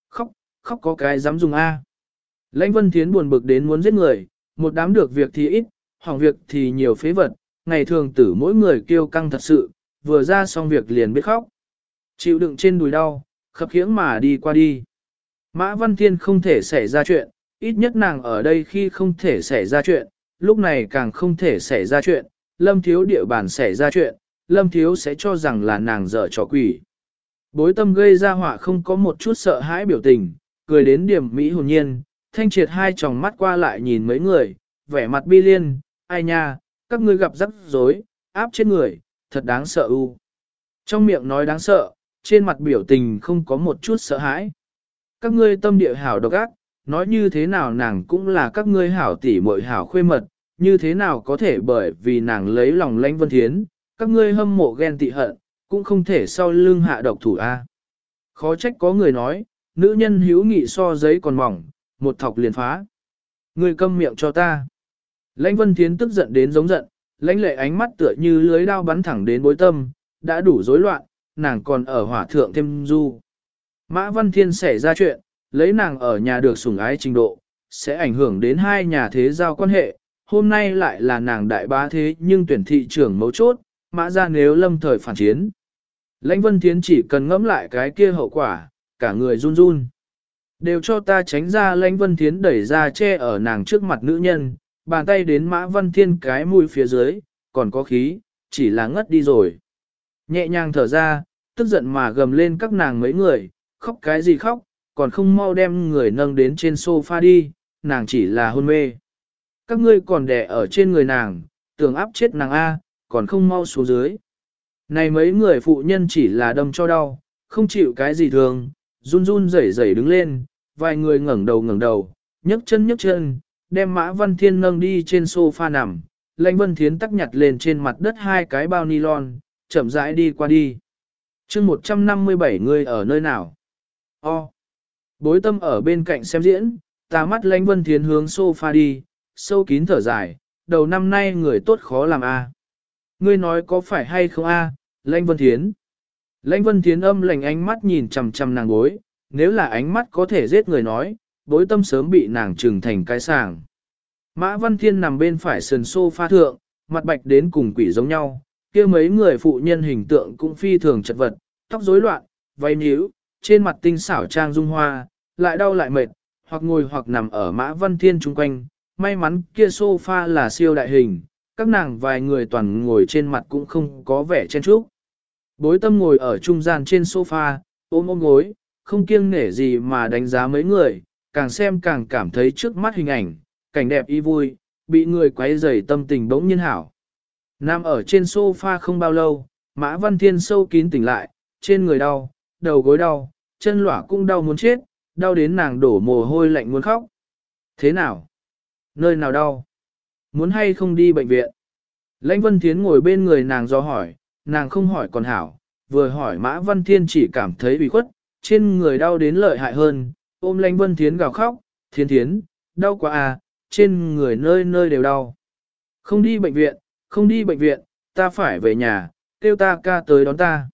Khóc, khóc có cái dám dùng A. Lãnh vân thiến buồn bực đến muốn giết người, một đám được việc thì ít, hỏng việc thì nhiều phế vật, ngày thường tử mỗi người kêu căng thật sự, vừa ra xong việc liền biết khóc. Chịu đựng trên đùi đau, khập khiễng mà đi qua đi. Mã Văn Thiên không thể xảy ra chuyện, ít nhất nàng ở đây khi không thể xảy ra chuyện, lúc này càng không thể xảy ra chuyện, Lâm Thiếu địa bàn xảy ra chuyện, Lâm Thiếu sẽ cho rằng là nàng dở trò quỷ. Bối tâm gây ra họa không có một chút sợ hãi biểu tình, cười đến điểm mỹ hồn nhiên, thanh triệt hai tròng mắt qua lại nhìn mấy người, vẻ mặt bi liên, ai nha, các ngươi gặp rắc rối, áp chết người, thật đáng sợ u. Trong miệng nói đáng sợ, trên mặt biểu tình không có một chút sợ hãi. Các ngươi tâm địa hảo độc ác, nói như thế nào nàng cũng là các ngươi hảo tỷ muội hảo khuê mật, như thế nào có thể bởi vì nàng lấy lòng lãnh vân thiến, các ngươi hâm mộ ghen tị hận, cũng không thể sau lưng hạ độc thủ A. Khó trách có người nói, nữ nhân hữu nghị so giấy còn mỏng, một thọc liền phá. Ngươi câm miệng cho ta. Lãnh vân thiến tức giận đến giống giận, lãnh lệ ánh mắt tựa như lưới đao bắn thẳng đến bối tâm, đã đủ rối loạn, nàng còn ở hỏa thượng thêm du. Mã Văn Thiên xảy ra chuyện, lấy nàng ở nhà được sủng ái trình độ, sẽ ảnh hưởng đến hai nhà thế giao quan hệ, hôm nay lại là nàng đại bá thế nhưng tuyển thị trưởng mấu chốt, mã ra nếu lâm thời phản chiến. Lãnh Vân Thiến chỉ cần ngẫm lại cái kia hậu quả, cả người run run. Đều cho ta tránh ra Lãnh Vân Thiến đẩy ra che ở nàng trước mặt nữ nhân, bàn tay đến Mã Văn Thiên cái mũi phía dưới, còn có khí, chỉ là ngất đi rồi. Nhẹ nhàng thở ra, tức giận mà gầm lên các nàng mấy người, khóc cái gì khóc, còn không mau đem người nâng đến trên sofa đi, nàng chỉ là hôn mê. Các ngươi còn đè ở trên người nàng, tưởng áp chết nàng A, còn không mau xuống dưới. Này mấy người phụ nhân chỉ là đâm cho đau, không chịu cái gì thường, run run rẩy rẩy đứng lên, vài người ngẩng đầu ngẩng đầu, nhấc chân nhấc chân, đem Mã Văn Thiên nâng đi trên sofa nằm, Lãnh Vân Thiến tắc nhặt lên trên mặt đất hai cái bao nylon, chậm rãi đi qua đi. chương 157 người ở nơi nào? O. Bối tâm ở bên cạnh xem diễn, ta mắt Lãnh Vân Thiến hướng sofa đi, sâu kín thở dài, đầu năm nay người tốt khó làm a. Ngươi nói có phải hay không a, Lãnh Vân Thiến? Lãnh Vân Thiến âm lành ánh mắt nhìn chằm chằm nàng bối, nếu là ánh mắt có thể giết người nói, bối tâm sớm bị nàng trừng thành cái sàng. Mã Văn Thiên nằm bên phải sườn sofa thượng, mặt bạch đến cùng quỷ giống nhau, kia mấy người phụ nhân hình tượng cũng phi thường chật vật, tóc rối loạn, váy nhíu, trên mặt tinh xảo trang dung hoa, lại đau lại mệt, hoặc ngồi hoặc nằm ở Mã Văn Thiên chung quanh, may mắn kia sofa là siêu đại hình, các nàng vài người toàn ngồi trên mặt cũng không có vẻ chen chúc. Bối tâm ngồi ở trung gian trên sofa, ôm ôm gối, không kiêng nể gì mà đánh giá mấy người, càng xem càng cảm thấy trước mắt hình ảnh, cảnh đẹp y vui, bị người quấy rầy tâm tình bỗng nhiên hảo. Nam ở trên sofa không bao lâu, Mã Văn Thiên sâu kín tỉnh lại, trên người đau, đầu gối đau, chân lỏa cũng đau muốn chết, đau đến nàng đổ mồ hôi lạnh muốn khóc. Thế nào? Nơi nào đau? Muốn hay không đi bệnh viện? Lãnh Vân Thiến ngồi bên người nàng do hỏi, nàng không hỏi còn hảo, vừa hỏi Mã Văn Thiên chỉ cảm thấy bị khuất, trên người đau đến lợi hại hơn, ôm Lãnh Vân Thiến gào khóc, Thiến Thiến, đau quá à, trên người nơi nơi đều đau. Không đi bệnh viện, không đi bệnh viện, ta phải về nhà, kêu ta ca tới đón ta.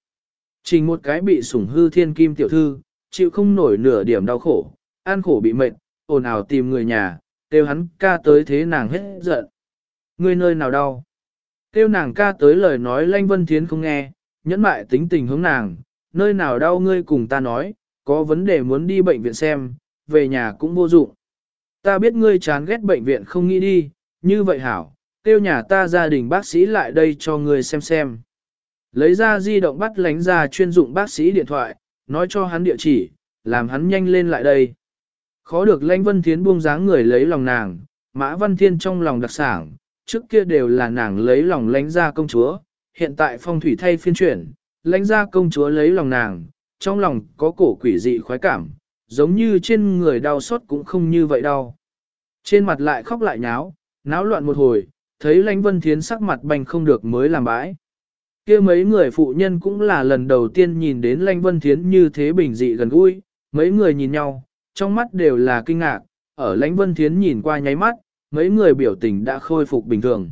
trình một cái bị sủng hư thiên kim tiểu thư, chịu không nổi nửa điểm đau khổ, an khổ bị mệt, ồn ào tìm người nhà, kêu hắn ca tới thế nàng hết giận. Người nơi nào đau? Kêu nàng ca tới lời nói lanh vân thiến không nghe, nhẫn mại tính tình hướng nàng, nơi nào đau ngươi cùng ta nói, có vấn đề muốn đi bệnh viện xem, về nhà cũng vô dụng. Ta biết ngươi chán ghét bệnh viện không nghĩ đi, như vậy hảo, kêu nhà ta gia đình bác sĩ lại đây cho ngươi xem xem. Lấy ra di động bắt lánh ra chuyên dụng bác sĩ điện thoại, nói cho hắn địa chỉ, làm hắn nhanh lên lại đây. Khó được lãnh vân thiến buông dáng người lấy lòng nàng, mã văn thiên trong lòng đặc sản, trước kia đều là nàng lấy lòng lãnh ra công chúa, hiện tại phong thủy thay phiên chuyển, lãnh ra công chúa lấy lòng nàng, trong lòng có cổ quỷ dị khoái cảm, giống như trên người đau xót cũng không như vậy đau. Trên mặt lại khóc lại nháo, náo loạn một hồi, thấy lãnh vân thiến sắc mặt bành không được mới làm bãi kia mấy người phụ nhân cũng là lần đầu tiên nhìn đến lãnh Vân Thiến như thế bình dị gần gũi, mấy người nhìn nhau, trong mắt đều là kinh ngạc, ở Lãnh Vân Thiến nhìn qua nháy mắt, mấy người biểu tình đã khôi phục bình thường.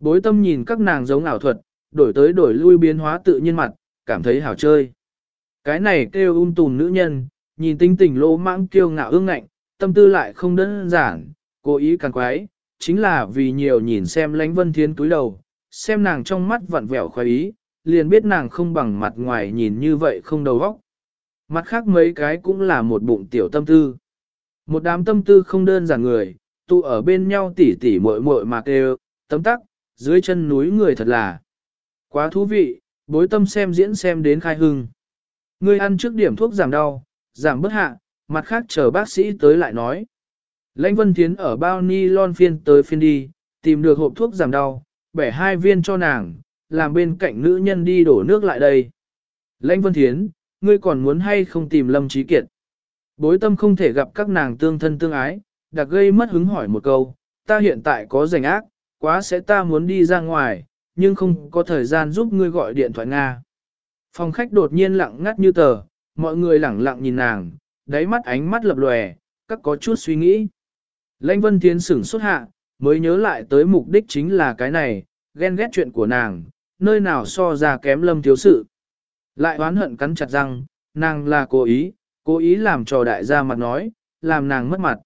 Bối tâm nhìn các nàng giống ảo thuật, đổi tới đổi lui biến hóa tự nhiên mặt, cảm thấy hảo chơi. Cái này kêu um ung tùn nữ nhân, nhìn tinh tình lỗ mãng kiêu ngạo ương ngạnh, tâm tư lại không đơn giản, cố ý càng quái, chính là vì nhiều nhìn xem lánh Vân Thiến túi đầu, xem nàng trong mắt vặn vẹo khoái ý, liền biết nàng không bằng mặt ngoài nhìn như vậy không đầu óc. Mặt khác mấy cái cũng là một bụng tiểu tâm tư. Một đám tâm tư không đơn giản người, tụ ở bên nhau tỉ tỉ muội muội mà kêu, tấm tắc, dưới chân núi người thật là quá thú vị, bối tâm xem diễn xem đến khai hưng. Ngươi ăn trước điểm thuốc giảm đau, giảm bất hạ, mặt khác chờ bác sĩ tới lại nói. Lãnh Vân Thiến ở bao ni lon phiên tới phiên đi, tìm được hộp thuốc giảm đau, bẻ hai viên cho nàng, làm bên cạnh nữ nhân đi đổ nước lại đây. Lãnh Vân Thiến, ngươi còn muốn hay không tìm Lâm Trí Kiệt? Bối tâm không thể gặp các nàng tương thân tương ái, đặc gây mất hứng hỏi một câu, ta hiện tại có rảnh ác, quá sẽ ta muốn đi ra ngoài, nhưng không có thời gian giúp ngươi gọi điện thoại Nga. Phòng khách đột nhiên lặng ngắt như tờ, mọi người lẳng lặng nhìn nàng, đáy mắt ánh mắt lập lòe, các có chút suy nghĩ. Lãnh Vân Thiến sửng xuất hạ, mới nhớ lại tới mục đích chính là cái này, ghen ghét chuyện của nàng, nơi nào so ra kém lâm thiếu sự. Lại oán hận cắn chặt răng, nàng là cố ý, cố ý làm trò đại gia mặt nói, làm nàng mất mặt.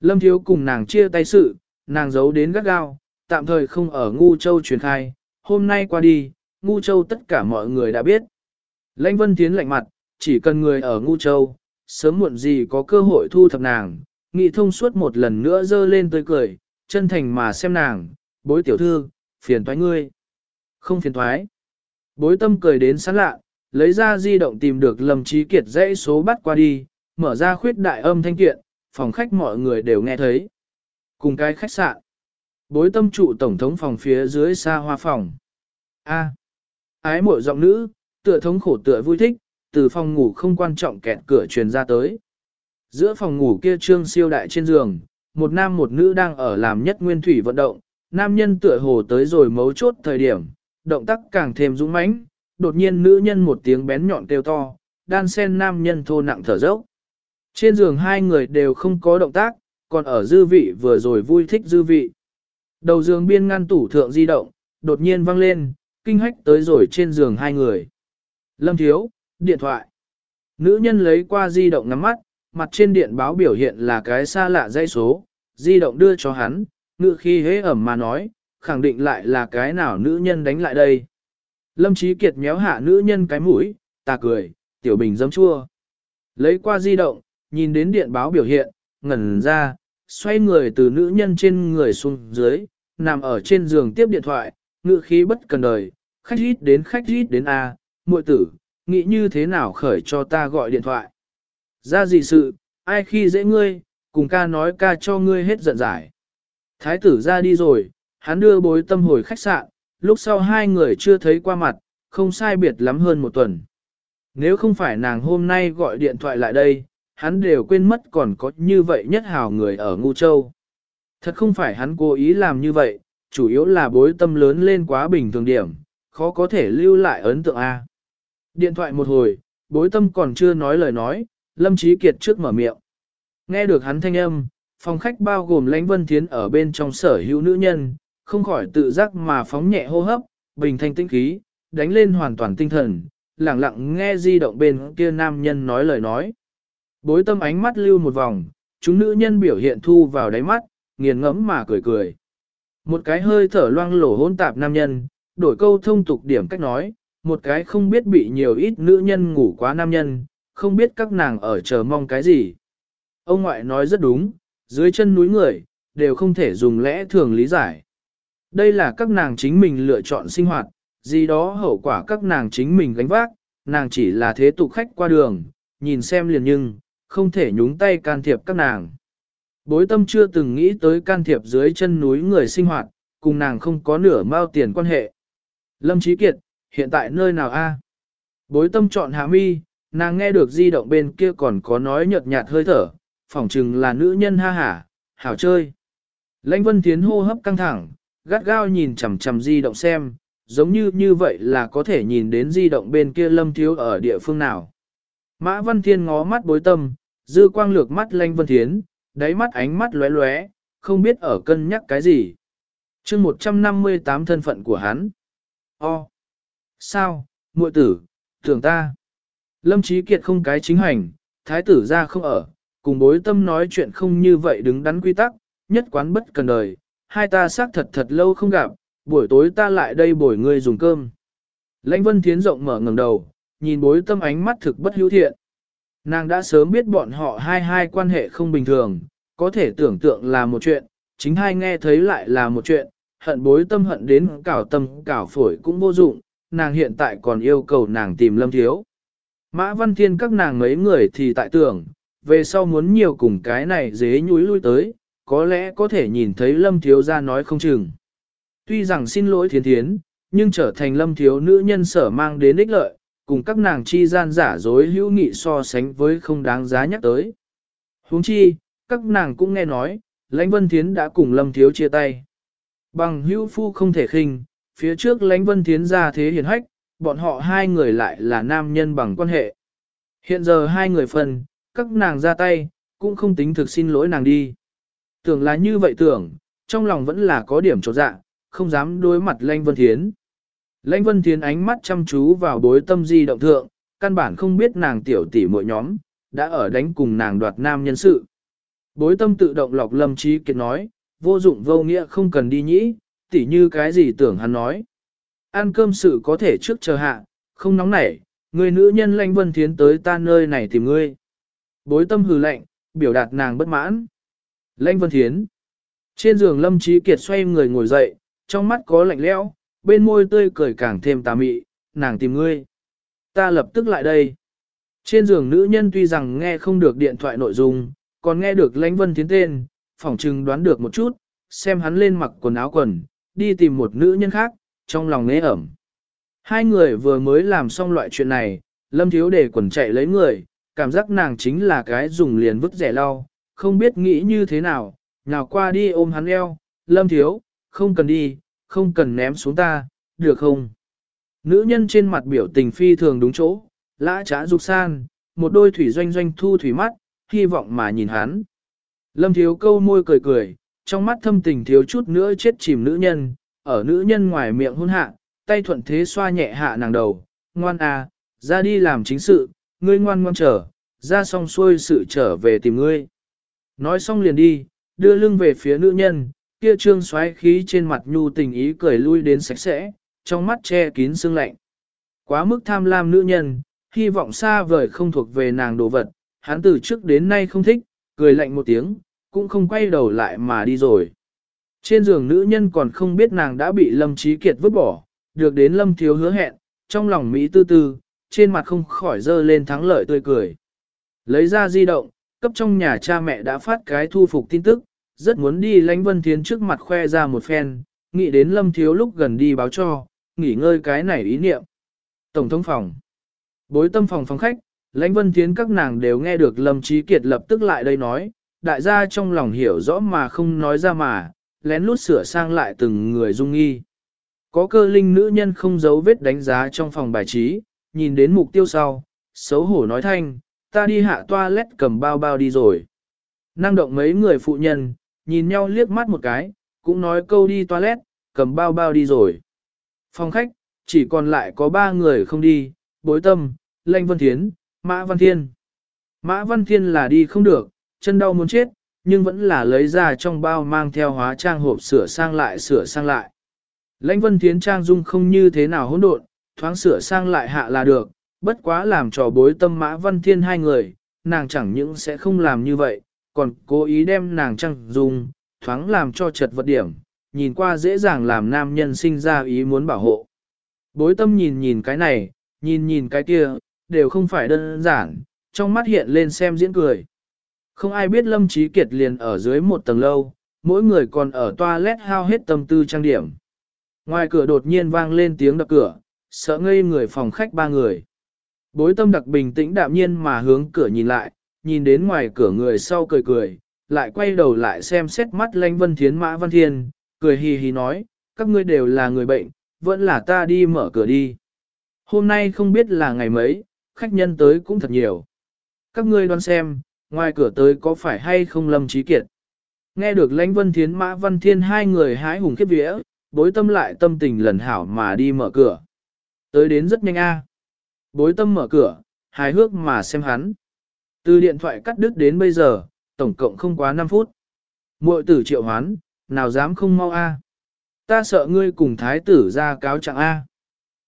Lâm thiếu cùng nàng chia tay sự, nàng giấu đến gắt gao, tạm thời không ở Ngu Châu truyền khai, hôm nay qua đi, Ngu Châu tất cả mọi người đã biết. Lãnh Vân Tiến lạnh mặt, chỉ cần người ở Ngu Châu, sớm muộn gì có cơ hội thu thập nàng, nghị thông suốt một lần nữa dơ lên tươi cười, chân thành mà xem nàng, bối tiểu thư, phiền thoái ngươi. Không phiền thoái. Bối tâm cười đến sẵn lạ, lấy ra di động tìm được lầm Trí Kiệt dãy số bắt qua đi, mở ra khuyết đại âm thanh kiện, phòng khách mọi người đều nghe thấy. Cùng cái khách sạn. Bối tâm trụ tổng thống phòng phía dưới xa hoa phòng. A. ái mội giọng nữ, tựa thống khổ tựa vui thích, từ phòng ngủ không quan trọng kẹt cửa truyền ra tới. Giữa phòng ngủ kia trương siêu đại trên giường, một nam một nữ đang ở làm nhất nguyên thủy vận động, nam nhân tựa hồ tới rồi mấu chốt thời điểm, động tác càng thêm dũng mãnh, đột nhiên nữ nhân một tiếng bén nhọn kêu to, đan sen nam nhân thô nặng thở dốc. Trên giường hai người đều không có động tác, còn ở dư vị vừa rồi vui thích dư vị. Đầu giường biên ngăn tủ thượng di động, đột nhiên vang lên, kinh hách tới rồi trên giường hai người. Lâm thiếu, điện thoại. Nữ nhân lấy qua di động ngắm mắt, mặt trên điện báo biểu hiện là cái xa lạ dây số, di động đưa cho hắn, ngự khi hế ẩm mà nói, khẳng định lại là cái nào nữ nhân đánh lại đây. Lâm Chí Kiệt méo hạ nữ nhân cái mũi, ta cười, tiểu bình dấm chua. Lấy qua di động, nhìn đến điện báo biểu hiện, ngẩn ra, xoay người từ nữ nhân trên người xuống dưới, nằm ở trên giường tiếp điện thoại, ngự khí bất cần đời, khách rít đến khách rít đến A, muội tử, nghĩ như thế nào khởi cho ta gọi điện thoại. Ra gì sự, ai khi dễ ngươi, cùng ca nói ca cho ngươi hết giận giải. Thái tử ra đi rồi, hắn đưa bối tâm hồi khách sạn, lúc sau hai người chưa thấy qua mặt, không sai biệt lắm hơn một tuần. Nếu không phải nàng hôm nay gọi điện thoại lại đây, hắn đều quên mất còn có như vậy nhất hào người ở Ngu Châu. Thật không phải hắn cố ý làm như vậy, chủ yếu là bối tâm lớn lên quá bình thường điểm, khó có thể lưu lại ấn tượng A. Điện thoại một hồi, bối tâm còn chưa nói lời nói, Lâm Trí Kiệt trước mở miệng. Nghe được hắn thanh âm, phòng khách bao gồm lãnh vân thiến ở bên trong sở hữu nữ nhân, không khỏi tự giác mà phóng nhẹ hô hấp, bình thanh tinh khí, đánh lên hoàn toàn tinh thần, lặng lặng nghe di động bên kia nam nhân nói lời nói. Bối tâm ánh mắt lưu một vòng, chúng nữ nhân biểu hiện thu vào đáy mắt, nghiền ngẫm mà cười cười. Một cái hơi thở loang lổ hôn tạp nam nhân, đổi câu thông tục điểm cách nói, một cái không biết bị nhiều ít nữ nhân ngủ quá nam nhân, không biết các nàng ở chờ mong cái gì. Ông ngoại nói rất đúng, dưới chân núi người, đều không thể dùng lẽ thường lý giải. Đây là các nàng chính mình lựa chọn sinh hoạt, gì đó hậu quả các nàng chính mình gánh vác, nàng chỉ là thế tục khách qua đường, nhìn xem liền nhưng, không thể nhúng tay can thiệp các nàng. Bối tâm chưa từng nghĩ tới can thiệp dưới chân núi người sinh hoạt, cùng nàng không có nửa mao tiền quan hệ. Lâm trí Kiệt, hiện tại nơi nào a? Bối tâm chọn hạ mi, nàng nghe được di động bên kia còn có nói nhợt nhạt hơi thở, phỏng chừng là nữ nhân ha hả, hảo chơi. Lãnh Vân Tiến hô hấp căng thẳng, gắt gao nhìn chằm chằm di động xem, giống như như vậy là có thể nhìn đến di động bên kia lâm thiếu ở địa phương nào. Mã Văn Thiên ngó mắt bối tâm, dư quang lược mắt Lãnh Vân Thiến, đáy mắt ánh mắt lóe lóe, không biết ở cân nhắc cái gì. chương 158 thân phận của hắn. O. Sao, muội tử, tưởng ta. Lâm Chí Kiệt không cái chính hành, thái tử ra không ở, cùng bối tâm nói chuyện không như vậy đứng đắn quy tắc, nhất quán bất cần đời, hai ta xác thật thật lâu không gặp, buổi tối ta lại đây bồi ngươi dùng cơm. Lãnh Vân Thiến rộng mở ngẩng đầu, nhìn bối tâm ánh mắt thực bất hữu thiện. Nàng đã sớm biết bọn họ hai hai quan hệ không bình thường, có thể tưởng tượng là một chuyện, chính hai nghe thấy lại là một chuyện, hận bối tâm hận đến cảo tâm cảo phổi cũng vô dụng, nàng hiện tại còn yêu cầu nàng tìm lâm thiếu. Mã Văn Thiên các nàng mấy người thì tại tưởng, về sau muốn nhiều cùng cái này dế nhúi lui tới, có lẽ có thể nhìn thấy lâm thiếu ra nói không chừng. Tuy rằng xin lỗi thiên thiến, nhưng trở thành lâm thiếu nữ nhân sở mang đến ích lợi, cùng các nàng chi gian giả dối hữu nghị so sánh với không đáng giá nhắc tới. huống chi, các nàng cũng nghe nói, lãnh vân thiến đã cùng lâm thiếu chia tay. Bằng hữu phu không thể khinh, phía trước lãnh vân thiến ra thế hiền hách, bọn họ hai người lại là nam nhân bằng quan hệ. Hiện giờ hai người phân, các nàng ra tay, cũng không tính thực xin lỗi nàng đi. Tưởng là như vậy tưởng, trong lòng vẫn là có điểm trột dạ, không dám đối mặt lãnh vân thiến. Lãnh vân thiến ánh mắt chăm chú vào bối tâm di động thượng, căn bản không biết nàng tiểu tỷ mỗi nhóm, đã ở đánh cùng nàng đoạt nam nhân sự. Bối tâm tự động lọc lâm trí kiệt nói, vô dụng vô nghĩa không cần đi nhĩ, tỉ như cái gì tưởng hắn nói. Ăn cơm sự có thể trước chờ hạ, không nóng nảy, người nữ nhân lanh vân thiến tới ta nơi này tìm ngươi. Bối tâm hừ lạnh, biểu đạt nàng bất mãn. Lanh vân thiến. Trên giường lâm trí kiệt xoay người ngồi dậy, trong mắt có lạnh lẽo, bên môi tươi cười càng thêm tà mị, nàng tìm ngươi. Ta lập tức lại đây. Trên giường nữ nhân tuy rằng nghe không được điện thoại nội dung, còn nghe được lãnh vân thiến tên, phỏng chừng đoán được một chút, xem hắn lên mặc quần áo quần, đi tìm một nữ nhân khác, trong lòng nế ẩm. Hai người vừa mới làm xong loại chuyện này, lâm thiếu để quần chạy lấy người, cảm giác nàng chính là cái dùng liền vứt rẻ lau, không biết nghĩ như thế nào, nào qua đi ôm hắn eo, lâm thiếu, không cần đi, không cần ném xuống ta, được không? Nữ nhân trên mặt biểu tình phi thường đúng chỗ, lã trá dục san, một đôi thủy doanh doanh thu thủy mắt, hy vọng mà nhìn hắn. Lâm thiếu câu môi cười cười, trong mắt thâm tình thiếu chút nữa chết chìm nữ nhân, ở nữ nhân ngoài miệng hôn hạ, tay thuận thế xoa nhẹ hạ nàng đầu, ngoan à, ra đi làm chính sự, ngươi ngoan ngoan trở, ra xong xuôi sự trở về tìm ngươi. Nói xong liền đi, đưa lưng về phía nữ nhân, kia trương xoáy khí trên mặt nhu tình ý cười lui đến sạch sẽ, trong mắt che kín sương lạnh. Quá mức tham lam nữ nhân, hy vọng xa vời không thuộc về nàng đồ vật, hắn từ trước đến nay không thích, cười lạnh một tiếng, cũng không quay đầu lại mà đi rồi. Trên giường nữ nhân còn không biết nàng đã bị Lâm Trí Kiệt vứt bỏ, được đến Lâm Thiếu hứa hẹn, trong lòng Mỹ tư tư, trên mặt không khỏi dơ lên thắng lợi tươi cười. Lấy ra di động, cấp trong nhà cha mẹ đã phát cái thu phục tin tức, rất muốn đi lánh Vân Thiến trước mặt khoe ra một phen, nghĩ đến Lâm Thiếu lúc gần đi báo cho, nghỉ ngơi cái này ý niệm. Tổng thống phòng Bối tâm phòng phòng khách, lãnh Vân Thiến các nàng đều nghe được Lâm Trí Kiệt lập tức lại đây nói, đại gia trong lòng hiểu rõ mà không nói ra mà, lén lút sửa sang lại từng người dung nghi. Có cơ linh nữ nhân không giấu vết đánh giá trong phòng bài trí, nhìn đến mục tiêu sau, xấu hổ nói thanh, ta đi hạ toilet cầm bao bao đi rồi. Năng động mấy người phụ nhân, nhìn nhau liếc mắt một cái, cũng nói câu đi toilet, cầm bao bao đi rồi. Phòng khách, chỉ còn lại có ba người không đi, bối tâm, lanh vân thiến, mã văn thiên. Mã văn thiên là đi không được, chân đau muốn chết, nhưng vẫn là lấy ra trong bao mang theo hóa trang hộp sửa sang lại sửa sang lại. Lãnh vân thiến trang dung không như thế nào hỗn độn, thoáng sửa sang lại hạ là được, bất quá làm trò bối tâm mã văn thiên hai người, nàng chẳng những sẽ không làm như vậy, còn cố ý đem nàng trang dung, thoáng làm cho chật vật điểm, nhìn qua dễ dàng làm nam nhân sinh ra ý muốn bảo hộ. Bối tâm nhìn nhìn cái này, nhìn nhìn cái kia, đều không phải đơn giản, trong mắt hiện lên xem diễn cười. Không ai biết Lâm Trí Kiệt liền ở dưới một tầng lâu, mỗi người còn ở toilet hao hết tâm tư trang điểm. Ngoài cửa đột nhiên vang lên tiếng đập cửa, sợ ngây người phòng khách ba người. Bối tâm đặc bình tĩnh đạm nhiên mà hướng cửa nhìn lại, nhìn đến ngoài cửa người sau cười cười, lại quay đầu lại xem xét mắt lanh vân thiến mã văn thiên, cười hì hì nói, các ngươi đều là người bệnh, vẫn là ta đi mở cửa đi. Hôm nay không biết là ngày mấy, khách nhân tới cũng thật nhiều. Các ngươi đoán xem, ngoài cửa tới có phải hay không lâm trí kiệt. Nghe được lãnh vân thiến mã văn thiên hai người hái hùng khiếp vía, bối tâm lại tâm tình lần hảo mà đi mở cửa. Tới đến rất nhanh a. Bối tâm mở cửa, hài hước mà xem hắn. Từ điện thoại cắt đứt đến bây giờ, tổng cộng không quá 5 phút. Muội tử triệu hoán, nào dám không mau a? Ta sợ ngươi cùng thái tử ra cáo trạng a.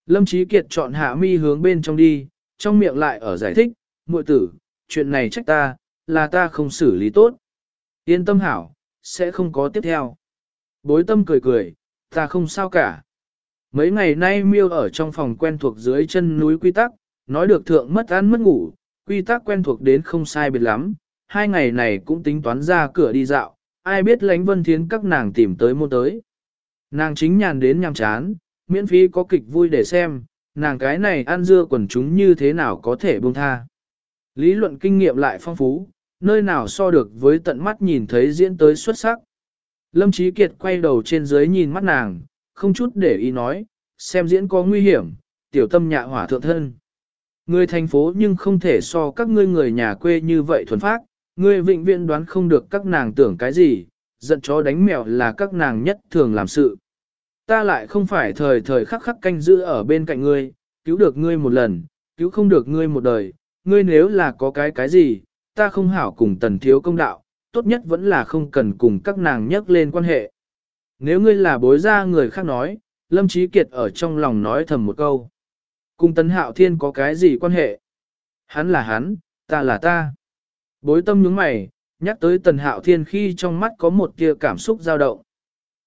Lâm trí Kiệt chọn hạ mi hướng bên trong đi, trong miệng lại ở giải thích, muội tử, chuyện này trách ta, là ta không xử lý tốt. Yên tâm hảo, sẽ không có tiếp theo. Bối tâm cười cười, ta không sao cả. Mấy ngày nay miêu ở trong phòng quen thuộc dưới chân núi quy tắc, nói được thượng mất ăn mất ngủ, quy tắc quen thuộc đến không sai biệt lắm, hai ngày này cũng tính toán ra cửa đi dạo, ai biết lánh vân thiến các nàng tìm tới mua tới. Nàng chính nhàn đến nhằm chán, miễn phí có kịch vui để xem, nàng cái này ăn dưa quần chúng như thế nào có thể buông tha. Lý luận kinh nghiệm lại phong phú, nơi nào so được với tận mắt nhìn thấy diễn tới xuất sắc. Lâm Chí Kiệt quay đầu trên dưới nhìn mắt nàng, không chút để ý nói, xem diễn có nguy hiểm, tiểu tâm nhạ hỏa thượng thân. Người thành phố nhưng không thể so các ngươi người nhà quê như vậy thuần phát, người vĩnh viễn đoán không được các nàng tưởng cái gì, giận chó đánh mèo là các nàng nhất thường làm sự. Ta lại không phải thời thời khắc khắc canh giữ ở bên cạnh ngươi, cứu được ngươi một lần, cứu không được ngươi một đời, ngươi nếu là có cái cái gì, ta không hảo cùng tần thiếu công đạo, tốt nhất vẫn là không cần cùng các nàng nhắc lên quan hệ. Nếu ngươi là bối ra người khác nói, Lâm Trí Kiệt ở trong lòng nói thầm một câu. Cùng tấn hạo thiên có cái gì quan hệ? Hắn là hắn, ta là ta. Bối tâm nhướng mày, nhắc tới tần hạo thiên khi trong mắt có một tia cảm xúc dao động.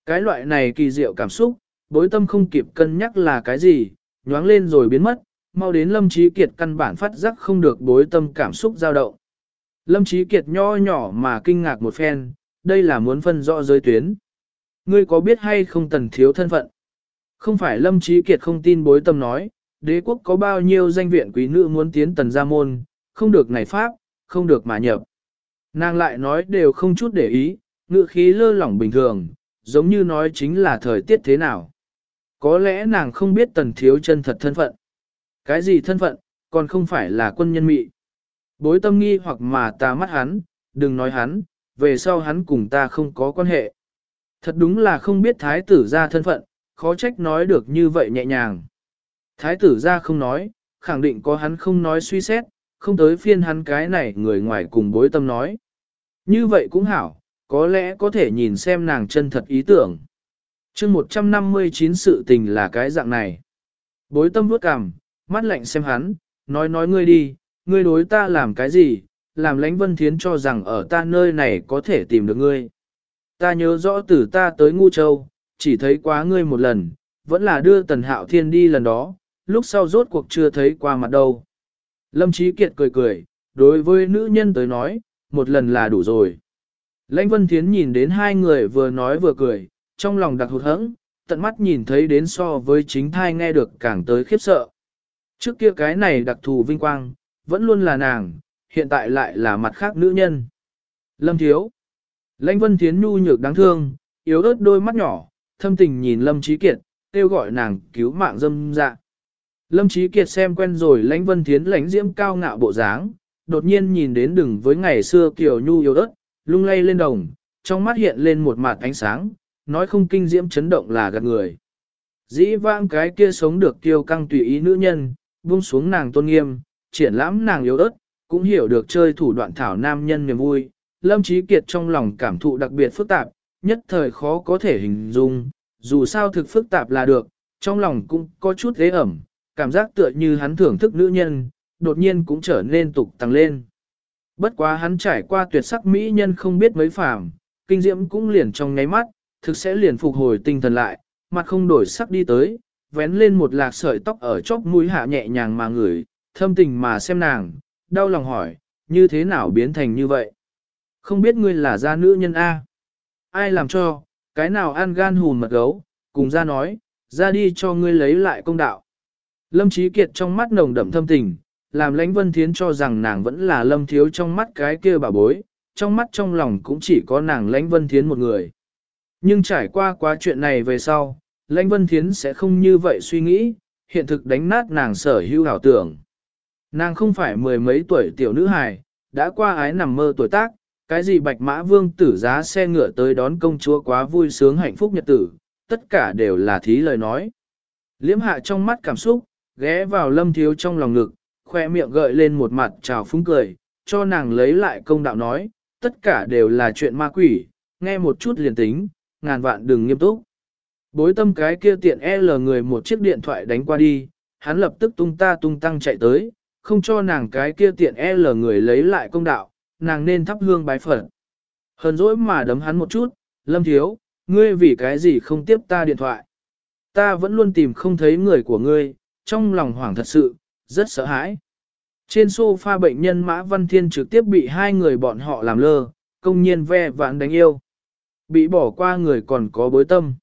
Cái loại này kỳ diệu cảm xúc, bối tâm không kịp cân nhắc là cái gì, nhoáng lên rồi biến mất, mau đến Lâm Trí Kiệt căn bản phát giác không được bối tâm cảm xúc dao động. Lâm Trí Kiệt nho nhỏ mà kinh ngạc một phen, đây là muốn phân rõ giới tuyến. Ngươi có biết hay không tần thiếu thân phận? Không phải Lâm Trí Kiệt không tin bối tâm nói, đế quốc có bao nhiêu danh viện quý nữ muốn tiến tần gia môn, không được này pháp, không được mà nhập. Nàng lại nói đều không chút để ý, ngự khí lơ lỏng bình thường, giống như nói chính là thời tiết thế nào. Có lẽ nàng không biết tần thiếu chân thật thân phận. Cái gì thân phận, còn không phải là quân nhân mị. Bối tâm nghi hoặc mà ta mắt hắn, đừng nói hắn, về sau hắn cùng ta không có quan hệ. Thật đúng là không biết thái tử ra thân phận, khó trách nói được như vậy nhẹ nhàng. Thái tử ra không nói, khẳng định có hắn không nói suy xét, không tới phiên hắn cái này người ngoài cùng bối tâm nói. Như vậy cũng hảo, có lẽ có thể nhìn xem nàng chân thật ý tưởng. chương 159 sự tình là cái dạng này. Bối tâm vuốt cằm, mắt lạnh xem hắn, nói nói ngươi đi, ngươi đối ta làm cái gì, làm lãnh vân thiến cho rằng ở ta nơi này có thể tìm được ngươi. Ta nhớ rõ từ ta tới Ngu Châu, chỉ thấy quá ngươi một lần, vẫn là đưa Tần Hạo Thiên đi lần đó, lúc sau rốt cuộc chưa thấy qua mặt đâu. Lâm Chí Kiệt cười cười, đối với nữ nhân tới nói, một lần là đủ rồi. Lãnh Vân Thiến nhìn đến hai người vừa nói vừa cười, trong lòng đặc hụt hẫng, tận mắt nhìn thấy đến so với chính thai nghe được càng tới khiếp sợ. Trước kia cái này đặc thù vinh quang, vẫn luôn là nàng, hiện tại lại là mặt khác nữ nhân. Lâm Thiếu Lãnh Vân Thiến nhu nhược đáng thương, yếu ớt đôi mắt nhỏ, thâm tình nhìn Lâm trí Kiệt, kêu gọi nàng cứu mạng dâm dạ. Lâm trí Kiệt xem quen rồi Lãnh Vân Thiến lãnh diễm cao ngạo bộ dáng, đột nhiên nhìn đến đừng với ngày xưa kiểu nhu yếu ớt, lung lay lên đồng, trong mắt hiện lên một mặt ánh sáng, nói không kinh diễm chấn động là gạt người. Dĩ vãng cái kia sống được kiêu căng tùy ý nữ nhân, buông xuống nàng tôn nghiêm, triển lãm nàng yếu ớt, cũng hiểu được chơi thủ đoạn thảo nam nhân niềm vui. Lâm Chí Kiệt trong lòng cảm thụ đặc biệt phức tạp, nhất thời khó có thể hình dung, dù sao thực phức tạp là được, trong lòng cũng có chút dễ ẩm, cảm giác tựa như hắn thưởng thức nữ nhân, đột nhiên cũng trở nên tục tăng lên. Bất quá hắn trải qua tuyệt sắc mỹ nhân không biết mấy phàm, kinh diễm cũng liền trong ngáy mắt, thực sẽ liền phục hồi tinh thần lại, mặt không đổi sắc đi tới, vén lên một lạc sợi tóc ở chóp mũi hạ nhẹ nhàng mà ngửi, thâm tình mà xem nàng, đau lòng hỏi, như thế nào biến thành như vậy? Không biết ngươi là gia nữ nhân A. Ai làm cho, cái nào ăn gan hùn mật gấu, cùng ra nói, ra đi cho ngươi lấy lại công đạo. Lâm trí Kiệt trong mắt nồng đậm thâm tình, làm lãnh vân thiến cho rằng nàng vẫn là lâm thiếu trong mắt cái kia bà bối, trong mắt trong lòng cũng chỉ có nàng lãnh vân thiến một người. Nhưng trải qua quá chuyện này về sau, lãnh vân thiến sẽ không như vậy suy nghĩ, hiện thực đánh nát nàng sở hữu ảo tưởng. Nàng không phải mười mấy tuổi tiểu nữ hài, đã qua ái nằm mơ tuổi tác, cái gì bạch mã vương tử giá xe ngựa tới đón công chúa quá vui sướng hạnh phúc nhật tử, tất cả đều là thí lời nói. Liễm hạ trong mắt cảm xúc, ghé vào lâm thiếu trong lòng ngực, khoe miệng gợi lên một mặt trào phúng cười, cho nàng lấy lại công đạo nói, tất cả đều là chuyện ma quỷ, nghe một chút liền tính, ngàn vạn đừng nghiêm túc. Bối tâm cái kia tiện L người một chiếc điện thoại đánh qua đi, hắn lập tức tung ta tung tăng chạy tới, không cho nàng cái kia tiện L người lấy lại công đạo, nàng nên thắp hương bái phật. Hờn dỗi mà đấm hắn một chút, lâm thiếu, ngươi vì cái gì không tiếp ta điện thoại. Ta vẫn luôn tìm không thấy người của ngươi, trong lòng hoảng thật sự, rất sợ hãi. Trên sofa bệnh nhân Mã Văn Thiên trực tiếp bị hai người bọn họ làm lơ, công nhiên ve vãn đánh yêu. Bị bỏ qua người còn có bối tâm.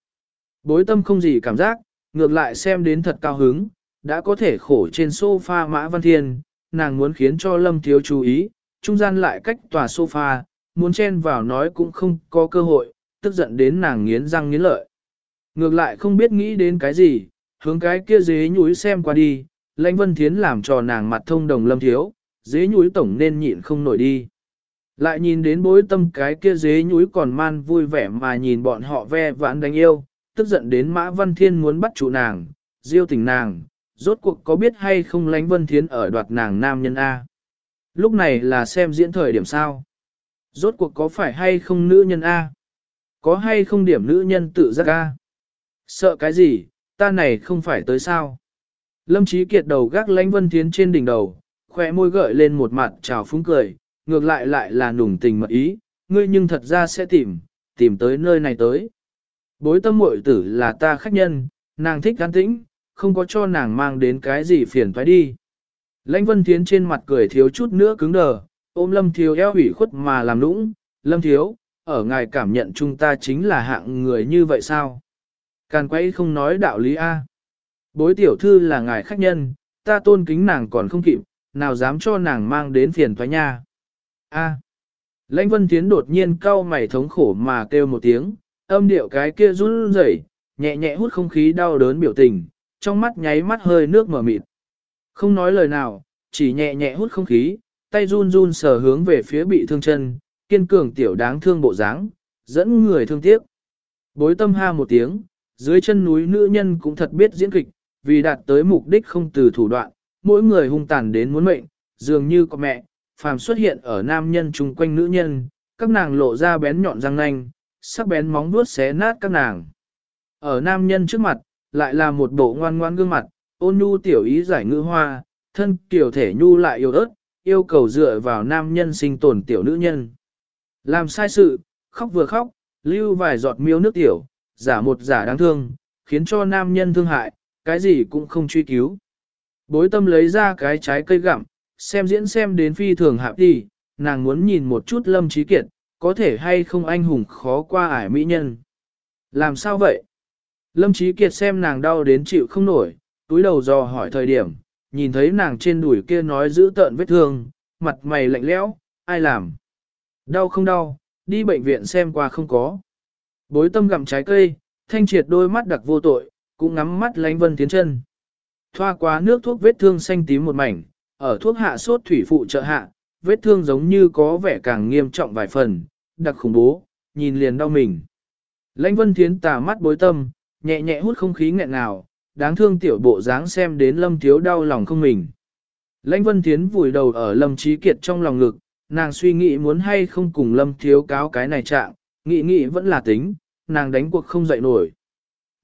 Bối tâm không gì cảm giác, ngược lại xem đến thật cao hứng, đã có thể khổ trên sofa Mã Văn Thiên, nàng muốn khiến cho Lâm Thiếu chú ý, trung gian lại cách tòa sofa, muốn chen vào nói cũng không có cơ hội, tức giận đến nàng nghiến răng nghiến lợi. Ngược lại không biết nghĩ đến cái gì, hướng cái kia dế nhúi xem qua đi, lãnh vân thiến làm cho nàng mặt thông đồng lâm thiếu, dế nhúi tổng nên nhịn không nổi đi. Lại nhìn đến bối tâm cái kia dế nhúi còn man vui vẻ mà nhìn bọn họ ve vãn đánh yêu, tức giận đến mã văn thiên muốn bắt trụ nàng, diêu tình nàng, rốt cuộc có biết hay không lãnh vân thiến ở đoạt nàng nam nhân A. Lúc này là xem diễn thời điểm sao. Rốt cuộc có phải hay không nữ nhân A? Có hay không điểm nữ nhân tự giác A? Sợ cái gì, ta này không phải tới sao? Lâm Chí Kiệt đầu gác lãnh vân thiến trên đỉnh đầu, khỏe môi gợi lên một mặt trào phúng cười, ngược lại lại là nùng tình mật ý, ngươi nhưng thật ra sẽ tìm, tìm tới nơi này tới. Bối tâm muội tử là ta khách nhân, nàng thích gắn tĩnh, không có cho nàng mang đến cái gì phiền phải đi. Lãnh vân thiến trên mặt cười thiếu chút nữa cứng đờ, ôm lâm thiếu eo ủy khuất mà làm lũng, lâm thiếu, ở ngài cảm nhận chúng ta chính là hạng người như vậy sao? Càn quay không nói đạo lý A. Bối tiểu thư là ngài khách nhân, ta tôn kính nàng còn không kịp, nào dám cho nàng mang đến phiền thoái nha. A. Lãnh vân Thiến đột nhiên cau mày thống khổ mà kêu một tiếng, âm điệu cái kia run rẩy, nhẹ nhẹ hút không khí đau đớn biểu tình, trong mắt nháy mắt hơi nước mở mịt. Không nói lời nào, chỉ nhẹ nhẹ hút không khí, tay run run sờ hướng về phía bị thương chân, kiên cường tiểu đáng thương bộ dáng, dẫn người thương tiếc. Bối tâm ha một tiếng, dưới chân núi nữ nhân cũng thật biết diễn kịch, vì đạt tới mục đích không từ thủ đoạn, mỗi người hung tàn đến muốn mệnh, dường như có mẹ, phàm xuất hiện ở nam nhân chung quanh nữ nhân, các nàng lộ ra bén nhọn răng nanh, sắc bén móng vuốt xé nát các nàng. Ở nam nhân trước mặt, lại là một bộ ngoan ngoan gương mặt, ôn nhu tiểu ý giải ngữ hoa, thân tiểu thể nhu lại yêu ớt, yêu cầu dựa vào nam nhân sinh tồn tiểu nữ nhân. Làm sai sự, khóc vừa khóc, lưu vài giọt miêu nước tiểu, giả một giả đáng thương, khiến cho nam nhân thương hại, cái gì cũng không truy cứu. Bối tâm lấy ra cái trái cây gặm, xem diễn xem đến phi thường hạp đi, nàng muốn nhìn một chút lâm trí kiệt, có thể hay không anh hùng khó qua ải mỹ nhân. Làm sao vậy? Lâm trí kiệt xem nàng đau đến chịu không nổi, túi đầu dò hỏi thời điểm, nhìn thấy nàng trên đùi kia nói giữ tợn vết thương, mặt mày lạnh lẽo, ai làm? Đau không đau, đi bệnh viện xem qua không có. Bối tâm gặm trái cây, thanh triệt đôi mắt đặc vô tội, cũng ngắm mắt lánh vân tiến chân. Thoa quá nước thuốc vết thương xanh tím một mảnh, ở thuốc hạ sốt thủy phụ trợ hạ, vết thương giống như có vẻ càng nghiêm trọng vài phần, đặc khủng bố, nhìn liền đau mình. Lãnh vân thiến tà mắt bối tâm, nhẹ nhẹ hút không khí nghẹn ngào, đáng thương tiểu bộ dáng xem đến lâm thiếu đau lòng không mình. Lãnh vân thiến vùi đầu ở lâm trí kiệt trong lòng ngực, nàng suy nghĩ muốn hay không cùng lâm thiếu cáo cái này trạng, nghĩ nghĩ vẫn là tính, nàng đánh cuộc không dậy nổi.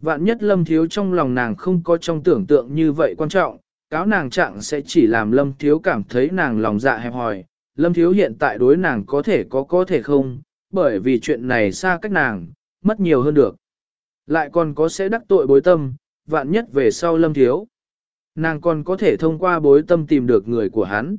Vạn nhất lâm thiếu trong lòng nàng không có trong tưởng tượng như vậy quan trọng, cáo nàng trạng sẽ chỉ làm lâm thiếu cảm thấy nàng lòng dạ hẹp hòi. Lâm thiếu hiện tại đối nàng có thể có có thể không, bởi vì chuyện này xa cách nàng, mất nhiều hơn được. Lại còn có sẽ đắc tội bối tâm, vạn nhất về sau lâm thiếu. Nàng còn có thể thông qua bối tâm tìm được người của hắn.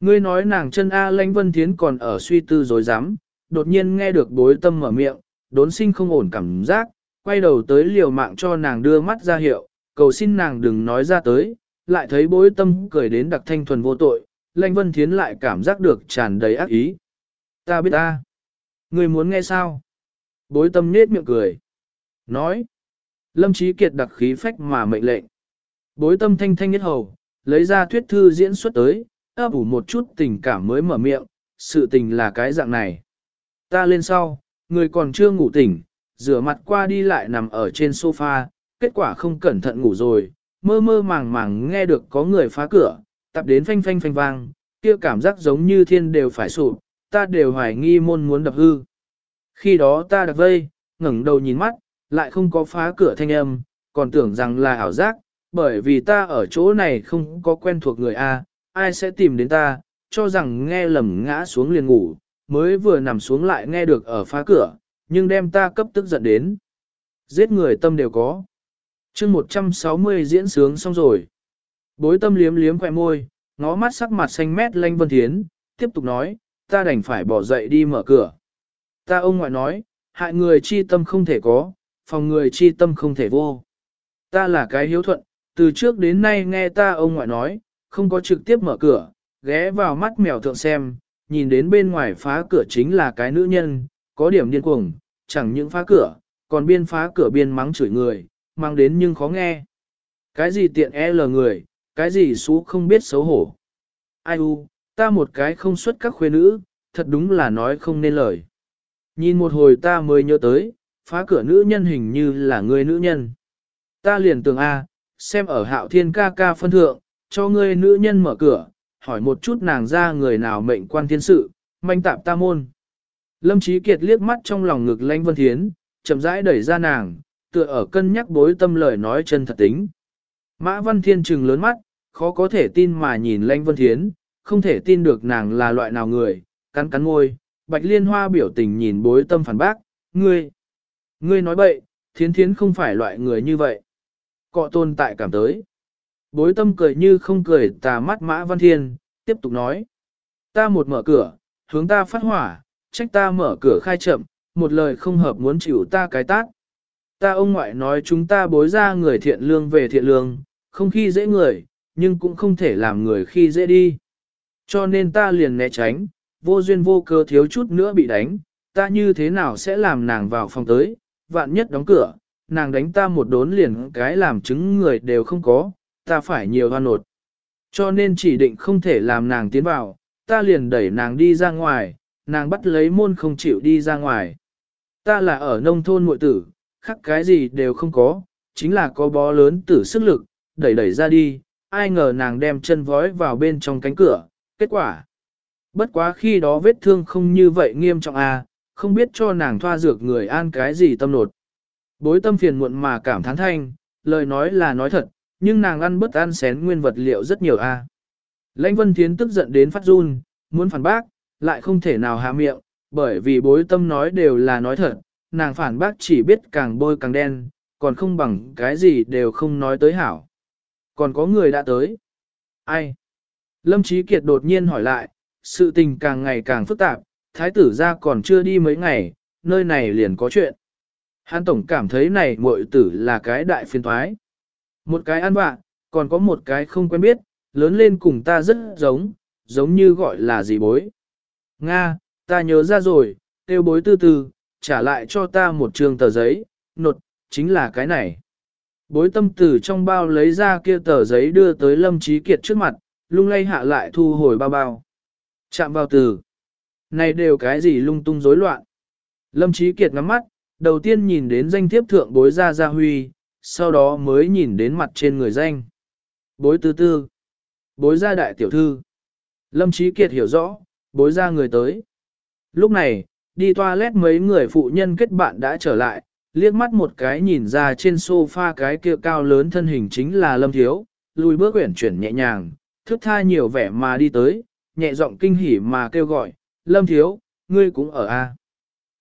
Ngươi nói nàng chân A lãnh vân thiến còn ở suy tư dối rắm đột nhiên nghe được bối tâm mở miệng, đốn sinh không ổn cảm giác, quay đầu tới liều mạng cho nàng đưa mắt ra hiệu, cầu xin nàng đừng nói ra tới, lại thấy bối tâm cười đến đặc thanh thuần vô tội, lãnh vân thiến lại cảm giác được tràn đầy ác ý. Ta biết ta. Người muốn nghe sao? Bối tâm nết miệng cười. Nói. Lâm Chí Kiệt đặc khí phách mà mệnh lệnh. Bối tâm thanh thanh nhất hầu, lấy ra thuyết thư diễn xuất tới, ấp ủ một chút tình cảm mới mở miệng, sự tình là cái dạng này. Ta lên sau, người còn chưa ngủ tỉnh, rửa mặt qua đi lại nằm ở trên sofa, kết quả không cẩn thận ngủ rồi, mơ mơ màng màng nghe được có người phá cửa, tập đến phanh phanh phanh vang, kia cảm giác giống như thiên đều phải sụp, ta đều hoài nghi môn muốn đập hư. Khi đó ta đặc vây, ngẩng đầu nhìn mắt, lại không có phá cửa thanh âm, còn tưởng rằng là ảo giác, bởi vì ta ở chỗ này không có quen thuộc người A, ai sẽ tìm đến ta, cho rằng nghe lầm ngã xuống liền ngủ, mới vừa nằm xuống lại nghe được ở phá cửa, nhưng đem ta cấp tức giận đến. Giết người tâm đều có. chương 160 diễn sướng xong rồi. Bối tâm liếm liếm khỏe môi, ngó mắt sắc mặt xanh mét lanh vân thiến, tiếp tục nói, ta đành phải bỏ dậy đi mở cửa. Ta ông ngoại nói, hại người chi tâm không thể có, phòng người chi tâm không thể vô. Ta là cái hiếu thuận, từ trước đến nay nghe ta ông ngoại nói, không có trực tiếp mở cửa, ghé vào mắt mèo thượng xem, nhìn đến bên ngoài phá cửa chính là cái nữ nhân, có điểm điên cuồng, chẳng những phá cửa, còn biên phá cửa biên mắng chửi người, mang đến nhưng khó nghe. Cái gì tiện e lờ người, cái gì xú không biết xấu hổ. Ai u, ta một cái không xuất các khuê nữ, thật đúng là nói không nên lời. Nhìn một hồi ta mới nhớ tới, phá cửa nữ nhân hình như là người nữ nhân. Ta liền tưởng A, xem ở hạo thiên ca ca phân thượng, cho ngươi nữ nhân mở cửa, hỏi một chút nàng ra người nào mệnh quan thiên sự, manh tạp ta môn. Lâm Chí Kiệt liếc mắt trong lòng ngực Lãnh Vân Thiến, chậm rãi đẩy ra nàng, tựa ở cân nhắc bối tâm lời nói chân thật tính. Mã Văn Thiên trừng lớn mắt, khó có thể tin mà nhìn Lãnh Vân Thiến, không thể tin được nàng là loại nào người, cắn cắn môi, Bạch Liên Hoa biểu tình nhìn bối tâm phản bác, ngươi, ngươi nói bậy, Thiến Thiến không phải loại người như vậy. Cọ tồn tại cảm tới. Bối tâm cười như không cười tà mắt Mã Văn Thiên, tiếp tục nói. Ta một mở cửa, hướng ta phát hỏa, trách ta mở cửa khai chậm, một lời không hợp muốn chịu ta cái tát. Ta ông ngoại nói chúng ta bối ra người thiện lương về thiện lương, không khi dễ người, nhưng cũng không thể làm người khi dễ đi. Cho nên ta liền né tránh, vô duyên vô cơ thiếu chút nữa bị đánh, ta như thế nào sẽ làm nàng vào phòng tới, vạn nhất đóng cửa, nàng đánh ta một đốn liền cái làm chứng người đều không có, ta phải nhiều hoa nột. Cho nên chỉ định không thể làm nàng tiến vào, ta liền đẩy nàng đi ra ngoài, nàng bắt lấy môn không chịu đi ra ngoài. Ta là ở nông thôn muội tử, khắc cái gì đều không có, chính là có bó lớn tử sức lực, đẩy đẩy ra đi, ai ngờ nàng đem chân vói vào bên trong cánh cửa, kết quả. Bất quá khi đó vết thương không như vậy nghiêm trọng à, không biết cho nàng thoa dược người an cái gì tâm nột. Bối tâm phiền muộn mà cảm thán thanh, lời nói là nói thật, nhưng nàng ăn bất ăn xén nguyên vật liệu rất nhiều a. À. Lãnh Vân Thiến tức giận đến phát run, muốn phản bác, lại không thể nào hạ miệng, bởi vì bối tâm nói đều là nói thật, nàng phản bác chỉ biết càng bôi càng đen, còn không bằng cái gì đều không nói tới hảo. Còn có người đã tới. Ai? Lâm Chí Kiệt đột nhiên hỏi lại, sự tình càng ngày càng phức tạp, thái tử ra còn chưa đi mấy ngày, nơi này liền có chuyện. Hán Tổng cảm thấy này muội tử là cái đại phiên thoái. Một cái ăn bạn, còn có một cái không quen biết, lớn lên cùng ta rất giống, giống như gọi là gì bối. Nga, ta nhớ ra rồi, tiêu bối tư tư, trả lại cho ta một trường tờ giấy, nột, chính là cái này. Bối tâm tử trong bao lấy ra kia tờ giấy đưa tới Lâm Trí Kiệt trước mặt, lung lay hạ lại thu hồi bao bao. Chạm vào từ. Này đều cái gì lung tung rối loạn. Lâm Trí Kiệt ngắm mắt, đầu tiên nhìn đến danh thiếp thượng bối ra gia huy, sau đó mới nhìn đến mặt trên người danh. Bối tư tư. Bối ra đại tiểu thư. Lâm Trí Kiệt hiểu rõ, bối ra người tới. Lúc này, đi toilet mấy người phụ nhân kết bạn đã trở lại, liếc mắt một cái nhìn ra trên sofa cái kia cao lớn thân hình chính là Lâm Thiếu, lùi bước uyển chuyển nhẹ nhàng, thức tha nhiều vẻ mà đi tới, nhẹ giọng kinh hỉ mà kêu gọi, Lâm Thiếu, ngươi cũng ở a à?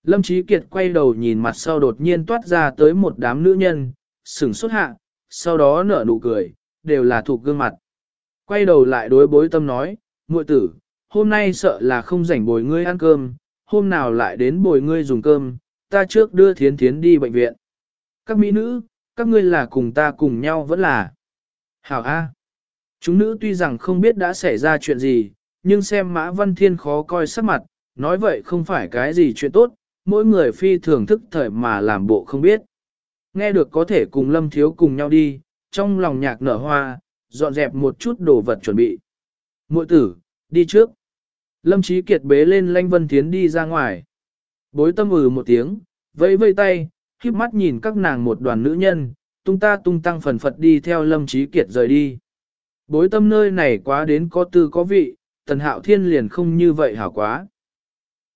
Lâm Chí Kiệt quay đầu nhìn mặt sau đột nhiên toát ra tới một đám nữ nhân, sửng sốt hạ, sau đó nở nụ cười, đều là thuộc gương mặt. Quay đầu lại đối bối tâm nói, muội tử, hôm nay sợ là không rảnh bồi ngươi ăn cơm, hôm nào lại đến bồi ngươi dùng cơm, ta trước đưa thiến thiến đi bệnh viện. Các mỹ nữ, các ngươi là cùng ta cùng nhau vẫn là. Hảo A. Chúng nữ tuy rằng không biết đã xảy ra chuyện gì, nhưng xem Mã Văn Thiên khó coi sắc mặt, nói vậy không phải cái gì chuyện tốt, mỗi người phi thường thức thời mà làm bộ không biết. Nghe được có thể cùng Lâm Thiếu cùng nhau đi, trong lòng nhạc nở hoa, dọn dẹp một chút đồ vật chuẩn bị. Muội tử, đi trước. Lâm Chí Kiệt bế lên Lanh Vân Thiến đi ra ngoài. Bối tâm ừ một tiếng, vẫy vây tay, khiếp mắt nhìn các nàng một đoàn nữ nhân, tung ta tung tăng phần phật đi theo Lâm trí Kiệt rời đi. Bối tâm nơi này quá đến có tư có vị, tần hạo thiên liền không như vậy hảo quá.